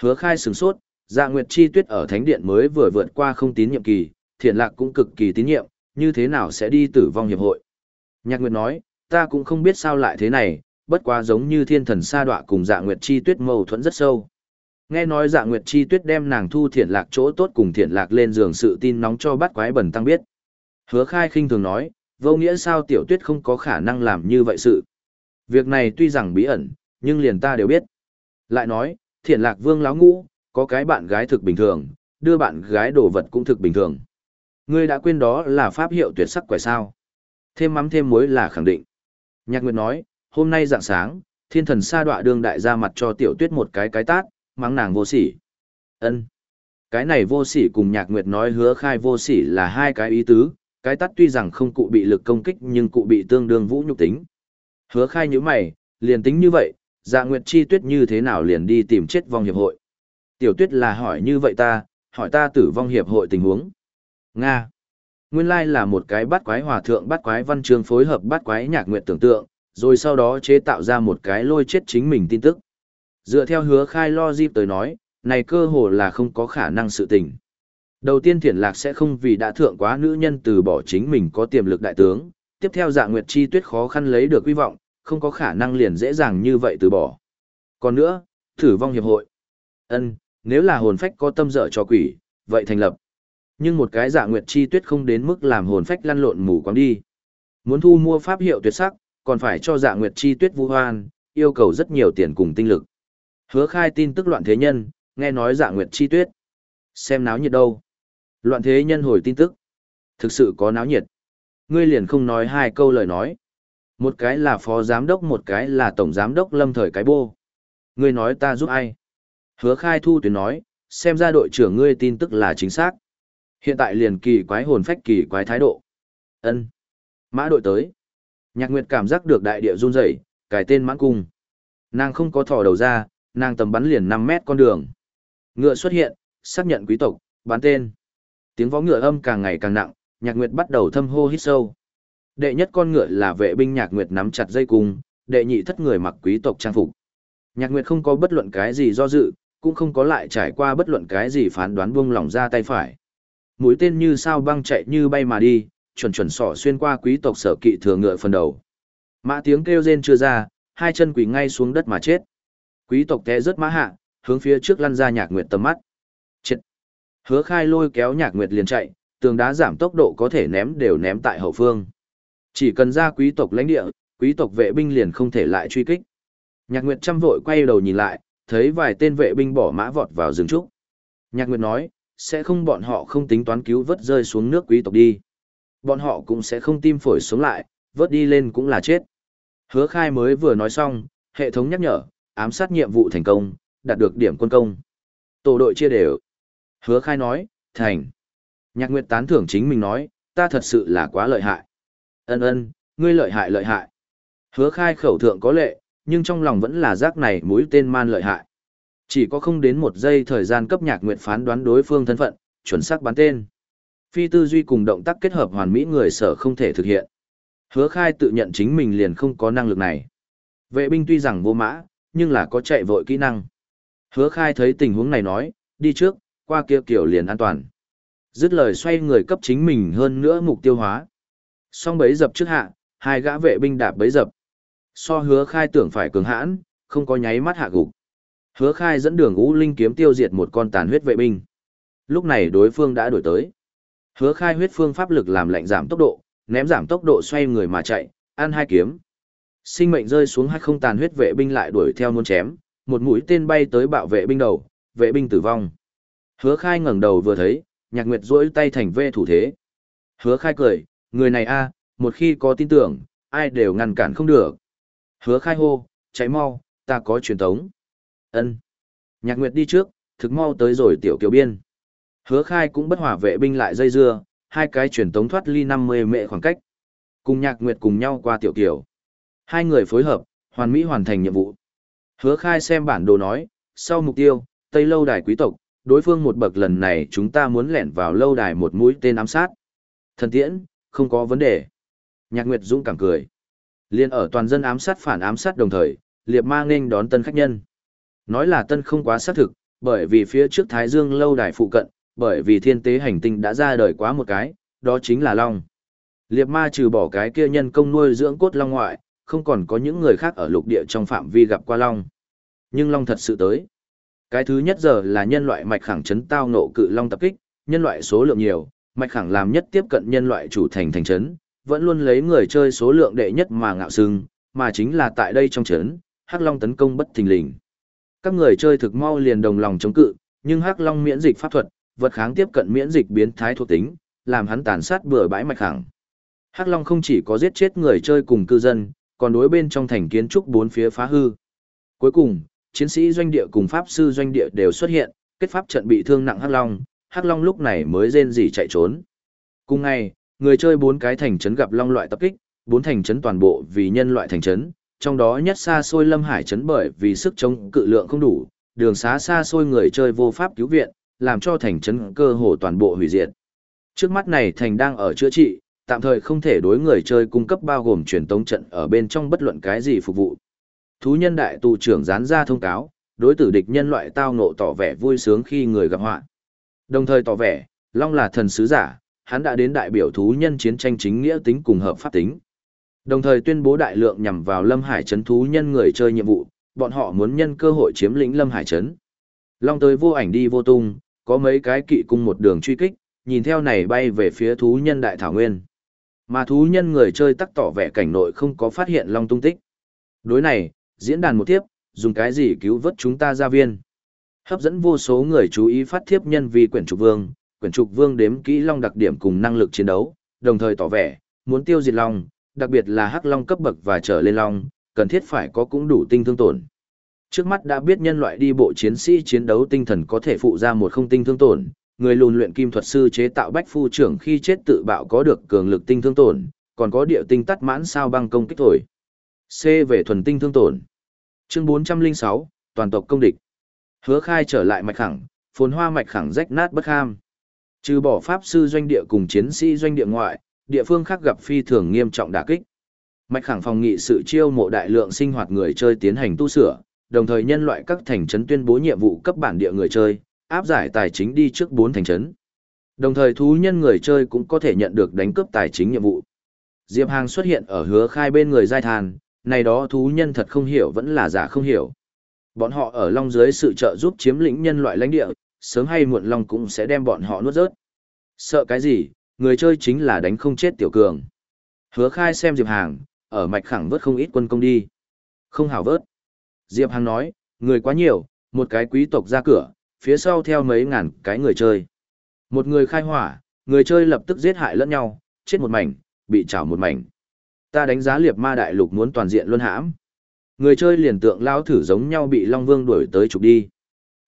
Hứa khai sừng sốt, dạ Nguyệt chi tuyết ở thánh điện mới vừa vượt qua không tín nhiệm kỳ, thiện lạc cũng cực kỳ tín nhiệm, như thế nào sẽ đi tử vong hiệp hội. Nhạc Nguyệt nói, ta cũng không biết sao lại thế này, bất quá giống như thiên thần sa đọa cùng dạ Nguyệt chi tuyết mâu thuẫn rất sâu. Nghe nói dạ Nguyệt chi tuyết đem nàng thu thiện lạc chỗ tốt cùng thiện lạc lên giường sự tin nóng cho bắt quái bẩn tăng biết. Hứa khai khinh thường nói, vô nghĩa sao tiểu tuyết không có khả năng làm như vậy sự. Việc này tuy rằng bí ẩn, nhưng liền ta đều biết. Lại nói, thiện lạc vương láo ngũ, có cái bạn gái thực bình thường, đưa bạn gái đồ vật cũng thực bình thường. Ngươi đã quên đó là pháp hiệu tuyệt sắc quẻ sao. Thêm mắm thêm muối là khẳng định. Nhạc Nguyệt nói, hôm nay dạng sáng, thiên thần sa đọa đương đại ra mặt cho tiểu tuyết một cái cái tát, mắng nàng vô sỉ. ân Cái này vô sỉ cùng Nhạc Nguyệt nói hứa khai vô sỉ là hai cái ý tứ, cái tắt tuy rằng không cụ bị lực công kích nhưng cụ bị tương đương vũ nhục tính. Hứa khai như mày, liền tính như vậy, dạ Nguyệt chi tuyết như thế nào liền đi tìm chết vong hiệp hội. Tiểu tuyết là hỏi như vậy ta, hỏi ta tử vong hiệp hội tình huống. Nga. Nguyên lai là một cái bắt quái hòa thượng bắt quái văn chương phối hợp bắt quái nhạc nguyệt tưởng tượng, rồi sau đó chế tạo ra một cái lôi chết chính mình tin tức. Dựa theo hứa khai lo dịp tới nói, này cơ hồ là không có khả năng sự tình. Đầu tiên thiển lạc sẽ không vì đã thượng quá nữ nhân từ bỏ chính mình có tiềm lực đại tướng, tiếp theo dạ nguyệt chi tuyết khó khăn lấy được quy vọng, không có khả năng liền dễ dàng như vậy từ bỏ. Còn nữa, thử vong hiệp hội. ân nếu là hồn phách có tâm dở cho quỷ, vậy thành lập. Nhưng một cái dạ nguyệt chi tuyết không đến mức làm hồn phách lăn lộn mù quáng đi. Muốn thu mua pháp hiệu tuyệt sắc, còn phải cho dạ nguyệt chi tuyết vu hoan, yêu cầu rất nhiều tiền cùng tinh lực. Hứa khai tin tức loạn thế nhân, nghe nói dạ nguyệt chi tuyết. Xem náo nhiệt đâu. Loạn thế nhân hồi tin tức. Thực sự có náo nhiệt. Ngươi liền không nói hai câu lời nói. Một cái là phó giám đốc một cái là tổng giám đốc lâm thời cái bô. Ngươi nói ta giúp ai? Hứa khai thu tuyến nói, xem ra đội trưởng ngươi tin tức là chính xác. Hiện tại liền kỳ quái hồn phách kỳ quái thái độ. ân Mã đội tới. Nhạc Nguyệt cảm giác được đại địa run rẩy, cái tên mãn cung. Nàng không có thò đầu ra, nàng tầm bắn liền 5 mét con đường. Ngựa xuất hiện, xác nhận quý tộc, bán tên. Tiếng vó ngựa âm càng ngày càng nặng, Nhạc Nguyệt bắt đầu thâm hô hít sâu. Đệ nhất con ngựa là vệ binh Nhạc Nguyệt nắm chặt dây cung, đệ nhị thất người mặc quý tộc trang phục. Nhạc Nguyệt không có bất luận cái gì do dự, cũng không có lại trải qua bất luận cái gì phán đoán buông lỏng ra tay phải mũi tên như sao băng chạy như bay mà đi, chuẩn chuẩn sỏ xuyên qua quý tộc sở kỵ thừa ngựa phần đầu. Mã tiếng kêu rên chưa ra, hai chân quỳ ngay xuống đất mà chết. Quý tộc té rất mã hạ, hướng phía trước lăn ra nhạc nguyệt tầm mắt. Chết! Hứa khai lôi kéo nhạc nguyệt liền chạy, tường đá giảm tốc độ có thể ném đều ném tại hậu phương. Chỉ cần ra quý tộc lãnh địa, quý tộc vệ binh liền không thể lại truy kích. Nhạc Nguyệt chăm vội quay đầu nhìn lại, thấy vài tên vệ binh bỏ mã vọt vào rừng trúc. Nhạc Nguyệt nói, sẽ không bọn họ không tính toán cứu vớt rơi xuống nước quý tộc đi. Bọn họ cũng sẽ không tim phổi sống lại, vớt đi lên cũng là chết. Hứa khai mới vừa nói xong, hệ thống nhắc nhở, ám sát nhiệm vụ thành công, đạt được điểm quân công. Tổ đội chia đều. Hứa khai nói, thành. Nhạc Nguyệt tán thưởng chính mình nói, ta thật sự là quá lợi hại. Ân ân, ngươi lợi hại lợi hại. Hứa khai khẩu thượng có lệ, nhưng trong lòng vẫn là giác này mũi tên man lợi hại. Chỉ có không đến một giây thời gian cấp nhạc nguyệt phán đoán đối phương thân phận, chuẩn xác bắn tên. Phi tư duy cùng động tác kết hợp hoàn mỹ người sở không thể thực hiện. Hứa khai tự nhận chính mình liền không có năng lực này. Vệ binh tuy rằng vô mã, nhưng là có chạy vội kỹ năng. Hứa khai thấy tình huống này nói, đi trước, qua kia kiểu liền an toàn. Dứt lời xoay người cấp chính mình hơn nữa mục tiêu hóa. xong bấy dập trước hạ, hai gã vệ binh đạp bấy dập. So hứa khai tưởng phải cường hãn, không có nháy mắt hạ gục. Hứa khai dẫn đường ngũ linh kiếm tiêu diệt một con tàn huyết vệ binh. Lúc này đối phương đã đổi tới. Hứa khai huyết phương pháp lực làm lệnh giảm tốc độ, ném giảm tốc độ xoay người mà chạy, ăn hai kiếm. Sinh mệnh rơi xuống hay không tàn huyết vệ binh lại đuổi theo muốn chém, một mũi tên bay tới bạo vệ binh đầu, vệ binh tử vong. Hứa khai ngẩng đầu vừa thấy, nhạc nguyệt duỗi tay thành vê thủ thế. Hứa khai cười, người này a một khi có tin tưởng, ai đều ngăn cản không được. Hứa khai hô, cháy mau, ta có truyền tống. ân Nhạc nguyệt đi trước, thực mau tới rồi tiểu kiều biên. Hứa khai cũng bất hỏa vệ binh lại dây dưa, hai cái truyền tống thoát ly 50 mệ khoảng cách. Cùng nhạc nguyệt cùng nhau qua tiểu kiều. Hai người phối hợp, hoàn mỹ hoàn thành nhiệm vụ. Hứa khai xem bản đồ nói, sau mục tiêu, Tây Lâu Đài quý tộc, đối phương một bậc lần này chúng ta muốn lẻn vào lâu đài một mũi tên ám sát. Thần tiễn, không có vấn đề. Nhạc Nguyệt Dũng cảm cười. Liên ở toàn dân ám sát phản ám sát đồng thời, liệp ma nghênh đón tân khách nhân. Nói là tân không quá xác thực, bởi vì phía trước Thái Dương lâu đài phụ cận, bởi vì thiên tế hành tinh đã ra đời quá một cái, đó chính là Long. Liệp ma trừ bỏ cái kia nhân công nuôi dưỡng cốt Long ngoại, không còn có những người khác ở lục địa trong phạm vi gặp qua Long. Nhưng Long thật sự tới. Cái thứ nhất giờ là nhân loại mạch khẳng chấn tao nộ cự long tập kích, nhân loại số lượng nhiều, mạch khẳng làm nhất tiếp cận nhân loại chủ thành thành trấn, vẫn luôn lấy người chơi số lượng đệ nhất mà ngạo sưng, mà chính là tại đây trong trấn, Hắc Long tấn công bất thình lình. Các người chơi thực mau liền đồng lòng chống cự, nhưng Hắc Long miễn dịch pháp thuật, vật kháng tiếp cận miễn dịch biến thái thuộc tính, làm hắn tàn sát bừa bãi mạch khẳng. Hắc Long không chỉ có giết chết người chơi cùng cư dân, còn đối bên trong thành kiến trúc bốn phía phá hư. Cuối cùng, chiến sĩ doanh địa cùng pháp sư doanh địa đều xuất hiện, kết pháp trận bị thương nặng Hắc Long, Hắc Long lúc này mới rên rỉ chạy trốn. Cùng ngày, người chơi bốn cái thành trấn gặp long loại tập kích, bốn thành trấn toàn bộ vì nhân loại thành trấn, trong đó nhất xa xôi Lâm Hải trấn bởi vì sức chống cự lượng không đủ, đường xá xa xôi người chơi vô pháp cứu viện, làm cho thành trấn cơ hồ toàn bộ hủy diệt. Trước mắt này thành đang ở chữa trị, tạm thời không thể đối người chơi cung cấp bao gồm truyền tống trận ở bên trong bất luận cái gì phục vụ. Thú nhân đại tù trưởng dán ra thông cáo, đối tử địch nhân loại tao ngộ tỏ vẻ vui sướng khi người gặp họa. Đồng thời tỏ vẻ, Long là thần sứ giả, hắn đã đến đại biểu thú nhân chiến tranh chính nghĩa tính cùng hợp pháp tính. Đồng thời tuyên bố đại lượng nhằm vào Lâm Hải trấn thú nhân người chơi nhiệm vụ, bọn họ muốn nhân cơ hội chiếm lĩnh Lâm Hải trấn. Long tới vô ảnh đi vô tung, có mấy cái kỵ cung một đường truy kích, nhìn theo này bay về phía thú nhân đại thảo nguyên. Mà thú nhân người chơi tắc tỏ vẻ cảnh nội không có phát hiện Long tung tích. Đối này, diễn đàn một tiếp, dùng cái gì cứu vớt chúng ta ra viên. Hấp dẫn vô số người chú ý phát thiếp nhân vì quyển trục vương, quyển trục vương đếm kỹ long đặc điểm cùng năng lực chiến đấu, đồng thời tỏ vẻ, muốn tiêu diệt long, đặc biệt là hắc long cấp bậc và trở lên long, cần thiết phải có cũng đủ tinh thương tổn. Trước mắt đã biết nhân loại đi bộ chiến sĩ chiến đấu tinh thần có thể phụ ra một không tinh thương tổn, người lùn luyện kim thuật sư chế tạo bách phu trưởng khi chết tự bạo có được cường lực tinh thương tổn, còn có địa tinh tắt mãn sao băng công kích thổi. C về thuần tinh thương tổn. Chương 406, toàn tộc công địch. Hứa khai trở lại mạch khẳng, phồn hoa mạch khẳng rách nát bất ham. Trừ bỏ pháp sư doanh địa cùng chiến sĩ doanh địa ngoại, địa phương khác gặp phi thường nghiêm trọng đả kích. Mạch khẳng phòng nghị sự chiêu mộ đại lượng sinh hoạt người chơi tiến hành tu sửa, đồng thời nhân loại các thành trấn tuyên bố nhiệm vụ cấp bản địa người chơi, áp giải tài chính đi trước 4 thành trấn. Đồng thời thú nhân người chơi cũng có thể nhận được đánh cướp tài chính nhiệm vụ. Diệp Hàng xuất hiện ở hứa khai bên người giai thàn, này đó thú nhân thật không hiểu vẫn là giả không hiểu. Bọn họ ở long dưới sự trợ giúp chiếm lĩnh nhân loại lãnh địa, sớm hay muộn long cũng sẽ đem bọn họ nuốt rớt. Sợ cái gì, người chơi chính là đánh không chết tiểu cường. Hứa khai xem Diệp Hàng, ở mạch khẳng vớt không ít quân công đi. Không hảo vớt. Diệp Hàng nói, người quá nhiều, một cái quý tộc ra cửa, phía sau theo mấy ngàn cái người chơi. Một người khai hỏa, người chơi lập tức giết hại lẫn nhau, chết một mảnh, bị chảo một mảnh. Ta đánh giá liệt ma đại lục muốn toàn diện luân hãm. Người chơi liền tượng lao thử giống nhau bị Long Vương đuổi tới trục đi.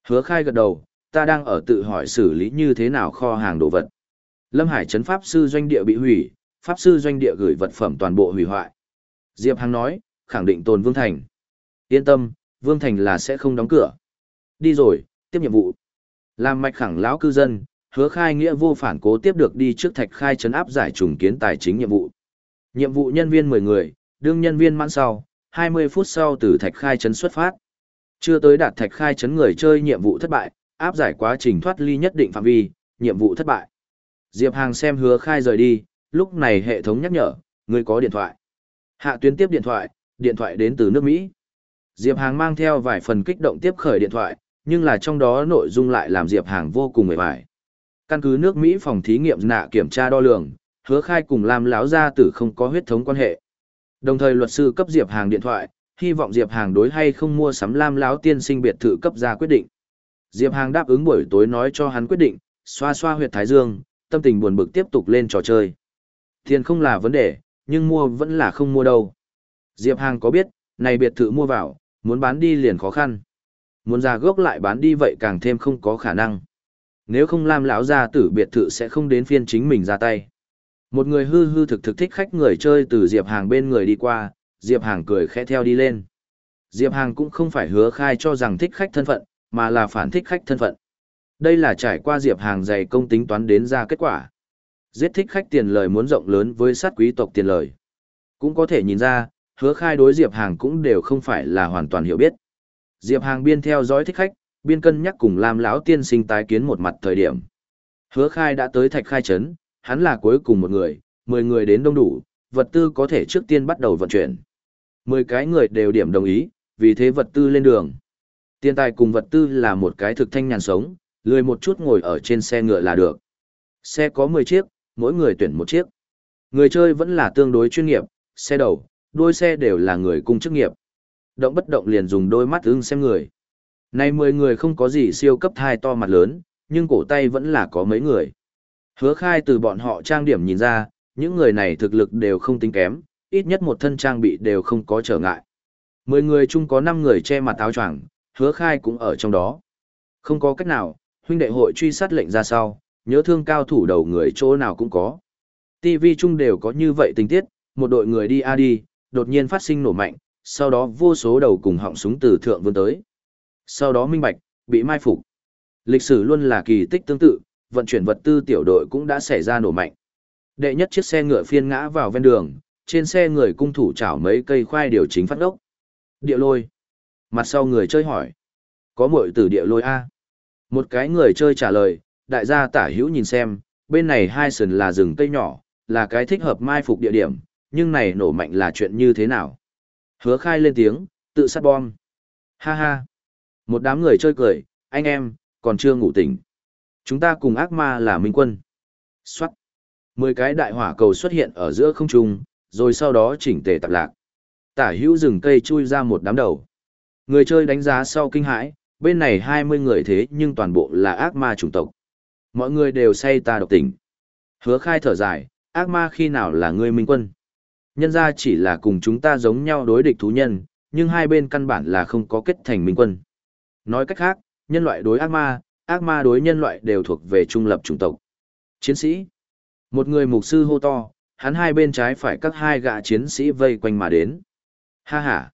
Hứa khai gật đầu, ta đang ở tự hỏi xử lý như thế nào kho hàng đồ vật. Lâm Hải trấn pháp sư doanh địa bị hủy, pháp sư doanh địa gửi vật phẩm toàn bộ hủy hoại. Diệp Hằng nói, khẳng định tồn Vương Thành. Yên tâm, Vương Thành là sẽ không đóng cửa. Đi rồi, tiếp nhiệm vụ. Làm mạch khẳng lão cư dân, hứa khai nghĩa vô phản cố tiếp được đi trước thạch khai chấn áp giải trùng kiến tài chính nhiệm vụ. Nhiệm vụ nhân viên 10 người, đương nhân viên mãn sau, 20 phút sau từ thạch khai chấn xuất phát. Chưa tới đạt thạch khai chấn người chơi nhiệm vụ thất bại, áp giải quá trình thoát ly nhất định phạm vi, nhiệm vụ thất bại. Diệp Hàng xem hứa khai rời đi, lúc này hệ thống nhắc nhở, người có điện thoại. Hạ tuyến tiếp điện thoại, điện thoại đến từ nước Mỹ. Diệp Hàng mang theo vài phần kích động tiếp khởi điện thoại, nhưng là trong đó nội dung lại làm Diệp Hàng vô cùng mệt mỏi. Căn cứ nước Mỹ phòng thí nghiệm nạ kiểm tra đo lường, hứa khai cùng Lam lão gia tử không có huyết thống quan hệ. Đồng thời luật sư cấp Diệp Hàng điện thoại, hy vọng Diệp Hàng đối hay không mua sắm Lam lão tiên sinh biệt thự cấp ra quyết định. Diệp Hàng đáp ứng buổi tối nói cho hắn quyết định, xoa xoa huyệt thái dương, tâm tình buồn bực tiếp tục lên trò chơi. Tiền không là vấn đề, nhưng mua vẫn là không mua đâu. Diệp Hàng có biết, này biệt thự mua vào, muốn bán đi liền khó khăn. Muốn ra gốc lại bán đi vậy càng thêm không có khả năng. Nếu không Lam lão gia tử biệt thự sẽ không đến phiên chính mình ra tay. Một người hư hư thực thực thích khách người chơi từ Diệp Hàng bên người đi qua, Diệp Hàng cười khẽ theo đi lên. Diệp Hàng cũng không phải hứa khai cho rằng thích khách thân phận, mà là phản thích khách thân phận. Đây là trải qua Diệp Hàng dày công tính toán đến ra kết quả. Giết thích khách tiền lời muốn rộng lớn với sát quý tộc tiền lời. Cũng có thể nhìn ra, hứa khai đối Diệp Hàng cũng đều không phải là hoàn toàn hiểu biết. Diệp Hàng biên theo dõi thích khách, biên cân nhắc cùng Lam lão tiên sinh tái kiến một mặt thời điểm. Hứa khai đã tới thạch khai trấn, hắn là cuối cùng một người, 10 người đến đông đủ, vật tư có thể trước tiên bắt đầu vận chuyển. 10 cái người đều điểm đồng ý, vì thế vật tư lên đường. Tiền tài cùng vật tư là một cái thực thanh nhàn sống, lười một chút ngồi ở trên xe ngựa là được. Xe có 10 chiếc, mỗi người tuyển một chiếc. Người chơi vẫn là tương đối chuyên nghiệp, xe đầu, đuôi xe đều là người cung chức nghiệp. Động bất động liền dùng đôi mắt ưng xem người. Nay 10 người không có gì siêu cấp thai to mặt lớn, nhưng cổ tay vẫn là có mấy người. Hứa khai từ bọn họ trang điểm nhìn ra, những người này thực lực đều không tính kém, ít nhất một thân trang bị đều không có trở ngại. 10 người chung có 5 người che mặt áo choàng, hứa khai cũng ở trong đó. Không có cách nào, huynh đệ hội truy sát lệnh ra sau, nhớ thương cao thủ đầu người chỗ nào cũng có. TV chung đều có như vậy tình tiết, một đội người đi a đi, đột nhiên phát sinh nổ mạnh, sau đó vô số đầu cùng họng súng từ thượng vươn tới. Sau đó minh bạch, bị mai phục. Lịch sử luôn là kỳ tích tương tự, vận chuyển vật tư tiểu đội cũng đã xảy ra nổ mạnh. Đệ nhất chiếc xe ngựa phiên ngã vào ven đường, trên xe người cung thủ chảo mấy cây khoai điều chính phát ốc. Địa lôi. Mặt sau người chơi hỏi. Có muội từ địa lôi A. Một cái người chơi trả lời, đại gia tả hữu nhìn xem, bên này hai sườn là rừng cây nhỏ, là cái thích hợp mai phục địa điểm, nhưng này nổ mạnh là chuyện như thế nào? Hứa khai lên tiếng, tự sát bom. Ha ha. Một đám người chơi cười, anh em, còn chưa ngủ tỉnh. Chúng ta cùng ác ma là minh quân. Xoát. Mười cái đại hỏa cầu xuất hiện ở giữa không trung, rồi sau đó chỉnh tề tạp lạc. Tả hữu rừng cây chui ra một đám đầu. Người chơi đánh giá sau kinh hãi, bên này 20 người thế nhưng toàn bộ là ác ma chủng tộc. Mọi người đều say ta độc tỉnh Hứa khai thở dài, ác ma khi nào là người minh quân. Nhân ra chỉ là cùng chúng ta giống nhau đối địch thú nhân, nhưng hai bên căn bản là không có kết thành minh quân. Nói cách khác, nhân loại đối ác ma, ác ma đối nhân loại đều thuộc về trung lập chủng tộc. Chiến sĩ. Một người mục sư hô to, hắn hai bên trái phải các hai gã chiến sĩ vây quanh mà đến. Ha ha.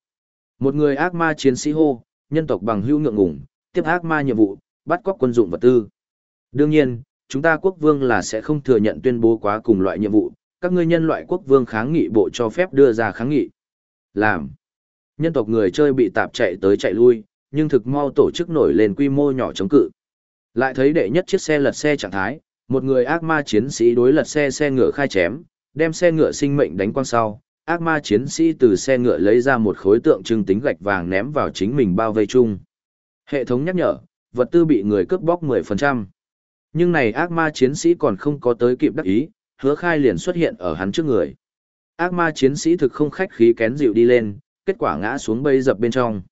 Một người ác ma chiến sĩ hô, nhân tộc bằng hữu ngượng ngùng, tiếp ác ma nhiệm vụ, bắt cóc quân dụng vật tư. Đương nhiên, chúng ta quốc vương là sẽ không thừa nhận tuyên bố quá cùng loại nhiệm vụ, các ngươi nhân loại quốc vương kháng nghị bộ cho phép đưa ra kháng nghị. Làm. Nhân tộc người chơi bị tạp chạy tới chạy lui, nhưng thực mau tổ chức nổi lên quy mô nhỏ chống cự. Lại thấy đệ nhất chiếc xe lật xe trạng thái, một người ác ma chiến sĩ đối lật xe xe ngựa khai chém, đem xe ngựa sinh mệnh đánh quang sau, ác ma chiến sĩ từ xe ngựa lấy ra một khối tượng trưng tính gạch vàng ném vào chính mình bao vây chung. Hệ thống nhắc nhở, vật tư bị người cướp bóc 10%. Nhưng này ác ma chiến sĩ còn không có tới kịp đắc ý, hứa khai liền xuất hiện ở hắn trước người. Ác ma chiến sĩ thực không khách khí kén dịu đi lên, kết quả ngã xuống bây dập bên trong.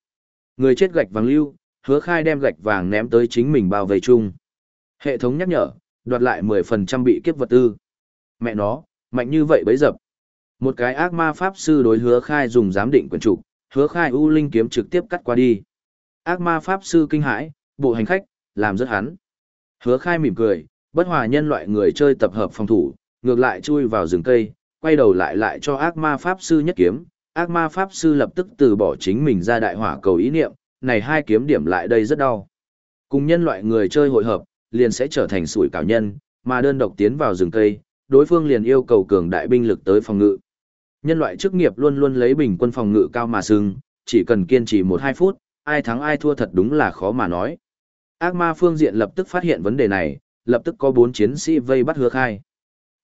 Người chết gạch vàng lưu, hứa khai đem gạch vàng ném tới chính mình bao vây chung. Hệ thống nhắc nhở, đoạt lại 10% bị kiếp vật tư. Mẹ nó, mạnh như vậy bấy dập. Một cái ác ma pháp sư đối hứa khai dùng giám định quyền trục, hứa khai u linh kiếm trực tiếp cắt qua đi. Ác ma pháp sư kinh hãi, bộ hành khách, làm rất hắn. Hứa khai mỉm cười, bất hòa nhân loại người chơi tập hợp phòng thủ, ngược lại chui vào rừng cây, quay đầu lại lại cho ác ma pháp sư nhất kiếm. Ác ma pháp sư lập tức từ bỏ chính mình ra đại hỏa cầu ý niệm, này hai kiếm điểm lại đây rất đau. Cùng nhân loại người chơi hội hợp, liền sẽ trở thành sủi cảo nhân, mà đơn độc tiến vào rừng cây, đối phương liền yêu cầu cường đại binh lực tới phòng ngự. Nhân loại chức nghiệp luôn luôn lấy bình quân phòng ngự cao mà sừng, chỉ cần kiên trì 1-2 phút, ai thắng ai thua thật đúng là khó mà nói. Ác ma phương diện lập tức phát hiện vấn đề này, lập tức có 4 chiến sĩ vây bắt hứa khai.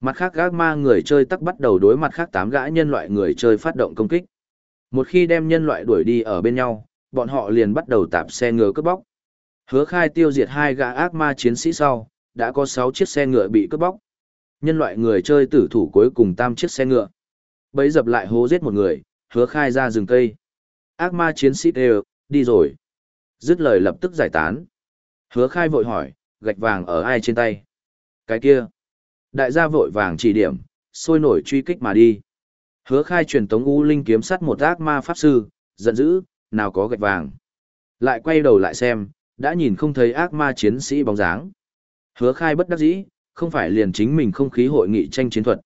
Mặt khác ác ma người chơi tắc bắt đầu đối mặt khác tám gã nhân loại người chơi phát động công kích. Một khi đem nhân loại đuổi đi ở bên nhau, bọn họ liền bắt đầu tạp xe ngựa cướp bóc. Hứa khai tiêu diệt hai gã ác ma chiến sĩ sau, đã có 6 chiếc xe ngựa bị cướp bóc. Nhân loại người chơi tử thủ cuối cùng tam chiếc xe ngựa. Bấy dập lại hố giết một người, hứa khai ra rừng cây. Ác ma chiến sĩ đều, đi rồi. Dứt lời lập tức giải tán. Hứa khai vội hỏi, gạch vàng ở ai trên tay? Cái kia. Đại gia vội vàng chỉ điểm, sôi nổi truy kích mà đi. Hứa khai truyền tống U Linh kiếm sắt một ác ma pháp sư, giận dữ, nào có gạch vàng. Lại quay đầu lại xem, đã nhìn không thấy ác ma chiến sĩ bóng dáng. Hứa khai bất đắc dĩ, không phải liền chính mình không khí hội nghị tranh chiến thuật.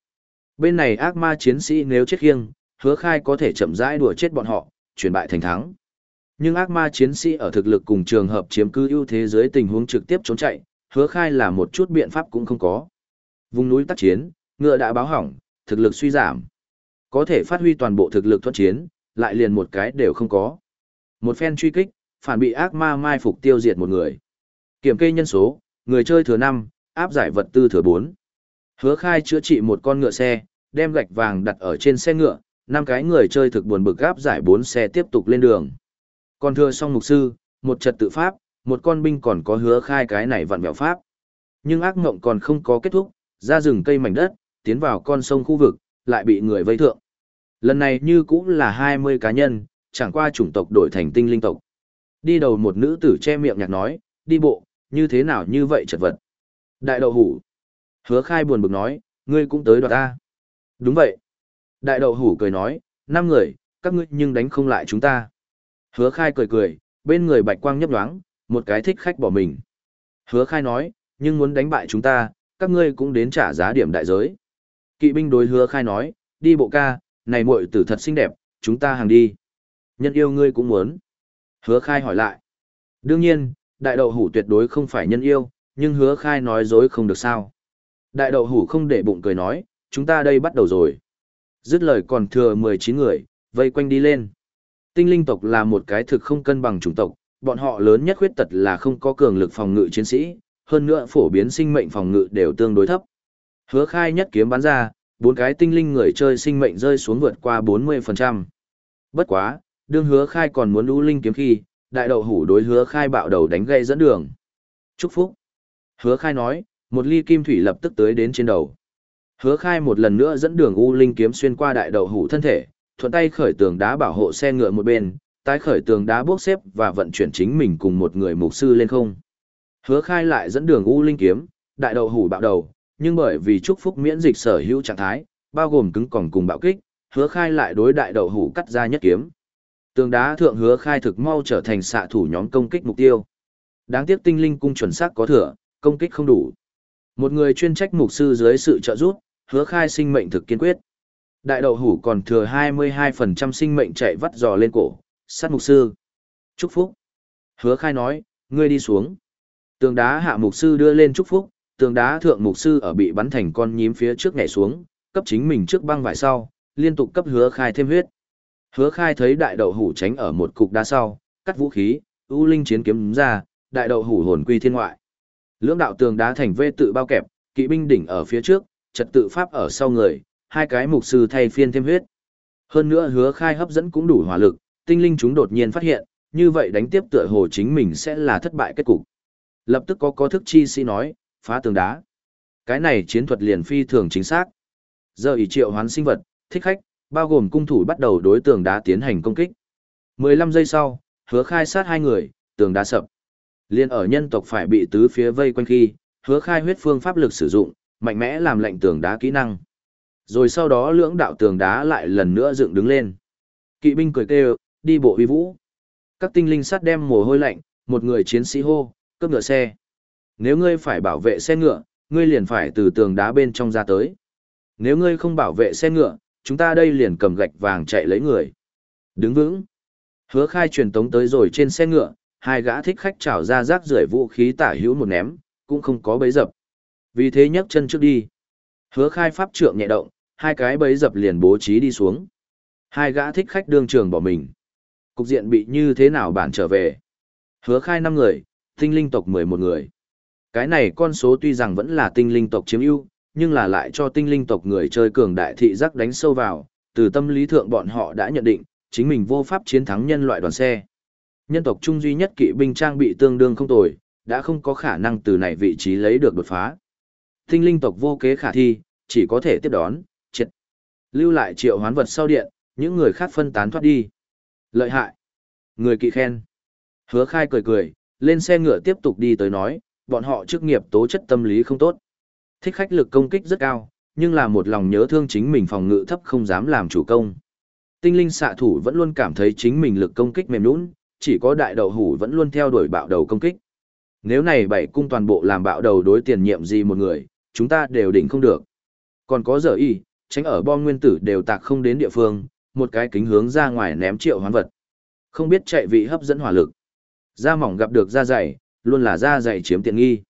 Bên này ác ma chiến sĩ nếu chết khiêng, hứa khai có thể chậm rãi đùa chết bọn họ, chuyển bại thành thắng. Nhưng ác ma chiến sĩ ở thực lực cùng trường hợp chiếm cư ưu thế dưới tình huống trực tiếp trốn chạy, hứa khai là một chút biện pháp cũng không có. Vùng núi tác chiến, ngựa đã báo hỏng, thực lực suy giảm. Có thể phát huy toàn bộ thực lực thuận chiến, lại liền một cái đều không có. Một phen truy kích, phản bị ác ma mai phục tiêu diệt một người. Kiểm kê nhân số, người chơi thừa 5, áp giải vật tư thừa 4. Hứa khai chữa trị một con ngựa xe, đem gạch vàng đặt ở trên xe ngựa, năm cái người chơi thực buồn bực áp giải 4 xe tiếp tục lên đường. Còn thừa xong mục sư, một trật tự pháp, một con binh còn có hứa khai cái này vặn vẹo pháp. Nhưng ác mộng còn không có kết thúc, ra rừng cây mảnh đất, tiến vào con sông khu vực, lại bị người vây thượng. Lần này như cũng là 20 cá nhân, chẳng qua chủng tộc đổi thành tinh linh tộc. Đi đầu một nữ tử che miệng nhạc nói, đi bộ, như thế nào như vậy chật vật. Đại đậu hủ. Hứa khai buồn bực nói, ngươi cũng tới đoạt ta. Đúng vậy. Đại đậu hủ cười nói, năm người, các ngươi nhưng đánh không lại chúng ta. Hứa khai cười cười, bên người bạch quang nhấp nhoáng, một cái thích khách bỏ mình. Hứa khai nói, nhưng muốn đánh bại chúng ta, các ngươi cũng đến trả giá điểm đại giới. Kỵ binh đối hứa khai nói, đi bộ ca, này muội tử thật xinh đẹp, chúng ta hàng đi. Nhân yêu ngươi cũng muốn. Hứa khai hỏi lại. Đương nhiên, đại đậu hủ tuyệt đối không phải nhân yêu, nhưng hứa khai nói dối không được sao. Đại đậu hủ không để bụng cười nói, chúng ta đây bắt đầu rồi. Dứt lời còn thừa 19 người, vây quanh đi lên. Tinh linh tộc là một cái thực không cân bằng chủng tộc, bọn họ lớn nhất khuyết tật là không có cường lực phòng ngự chiến sĩ, hơn nữa phổ biến sinh mệnh phòng ngự đều tương đối thấp. Hứa khai nhất kiếm bắn ra, bốn cái tinh linh người chơi sinh mệnh rơi xuống vượt qua 40%. Bất quá, đương hứa khai còn muốn lũ linh kiếm khi, đại đậu hủ đối hứa khai bạo đầu đánh gây dẫn đường. Chúc phúc. Hứa khai nói, một ly kim thủy lập tức tới đến trên đầu. Hứa khai một lần nữa dẫn đường U Linh kiếm xuyên qua đại đầu hủ thân thể, thuận tay khởi tường đá bảo hộ xe ngựa một bên, tái khởi tường đá bốc xếp và vận chuyển chính mình cùng một người mục sư lên không. Hứa khai lại dẫn đường U Linh kiếm, đại đậu hủ bạo đầu, nhưng bởi vì chúc phúc miễn dịch sở hữu trạng thái, bao gồm cứng cỏng cùng bạo kích, hứa khai lại đối đại đậu hủ cắt ra nhất kiếm. Tường đá thượng hứa khai thực mau trở thành xạ thủ nhóm công kích mục tiêu. Đáng tiếc tinh linh cung chuẩn xác có thừa, công kích không đủ. Một người chuyên trách mục sư dưới sự trợ giúp, hứa khai sinh mệnh thực kiên quyết. Đại đậu hủ còn thừa 22% sinh mệnh chạy vắt dò lên cổ, sát mục sư. Chúc phúc. Hứa khai nói, ngươi đi xuống. Tường đá hạ mục sư đưa lên chúc phúc, tường đá thượng mục sư ở bị bắn thành con nhím phía trước nhảy xuống, cấp chính mình trước băng vải sau, liên tục cấp hứa khai thêm huyết. Hứa khai thấy đại đậu hủ tránh ở một cục đá sau, cắt vũ khí, ưu linh chiến kiếm ra, đại đậu hủ hồn quy thiên ngoại. Lưỡng đạo tường đá thành vê tự bao kẹp, kỵ binh đỉnh ở phía trước, trật tự pháp ở sau người, hai cái mục sư thay phiên thêm huyết. Hơn nữa hứa khai hấp dẫn cũng đủ hỏa lực, tinh linh chúng đột nhiên phát hiện, như vậy đánh tiếp tựa hồ chính mình sẽ là thất bại kết cục. Lập tức có có thức chi sĩ nói, phá tường đá. Cái này chiến thuật liền phi thường chính xác. Giờ ý triệu hoán sinh vật, thích khách, bao gồm cung thủ bắt đầu đối tường đá tiến hành công kích. 15 giây sau, hứa khai sát hai người, tường đá sập. Liên ở nhân tộc phải bị tứ phía vây quanh khi, hứa khai huyết phương pháp lực sử dụng, mạnh mẽ làm lệnh tường đá kỹ năng. Rồi sau đó lưỡng đạo tường đá lại lần nữa dựng đứng lên. Kỵ binh cười kêu, đi bộ uy vũ. Các tinh linh sắt đem mồ hôi lạnh, một người chiến sĩ hô, cướp ngựa xe. Nếu ngươi phải bảo vệ xe ngựa, ngươi liền phải từ tường đá bên trong ra tới. Nếu ngươi không bảo vệ xe ngựa, chúng ta đây liền cầm gạch vàng chạy lấy người. Đứng vững. Hứa khai truyền tống tới rồi trên xe ngựa, hai gã thích khách trảo ra rác rưởi vũ khí tả hữu một ném, cũng không có bấy dập. Vì thế nhấc chân trước đi. Hứa khai pháp trượng nhẹ động, hai cái bấy dập liền bố trí đi xuống. Hai gã thích khách đương trường bỏ mình. Cục diện bị như thế nào bản trở về. Hứa khai 5 người, tinh linh tộc 11 người. Cái này con số tuy rằng vẫn là tinh linh tộc chiếm ưu, nhưng là lại cho tinh linh tộc người chơi cường đại thị giác đánh sâu vào, từ tâm lý thượng bọn họ đã nhận định, chính mình vô pháp chiến thắng nhân loại đoàn xe. Nhân tộc trung duy nhất kỵ binh trang bị tương đương không tồi, đã không có khả năng từ này vị trí lấy được đột phá. Tinh linh tộc vô kế khả thi, chỉ có thể tiếp đón, triệt. Lưu lại triệu hoán vật sau điện, những người khác phân tán thoát đi. Lợi hại. Người kỵ khen. Hứa khai cười cười, lên xe ngựa tiếp tục đi tới nói, bọn họ chức nghiệp tố chất tâm lý không tốt. Thích khách lực công kích rất cao, nhưng là một lòng nhớ thương chính mình phòng ngự thấp không dám làm chủ công. Tinh linh xạ thủ vẫn luôn cảm thấy chính mình lực công kích mềm nũng, chỉ có đại đầu hủ vẫn luôn theo đuổi bạo đầu công kích. Nếu này bảy cung toàn bộ làm bạo đầu đối tiền nhiệm gì một người, chúng ta đều đỉnh không được. Còn có giờ y, tránh ở bom nguyên tử đều tạc không đến địa phương, một cái kính hướng ra ngoài ném triệu hoán vật. Không biết chạy vị hấp dẫn hỏa lực. Da mỏng gặp được da dày, luôn là da dày chiếm tiện nghi.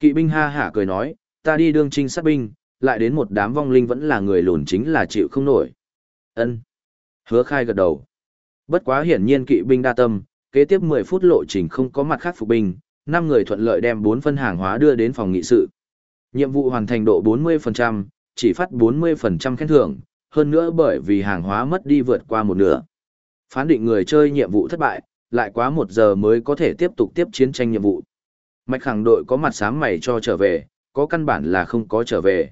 Kỵ binh ha hả cười nói, ta đi đương trinh sát binh, lại đến một đám vong linh vẫn là người lùn chính là chịu không nổi. Ân. Hứa khai gật đầu. Bất quá hiển nhiên kỵ binh đa tâm, kế tiếp 10 phút lộ trình không có mặt khác phục binh, 5 người thuận lợi đem 4 phân hàng hóa đưa đến phòng nghị sự. Nhiệm vụ hoàn thành độ 40%, chỉ phát 40% khen thưởng, hơn nữa bởi vì hàng hóa mất đi vượt qua một nửa. Phán định người chơi nhiệm vụ thất bại, lại quá một giờ mới có thể tiếp tục tiếp chiến tranh nhiệm vụ. Mạch khẳng đội có mặt sáng mày cho trở về, có căn bản là không có trở về.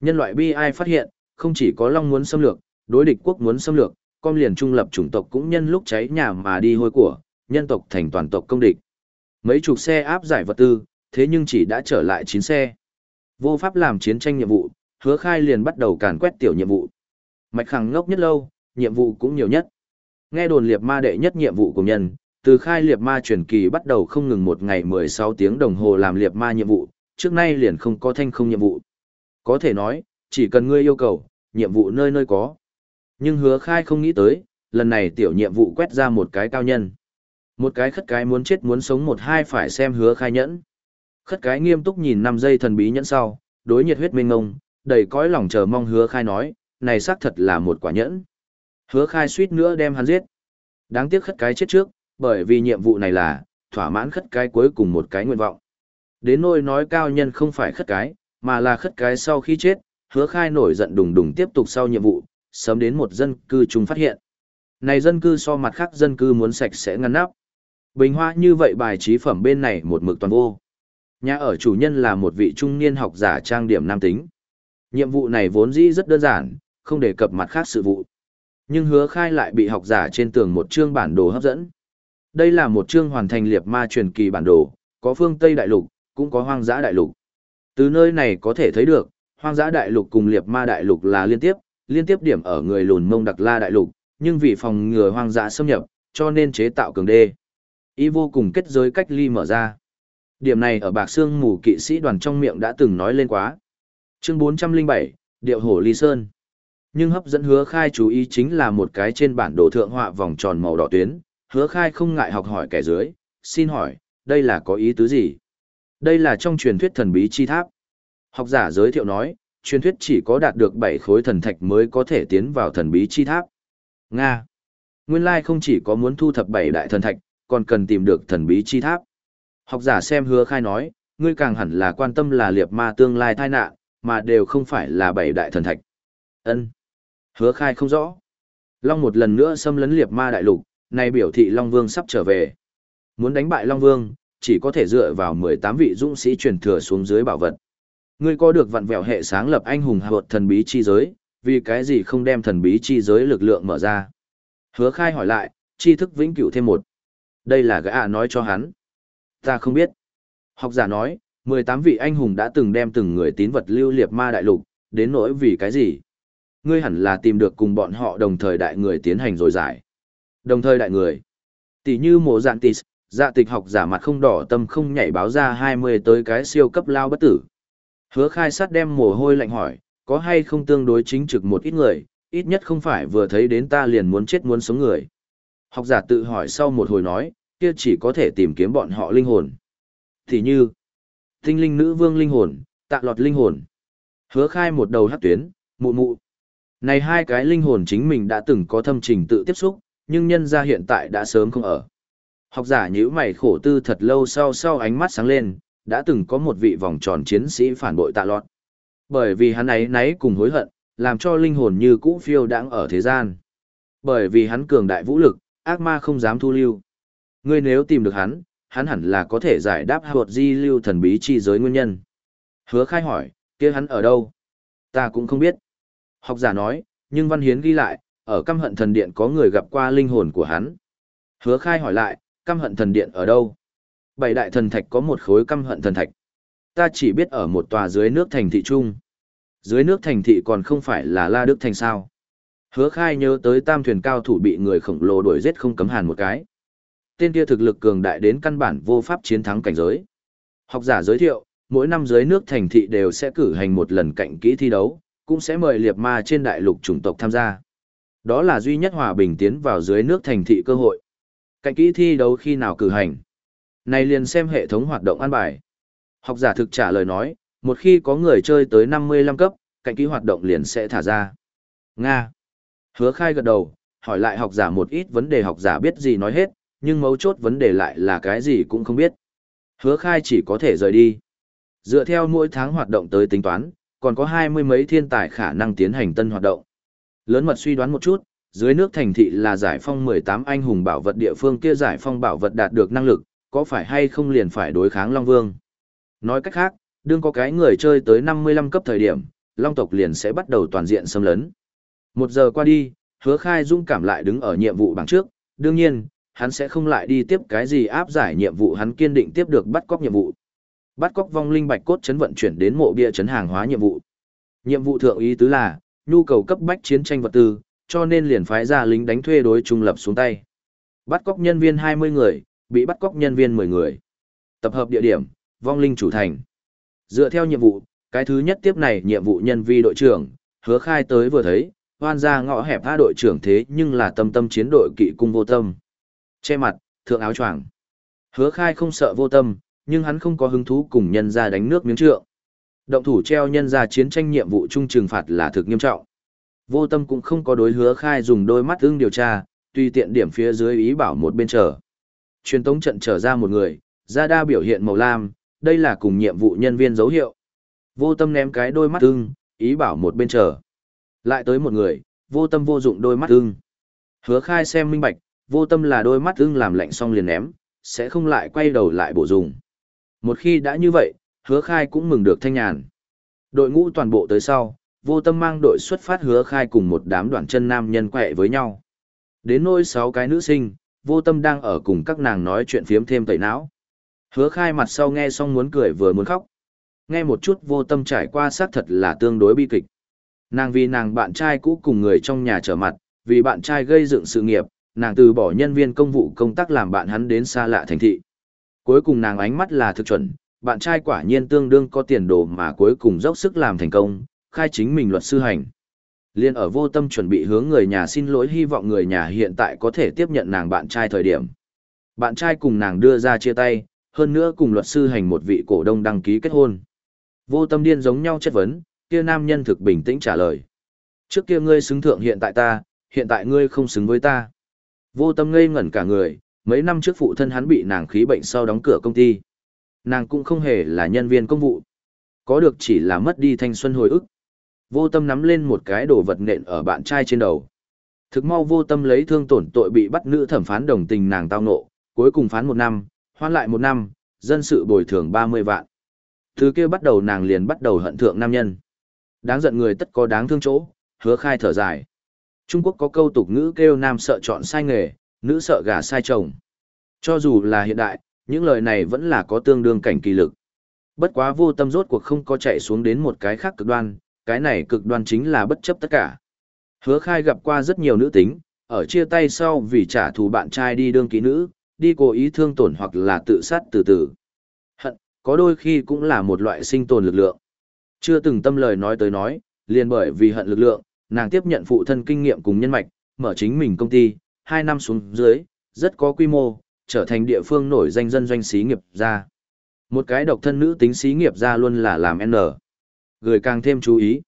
Nhân loại bi ai phát hiện, không chỉ có Long muốn xâm lược, đối địch quốc muốn xâm lược, con liền trung lập chủng tộc cũng nhân lúc cháy nhà mà đi hôi của, nhân tộc thành toàn tộc công địch. Mấy chục xe áp giải vật tư, thế nhưng chỉ đã trở lại 9 xe. Vô pháp làm chiến tranh nhiệm vụ, hứa khai liền bắt đầu càn quét tiểu nhiệm vụ. Mạch khẳng ngốc nhất lâu, nhiệm vụ cũng nhiều nhất. Nghe đồn liệt ma đệ nhất nhiệm vụ của nhân, từ khai liệt ma truyền kỳ bắt đầu không ngừng một ngày 16 tiếng đồng hồ làm liệt ma nhiệm vụ, trước nay liền không có thanh không nhiệm vụ. Có thể nói, chỉ cần ngươi yêu cầu, nhiệm vụ nơi nơi có. Nhưng hứa khai không nghĩ tới, lần này tiểu nhiệm vụ quét ra một cái cao nhân. Một cái khất cái muốn chết muốn sống một hai phải xem hứa khai nhẫn. Khất cái nghiêm túc nhìn 5 giây thần bí nhẫn sau, đối nhiệt huyết minh ngông, đầy cõi lòng chờ mong hứa khai nói, này xác thật là một quả nhẫn. Hứa khai suýt nữa đem hắn giết. Đáng tiếc khất cái chết trước, bởi vì nhiệm vụ này là, thỏa mãn khất cái cuối cùng một cái nguyện vọng. Đến nỗi nói cao nhân không phải khất cái, mà là khất cái sau khi chết, hứa khai nổi giận đùng đùng tiếp tục sau nhiệm vụ, sớm đến một dân cư chúng phát hiện. Này dân cư so mặt khác dân cư muốn sạch sẽ ngăn nắp. Bình hoa như vậy bài trí phẩm bên này một mực toàn vô. Nhà ở chủ nhân là một vị trung niên học giả trang điểm nam tính. Nhiệm vụ này vốn dĩ rất đơn giản, không đề cập mặt khác sự vụ. Nhưng hứa khai lại bị học giả trên tường một chương bản đồ hấp dẫn. Đây là một chương hoàn thành liệt ma truyền kỳ bản đồ, có phương Tây Đại Lục, cũng có hoang dã Đại Lục. Từ nơi này có thể thấy được, hoang dã Đại Lục cùng liệt ma Đại Lục là liên tiếp, liên tiếp điểm ở người lùn mông đặc la Đại Lục, nhưng vì phòng ngừa hoang dã xâm nhập, cho nên chế tạo cường đê. Y vô cùng kết giới cách ly mở ra. Điểm này ở bạc xương mù kỵ sĩ đoàn trong miệng đã từng nói lên quá. Chương 407, Điệu Hổ Ly Sơn. Nhưng hấp dẫn hứa khai chú ý chính là một cái trên bản đồ thượng họa vòng tròn màu đỏ tuyến, hứa khai không ngại học hỏi kẻ dưới, xin hỏi, đây là có ý tứ gì? Đây là trong truyền thuyết thần bí chi tháp. Học giả giới thiệu nói, truyền thuyết chỉ có đạt được 7 khối thần thạch mới có thể tiến vào thần bí chi tháp. Nga. Nguyên lai không chỉ có muốn thu thập 7 đại thần thạch, còn cần tìm được thần bí chi tháp. Học giả xem hứa khai nói, ngươi càng hẳn là quan tâm là liệp ma tương lai tai nạn, mà đều không phải là bảy đại thần thạch. Ân. Hứa khai không rõ. Long một lần nữa xâm lấn liệt ma đại lục, này biểu thị Long Vương sắp trở về. Muốn đánh bại Long Vương, chỉ có thể dựa vào 18 vị dũng sĩ truyền thừa xuống dưới bảo vật. Ngươi có được vặn vẹo hệ sáng lập anh hùng hợp thần bí chi giới, vì cái gì không đem thần bí chi giới lực lượng mở ra. Hứa khai hỏi lại, chi thức vĩnh cửu thêm một. Đây là gã nói cho hắn. Ta không biết. Học giả nói, 18 vị anh hùng đã từng đem từng người tín vật lưu liệt ma đại lục, đến nỗi vì cái gì? Ngươi hẳn là tìm được cùng bọn họ đồng thời đại người tiến hành rồi giải. Đồng thời đại người. Tỷ như mộ dạng tis, dạ tịch học giả mặt không đỏ tâm không nhảy báo ra 20 tới cái siêu cấp lao bất tử. Hứa khai sát đem mồ hôi lạnh hỏi, có hay không tương đối chính trực một ít người, ít nhất không phải vừa thấy đến ta liền muốn chết muốn sống người. Học giả tự hỏi sau một hồi nói, kia chỉ có thể tìm kiếm bọn họ linh hồn. Thì như, Tinh linh nữ vương linh hồn, tạ lọt linh hồn. Hứa khai một đầu hát tuyến, mụ mụ. Này hai cái linh hồn chính mình đã từng có thâm trình tự tiếp xúc, nhưng nhân ra hiện tại đã sớm không ở. Học giả nhữ mày khổ tư thật lâu sau sau ánh mắt sáng lên, đã từng có một vị vòng tròn chiến sĩ phản bội tạ lọt. Bởi vì hắn ấy náy cùng hối hận, làm cho linh hồn như cũ phiêu đáng ở thế gian. Bởi vì hắn cường đại vũ lực, ác ma không dám thu lưu. Ngươi nếu tìm được hắn, hắn hẳn là có thể giải đáp hợp di lưu thần bí chi giới nguyên nhân. Hứa khai hỏi, kia hắn ở đâu? Ta cũng không biết. Học giả nói, nhưng văn hiến ghi lại, ở căm hận thần điện có người gặp qua linh hồn của hắn. Hứa khai hỏi lại, căm hận thần điện ở đâu? Bảy đại thần thạch có một khối căm hận thần thạch. Ta chỉ biết ở một tòa dưới nước thành thị trung. Dưới nước thành thị còn không phải là La Đức Thành sao. Hứa khai nhớ tới tam thuyền cao thủ bị người khổng lồ đuổi giết không cấm hàn một cái. Tên kia thực lực cường đại đến căn bản vô pháp chiến thắng cảnh giới. Học giả giới thiệu, mỗi năm dưới nước thành thị đều sẽ cử hành một lần cạnh kỹ thi đấu, cũng sẽ mời liệt ma trên đại lục chủng tộc tham gia. Đó là duy nhất hòa bình tiến vào dưới nước thành thị cơ hội. Cạnh kỹ thi đấu khi nào cử hành? Này liền xem hệ thống hoạt động an bài. Học giả thực trả lời nói, một khi có người chơi tới 55 cấp, cạnh kỹ hoạt động liền sẽ thả ra. Nga. Hứa khai gật đầu, hỏi lại học giả một ít vấn đề học giả biết gì nói hết, nhưng mấu chốt vấn đề lại là cái gì cũng không biết. Hứa khai chỉ có thể rời đi. Dựa theo mỗi tháng hoạt động tới tính toán, còn có hai mươi mấy thiên tài khả năng tiến hành tân hoạt động. Lớn mật suy đoán một chút, dưới nước thành thị là giải phong 18 anh hùng bảo vật địa phương kia giải phong bảo vật đạt được năng lực, có phải hay không liền phải đối kháng Long Vương. Nói cách khác, đương có cái người chơi tới 55 cấp thời điểm, Long tộc liền sẽ bắt đầu toàn diện xâm lấn. Một giờ qua đi, hứa khai dung cảm lại đứng ở nhiệm vụ bảng trước, đương nhiên, hắn sẽ không lại đi tiếp cái gì áp giải nhiệm vụ hắn kiên định tiếp được bắt cóc nhiệm vụ. Bắt cóc vong linh bạch cốt chấn vận chuyển đến mộ bia chấn hàng hóa nhiệm vụ. Nhiệm vụ thượng ý tứ là, nhu cầu cấp bách chiến tranh vật tư, cho nên liền phái ra lính đánh thuê đối trung lập xuống tay. Bắt cóc nhân viên 20 người, bị bắt cóc nhân viên 10 người. Tập hợp địa điểm, vong linh chủ thành. Dựa theo nhiệm vụ, cái thứ nhất tiếp này nhiệm vụ nhân vi đội trưởng, hứa khai tới vừa thấy, hoan ra ngõ hẹp tha đội trưởng thế nhưng là tâm tâm chiến đội kỵ cung vô tâm. Che mặt, thượng áo choàng Hứa khai không sợ vô tâm, nhưng hắn không có hứng thú cùng nhân ra đánh nước miếng trượng. Động thủ treo nhân ra chiến tranh nhiệm vụ chung trừng phạt là thực nghiêm trọng. Vô tâm cũng không có đối hứa khai dùng đôi mắt ưng điều tra, tùy tiện điểm phía dưới ý bảo một bên chờ. Truyền tống trận trở ra một người, ra đa biểu hiện màu lam, đây là cùng nhiệm vụ nhân viên dấu hiệu. Vô tâm ném cái đôi mắt ưng, ý bảo một bên chờ. Lại tới một người, vô tâm vô dụng đôi mắt ưng. Hứa khai xem minh bạch, vô tâm là đôi mắt ưng làm lạnh xong liền ném, sẽ không lại quay đầu lại bổ dùng. Một khi đã như vậy, hứa khai cũng mừng được thanh nhàn. Đội ngũ toàn bộ tới sau, vô tâm mang đội xuất phát hứa khai cùng một đám đoạn chân nam nhân quẹ với nhau. Đến nôi sáu cái nữ sinh, vô tâm đang ở cùng các nàng nói chuyện phiếm thêm tẩy não. Hứa khai mặt sau nghe xong muốn cười vừa muốn khóc. Nghe một chút vô tâm trải qua xác thật là tương đối bi kịch. Nàng vì nàng bạn trai cũ cùng người trong nhà trở mặt, vì bạn trai gây dựng sự nghiệp, nàng từ bỏ nhân viên công vụ công tác làm bạn hắn đến xa lạ thành thị. Cuối cùng nàng ánh mắt là thực chuẩn, bạn trai quả nhiên tương đương có tiền đồ mà cuối cùng dốc sức làm thành công, khai chính mình luật sư hành. Liên ở vô tâm chuẩn bị hướng người nhà xin lỗi hy vọng người nhà hiện tại có thể tiếp nhận nàng bạn trai thời điểm. Bạn trai cùng nàng đưa ra chia tay, hơn nữa cùng luật sư hành một vị cổ đông đăng ký kết hôn. Vô tâm điên giống nhau chất vấn, kia nam nhân thực bình tĩnh trả lời. Trước kia ngươi xứng thượng hiện tại ta, hiện tại ngươi không xứng với ta. Vô tâm ngây ngẩn cả người, mấy năm trước phụ thân hắn bị nàng khí bệnh sau đóng cửa công ty. Nàng cũng không hề là nhân viên công vụ. Có được chỉ là mất đi thanh xuân hồi ức. Vô tâm nắm lên một cái đồ vật nện ở bạn trai trên đầu. Thực mau vô tâm lấy thương tổn tội bị bắt nữ thẩm phán đồng tình nàng tao nộ, cuối cùng phán một năm, hoan lại một năm, dân sự bồi thường 30 vạn. Thứ kia bắt đầu nàng liền bắt đầu hận thượng nam nhân. Đáng giận người tất có đáng thương chỗ, hứa khai thở dài. Trung Quốc có câu tục ngữ kêu nam sợ chọn sai nghề, nữ sợ gà sai chồng. Cho dù là hiện đại, những lời này vẫn là có tương đương cảnh kỳ lực. Bất quá vô tâm rốt cuộc không có chạy xuống đến một cái khác cực đoan, cái này cực đoan chính là bất chấp tất cả. Hứa khai gặp qua rất nhiều nữ tính, ở chia tay sau vì trả thù bạn trai đi đương ký nữ, đi cố ý thương tổn hoặc là tự sát từ từ. Hận, có đôi khi cũng là một loại sinh tồn lực lượng. Chưa từng tâm lời nói tới nói, liền bởi vì hận lực lượng, nàng tiếp nhận phụ thân kinh nghiệm cùng nhân mạch, mở chính mình công ty, hai năm xuống dưới, rất có quy mô, trở thành địa phương nổi danh dân doanh xí nghiệp ra. Một cái độc thân nữ tính xí nghiệp ra luôn là làm N. Người càng thêm chú ý.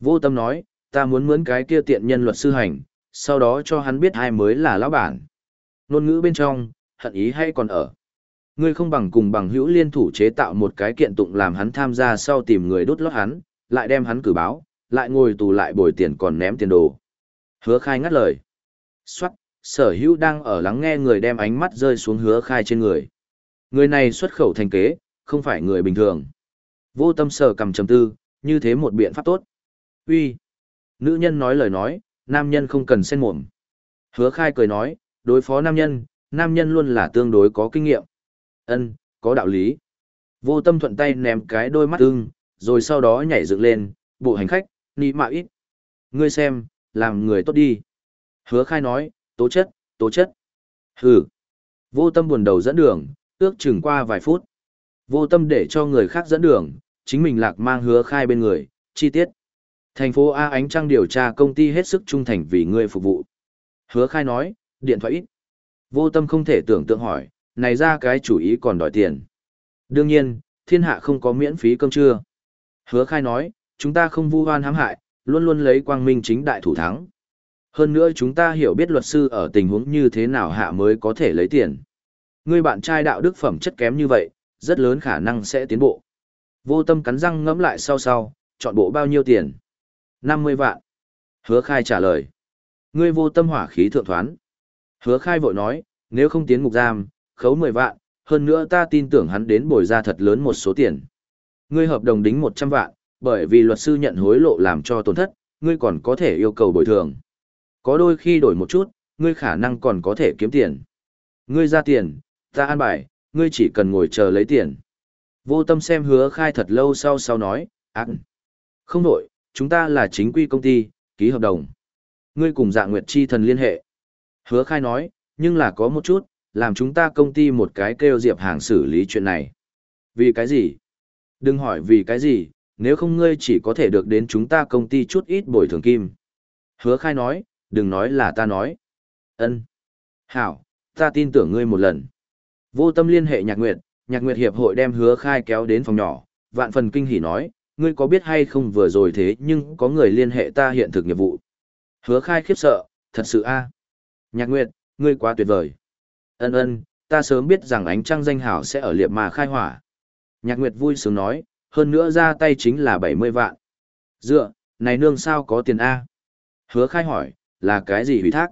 Vô tâm nói, ta muốn mướn cái kia tiện nhân luật sư hành, sau đó cho hắn biết ai mới là lão bản. Nôn ngữ bên trong, hận ý hay còn ở. Ngươi không bằng cùng bằng hữu liên thủ chế tạo một cái kiện tụng làm hắn tham gia sau tìm người đốt lót hắn, lại đem hắn cử báo, lại ngồi tù lại bồi tiền còn ném tiền đồ. Hứa khai ngắt lời. Xoát, sở hữu đang ở lắng nghe người đem ánh mắt rơi xuống hứa khai trên người. Người này xuất khẩu thành kế, không phải người bình thường. Vô tâm sở cầm trầm tư, như thế một biện pháp tốt. Uy, Nữ nhân nói lời nói, nam nhân không cần xen mồm. Hứa khai cười nói, đối phó nam nhân, nam nhân luôn là tương đối có kinh nghiệm. ân có đạo lý. Vô tâm thuận tay ném cái đôi mắt ưng, rồi sau đó nhảy dựng lên, bộ hành khách, nị mạ ít. Ngươi xem, làm người tốt đi. Hứa khai nói, tố chất, tố chất. Hừ. Vô tâm buồn đầu dẫn đường, ước chừng qua vài phút. Vô tâm để cho người khác dẫn đường, chính mình lạc mang hứa khai bên người, chi tiết. Thành phố A Ánh Trăng điều tra công ty hết sức trung thành vì người phục vụ. Hứa khai nói, điện thoại ít. Vô tâm không thể tưởng tượng hỏi, này ra cái chủ ý còn đòi tiền. Đương nhiên, thiên hạ không có miễn phí cơm trưa. Hứa khai nói, chúng ta không vu hoan hãm hại, luôn luôn lấy quang minh chính đại thủ thắng. Hơn nữa chúng ta hiểu biết luật sư ở tình huống như thế nào hạ mới có thể lấy tiền. Người bạn trai đạo đức phẩm chất kém như vậy, rất lớn khả năng sẽ tiến bộ. Vô tâm cắn răng ngẫm lại sau sau, chọn bộ bao nhiêu tiền? 50 vạn. Hứa khai trả lời. Ngươi vô tâm hỏa khí thượng thoán. Hứa khai vội nói, nếu không tiến ngục giam, khấu 10 vạn, hơn nữa ta tin tưởng hắn đến bồi ra thật lớn một số tiền. Ngươi hợp đồng đính 100 vạn, bởi vì luật sư nhận hối lộ làm cho tổn thất, ngươi còn có thể yêu cầu bồi thường. Có đôi khi đổi một chút, ngươi khả năng còn có thể kiếm tiền. Ngươi ra tiền, ta an bài, ngươi chỉ cần ngồi chờ lấy tiền. Vô tâm xem hứa khai thật lâu sau sau nói, ác. Không đổi, chúng ta là chính quy công ty, ký hợp đồng. Ngươi cùng dạ nguyệt chi thần liên hệ. Hứa khai nói, nhưng là có một chút, làm chúng ta công ty một cái kêu diệp hàng xử lý chuyện này. Vì cái gì? Đừng hỏi vì cái gì, nếu không ngươi chỉ có thể được đến chúng ta công ty chút ít bồi thường kim. Hứa khai nói, đừng nói là ta nói. ân Hảo, ta tin tưởng ngươi một lần. Vô tâm liên hệ nhạc nguyệt, nhạc nguyệt hiệp hội đem hứa khai kéo đến phòng nhỏ, vạn phần kinh hỉ nói, ngươi có biết hay không vừa rồi thế nhưng có người liên hệ ta hiện thực nghiệp vụ. Hứa khai khiếp sợ, thật sự a Nhạc nguyệt, ngươi quá tuyệt vời. Ân ân, ta sớm biết rằng ánh trăng danh hảo sẽ ở liệp mà khai hỏa. Nhạc nguyệt vui sướng nói, hơn nữa ra tay chính là 70 vạn. Dựa, này nương sao có tiền A? Hứa khai hỏi, là cái gì hủy thác?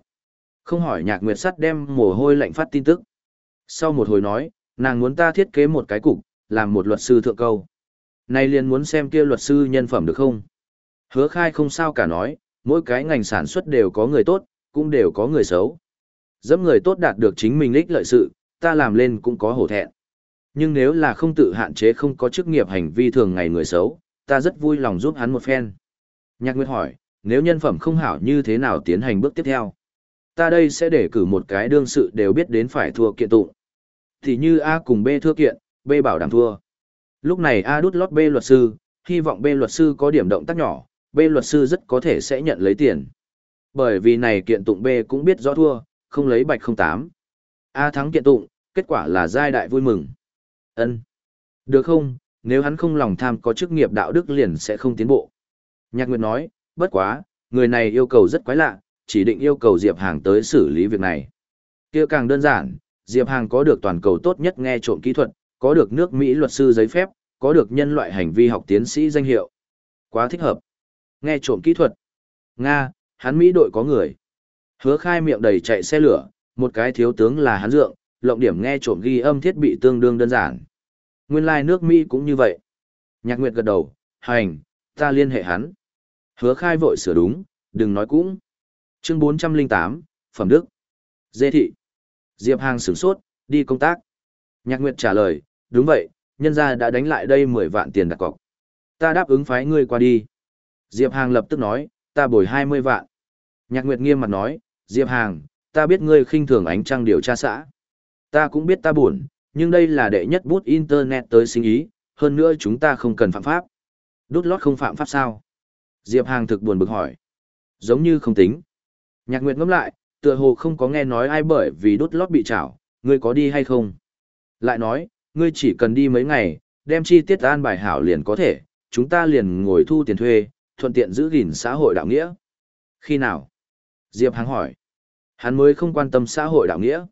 Không hỏi nhạc nguyệt sắt đem mồ hôi lạnh phát tin tức. Sau một hồi nói, nàng muốn ta thiết kế một cái cục, làm một luật sư thượng câu. Nay liền muốn xem kia luật sư nhân phẩm được không? Hứa khai không sao cả nói, mỗi cái ngành sản xuất đều có người tốt, cũng đều có người xấu. Dẫm người tốt đạt được chính mình ích lợi sự, ta làm lên cũng có hổ thẹn. Nhưng nếu là không tự hạn chế không có chức nghiệp hành vi thường ngày người xấu, ta rất vui lòng giúp hắn một phen. Nhạc Nguyệt hỏi, nếu nhân phẩm không hảo như thế nào tiến hành bước tiếp theo? Ta đây sẽ để cử một cái đương sự đều biết đến phải thua kiện tụng. Thì như A cùng B thua kiện, B bảo đảm thua. Lúc này A đút lót B luật sư, hy vọng B luật sư có điểm động tác nhỏ, B luật sư rất có thể sẽ nhận lấy tiền. Bởi vì này kiện tụng B cũng biết rõ thua, không lấy bạch không tám. A thắng kiện tụng, kết quả là giai đại vui mừng. ân Được không, nếu hắn không lòng tham có chức nghiệp đạo đức liền sẽ không tiến bộ. Nhạc Nguyệt nói, bất quá, người này yêu cầu rất quái lạ, chỉ định yêu cầu Diệp Hàng tới xử lý việc này. kia càng đơn giản, Diệp Hàng có được toàn cầu tốt nhất nghe trộm kỹ thuật, có được nước Mỹ luật sư giấy phép, có được nhân loại hành vi học tiến sĩ danh hiệu. Quá thích hợp. Nghe trộm kỹ thuật. Nga, hắn Mỹ đội có người. Hứa khai miệng đầy chạy xe lửa, một cái thiếu tướng là hắn dượng, lộng điểm nghe trộm ghi âm thiết bị tương đương đơn giản. Nguyên lai like nước Mỹ cũng như vậy. Nhạc Nguyệt gật đầu, hành, ta liên hệ hắn. Hứa khai vội sửa đúng, đừng nói cũng. Chương 408, Phẩm Đức. Dê thị. Diệp Hàng sửng sốt, đi công tác. Nhạc Nguyệt trả lời, đúng vậy, nhân gia đã đánh lại đây 10 vạn tiền đặt cọc. Ta đáp ứng phái ngươi qua đi. Diệp Hàng lập tức nói, ta bồi 20 vạn. Nhạc Nguyệt nghiêm mặt nói, Diệp Hàng, ta biết ngươi khinh thường ánh trăng điều tra xã. Ta cũng biết ta buồn, nhưng đây là đệ nhất bút internet tới sinh ý, hơn nữa chúng ta không cần phạm pháp. Đút lót không phạm pháp sao? Diệp Hàng thực buồn bực hỏi. Giống như không tính. Nhạc Nguyệt ngẫm lại, tựa hồ không có nghe nói ai bởi vì đốt lót bị trảo, ngươi có đi hay không? Lại nói, Ngươi chỉ cần đi mấy ngày, đem chi tiết an bài hảo liền có thể, chúng ta liền ngồi thu tiền thuê, thuận tiện giữ gìn xã hội đạo nghĩa. Khi nào? Diệp Hàng hỏi. Hắn mới không quan tâm xã hội đạo nghĩa.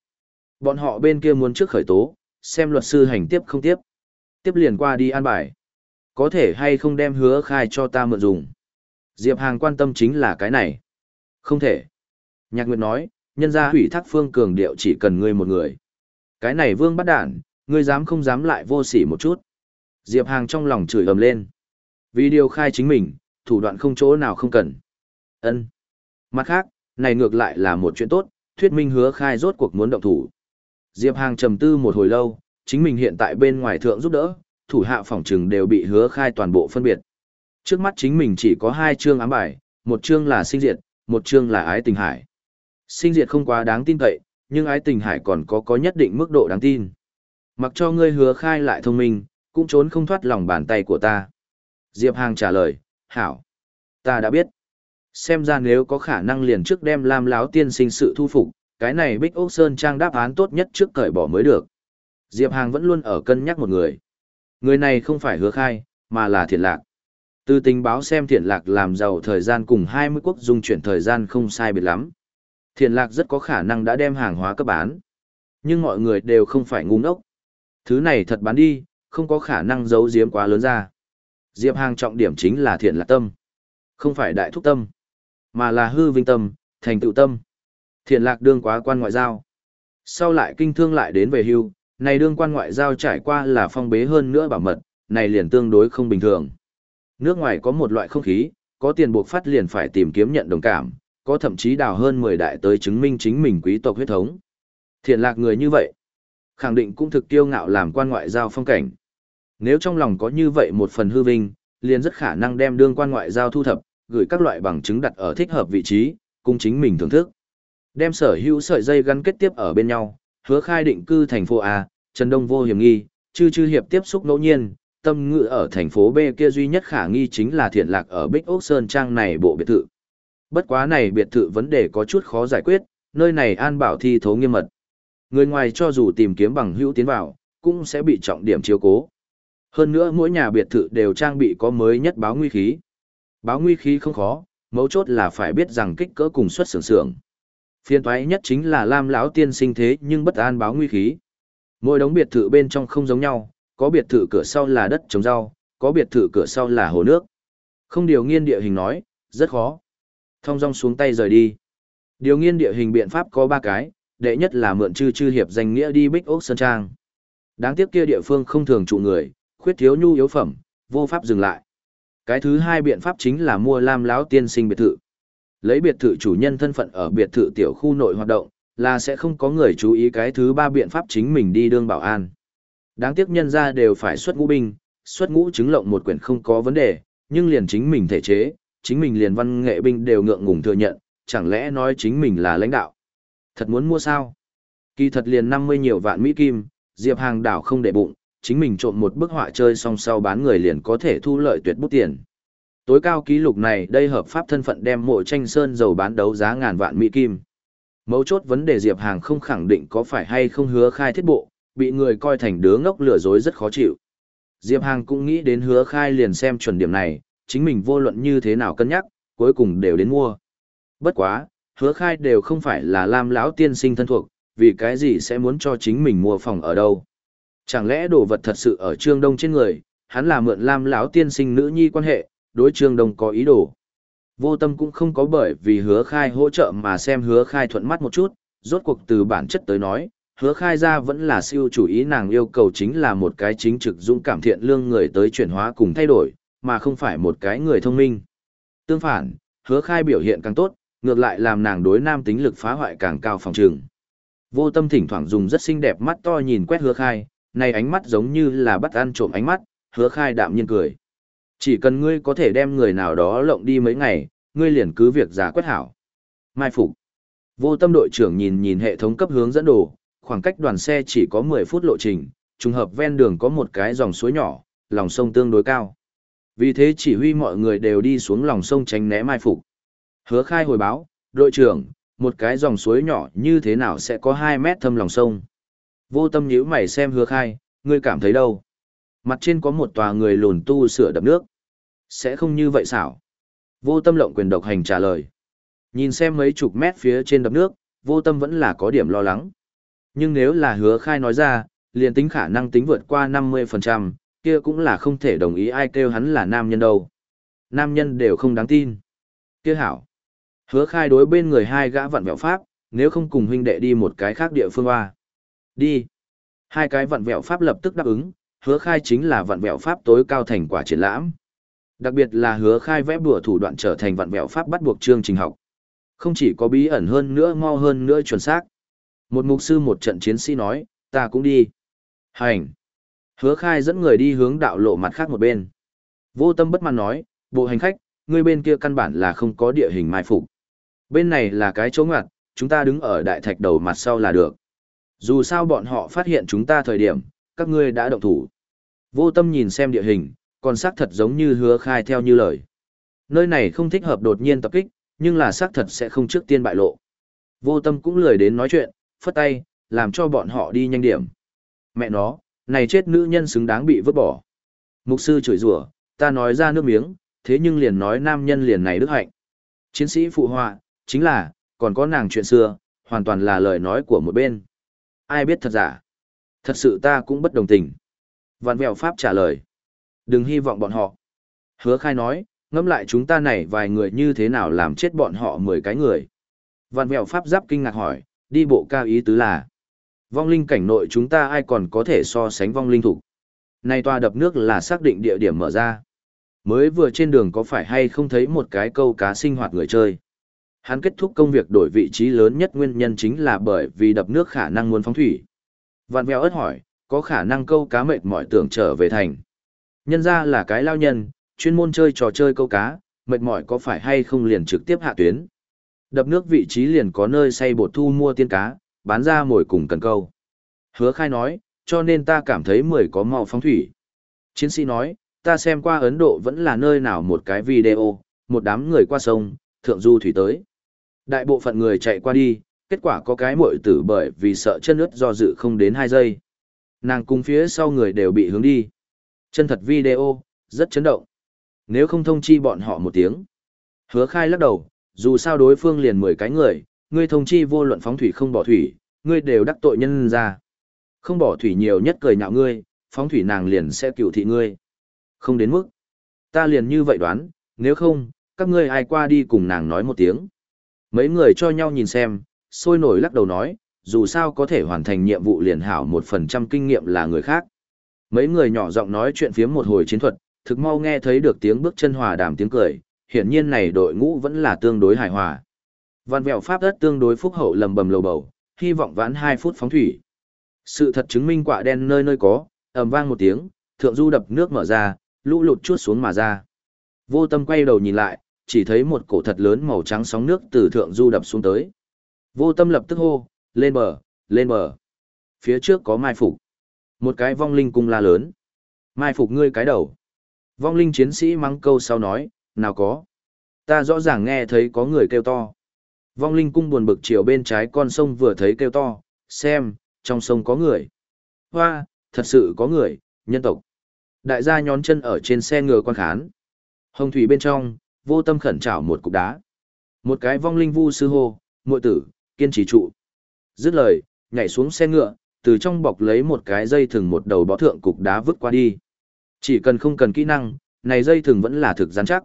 Bọn họ bên kia muốn trước khởi tố, xem luật sư hành tiếp không tiếp. Tiếp liền qua đi an bài. Có thể hay không đem hứa khai cho ta mượn dùng. Diệp Hàng quan tâm chính là cái này. Không thể. Nhạc Nguyệt nói, nhân ra hủy thác phương cường điệu chỉ cần ngươi một người. Cái này vương bắt đản, ngươi dám không dám lại vô sỉ một chút. Diệp Hàng trong lòng chửi ầm lên. Vì điều khai chính mình, thủ đoạn không chỗ nào không cần. ân Mặt khác, này ngược lại là một chuyện tốt, thuyết minh hứa khai rốt cuộc muốn động thủ. Diệp Hàng trầm tư một hồi lâu, chính mình hiện tại bên ngoài thượng giúp đỡ, thủ hạ phòng trừng đều bị hứa khai toàn bộ phân biệt. Trước mắt chính mình chỉ có hai chương ám bài, một chương là sinh diệt, một chương là ái tình hải. Sinh diệt không quá đáng tin cậy, nhưng ái tình hải còn có có nhất định mức độ đáng tin. Mặc cho ngươi hứa khai lại thông minh, cũng trốn không thoát lòng bàn tay của ta. Diệp Hàng trả lời, hảo. Ta đã biết. Xem ra nếu có khả năng liền trước đem Lam Láo tiên sinh sự thu phục, cái này Bích Ốc Sơn Trang đáp án tốt nhất trước cởi bỏ mới được. Diệp Hàng vẫn luôn ở cân nhắc một người. Người này không phải hứa khai, mà là thiệt lạc. Từ tình báo xem thiện lạc làm giàu thời gian cùng 20 quốc dung chuyển thời gian không sai biệt lắm. Thiện lạc rất có khả năng đã đem hàng hóa cấp bán. Nhưng mọi người đều không phải ngu ngốc. Thứ này thật bán đi, không có khả năng giấu giếm quá lớn ra. Diệp Hàng trọng điểm chính là thiện lạc tâm. Không phải đại thúc tâm, mà là hư vinh tâm, thành tựu tâm. Thiện lạc đương quá quan ngoại giao. Sau lại kinh thương lại đến về hưu, này đương quan ngoại giao trải qua là phong bế hơn nữa bảo mật, này liền tương đối không bình thường. Nước ngoài có một loại không khí, có tiền buộc phát liền phải tìm kiếm nhận đồng cảm, có thậm chí đào hơn 10 đại tới chứng minh chính mình quý tộc huyết thống. Thiện lạc người như vậy, khẳng định cũng thực tiêu ngạo làm quan ngoại giao phong cảnh. Nếu trong lòng có như vậy một phần hư vinh, liền rất khả năng đem đương quan ngoại giao thu thập, gửi các loại bằng chứng đặt ở thích hợp vị trí, cùng chính mình thưởng thức. Đem sở hữu sợi dây gắn kết tiếp ở bên nhau, hứa khai định cư thành phố A, Trần Đông vô hiểm nghi, chư chư hiệp tiếp xúc ngẫu nhiên, tâm ngự ở thành phố B kia duy nhất khả nghi chính là thiện lạc ở Bích Ốc Sơn Trang này bộ biệt thự. Bất quá này biệt thự vấn đề có chút khó giải quyết, nơi này an bảo thi thố nghiêm mật. Người ngoài cho dù tìm kiếm bằng hữu tiến vào, cũng sẽ bị trọng điểm chiếu cố. Hơn nữa mỗi nhà biệt thự đều trang bị có mới nhất báo nguy khí. Báo nguy khí không khó, mấu chốt là phải biết rằng kích cỡ cùng xuất sưởng sưởng. Phiên toái nhất chính là Lam lão tiên sinh thế nhưng bất an báo nguy khí. Mỗi đống biệt thự bên trong không giống nhau, có biệt thự cửa sau là đất trồng rau, có biệt thự cửa sau là hồ nước. Không điều nghiên địa hình nói, rất khó. Thông dong xuống tay rời đi. Điều nghiên địa hình biện pháp có ba cái, đệ nhất là mượn chư chư hiệp danh nghĩa đi bích ốc sơn trang. Đáng tiếc kia địa phương không thường trụ người, khuyết thiếu nhu yếu phẩm, vô pháp dừng lại. Cái thứ hai biện pháp chính là mua lam lão tiên sinh biệt thự. Lấy biệt thự chủ nhân thân phận ở biệt thự tiểu khu nội hoạt động, là sẽ không có người chú ý cái thứ ba biện pháp chính mình đi đương bảo an. Đáng tiếc nhân ra đều phải xuất ngũ binh, xuất ngũ chứng lộng một quyển không có vấn đề, nhưng liền chính mình thể chế, chính mình liền văn nghệ binh đều ngượng ngùng thừa nhận, chẳng lẽ nói chính mình là lãnh đạo. Thật muốn mua sao? Kỳ thật liền 50 nhiều vạn Mỹ Kim, Diệp Hàng đảo không để bụng, chính mình trộm một bức họa chơi xong sau bán người liền có thể thu lợi tuyệt bút tiền. Tối cao ký lục này đây hợp pháp thân phận đem mộ tranh sơn dầu bán đấu giá ngàn vạn Mỹ Kim. Mấu chốt vấn đề Diệp Hàng không khẳng định có phải hay không hứa khai thiết bộ, bị người coi thành đứa ngốc lừa dối rất khó chịu. Diệp Hàng cũng nghĩ đến hứa khai liền xem chuẩn điểm này, chính mình vô luận như thế nào cân nhắc, cuối cùng đều đến mua. Bất quá, hứa khai đều không phải là Lam lão tiên sinh thân thuộc, vì cái gì sẽ muốn cho chính mình mua phòng ở đâu. Chẳng lẽ đồ vật thật sự ở Trương Đông trên người, hắn là mượn Lam lão tiên sinh nữ nhi quan hệ, đối Trương Đông có ý đồ. Vô tâm cũng không có bởi vì hứa khai hỗ trợ mà xem hứa khai thuận mắt một chút, rốt cuộc từ bản chất tới nói, hứa khai ra vẫn là siêu chủ ý nàng yêu cầu chính là một cái chính trực dũng cảm thiện lương người tới chuyển hóa cùng thay đổi, mà không phải một cái người thông minh. Tương phản, hứa khai biểu hiện càng tốt, ngược lại làm nàng đối nam tính lực phá hoại càng cao phòng trường. Vô tâm thỉnh thoảng dùng rất xinh đẹp mắt to nhìn quét hứa khai, này ánh mắt giống như là bắt ăn trộm ánh mắt, hứa khai đạm nhiên cười. Chỉ cần ngươi có thể đem người nào đó lộng đi mấy ngày, ngươi liền cứ việc giả quét hảo. Mai Phục Vô tâm đội trưởng nhìn nhìn hệ thống cấp hướng dẫn đồ, khoảng cách đoàn xe chỉ có 10 phút lộ trình, trùng hợp ven đường có một cái dòng suối nhỏ, lòng sông tương đối cao. Vì thế chỉ huy mọi người đều đi xuống lòng sông tránh né mai phục. Hứa khai hồi báo, đội trưởng, một cái dòng suối nhỏ như thế nào sẽ có 2 mét thâm lòng sông. Vô tâm nhíu mày xem hứa khai, ngươi cảm thấy đâu? Mặt trên có một tòa người lùn tu sửa đập nước. Sẽ không như vậy xảo. Vô tâm lộng quyền độc hành trả lời. Nhìn xem mấy chục mét phía trên đập nước, vô tâm vẫn là có điểm lo lắng. Nhưng nếu là hứa khai nói ra, liền tính khả năng tính vượt qua 50%, kia cũng là không thể đồng ý ai kêu hắn là nam nhân đâu. Nam nhân đều không đáng tin. Kia hảo. Hứa khai đối bên người hai gã vặn vẹo pháp, nếu không cùng huynh đệ đi một cái khác địa phương hoa. Đi. Hai cái vặn vẹo pháp lập tức đáp ứng, hứa khai chính là vặn vẹo pháp tối cao thành quả triển lãm. Đặc biệt là hứa khai vẽ bùa thủ đoạn trở thành vặn vẹo pháp bắt buộc chương trình học. Không chỉ có bí ẩn hơn nữa mau hơn nữa chuẩn xác. Một mục sư một trận chiến sĩ nói, ta cũng đi. Hành. Hứa khai dẫn người đi hướng đạo lộ mặt khác một bên. Vô tâm bất mãn nói, bộ hành khách, người bên kia căn bản là không có địa hình mai phục. Bên này là cái chỗ ngoặt, chúng ta đứng ở đại thạch đầu mặt sau là được. Dù sao bọn họ phát hiện chúng ta thời điểm, các ngươi đã động thủ. Vô tâm nhìn xem địa hình, còn xác thật giống như hứa khai theo như lời. Nơi này không thích hợp đột nhiên tập kích, nhưng là xác thật sẽ không trước tiên bại lộ. Vô tâm cũng lười đến nói chuyện, phất tay, làm cho bọn họ đi nhanh điểm. Mẹ nó, này chết nữ nhân xứng đáng bị vứt bỏ. Mục sư chửi rủa, ta nói ra nước miếng, thế nhưng liền nói nam nhân liền này đức hạnh. Chiến sĩ phụ họa, chính là, còn có nàng chuyện xưa, hoàn toàn là lời nói của một bên. Ai biết thật giả? Thật sự ta cũng bất đồng tình. Vạn vẹo Pháp trả lời. Đừng hy vọng bọn họ. Hứa khai nói, ngẫm lại chúng ta này vài người như thế nào làm chết bọn họ 10 cái người. Vạn vẹo Pháp giáp kinh ngạc hỏi, đi bộ cao ý tứ là. Vong linh cảnh nội chúng ta ai còn có thể so sánh vong linh thục nay tòa đập nước là xác định địa điểm mở ra. Mới vừa trên đường có phải hay không thấy một cái câu cá sinh hoạt người chơi. Hắn kết thúc công việc đổi vị trí lớn nhất nguyên nhân chính là bởi vì đập nước khả năng muốn phóng thủy. Vạn vẹo ớt hỏi, có khả năng câu cá mệt mỏi tưởng trở về thành. Nhân ra là cái lao nhân, chuyên môn chơi trò chơi câu cá, mệt mỏi có phải hay không liền trực tiếp hạ tuyến. Đập nước vị trí liền có nơi xây bột thu mua tiên cá, bán ra mồi cùng cần câu. Hứa khai nói, cho nên ta cảm thấy mười có màu phóng thủy. Chiến sĩ nói, ta xem qua Ấn Độ vẫn là nơi nào một cái video, một đám người qua sông, thượng du thủy tới. Đại bộ phận người chạy qua đi, kết quả có cái muội tử bởi vì sợ chân ướt do dự không đến 2 giây. Nàng cùng phía sau người đều bị hướng đi. Chân thật video, rất chấn động. Nếu không thông chi bọn họ một tiếng. Hứa khai lắc đầu, dù sao đối phương liền 10 cái người, ngươi thông chi vô luận phóng thủy không bỏ thủy, ngươi đều đắc tội nhân ra. Không bỏ thủy nhiều nhất cười nhạo ngươi, phóng thủy nàng liền sẽ cựu thị ngươi. Không đến mức. Ta liền như vậy đoán, nếu không, các ngươi ai qua đi cùng nàng nói một tiếng. Mấy người cho nhau nhìn xem, sôi nổi lắc đầu nói, dù sao có thể hoàn thành nhiệm vụ liền hảo một phần trăm kinh nghiệm là người khác. Mấy người nhỏ giọng nói chuyện phiếm một hồi chiến thuật, thực mau nghe thấy được tiếng bước chân hòa đàm tiếng cười, hiển nhiên này đội ngũ vẫn là tương đối hài hòa. Văn vẹo pháp đất tương đối phúc hậu lầm bầm lầu bầu, hy vọng vãn 2 phút phóng thủy. Sự thật chứng minh quả đen nơi nơi có, ầm vang một tiếng, thượng du đập nước mở ra, lũ lụt chuốt xuống mà ra. Vô tâm quay đầu nhìn lại, chỉ thấy một cổ thật lớn màu trắng sóng nước từ thượng du đập xuống tới. Vô tâm lập tức hô, lên bờ, lên bờ. Phía trước có mai phục. Một cái vong linh cung la lớn. Mai phục ngươi cái đầu. Vong linh chiến sĩ mắng câu sau nói, nào có. Ta rõ ràng nghe thấy có người kêu to. Vong linh cung buồn bực chiều bên trái con sông vừa thấy kêu to, xem, trong sông có người. Hoa, thật sự có người, nhân tộc. Đại gia nhón chân ở trên xe ngựa quan khán. Hồng thủy bên trong, vô tâm khẩn trảo một cục đá. Một cái vong linh vu sư hô, muội tử, kiên trì trụ. Dứt lời, nhảy xuống xe ngựa, từ trong bọc lấy một cái dây thừng một đầu bó thượng cục đá vứt qua đi. Chỉ cần không cần kỹ năng, này dây thừng vẫn là thực rắn chắc.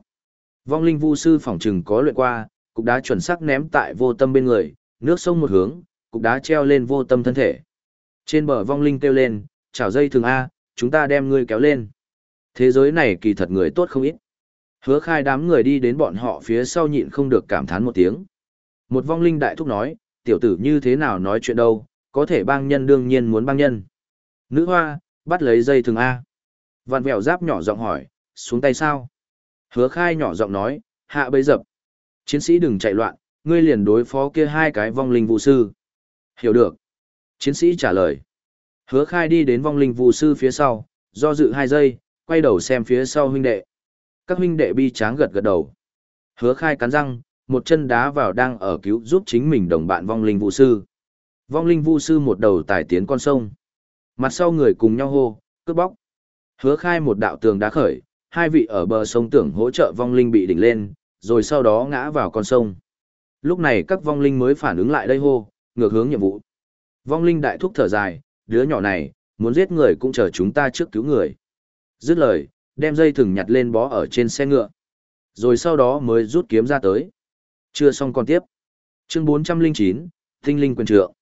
Vong linh vu sư phỏng trừng có luyện qua, cục đá chuẩn xác ném tại vô tâm bên người, nước sông một hướng, cục đá treo lên vô tâm thân thể. Trên bờ vong linh kêu lên, chảo dây thường A, chúng ta đem ngươi kéo lên. Thế giới này kỳ thật người tốt không ít. Hứa khai đám người đi đến bọn họ phía sau nhịn không được cảm thán một tiếng. Một vong linh đại thúc nói, tiểu tử như thế nào nói chuyện đâu, có thể bang nhân đương nhiên muốn bang nhân. Nữ hoa, bắt lấy dây thường A. Vạn vẹo giáp nhỏ giọng hỏi, xuống tay sao? Hứa khai nhỏ giọng nói, hạ bấy dập. Chiến sĩ đừng chạy loạn, ngươi liền đối phó kia hai cái vong linh vụ sư. Hiểu được. Chiến sĩ trả lời. Hứa khai đi đến vong linh vụ sư phía sau, do dự hai giây, quay đầu xem phía sau huynh đệ. Các huynh đệ bi tráng gật gật đầu. Hứa khai cắn răng, một chân đá vào đang ở cứu giúp chính mình đồng bạn vong linh vụ sư. Vong linh vụ sư một đầu tài tiến con sông. Mặt sau người cùng nhau hô, cướp bóc. Hứa khai một đạo tường đá khởi, hai vị ở bờ sông tưởng hỗ trợ vong linh bị đỉnh lên, rồi sau đó ngã vào con sông. Lúc này các vong linh mới phản ứng lại đây hô, ngược hướng nhiệm vụ. Vong linh đại thúc thở dài, đứa nhỏ này, muốn giết người cũng chờ chúng ta trước cứu người. Dứt lời, đem dây thừng nhặt lên bó ở trên xe ngựa. Rồi sau đó mới rút kiếm ra tới. Chưa xong còn tiếp. Chương 409, Tinh linh quyền trượng.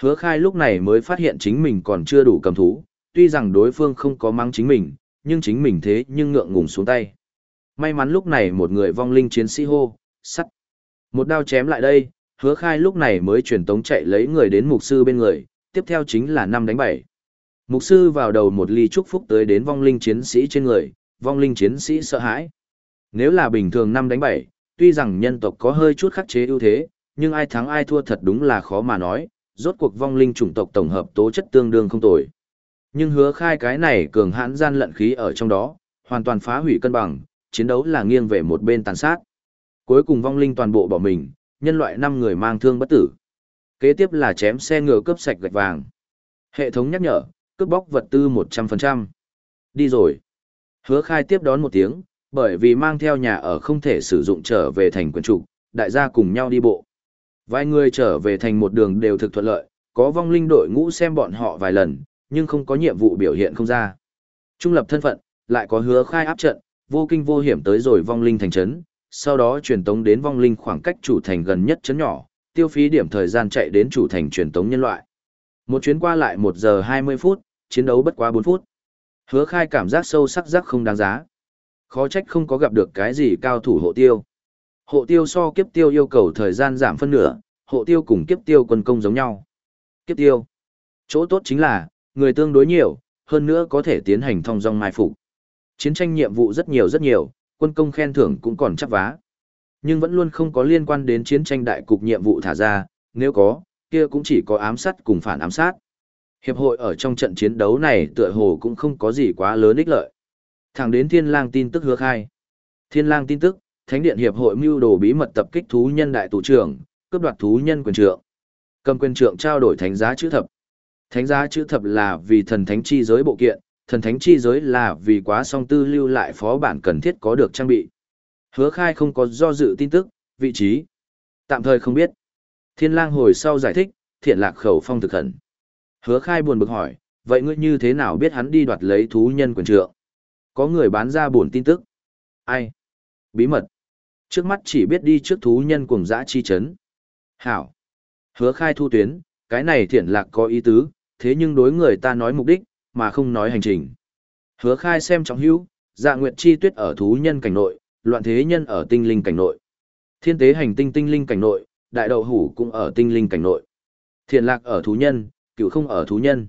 Hứa khai lúc này mới phát hiện chính mình còn chưa đủ cầm thú, tuy rằng đối phương không có mang chính mình, nhưng chính mình thế nhưng ngượng ngùng xuống tay. May mắn lúc này một người vong linh chiến sĩ hô, sắt. Một đao chém lại đây, hứa khai lúc này mới truyền tống chạy lấy người đến mục sư bên người, tiếp theo chính là năm đánh bảy. Mục sư vào đầu một ly chúc phúc tới đến vong linh chiến sĩ trên người, vong linh chiến sĩ sợ hãi. Nếu là bình thường năm đánh bảy, tuy rằng nhân tộc có hơi chút khắc chế ưu thế, nhưng ai thắng ai thua thật đúng là khó mà nói, rốt cuộc vong linh chủng tộc tổng hợp tố chất tương đương không tồi. Nhưng hứa khai cái này cường hãn gian lận khí ở trong đó, hoàn toàn phá hủy cân bằng, chiến đấu là nghiêng về một bên tàn sát. Cuối cùng vong linh toàn bộ bỏ mình, nhân loại 5 người mang thương bất tử. Kế tiếp là chém xe ngựa cướp sạch gạch vàng. Hệ thống nhắc nhở, cướp bóc vật tư 100%. Đi rồi. Hứa khai tiếp đón một tiếng, bởi vì mang theo nhà ở không thể sử dụng trở về thành quyền trục, đại gia cùng nhau đi bộ. Vài người trở về thành một đường đều thực thuận lợi, có vong linh đội ngũ xem bọn họ vài lần, nhưng không có nhiệm vụ biểu hiện không ra. Trung lập thân phận, lại có hứa khai áp trận, vô kinh vô hiểm tới rồi vong linh thành trấn, sau đó truyền tống đến vong linh khoảng cách chủ thành gần nhất trấn nhỏ, tiêu phí điểm thời gian chạy đến chủ thành truyền tống nhân loại. Một chuyến qua lại 1 giờ 20 phút, chiến đấu bất quá 4 phút. Hứa khai cảm giác sâu sắc giác không đáng giá. Khó trách không có gặp được cái gì cao thủ hộ tiêu. Hộ tiêu so kiếp tiêu yêu cầu thời gian giảm phân nửa, hộ tiêu cùng kiếp tiêu quân công giống nhau. Kiếp tiêu. Chỗ tốt chính là, người tương đối nhiều, hơn nữa có thể tiến hành thông dong mai phục. Chiến tranh nhiệm vụ rất nhiều rất nhiều, quân công khen thưởng cũng còn chắc vá. Nhưng vẫn luôn không có liên quan đến chiến tranh đại cục nhiệm vụ thả ra, nếu có, kia cũng chỉ có ám sát cùng phản ám sát. Hiệp hội ở trong trận chiến đấu này tựa hồ cũng không có gì quá lớn ích lợi. Thẳng đến Thiên Lang tin tức hứa khai. Thiên Lang tin tức, Thánh điện hiệp hội mưu đồ bí mật tập kích thú nhân đại tù trưởng, cướp đoạt thú nhân quyền trượng. Cầm quyền trượng trao đổi thánh giá chữ thập. Thánh giá chữ thập là vì thần thánh chi giới bộ kiện, thần thánh chi giới là vì quá song tư lưu lại phó bản cần thiết có được trang bị. Hứa khai không có do dự tin tức, vị trí. Tạm thời không biết. Thiên lang hồi sau giải thích, thiện lạc khẩu phong thực hẳn. Hứa khai buồn bực hỏi, vậy ngươi như thế nào biết hắn đi đoạt lấy thú nhân quyền trượng? Có người bán ra buồn tin tức. Ai? Bí mật. Trước mắt chỉ biết đi trước thú nhân cùng dã chi chấn. Hảo. Hứa khai thu tuyến, cái này thiện lạc có ý tứ, thế nhưng đối người ta nói mục đích, mà không nói hành trình. Hứa khai xem trọng hữu, dạ nguyệt chi tuyết ở thú nhân cảnh nội, loạn thế nhân ở tinh linh cảnh nội. Thiên tế hành tinh tinh linh cảnh nội, đại đậu hủ cũng ở tinh linh cảnh nội. Thiền lạc ở thú nhân, cựu không ở thú nhân.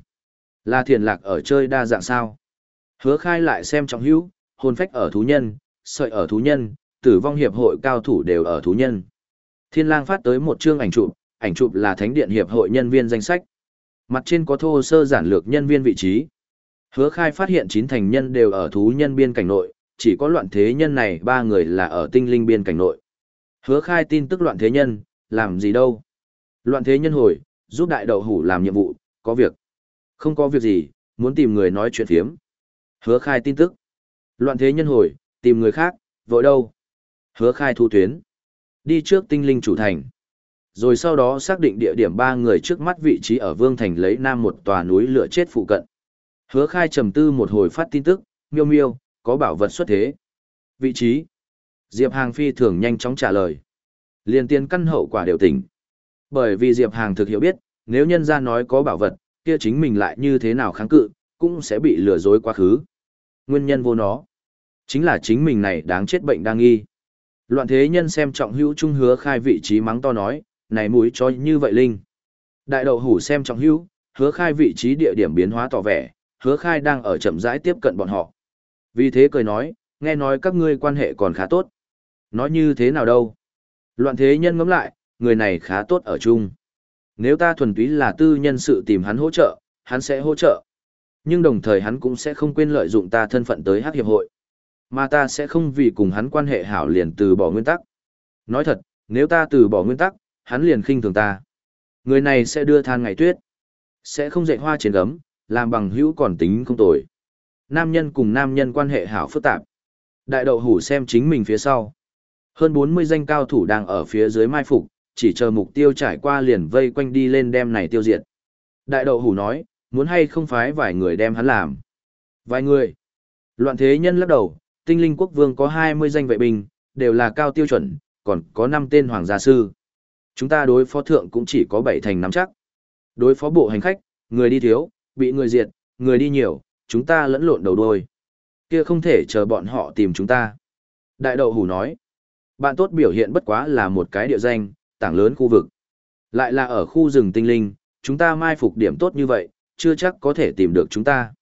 Là thiền lạc ở chơi đa dạng sao. Hứa khai lại xem trọng hữu, hồn phách ở thú nhân, sợi ở thú nhân, tử vong hiệp hội cao thủ đều ở thú nhân. Thiên lang phát tới một chương ảnh chụp, ảnh chụp là thánh điện hiệp hội nhân viên danh sách. Mặt trên có thô sơ giản lược nhân viên vị trí. Hứa khai phát hiện chín thành nhân đều ở thú nhân biên cảnh nội, chỉ có loạn thế nhân này ba người là ở tinh linh biên cảnh nội. Hứa khai tin tức loạn thế nhân, làm gì đâu. Loạn thế nhân hồi, giúp đại đậu hủ làm nhiệm vụ, có việc. Không có việc gì, muốn tìm người nói chuyện phiếm. Hứa khai tin tức. Loạn thế nhân hồi, tìm người khác, vội đâu. Hứa khai thu tuyến. Đi trước tinh linh chủ thành. Rồi sau đó xác định địa điểm ba người trước mắt vị trí ở Vương Thành lấy nam một tòa núi lửa chết phụ cận. Hứa khai trầm tư một hồi phát tin tức, miêu miêu, có bảo vật xuất thế. Vị trí. Diệp Hàng phi thường nhanh chóng trả lời. Liên tiên căn hậu quả đều tỉnh. Bởi vì Diệp Hàng thực hiểu biết, nếu nhân ra nói có bảo vật, kia chính mình lại như thế nào kháng cự, cũng sẽ bị lừa dối quá khứ. Nguyên nhân vô nó. Chính là chính mình này đáng chết bệnh đang nghi. Loạn thế nhân xem trọng hữu trung hứa khai vị trí mắng to nói, này mũi cho như vậy linh. Đại đậu hủ xem trọng hữu, hứa khai vị trí địa điểm biến hóa tỏ vẻ, hứa khai đang ở chậm rãi tiếp cận bọn họ. Vì thế cười nói, nghe nói các ngươi quan hệ còn khá tốt. Nói như thế nào đâu? Loạn thế nhân ngắm lại, người này khá tốt ở chung. Nếu ta thuần túy là tư nhân sự tìm hắn hỗ trợ, hắn sẽ hỗ trợ. Nhưng đồng thời hắn cũng sẽ không quên lợi dụng ta thân phận tới hát hiệp hội. Mà ta sẽ không vì cùng hắn quan hệ hảo liền từ bỏ nguyên tắc. Nói thật, nếu ta từ bỏ nguyên tắc, hắn liền khinh thường ta. Người này sẽ đưa than ngày tuyết. Sẽ không dạy hoa trên gấm, làm bằng hữu còn tính không tồi. Nam nhân cùng nam nhân quan hệ hảo phức tạp. Đại đậu hủ xem chính mình phía sau. Hơn 40 danh cao thủ đang ở phía dưới mai phục, chỉ chờ mục tiêu trải qua liền vây quanh đi lên đem này tiêu diệt. Đại đậu hủ nói, muốn hay không phái vài người đem hắn làm. Vài người. Loạn thế nhân lắc đầu, tinh linh quốc vương có 20 danh vệ binh, đều là cao tiêu chuẩn, còn có 5 tên hoàng gia sư. Chúng ta đối phó thượng cũng chỉ có bảy thành nắm chắc. Đối phó bộ hành khách, người đi thiếu, bị người diệt, người đi nhiều, chúng ta lẫn lộn đầu đôi. Kia không thể chờ bọn họ tìm chúng ta. Đại đậu hủ nói, bạn tốt biểu hiện bất quá là một cái địa danh, tảng lớn khu vực. Lại là ở khu rừng tinh linh, chúng ta mai phục điểm tốt như vậy, chưa chắc có thể tìm được chúng ta.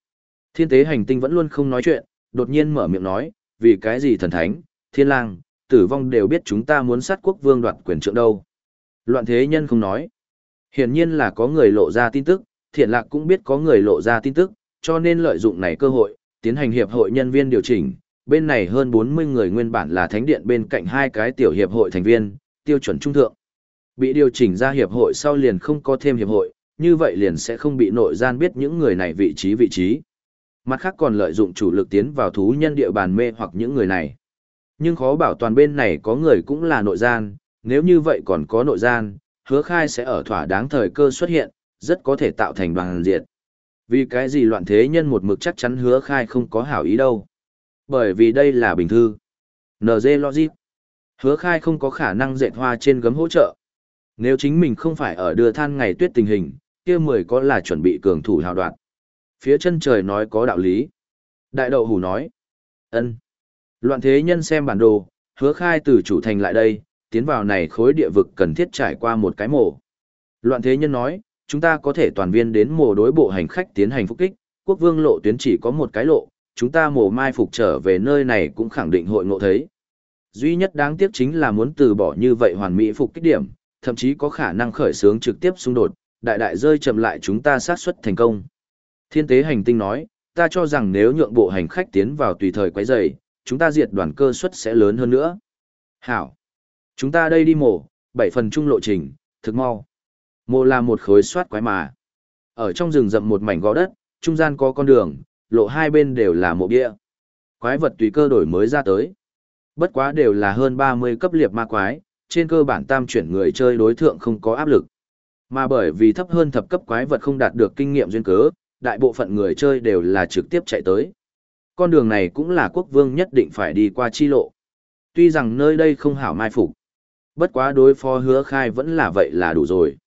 Thiên tế hành tinh vẫn luôn không nói chuyện, đột nhiên mở miệng nói, vì cái gì thần thánh, thiên lang, tử vong đều biết chúng ta muốn sát quốc vương đoạt quyền trượng đâu. Loạn thế nhân không nói. Hiển nhiên là có người lộ ra tin tức, thiện lạc cũng biết có người lộ ra tin tức, cho nên lợi dụng này cơ hội, tiến hành hiệp hội nhân viên điều chỉnh. Bên này hơn 40 người nguyên bản là thánh điện bên cạnh hai cái tiểu hiệp hội thành viên, tiêu chuẩn trung thượng. Bị điều chỉnh ra hiệp hội sau liền không có thêm hiệp hội, như vậy liền sẽ không bị nội gian biết những người này vị trí vị trí. Mặt khác còn lợi dụng chủ lực tiến vào thú nhân địa bàn mê hoặc những người này. Nhưng khó bảo toàn bên này có người cũng là nội gian, nếu như vậy còn có nội gian, hứa khai sẽ ở thỏa đáng thời cơ xuất hiện, rất có thể tạo thành bằng diệt. Vì cái gì loạn thế nhân một mực chắc chắn hứa khai không có hảo ý đâu. Bởi vì đây là bình thư. NG Logic. Hứa khai không có khả năng dệt hoa trên gấm hỗ trợ. Nếu chính mình không phải ở đưa than ngày tuyết tình hình, kia mười có là chuẩn bị cường thủ hào đoạn. Phía chân trời nói có đạo lý. Đại đậu hủ nói. ân Loạn thế nhân xem bản đồ, hứa khai từ chủ thành lại đây, tiến vào này khối địa vực cần thiết trải qua một cái mổ. Loạn thế nhân nói, chúng ta có thể toàn viên đến mổ đối bộ hành khách tiến hành phục kích, quốc vương lộ tuyến chỉ có một cái lộ, chúng ta mổ mai phục trở về nơi này cũng khẳng định hội ngộ thấy. Duy nhất đáng tiếc chính là muốn từ bỏ như vậy hoàn mỹ phục kích điểm, thậm chí có khả năng khởi xướng trực tiếp xung đột, đại đại rơi chậm lại chúng ta sát xuất thành công. Thiên tế hành tinh nói, ta cho rằng nếu nhượng bộ hành khách tiến vào tùy thời quấy rầy, chúng ta diệt đoàn cơ suất sẽ lớn hơn nữa. Hảo. Chúng ta đây đi mổ, bảy phần trung lộ trình, thực mau. Mộ là một khối soát quái mà. Ở trong rừng rậm một mảnh gò đất, trung gian có con đường, lộ hai bên đều là mộ bia. Quái vật tùy cơ đổi mới ra tới. Bất quá đều là hơn 30 cấp liệp ma quái, trên cơ bản tam chuyển người chơi đối thượng không có áp lực. Mà bởi vì thấp hơn thập cấp quái vật không đạt được kinh nghiệm duyên cớ, đại bộ phận người chơi đều là trực tiếp chạy tới. Con đường này cũng là quốc vương nhất định phải đi qua chi lộ. Tuy rằng nơi đây không hảo mai phục, bất quá đối phó hứa khai vẫn là vậy là đủ rồi.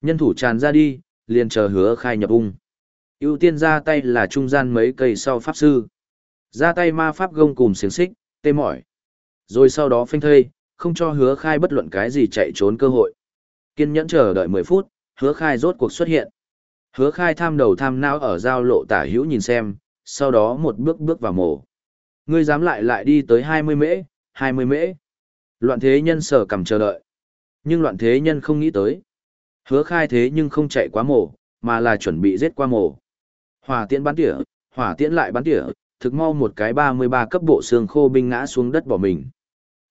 Nhân thủ tràn ra đi, liền chờ hứa khai nhập ung. ưu tiên ra tay là trung gian mấy cây sau pháp sư. Ra tay ma pháp gông cùng xiềng xích, tê mỏi. Rồi sau đó phanh thây, không cho hứa khai bất luận cái gì chạy trốn cơ hội. Kiên nhẫn chờ đợi 10 phút, hứa khai rốt cuộc xuất hiện. Hứa khai tham đầu tham não ở giao lộ tả hữu nhìn xem, sau đó một bước bước vào mổ. Ngươi dám lại lại đi tới 20 mễ, 20 mễ. Loạn thế nhân sở cầm chờ đợi. Nhưng loạn thế nhân không nghĩ tới. Hứa khai thế nhưng không chạy quá mổ, mà là chuẩn bị giết qua mổ. Hỏa tiễn bắn tỉa, hỏa tiễn lại bắn tỉa, thực mau một cái 33 cấp bộ xương khô binh ngã xuống đất bỏ mình.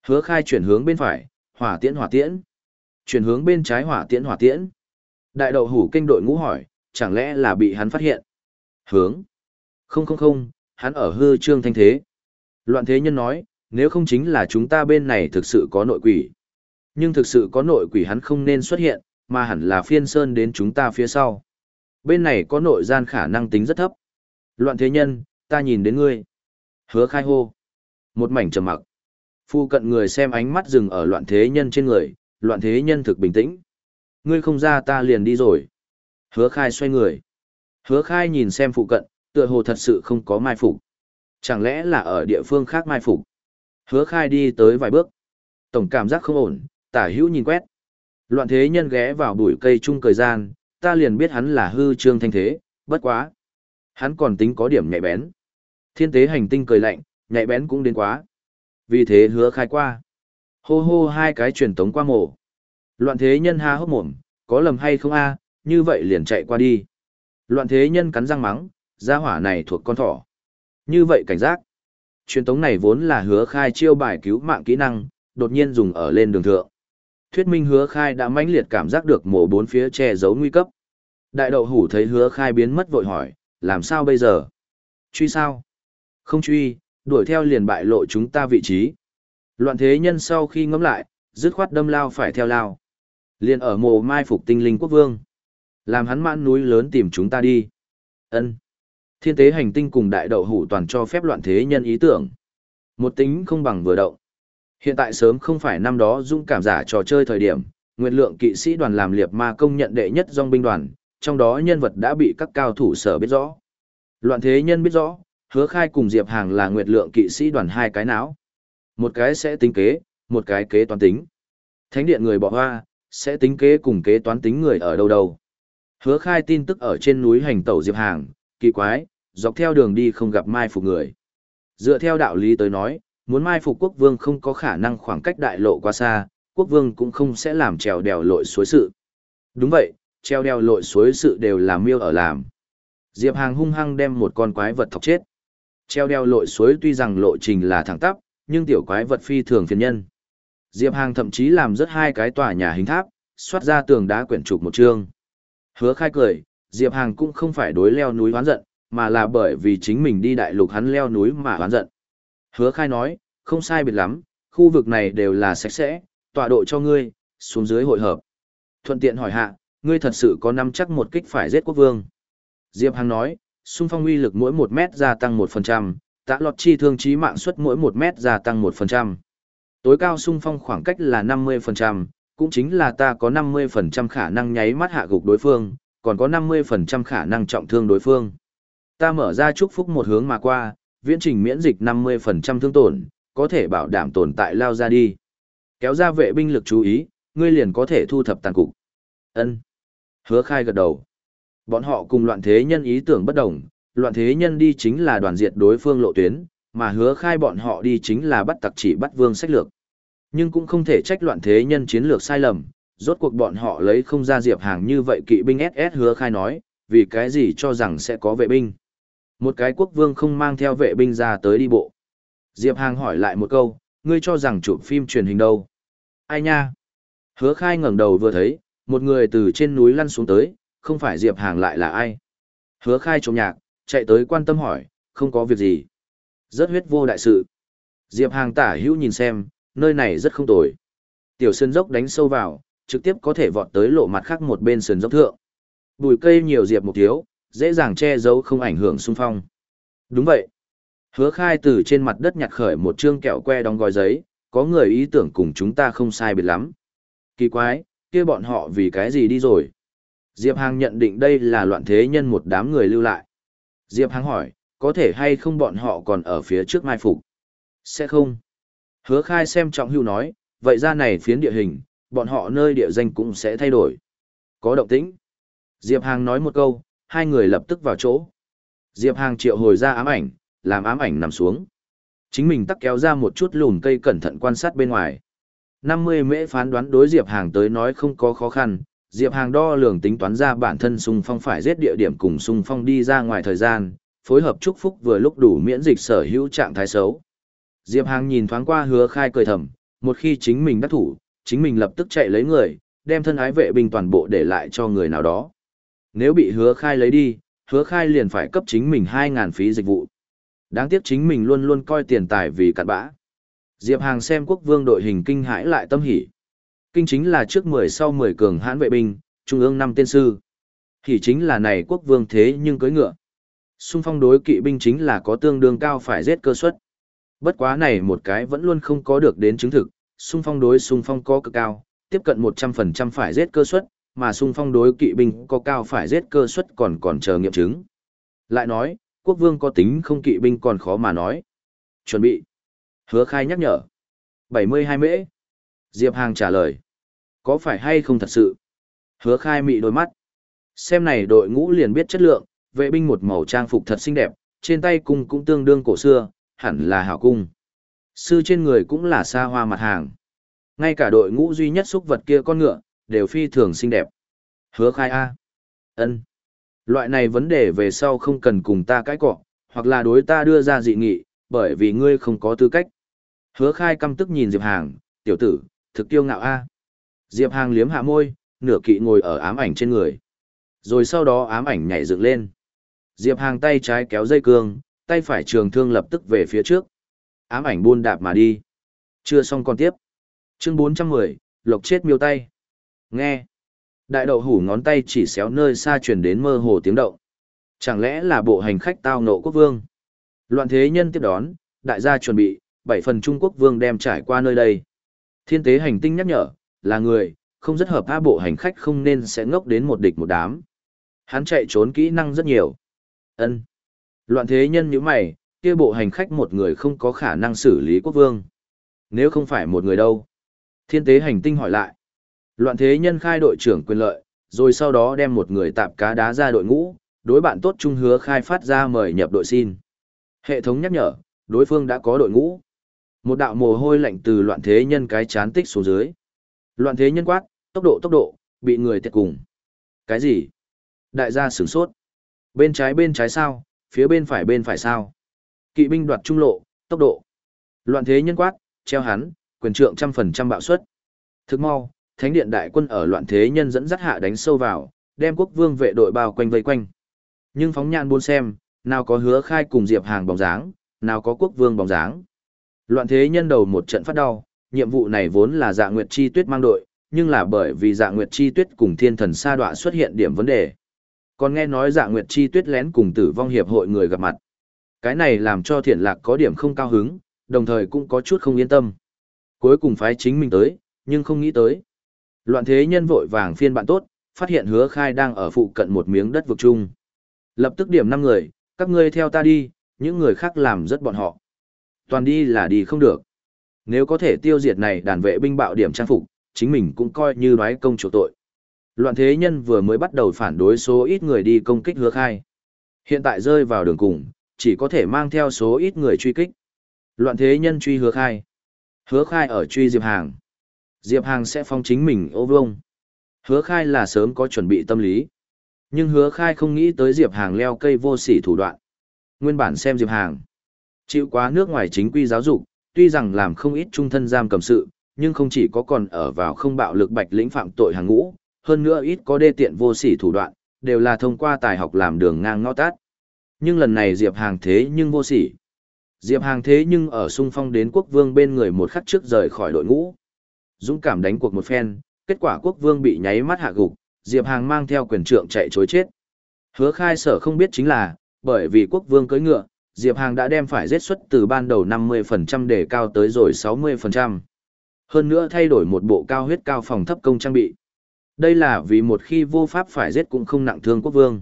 Hứa khai chuyển hướng bên phải, hỏa tiễn hỏa tiễn. Chuyển hướng bên trái hỏa tiễn hỏa tiễn. Đại đậu hủ kinh đội ngũ hỏi, chẳng lẽ là bị hắn phát hiện? Hướng. Không không không, hắn ở hư trương thanh thế. Loạn thế nhân nói, nếu không chính là chúng ta bên này thực sự có nội quỷ. Nhưng thực sự có nội quỷ hắn không nên xuất hiện, mà hẳn là phiên sơn đến chúng ta phía sau. Bên này có nội gian khả năng tính rất thấp. Loạn thế nhân, ta nhìn đến ngươi. Hứa khai hô. Một mảnh trầm mặc. Phu cận người xem ánh mắt dừng ở loạn thế nhân trên người, loạn thế nhân thực bình tĩnh. Ngươi không ra ta liền đi rồi. Hứa khai xoay người. Hứa khai nhìn xem phụ cận, tựa hồ thật sự không có mai phục. Chẳng lẽ là ở địa phương khác mai phục? Hứa khai đi tới vài bước. Tổng cảm giác không ổn, tả hữu nhìn quét. Loạn thế nhân ghé vào bụi cây chung cười gian, ta liền biết hắn là hư trương thanh thế, bất quá. Hắn còn tính có điểm nhạy bén. Thiên tế hành tinh cười lạnh, nhạy bén cũng đến quá. Vì thế hứa khai qua. Hô hô hai cái truyền tống qua mổ. Loạn thế nhân ha hốc mồm, có lầm hay không a như vậy liền chạy qua đi. Loạn thế nhân cắn răng mắng, gia hỏa này thuộc con thỏ. Như vậy cảnh giác. Truyền tống này vốn là hứa khai chiêu bài cứu mạng kỹ năng, đột nhiên dùng ở lên đường thượng. Thuyết minh hứa khai đã mãnh liệt cảm giác được mổ bốn phía che giấu nguy cấp. Đại đậu hủ thấy hứa khai biến mất vội hỏi, làm sao bây giờ? Truy sao? Không truy, đuổi theo liền bại lộ chúng ta vị trí. Loạn thế nhân sau khi ngẫm lại, dứt khoát đâm lao phải theo lao. Liền ở mồ mai phục tinh linh quốc vương. Làm hắn mãn núi lớn tìm chúng ta đi. ân Thiên tế hành tinh cùng đại đậu hủ toàn cho phép loạn thế nhân ý tưởng. Một tính không bằng vừa động. Hiện tại sớm không phải năm đó dũng cảm giả trò chơi thời điểm, nguyện lượng kỵ sĩ đoàn làm liệp ma công nhận đệ nhất dòng binh đoàn, trong đó nhân vật đã bị các cao thủ sở biết rõ. Loạn thế nhân biết rõ, hứa khai cùng Diệp Hàng là nguyệt lượng kỵ sĩ đoàn hai cái não. Một cái sẽ tính kế, một cái kế toán tính. Thánh điện người bỏ hoa, sẽ tính kế cùng kế toán tính người ở đâu đâu. Hứa khai tin tức ở trên núi hành tẩu Diệp Hàng, kỳ quái, dọc theo đường đi không gặp mai phục người. Dựa theo đạo lý tới nói, muốn mai phục quốc vương không có khả năng khoảng cách đại lộ quá xa, quốc vương cũng không sẽ làm trèo đèo lội suối sự. Đúng vậy, treo đèo lội suối sự đều là miêu ở làm. Diệp Hàng hung hăng đem một con quái vật thọc chết. Treo đèo lội suối tuy rằng lộ trình là thẳng tắp, nhưng tiểu quái vật phi thường phiền nhân. Diệp Hàng thậm chí làm rất hai cái tòa nhà hình tháp, xoát ra tường đá quyển trục một chương. Hứa khai cười, Diệp Hàng cũng không phải đối leo núi hoán giận, mà là bởi vì chính mình đi đại lục hắn leo núi mà oán giận. Hứa khai nói, không sai biệt lắm, khu vực này đều là sạch sẽ, tọa độ cho ngươi, xuống dưới hội hợp. Thuận tiện hỏi hạ, ngươi thật sự có nắm chắc một kích phải giết quốc vương. Diệp Hằng nói, xung phong uy lực mỗi 1 mét gia tăng 1%, tạ lọt chi thương chí mạng suất mỗi 1 mét gia tăng 1%. Tối cao xung phong khoảng cách là 50%, cũng chính là ta có 50% khả năng nháy mắt hạ gục đối phương, còn có 50% khả năng trọng thương đối phương. Ta mở ra chúc phúc một hướng mà qua, viễn trình miễn dịch 50% thương tổn, có thể bảo đảm tồn tại lao ra đi. Kéo ra vệ binh lực chú ý, ngươi liền có thể thu thập tàn cục. Ân. Hứa khai gật đầu. Bọn họ cùng loạn thế nhân ý tưởng bất đồng, loạn thế nhân đi chính là đoàn diệt đối phương lộ tuyến, mà hứa khai bọn họ đi chính là bắt tặc chỉ bắt vương sách lược. Nhưng cũng không thể trách loạn thế nhân chiến lược sai lầm, rốt cuộc bọn họ lấy không ra diệp hàng như vậy kỵ binh SS hứa khai nói, vì cái gì cho rằng sẽ có vệ binh. Một cái quốc vương không mang theo vệ binh ra tới đi bộ. Diệp hàng hỏi lại một câu, ngươi cho rằng chụp phim truyền hình đâu? Ai nha? Hứa khai ngẩng đầu vừa thấy, một người từ trên núi lăn xuống tới, không phải Diệp Hàng lại là ai. Hứa khai trộm nhạc, chạy tới quan tâm hỏi, không có việc gì. Rất huyết vô đại sự. Diệp Hàng tả hữu nhìn xem, nơi này rất không tồi. Tiểu sơn dốc đánh sâu vào, trực tiếp có thể vọt tới lộ mặt khác một bên sườn dốc thượng. Bùi cây nhiều diệp một thiếu, dễ dàng che giấu không ảnh hưởng xung phong. Đúng vậy. Hứa khai từ trên mặt đất nhặt khởi một chương kẹo que đóng gói giấy, có người ý tưởng cùng chúng ta không sai biệt lắm. Kỳ quái, kia bọn họ vì cái gì đi rồi? Diệp Hàng nhận định đây là loạn thế nhân một đám người lưu lại. Diệp Hàng hỏi, có thể hay không bọn họ còn ở phía trước mai phục? Sẽ không. Hứa khai xem trọng hưu nói, vậy ra này phiến địa hình, bọn họ nơi địa danh cũng sẽ thay đổi. Có động tĩnh. Diệp Hàng nói một câu, hai người lập tức vào chỗ. Diệp Hàng triệu hồi ra ám ảnh, làm ám ảnh nằm xuống. Chính mình tắc kéo ra một chút lùn cây cẩn thận quan sát bên ngoài. 50 mễ phán đoán đối Diệp Hàng tới nói không có khó khăn, Diệp Hàng đo lường tính toán ra bản thân xung phong phải giết địa điểm cùng xung phong đi ra ngoài thời gian, phối hợp chúc phúc vừa lúc đủ miễn dịch sở hữu trạng thái xấu. Diệp Hàng nhìn thoáng qua hứa khai cười thầm, một khi chính mình đắc thủ, chính mình lập tức chạy lấy người, đem thân ái vệ binh toàn bộ để lại cho người nào đó. Nếu bị hứa khai lấy đi, hứa khai liền phải cấp chính mình 2.000 phí dịch vụ. Đáng tiếc chính mình luôn luôn coi tiền tài vì cặn bã. Diệp Hàng xem quốc vương đội hình kinh hãi lại tâm hỉ. Kinh chính là trước 10 sau 10 cường hãn vệ binh, trung ương năm tiên sư. Hỉ chính là này quốc vương thế nhưng cưới ngựa. Xung phong đối kỵ binh chính là có tương đương cao phải giết cơ suất. Bất quá này một cái vẫn luôn không có được đến chứng thực, xung phong đối xung phong có cực cao, tiếp cận 100% phải giết cơ suất, mà xung phong đối kỵ binh có cao phải giết cơ suất còn còn chờ nghiệm chứng. Lại nói, quốc vương có tính không kỵ binh còn khó mà nói. Chuẩn bị. Hứa khai nhắc nhở. 72 mễ. Diệp Hàng trả lời. Có phải hay không thật sự? Hứa khai mị đôi mắt. Xem này đội ngũ liền biết chất lượng, vệ binh một màu trang phục thật xinh đẹp, trên tay cung cũng tương đương cổ xưa, hẳn là hảo cung. Sư trên người cũng là xa hoa mặt hàng. Ngay cả đội ngũ duy nhất xúc vật kia con ngựa, đều phi thường xinh đẹp. Hứa khai A. ân Loại này vấn đề về sau không cần cùng ta cãi cọ, hoặc là đối ta đưa ra dị nghị, bởi vì ngươi không có tư cách. Hứa khai căm tức nhìn Diệp Hàng, tiểu tử, thực tiêu ngạo A. Diệp Hàng liếm hạ môi, nửa kỵ ngồi ở ám ảnh trên người. Rồi sau đó ám ảnh nhảy dựng lên. Diệp Hàng tay trái kéo dây cương, tay phải trường thương lập tức về phía trước. Ám ảnh buôn đạp mà đi. Chưa xong còn tiếp. Chương 410, lộc chết miêu tay. Nghe. Đại đậu hủ ngón tay chỉ xéo nơi xa truyền đến mơ hồ tiếng động. Chẳng lẽ là bộ hành khách tao nộ quốc vương? Loạn thế nhân tiếp đón, đại gia chuẩn bị, bảy phần Trung Quốc vương đem trải qua nơi đây. Thiên tế hành tinh nhắc nhở, là người, không rất hợp a bộ hành khách không nên sẽ ngốc đến một địch một đám. Hắn chạy trốn kỹ năng rất nhiều. ân Loạn thế nhân như mày, kia bộ hành khách một người không có khả năng xử lý quốc vương. Nếu không phải một người đâu. Thiên tế hành tinh hỏi lại. Loạn thế nhân khai đội trưởng quyền lợi, rồi sau đó đem một người tạp cá đá ra đội ngũ, đối bạn tốt trung hứa khai phát ra mời nhập đội xin. Hệ thống nhắc nhở, đối phương đã có đội ngũ. Một đạo mồ hôi lạnh từ loạn thế nhân cái chán tích xuống dưới. Loạn thế nhân quát, tốc độ tốc độ, bị người tiệt cùng. Cái gì? Đại gia sửng sốt. Bên trái bên trái sao, phía bên phải bên phải sao? Kỵ binh đoạt trung lộ, tốc độ. Loạn thế nhân quát, treo hắn, quyền trượng trăm phần trăm bạo suất. Thức mau, thánh điện đại quân ở loạn thế nhân dẫn dắt hạ đánh sâu vào, đem quốc vương vệ đội bao quanh vây quanh. Nhưng phóng nhãn buôn xem, nào có hứa khai cùng diệp hàng bóng dáng, nào có quốc vương bóng dáng. Loạn thế nhân đầu một trận phát đau, nhiệm vụ này vốn là dạ nguyệt chi tuyết mang đội, nhưng là bởi vì dạ nguyệt chi tuyết cùng thiên thần sa đọa xuất hiện điểm vấn đề. Còn nghe nói dạ nguyệt chi tuyết lén cùng tử vong hiệp hội người gặp mặt. Cái này làm cho thiện lạc có điểm không cao hứng, đồng thời cũng có chút không yên tâm. Cuối cùng phái chính mình tới, nhưng không nghĩ tới. Loạn thế nhân vội vàng phiên bạn tốt, phát hiện hứa khai đang ở phụ cận một miếng đất vực chung. Lập tức điểm 5 người, các ngươi theo ta đi, những người khác làm rất bọn họ. Toàn đi là đi không được. Nếu có thể tiêu diệt này đàn vệ binh bạo điểm trang phục, chính mình cũng coi như đoái công chủ tội. Loạn thế nhân vừa mới bắt đầu phản đối số ít người đi công kích hứa khai. Hiện tại rơi vào đường cùng, chỉ có thể mang theo số ít người truy kích. Loạn thế nhân truy hứa khai. Hứa khai ở truy Diệp Hàng. Diệp Hàng sẽ phong chính mình ô vông. Hứa khai là sớm có chuẩn bị tâm lý. Nhưng hứa khai không nghĩ tới Diệp Hàng leo cây vô sỉ thủ đoạn. Nguyên bản xem Diệp Hàng. Chịu quá nước ngoài chính quy giáo dục, tuy rằng làm không ít trung thân giam cầm sự, nhưng không chỉ có còn ở vào không bạo lực bạch lĩnh phạm tội hàng ngũ, hơn nữa ít có đê tiện vô sỉ thủ đoạn, đều là thông qua tài học làm đường ngang ngõ tát. Nhưng lần này Diệp Hàng thế nhưng vô sỉ. Diệp Hàng thế nhưng ở sung phong đến quốc vương bên người một khắc trước rời khỏi đội ngũ. Dũng cảm đánh cuộc một phen, kết quả quốc vương bị nháy mắt hạ gục, Diệp Hàng mang theo quyền trượng chạy chối chết. Hứa khai sở không biết chính là, bởi vì quốc vương cưỡi ngựa, Diệp Hàng đã đem phải giết xuất từ ban đầu 50% để cao tới rồi 60%. Hơn nữa thay đổi một bộ cao huyết cao phòng thấp công trang bị. Đây là vì một khi vô pháp phải giết cũng không nặng thương quốc vương.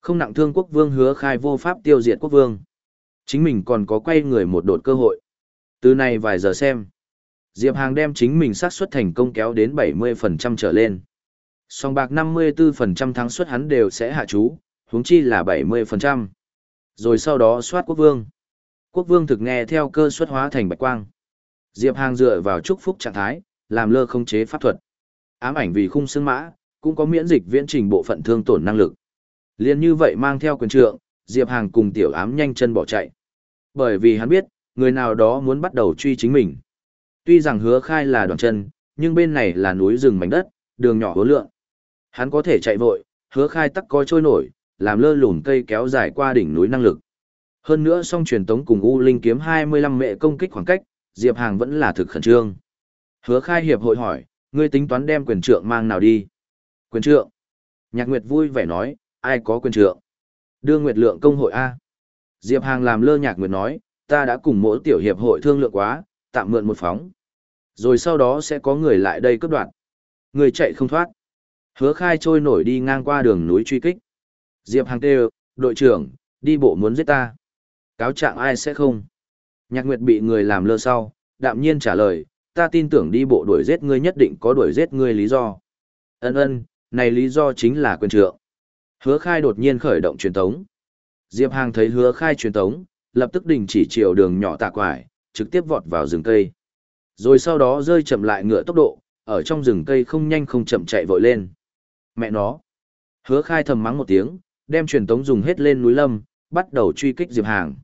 Không nặng thương quốc vương hứa khai vô pháp tiêu diệt quốc vương. Chính mình còn có quay người một đột cơ hội. Từ này vài giờ xem. Diệp Hàng đem chính mình xác suất thành công kéo đến 70% trở lên. Song bạc 54% thắng suất hắn đều sẽ hạ chú, huống chi là 70%. Rồi sau đó soát quốc vương. Quốc vương thực nghe theo cơ suất hóa thành bạch quang. Diệp Hàng dựa vào chúc phúc trạng thái, làm lơ không chế pháp thuật. Ám ảnh vì khung xương mã, cũng có miễn dịch viễn trình bộ phận thương tổn năng lực. Liên như vậy mang theo quyền trượng, Diệp Hàng cùng tiểu ám nhanh chân bỏ chạy. Bởi vì hắn biết, người nào đó muốn bắt đầu truy chính mình. Tuy rằng hứa khai là đoàn chân, nhưng bên này là núi rừng mảnh đất, đường nhỏ hứa lượng. Hắn có thể chạy vội, hứa khai tắc coi trôi nổi, làm lơ lùn cây kéo dài qua đỉnh núi năng lực. Hơn nữa song truyền tống cùng U Linh kiếm 25 mệ công kích khoảng cách, Diệp Hàng vẫn là thực khẩn trương. Hứa khai hiệp hội hỏi, ngươi tính toán đem quyền trượng mang nào đi? Quyền trượng? Nhạc Nguyệt vui vẻ nói, ai có quyền trượng? Đưa Nguyệt lượng công hội A. Diệp Hàng làm lơ Nhạc Nguyệt nói, ta đã cùng mỗi tiểu hiệp hội thương lượng quá, tạm mượn một phóng. Rồi sau đó sẽ có người lại đây cướp đoạt. Người chạy không thoát. Hứa khai trôi nổi đi ngang qua đường núi truy kích. Diệp Hàng kêu, đội trưởng, đi bộ muốn giết ta. Cáo trạng ai sẽ không? Nhạc Nguyệt bị người làm lơ sau, đạm nhiên trả lời, ta tin tưởng đi bộ đuổi giết ngươi nhất định có đuổi giết ngươi lý do. Ân ân, này lý do chính là quyền trượng. Hứa khai đột nhiên khởi động truyền tống. Diệp Hàng thấy hứa khai truyền tống, lập tức đình chỉ chiều đường nhỏ tạ quải, trực tiếp vọt vào rừng cây. Rồi sau đó rơi chậm lại ngựa tốc độ, ở trong rừng cây không nhanh không chậm chạy vội lên. Mẹ nó. Hứa khai thầm mắng một tiếng, đem truyền tống dùng hết lên núi lâm, bắt đầu truy kích Diệp Hàng.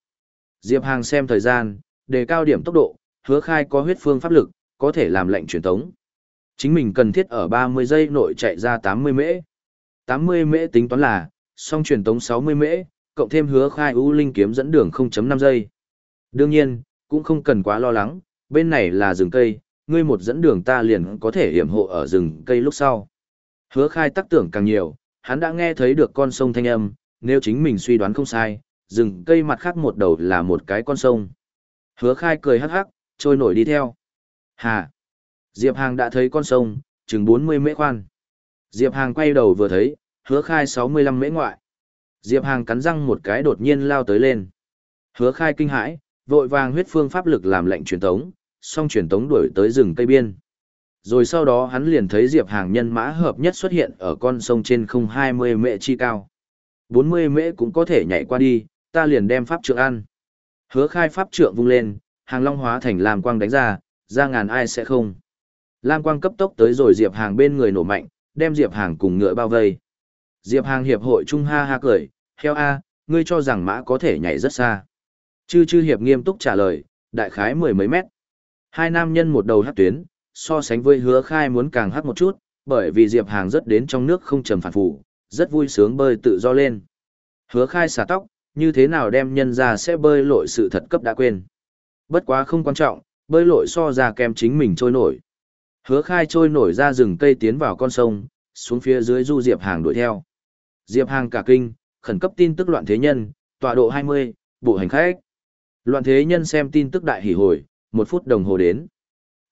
Diệp Hàng xem thời gian, đề cao điểm tốc độ, hứa khai có huyết phương pháp lực, có thể làm lệnh truyền tống. Chính mình cần thiết ở 30 giây nội chạy ra 80 mễ. 80 mễ tính toán là, song truyền tống 60 mễ, cộng thêm hứa khai ưu linh kiếm dẫn đường 0.5 giây. Đương nhiên, cũng không cần quá lo lắng, bên này là rừng cây, ngươi một dẫn đường ta liền có thể hiểm hộ ở rừng cây lúc sau. Hứa khai tắc tưởng càng nhiều, hắn đã nghe thấy được con sông thanh âm, nếu chính mình suy đoán không sai, rừng cây mặt khác một đầu là một cái con sông. Hứa khai cười hắc hắc, trôi nổi đi theo. Hà! Diệp Hàng đã thấy con sông, chừng 40 mễ khoan. Diệp Hàng quay đầu vừa thấy, hứa khai 65 mễ ngoại. Diệp Hàng cắn răng một cái đột nhiên lao tới lên. Hứa khai kinh hãi, vội vàng huyết phương pháp lực làm lệnh truyền tống, song truyền tống đuổi tới rừng cây biên. Rồi sau đó hắn liền thấy Diệp Hàng nhân mã hợp nhất xuất hiện ở con sông trên không 20 mễ chi cao. 40 mễ cũng có thể nhảy qua đi, ta liền đem pháp trượng ăn. Hứa khai pháp trượng vung lên, hàng long hóa thành làm quang đánh ra, ra ngàn ai sẽ không. Lam quang cấp tốc tới rồi Diệp Hàng bên người nổ mạnh, đem Diệp Hàng cùng ngựa bao vây. Diệp Hàng hiệp hội trung ha ha cười, heo a, ngươi cho rằng mã có thể nhảy rất xa. Chư chư hiệp nghiêm túc trả lời, đại khái mười mấy mét. Hai nam nhân một đầu hát tuyến, so sánh với hứa khai muốn càng hát một chút, bởi vì Diệp Hàng rất đến trong nước không trầm phản phủ, rất vui sướng bơi tự do lên. Hứa khai xả tóc, như thế nào đem nhân ra sẽ bơi lội sự thật cấp đã quên. Bất quá không quan trọng, bơi lội so ra kem chính mình trôi nổi. Hứa khai trôi nổi ra rừng cây tiến vào con sông, xuống phía dưới du Diệp Hàng đuổi theo. Diệp Hàng cả kinh, khẩn cấp tin tức loạn thế nhân, tọa độ 20, bộ hành khách. Loạn thế nhân xem tin tức đại hỉ hồi, một phút đồng hồ đến.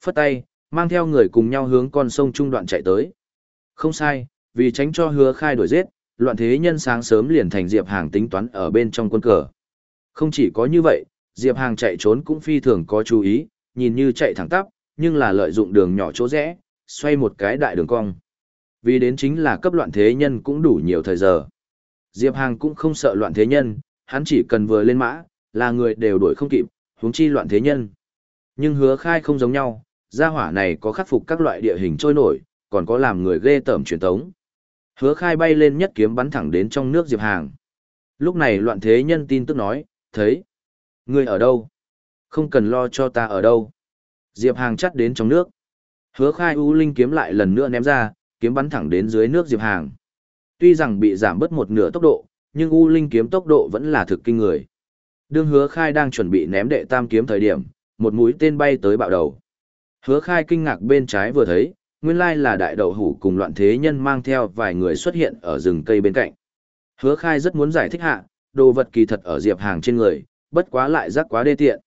Phất tay, mang theo người cùng nhau hướng con sông trung đoạn chạy tới. Không sai, vì tránh cho hứa khai đuổi giết, loạn thế nhân sáng sớm liền thành Diệp Hàng tính toán ở bên trong quân cờ. Không chỉ có như vậy, Diệp Hàng chạy trốn cũng phi thường có chú ý, nhìn như chạy thẳng tắp, nhưng là lợi dụng đường nhỏ chỗ rẽ, xoay một cái đại đường cong. Vì đến chính là cấp loạn thế nhân cũng đủ nhiều thời giờ. Diệp Hàng cũng không sợ loạn thế nhân, hắn chỉ cần vừa lên mã, là người đều đuổi không kịp, huống chi loạn thế nhân. Nhưng hứa khai không giống nhau, gia hỏa này có khắc phục các loại địa hình trôi nổi, còn có làm người ghê tởm truyền tống. Hứa khai bay lên nhất kiếm bắn thẳng đến trong nước Diệp Hàng. Lúc này loạn thế nhân tin tức nói, thấy. Người ở đâu? Không cần lo cho ta ở đâu. Diệp Hàng chắt đến trong nước. Hứa khai U Linh kiếm lại lần nữa ném ra, kiếm bắn thẳng đến dưới nước Diệp Hàng. Tuy rằng bị giảm bớt một nửa tốc độ, nhưng U Linh kiếm tốc độ vẫn là thực kinh người. Đương hứa khai đang chuẩn bị ném đệ tam kiếm thời điểm, một mũi tên bay tới bạo đầu. Hứa khai kinh ngạc bên trái vừa thấy, nguyên lai là đại đầu hủ cùng loạn thế nhân mang theo vài người xuất hiện ở rừng cây bên cạnh. Hứa khai rất muốn giải thích hạ, đồ vật kỳ thật ở diệp hàng trên người, bất quá lại rắc quá đê tiện.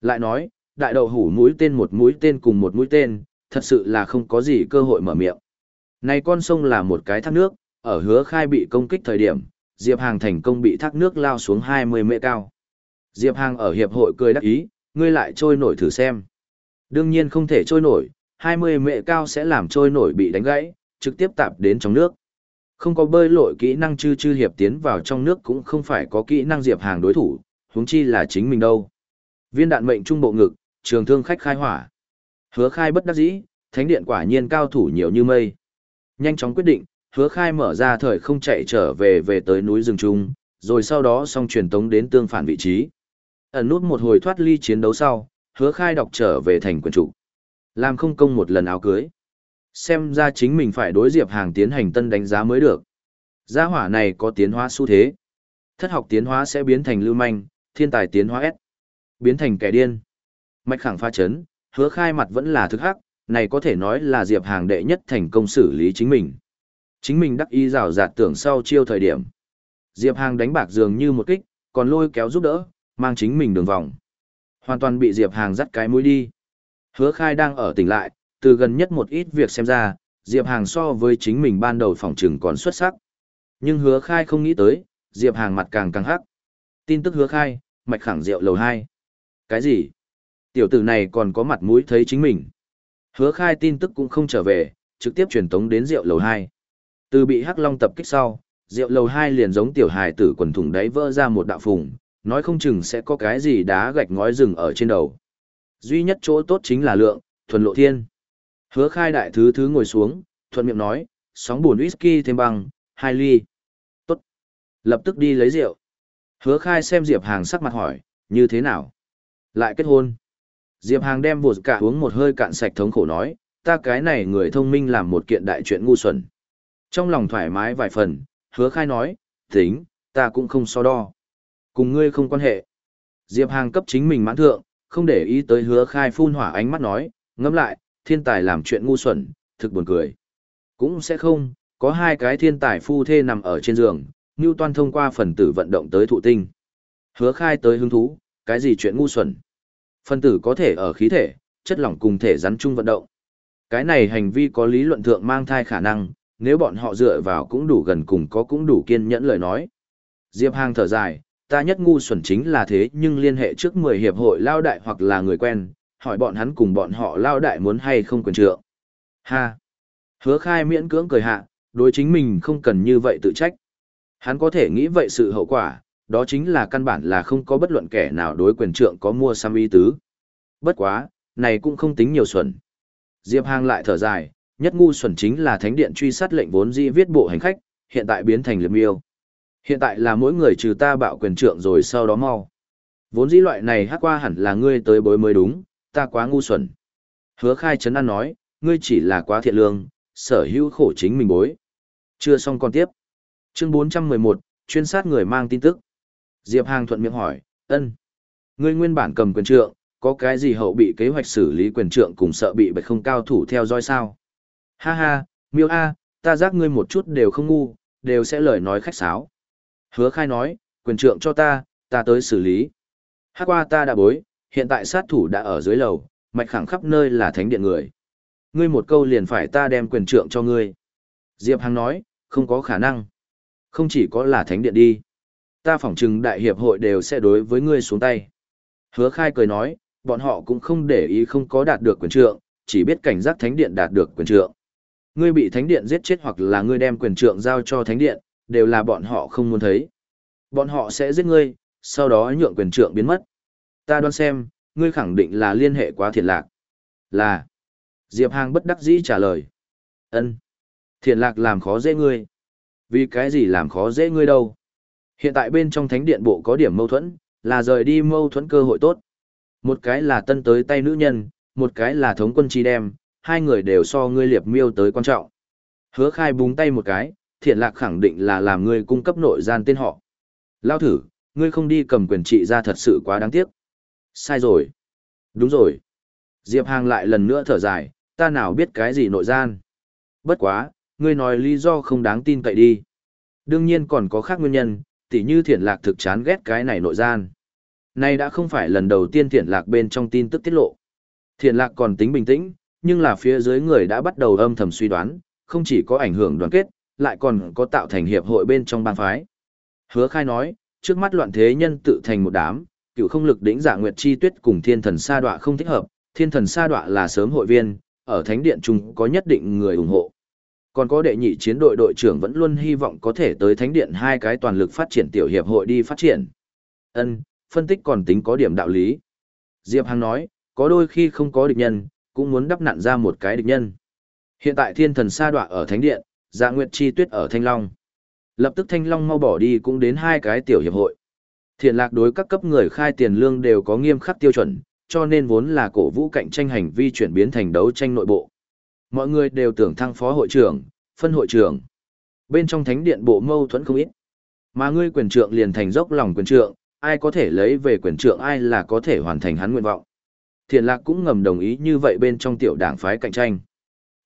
Lại nói, đại đầu hủ mũi tên một mũi tên cùng một mũi tên, thật sự là không có gì cơ hội mở miệng. Này con sông là một cái thác nước, ở hứa khai bị công kích thời điểm, Diệp Hàng thành công bị thác nước lao xuống 20 mệ cao. Diệp Hàng ở hiệp hội cười đắc ý, ngươi lại trôi nổi thử xem. Đương nhiên không thể trôi nổi, 20 mệ cao sẽ làm trôi nổi bị đánh gãy, trực tiếp tạp đến trong nước. Không có bơi lội kỹ năng chư chư hiệp tiến vào trong nước cũng không phải có kỹ năng Diệp Hàng đối thủ, huống chi là chính mình đâu. Viên đạn mệnh trung bộ ngực, trường thương khách khai hỏa. Hứa khai bất đắc dĩ, thánh điện quả nhiên cao thủ nhiều như mây. Nhanh chóng quyết định, hứa khai mở ra thời không chạy trở về về tới núi rừng trung, rồi sau đó xong truyền tống đến tương phản vị trí. Ẩn nút một hồi thoát ly chiến đấu sau, hứa khai đọc trở về thành quyền chủ. Làm không công một lần áo cưới. Xem ra chính mình phải đối diệp hàng tiến hành tân đánh giá mới được. Gia hỏa này có tiến hóa xu thế. Thất học tiến hóa sẽ biến thành lưu manh, thiên tài tiến hóa S. Biến thành kẻ điên. Mạch khẳng pha chấn, hứa khai mặt vẫn là thực hắc, này có thể nói là diệp hàng đệ nhất thành công xử lý chính mình. Chính mình đắc ý rào rạt tưởng sau chiêu thời điểm. Diệp hàng đánh bạc dường như một kích, còn lôi kéo giúp đỡ, mang chính mình đường vòng. Hoàn toàn bị Diệp Hàng dắt cái mũi đi. Hứa khai đang ở tỉnh lại, từ gần nhất một ít việc xem ra, Diệp Hàng so với chính mình ban đầu phòng trừng còn xuất sắc. Nhưng hứa khai không nghĩ tới, Diệp Hàng mặt càng càng hắc. Tin tức hứa khai, mạch khẳng rượu lầu 2. Cái gì? Tiểu tử này còn có mặt mũi thấy chính mình. Hứa khai tin tức cũng không trở về, trực tiếp truyền tống đến rượu lầu 2. Từ bị hắc long tập kích sau, rượu lầu 2 liền giống tiểu hài tử quần thủng đáy vỡ ra một đạo phùng, nói không chừng sẽ có cái gì đá gạch ngói rừng ở trên đầu. Duy nhất chỗ tốt chính là lượng, thuần lộ thiên. Hứa khai đại thứ thứ ngồi xuống, thuận miệng nói, sóng buồn whisky thêm bằng, hai ly. Tốt. Lập tức đi lấy rượu. Hứa khai xem Diệp Hàng sắc mặt hỏi, như thế nào? Lại kết hôn. Diệp Hàng đem vụt cả uống một hơi cạn sạch thống khổ nói, ta cái này người thông minh làm một kiện đại chuyện ngu xuẩn. Trong lòng thoải mái vài phần, hứa khai nói, tính, ta cũng không so đo. Cùng ngươi không quan hệ. Diệp Hàng cấp chính mình mãn thượng, không để ý tới hứa khai phun hỏa ánh mắt nói, ngẫm lại, thiên tài làm chuyện ngu xuẩn, thực buồn cười. Cũng sẽ không, có hai cái thiên tài phu thê nằm ở trên giường, Toan thông qua phần tử vận động tới thụ tinh. Hứa khai tới hứng thú, cái gì chuyện ngu xuẩn. Phần tử có thể ở khí thể, chất lỏng cùng thể rắn chung vận động. Cái này hành vi có lý luận thượng mang thai khả năng, nếu bọn họ dựa vào cũng đủ gần cùng có cũng đủ kiên nhẫn lời nói. Diệp Hàng thở dài, ta nhất ngu xuẩn chính là thế nhưng liên hệ trước 10 hiệp hội lao đại hoặc là người quen, hỏi bọn hắn cùng bọn họ lao đại muốn hay không quyền trượng. Ha! Hứa khai miễn cưỡng cười hạ, đối chính mình không cần như vậy tự trách. Hắn có thể nghĩ vậy sự hậu quả, đó chính là căn bản là không có bất luận kẻ nào đối quyền trượng có mua xăm ý tứ. Bất quá, này cũng không tính nhiều xuẩn. Diệp Hàng lại thở dài, nhất ngu xuẩn chính là thánh điện truy sát lệnh vốn di viết bộ hành khách, hiện tại biến thành liệt miêu. Hiện tại là mỗi người trừ ta bạo quyền trượng rồi sau đó mau. Vốn dĩ loại này hát qua hẳn là ngươi tới bối mới đúng, ta quá ngu xuẩn. Hứa khai chấn an nói, ngươi chỉ là quá thiện lương, sở hữu khổ chính mình bối. Chưa xong còn tiếp. Chương 411, chuyên sát người mang tin tức. Diệp Hàng thuận miệng hỏi, ân. Ngươi nguyên bản cầm quyền trượng, có cái gì hậu bị kế hoạch xử lý quyền trượng cùng sợ bị bạch không cao thủ theo dõi sao? Ha ha, miêu a, ta giác ngươi một chút đều không ngu, đều sẽ lời nói khách sáo. Hứa khai nói, quyền trượng cho ta, ta tới xử lý. Hát qua ta đã bối, hiện tại sát thủ đã ở dưới lầu, mạch khẳng khắp nơi là thánh điện người. Ngươi một câu liền phải ta đem quyền trượng cho ngươi. Diệp Hằng nói, không có khả năng. Không chỉ có là thánh điện đi. Ta phỏng chừng đại hiệp hội đều sẽ đối với ngươi xuống tay. Hứa khai cười nói, bọn họ cũng không để ý không có đạt được quyền trượng, chỉ biết cảnh giác thánh điện đạt được quyền trượng. Ngươi bị thánh điện giết chết hoặc là ngươi đem quyền trượng giao cho thánh điện, đều là bọn họ không muốn thấy. Bọn họ sẽ giết ngươi, sau đó nhượng quyền trượng biến mất. Ta đoán xem, ngươi khẳng định là liên hệ quá thiệt lạc. Là. Diệp Hàng bất đắc dĩ trả lời. ân Thiện lạc làm khó dễ ngươi. Vì cái gì làm khó dễ ngươi đâu? Hiện tại bên trong thánh điện bộ có điểm mâu thuẫn, là rời đi mâu thuẫn cơ hội tốt. Một cái là tân tới tay nữ nhân, một cái là thống quân chi đem, hai người đều so ngươi liệp miêu tới quan trọng. Hứa khai búng tay một cái, thiện lạc khẳng định là làm ngươi cung cấp nội gian tên họ. Lao thử, ngươi không đi cầm quyền trị ra thật sự quá đáng tiếc. Sai rồi. Đúng rồi. Diệp Hàng lại lần nữa thở dài, ta nào biết cái gì nội gian. Bất quá, ngươi nói lý do không đáng tin cậy đi. Đương nhiên còn có khác nguyên nhân, tỉ như thiện lạc thực chán ghét cái này nội gian. Nay đã không phải lần đầu tiên thiện lạc bên trong tin tức tiết lộ. Thiện lạc còn tính bình tĩnh, nhưng là phía dưới người đã bắt đầu âm thầm suy đoán, không chỉ có ảnh hưởng đoàn kết, lại còn có tạo thành hiệp hội bên trong bang phái. Hứa khai nói, trước mắt loạn thế nhân tự thành một đám, cựu không lực đỉnh giả nguyệt chi tuyết cùng thiên thần sa đọa không thích hợp, thiên thần sa đọa là sớm hội viên, ở thánh điện chung có nhất định người ủng hộ. Còn có đệ nhị chiến đội đội trưởng vẫn luôn hy vọng có thể tới thánh điện hai cái toàn lực phát triển tiểu hiệp hội đi phát triển. Ân, phân tích còn tính có điểm đạo lý. Diệp Hằng nói, có đôi khi không có địch nhân, cũng muốn đắp nặn ra một cái địch nhân. Hiện tại thiên thần sa đọa ở thánh điện, dạ nguyệt chi tuyết ở thanh long. Lập tức thanh long mau bỏ đi cũng đến hai cái tiểu hiệp hội. Thiện lạc đối các cấp người khai tiền lương đều có nghiêm khắc tiêu chuẩn, cho nên vốn là cổ vũ cạnh tranh hành vi chuyển biến thành đấu tranh nội bộ. Mọi người đều tưởng thăng phó hội trưởng, phân hội trưởng. Bên trong thánh điện bộ mâu thuẫn không ít. Mà ngươi quyền trượng liền thành dốc lòng quyền trượng, ai có thể lấy về quyền trượng ai là có thể hoàn thành hắn nguyện vọng. Thiện lạc cũng ngầm đồng ý như vậy bên trong tiểu đảng phái cạnh tranh.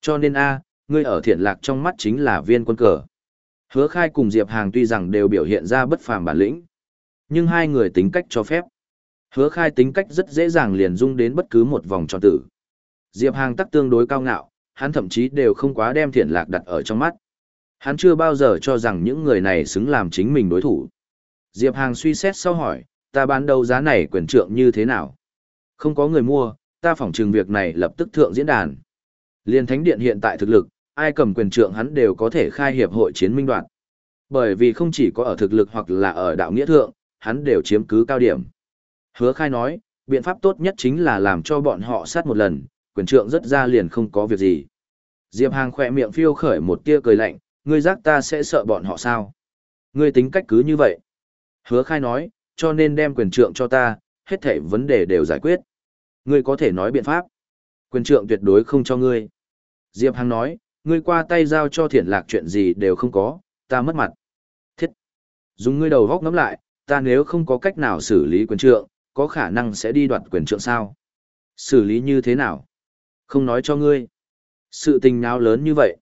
Cho nên A, ngươi ở thiện lạc trong mắt chính là viên quân cờ. Hứa khai cùng Diệp Hàng tuy rằng đều biểu hiện ra bất phàm bản lĩnh, nhưng hai người tính cách cho phép. Hứa khai tính cách rất dễ dàng liền dung đến bất cứ một vòng tròn tử. Diệp Hàng tắc tương đối cao ngạo, hắn thậm chí đều không quá đem thiện lạc đặt ở trong mắt. Hắn chưa bao giờ cho rằng những người này xứng làm chính mình đối thủ. Diệp Hàng suy xét sau hỏi, ta bán đầu giá này quyền trượng như thế nào? Không có người mua, ta phỏng trừng việc này lập tức thượng diễn đàn. Liên Thánh Điện hiện tại thực lực, ai cầm quyền trượng hắn đều có thể khai hiệp hội chiến minh đoạn. Bởi vì không chỉ có ở thực lực hoặc là ở đạo nghĩa thượng, hắn đều chiếm cứ cao điểm. Hứa khai nói, biện pháp tốt nhất chính là làm cho bọn họ sát một lần, quyền trượng rất ra liền không có việc gì. Diệp Hàng khỏe miệng phiêu khởi một tia cười lạnh, ngươi giác ta sẽ sợ bọn họ sao? Ngươi tính cách cứ như vậy. Hứa khai nói, cho nên đem quyền trượng cho ta, hết thể vấn đề đều giải quyết. Ngươi có thể nói biện pháp. Quyền trượng tuyệt đối không cho ngươi. Diệp Hằng nói, ngươi qua tay giao cho thiện lạc chuyện gì đều không có, ta mất mặt. Thiết. Dùng ngươi đầu góc ngắm lại, ta nếu không có cách nào xử lý quyền trượng, có khả năng sẽ đi đoạt quyền trượng sao? Xử lý như thế nào? Không nói cho ngươi. Sự tình nào lớn như vậy?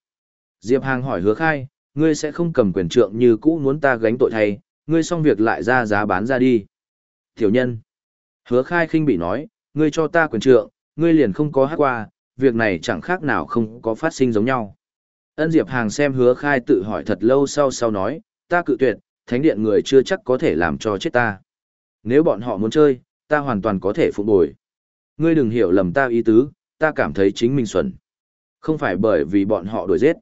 Diệp Hàng hỏi hứa khai, ngươi sẽ không cầm quyền trượng như cũ muốn ta gánh tội thay, ngươi xong việc lại ra giá bán ra đi. Tiểu nhân. Hứa khai khinh bị nói, ngươi cho ta quyền trượng, ngươi liền không có hát qua, việc này chẳng khác nào không có phát sinh giống nhau. Ân Diệp Hàng xem hứa khai tự hỏi thật lâu sau sau nói, ta cự tuyệt, thánh điện người chưa chắc có thể làm cho chết ta. Nếu bọn họ muốn chơi, ta hoàn toàn có thể phục bồi. Ngươi đừng hiểu lầm ta ý tứ, ta cảm thấy chính mình xuẩn. Không phải bởi vì bọn họ đuổi giết,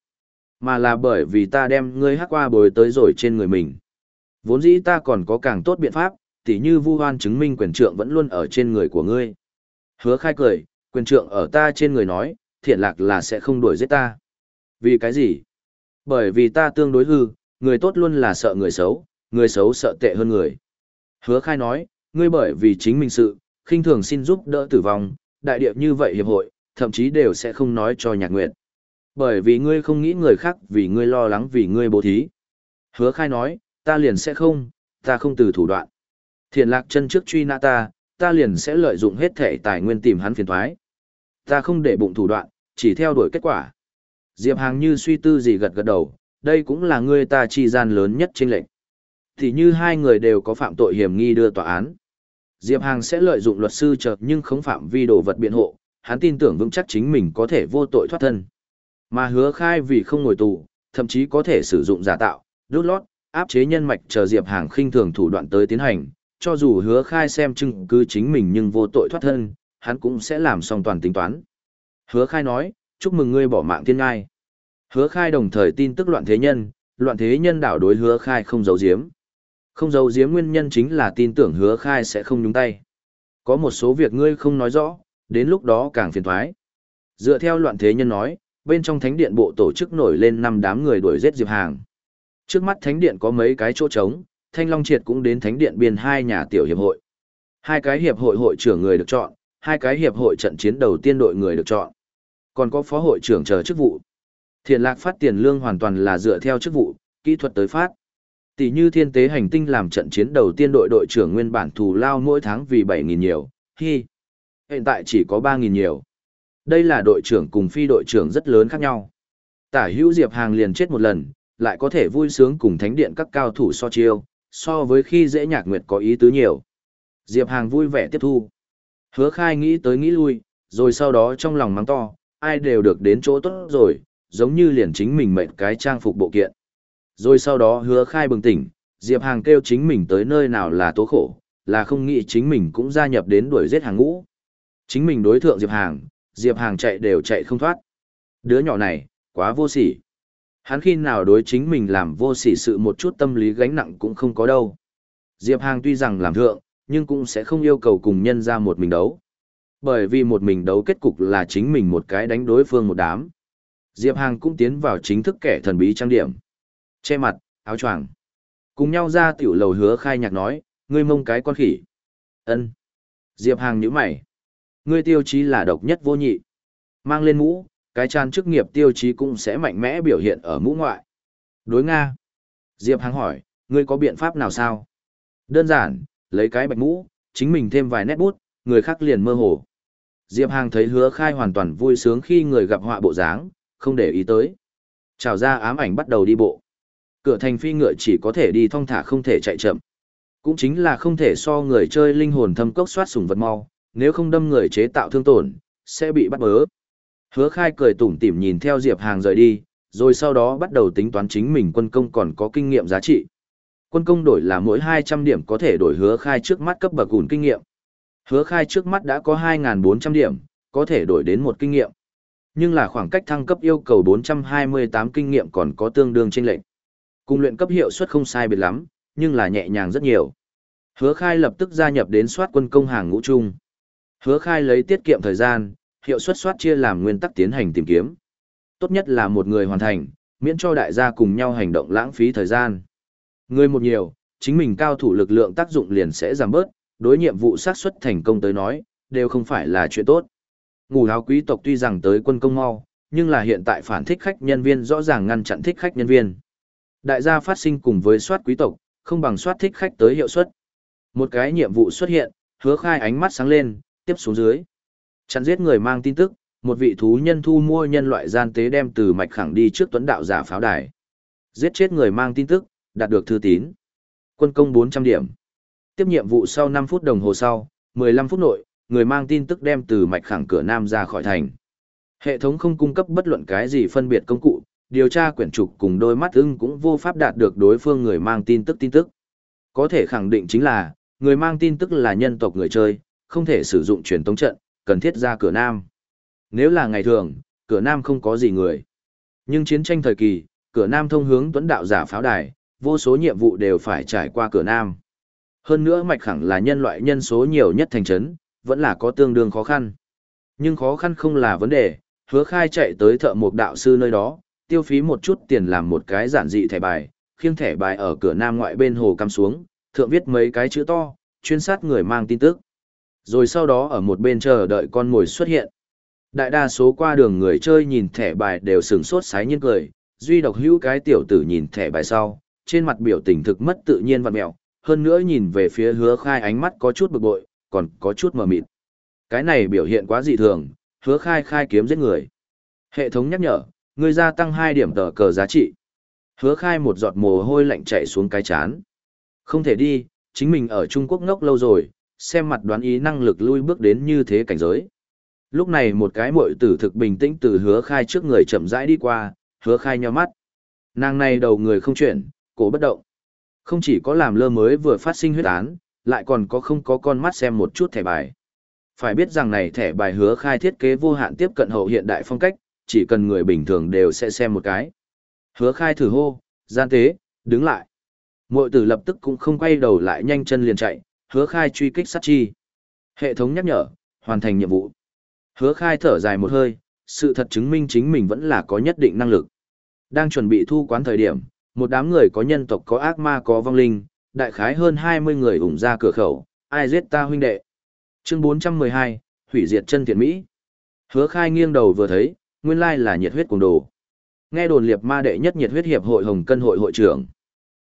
mà là bởi vì ta đem ngươi hắc qua bồi tới rồi trên người mình. Vốn dĩ ta còn có càng tốt biện pháp, tỉ như vu hoan chứng minh quyền trượng vẫn luôn ở trên người của ngươi. Hứa khai cười, quyền trượng ở ta trên người nói, thiện lạc là sẽ không đuổi giết ta. Vì cái gì? Bởi vì ta tương đối hư, người tốt luôn là sợ người xấu, người xấu sợ tệ hơn người. Hứa khai nói, ngươi bởi vì chính mình sự, khinh thường xin giúp đỡ tử vong, đại điệp như vậy hiệp hội, thậm chí đều sẽ không nói cho nhạc nguyệt. Bởi vì ngươi không nghĩ người khác vì ngươi lo lắng vì ngươi bố thí. Hứa khai nói, ta liền sẽ không, ta không từ thủ đoạn. Thiện lạc chân trước truy nã ta, ta liền sẽ lợi dụng hết thể tài nguyên tìm hắn phiền thoái. Ta không để bụng thủ đoạn, chỉ theo đuổi kết quả. Diệp Hàng như suy tư gì gật gật đầu, đây cũng là người ta chi gian lớn nhất trên lệnh. Thì như hai người đều có phạm tội hiểm nghi đưa tòa án. Diệp Hàng sẽ lợi dụng luật sư chợt nhưng không phạm vi đồ vật biện hộ, hắn tin tưởng vững chắc chính mình có thể vô tội thoát thân. Mà hứa khai vì không ngồi tù, thậm chí có thể sử dụng giả tạo, đốt lót, áp chế nhân mạch chờ Diệp Hàng khinh thường thủ đoạn tới tiến hành, cho dù hứa khai xem chứng cứ chính mình nhưng vô tội thoát thân, hắn cũng sẽ làm xong toàn tính toán. Hứa khai nói, chúc mừng ngươi bỏ mạng thiên ngai. Hứa khai đồng thời tin tức loạn thế nhân, loạn thế nhân đảo đối hứa khai không giấu giếm. Không giấu giếm nguyên nhân chính là tin tưởng hứa khai sẽ không nhúng tay. Có một số việc ngươi không nói rõ, đến lúc đó càng phiền thoái. Dựa theo loạn thế nhân nói, bên trong thánh điện bộ tổ chức nổi lên năm đám người đuổi giết Diệp Hàng. Trước mắt thánh điện có mấy cái chỗ trống, Thanh Long Triệt cũng đến thánh điện biên hai nhà tiểu hiệp hội. Hai cái hiệp hội hội trưởng người được chọn, hai cái hiệp hội trận chiến đầu tiên đội người được chọn. Còn có phó hội trưởng chờ chức vụ. Thiền lạc phát tiền lương hoàn toàn là dựa theo chức vụ, kỹ thuật tới phát. Tỷ như thiên tế hành tinh làm trận chiến đầu tiên đội đội trưởng nguyên bản thù lao mỗi tháng vì 7.000 nhiều, hi. Hiện tại chỉ có 3.000 nhiều. Đây là đội trưởng cùng phi đội trưởng rất lớn khác nhau. Tả hữu Diệp Hàng liền chết một lần, lại có thể vui sướng cùng thánh điện các cao thủ so chiêu, so với khi dễ nhạc nguyệt có ý tứ nhiều. Diệp Hàng vui vẻ tiếp thu. Hứa khai nghĩ tới nghĩ lui, rồi sau đó trong lòng mắng to, ai đều được đến chỗ tốt rồi, giống như liền chính mình mệnh cái trang phục bộ kiện. Rồi sau đó hứa khai bừng tỉnh, Diệp Hàng kêu chính mình tới nơi nào là tố khổ, là không nghĩ chính mình cũng gia nhập đến đuổi giết hàng ngũ. Chính mình đối thượng Diệp Hàng, Diệp Hàng chạy đều chạy không thoát. Đứa nhỏ này, quá vô sỉ. Hắn khi nào đối chính mình làm vô sỉ sự một chút tâm lý gánh nặng cũng không có đâu. Diệp Hàng tuy rằng làm thượng, nhưng cũng sẽ không yêu cầu cùng nhân ra một mình đấu. Bởi vì một mình đấu kết cục là chính mình một cái đánh đối phương một đám. Diệp Hàng cũng tiến vào chính thức kẻ thần bí trang điểm. Che mặt, áo choàng. Cùng nhau ra tiểu lầu hứa khai nhạc nói, ngươi mông cái con khỉ. ân Diệp Hàng nhíu mày. Ngươi tiêu chí là độc nhất vô nhị. Mang lên mũ, cái chan chức nghiệp tiêu chí cũng sẽ mạnh mẽ biểu hiện ở mũ ngoại. Đối Nga. Diệp Hàng hỏi, ngươi có biện pháp nào sao? Đơn giản, lấy cái bạch mũ, chính mình thêm vài nét bút, người khác liền mơ hồ. Diệp Hàng thấy hứa khai hoàn toàn vui sướng khi người gặp họa bộ dáng, không để ý tới. Chào ra ám ảnh bắt đầu đi bộ. Cửa thành phi ngựa chỉ có thể đi thong thả không thể chạy chậm. Cũng chính là không thể so người chơi linh hồn thâm cốc soát sùng vật mau, nếu không đâm người chế tạo thương tổn, sẽ bị bắt bớ. Hứa khai cười tủm tỉm nhìn theo Diệp Hàng rời đi, rồi sau đó bắt đầu tính toán chính mình quân công còn có kinh nghiệm giá trị. Quân công đổi là mỗi 200 điểm có thể đổi hứa khai trước mắt cấp bậc ủn kinh nghiệm. Hứa khai trước mắt đã có 2.400 điểm, có thể đổi đến một kinh nghiệm. Nhưng là khoảng cách thăng cấp yêu cầu 428 kinh nghiệm còn có tương đương chênh lệnh. Cùng luyện cấp hiệu suất không sai biệt lắm, nhưng là nhẹ nhàng rất nhiều. Hứa khai lập tức gia nhập đến soát quân công hàng ngũ chung. Hứa khai lấy tiết kiệm thời gian, hiệu suất soát chia làm nguyên tắc tiến hành tìm kiếm. Tốt nhất là một người hoàn thành, miễn cho đại gia cùng nhau hành động lãng phí thời gian. Người một nhiều, chính mình cao thủ lực lượng tác dụng liền sẽ giảm bớt, đối nhiệm vụ xác suất thành công tới nói, đều không phải là chuyện tốt. Ngủ áo quý tộc tuy rằng tới quân công mau, nhưng là hiện tại phản thích khách nhân viên rõ ràng ngăn chặn thích khách nhân viên. Đại gia phát sinh cùng với soát quý tộc, không bằng soát thích khách tới hiệu suất. Một cái nhiệm vụ xuất hiện, hứa khai ánh mắt sáng lên, tiếp xuống dưới. Chặn giết người mang tin tức, một vị thú nhân thu mua nhân loại gian tế đem từ mạch khẳng đi trước tuấn đạo giả pháo đài. Giết chết người mang tin tức, đạt được thư tín. Quân công 400 điểm. Tiếp nhiệm vụ sau 5 phút đồng hồ sau, 15 phút nội, người mang tin tức đem từ mạch khẳng cửa nam ra khỏi thành. Hệ thống không cung cấp bất luận cái gì phân biệt công cụ, điều tra quyển trục cùng đôi mắt ưng cũng vô pháp đạt được đối phương người mang tin tức tin tức. Có thể khẳng định chính là, người mang tin tức là nhân tộc người chơi, không thể sử dụng truyền tống trận, cần thiết ra cửa nam. Nếu là ngày thường, cửa nam không có gì người. Nhưng chiến tranh thời kỳ, cửa nam thông hướng tuấn đạo giả pháo đài, vô số nhiệm vụ đều phải trải qua cửa nam. Hơn nữa mạch khẳng là nhân loại nhân số nhiều nhất thành trấn, vẫn là có tương đương khó khăn. Nhưng khó khăn không là vấn đề, hứa khai chạy tới thợ mộc đạo sư nơi đó, tiêu phí một chút tiền làm một cái giản dị thẻ bài, khiêng thẻ bài ở cửa nam ngoại bên hồ cắm xuống, thượng viết mấy cái chữ to, chuyên sát người mang tin tức. Rồi sau đó ở một bên chờ đợi con mồi xuất hiện. Đại đa số qua đường người chơi nhìn thẻ bài đều sửng sốt sái nhiên cười, duy độc hữu cái tiểu tử nhìn thẻ bài sau, trên mặt biểu tình thực mất tự nhiên vặn mẹo, hơn nữa nhìn về phía hứa khai ánh mắt có chút bực bội, còn có chút mờ mịt. Cái này biểu hiện quá dị thường, hứa khai khai kiếm giết người. Hệ thống nhắc nhở, người gia tăng 2 điểm tờ cờ giá trị. Hứa khai một giọt mồ hôi lạnh chạy xuống cái chán. Không thể đi, chính mình ở Trung Quốc ngốc lâu rồi, xem mặt đoán ý năng lực lui bước đến như thế cảnh giới. Lúc này một cái muội tử thực bình tĩnh từ hứa khai trước người chậm rãi đi qua, hứa khai nhò mắt. Nàng này đầu người không chuyển, cổ bất động. Không chỉ có làm lơ mới vừa phát sinh huyết án, lại còn có không có con mắt xem một chút thẻ bài. Phải biết rằng này thẻ bài hứa khai thiết kế vô hạn tiếp cận hậu hiện đại phong cách, chỉ cần người bình thường đều sẽ xem một cái. Hứa khai thử hô, gian tế, đứng lại. Mội tử lập tức cũng không quay đầu lại nhanh chân liền chạy, hứa khai truy kích sát chi. Hệ thống nhắc nhở, hoàn thành nhiệm vụ. Hứa khai thở dài một hơi, sự thật chứng minh chính mình vẫn là có nhất định năng lực. Đang chuẩn bị thu quán thời điểm, một đám người có nhân tộc có ác ma có vong linh, đại khái hơn 20 người ủng ra cửa khẩu, ai giết ta huynh đệ. Chương 412, hủy diệt chân thiện Mỹ. Hứa khai nghiêng đầu vừa thấy, nguyên lai là nhiệt huyết cuồng đồ. Nghe đồn liệp ma đệ nhất nhiệt huyết hiệp hội Hồng Cân hội hội trưởng.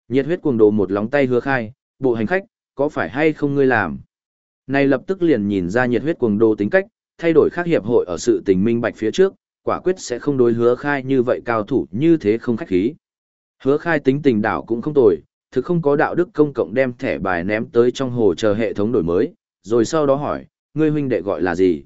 Nhiệt huyết cuồng đồ một lóng tay hứa khai, bộ hành khách, có phải hay không ngươi làm? Này lập tức liền nhìn ra nhiệt huyết cuồng đồ tính cách, thay đổi khác hiệp hội ở sự tình minh bạch phía trước, quả quyết sẽ không đối hứa khai như vậy cao thủ như thế không khách khí. Hứa khai tính tình đảo cũng không tồi, thực không có đạo đức công cộng đem thẻ bài ném tới trong hồ chờ hệ thống đổi mới, rồi sau đó hỏi, ngươi huynh đệ gọi là gì?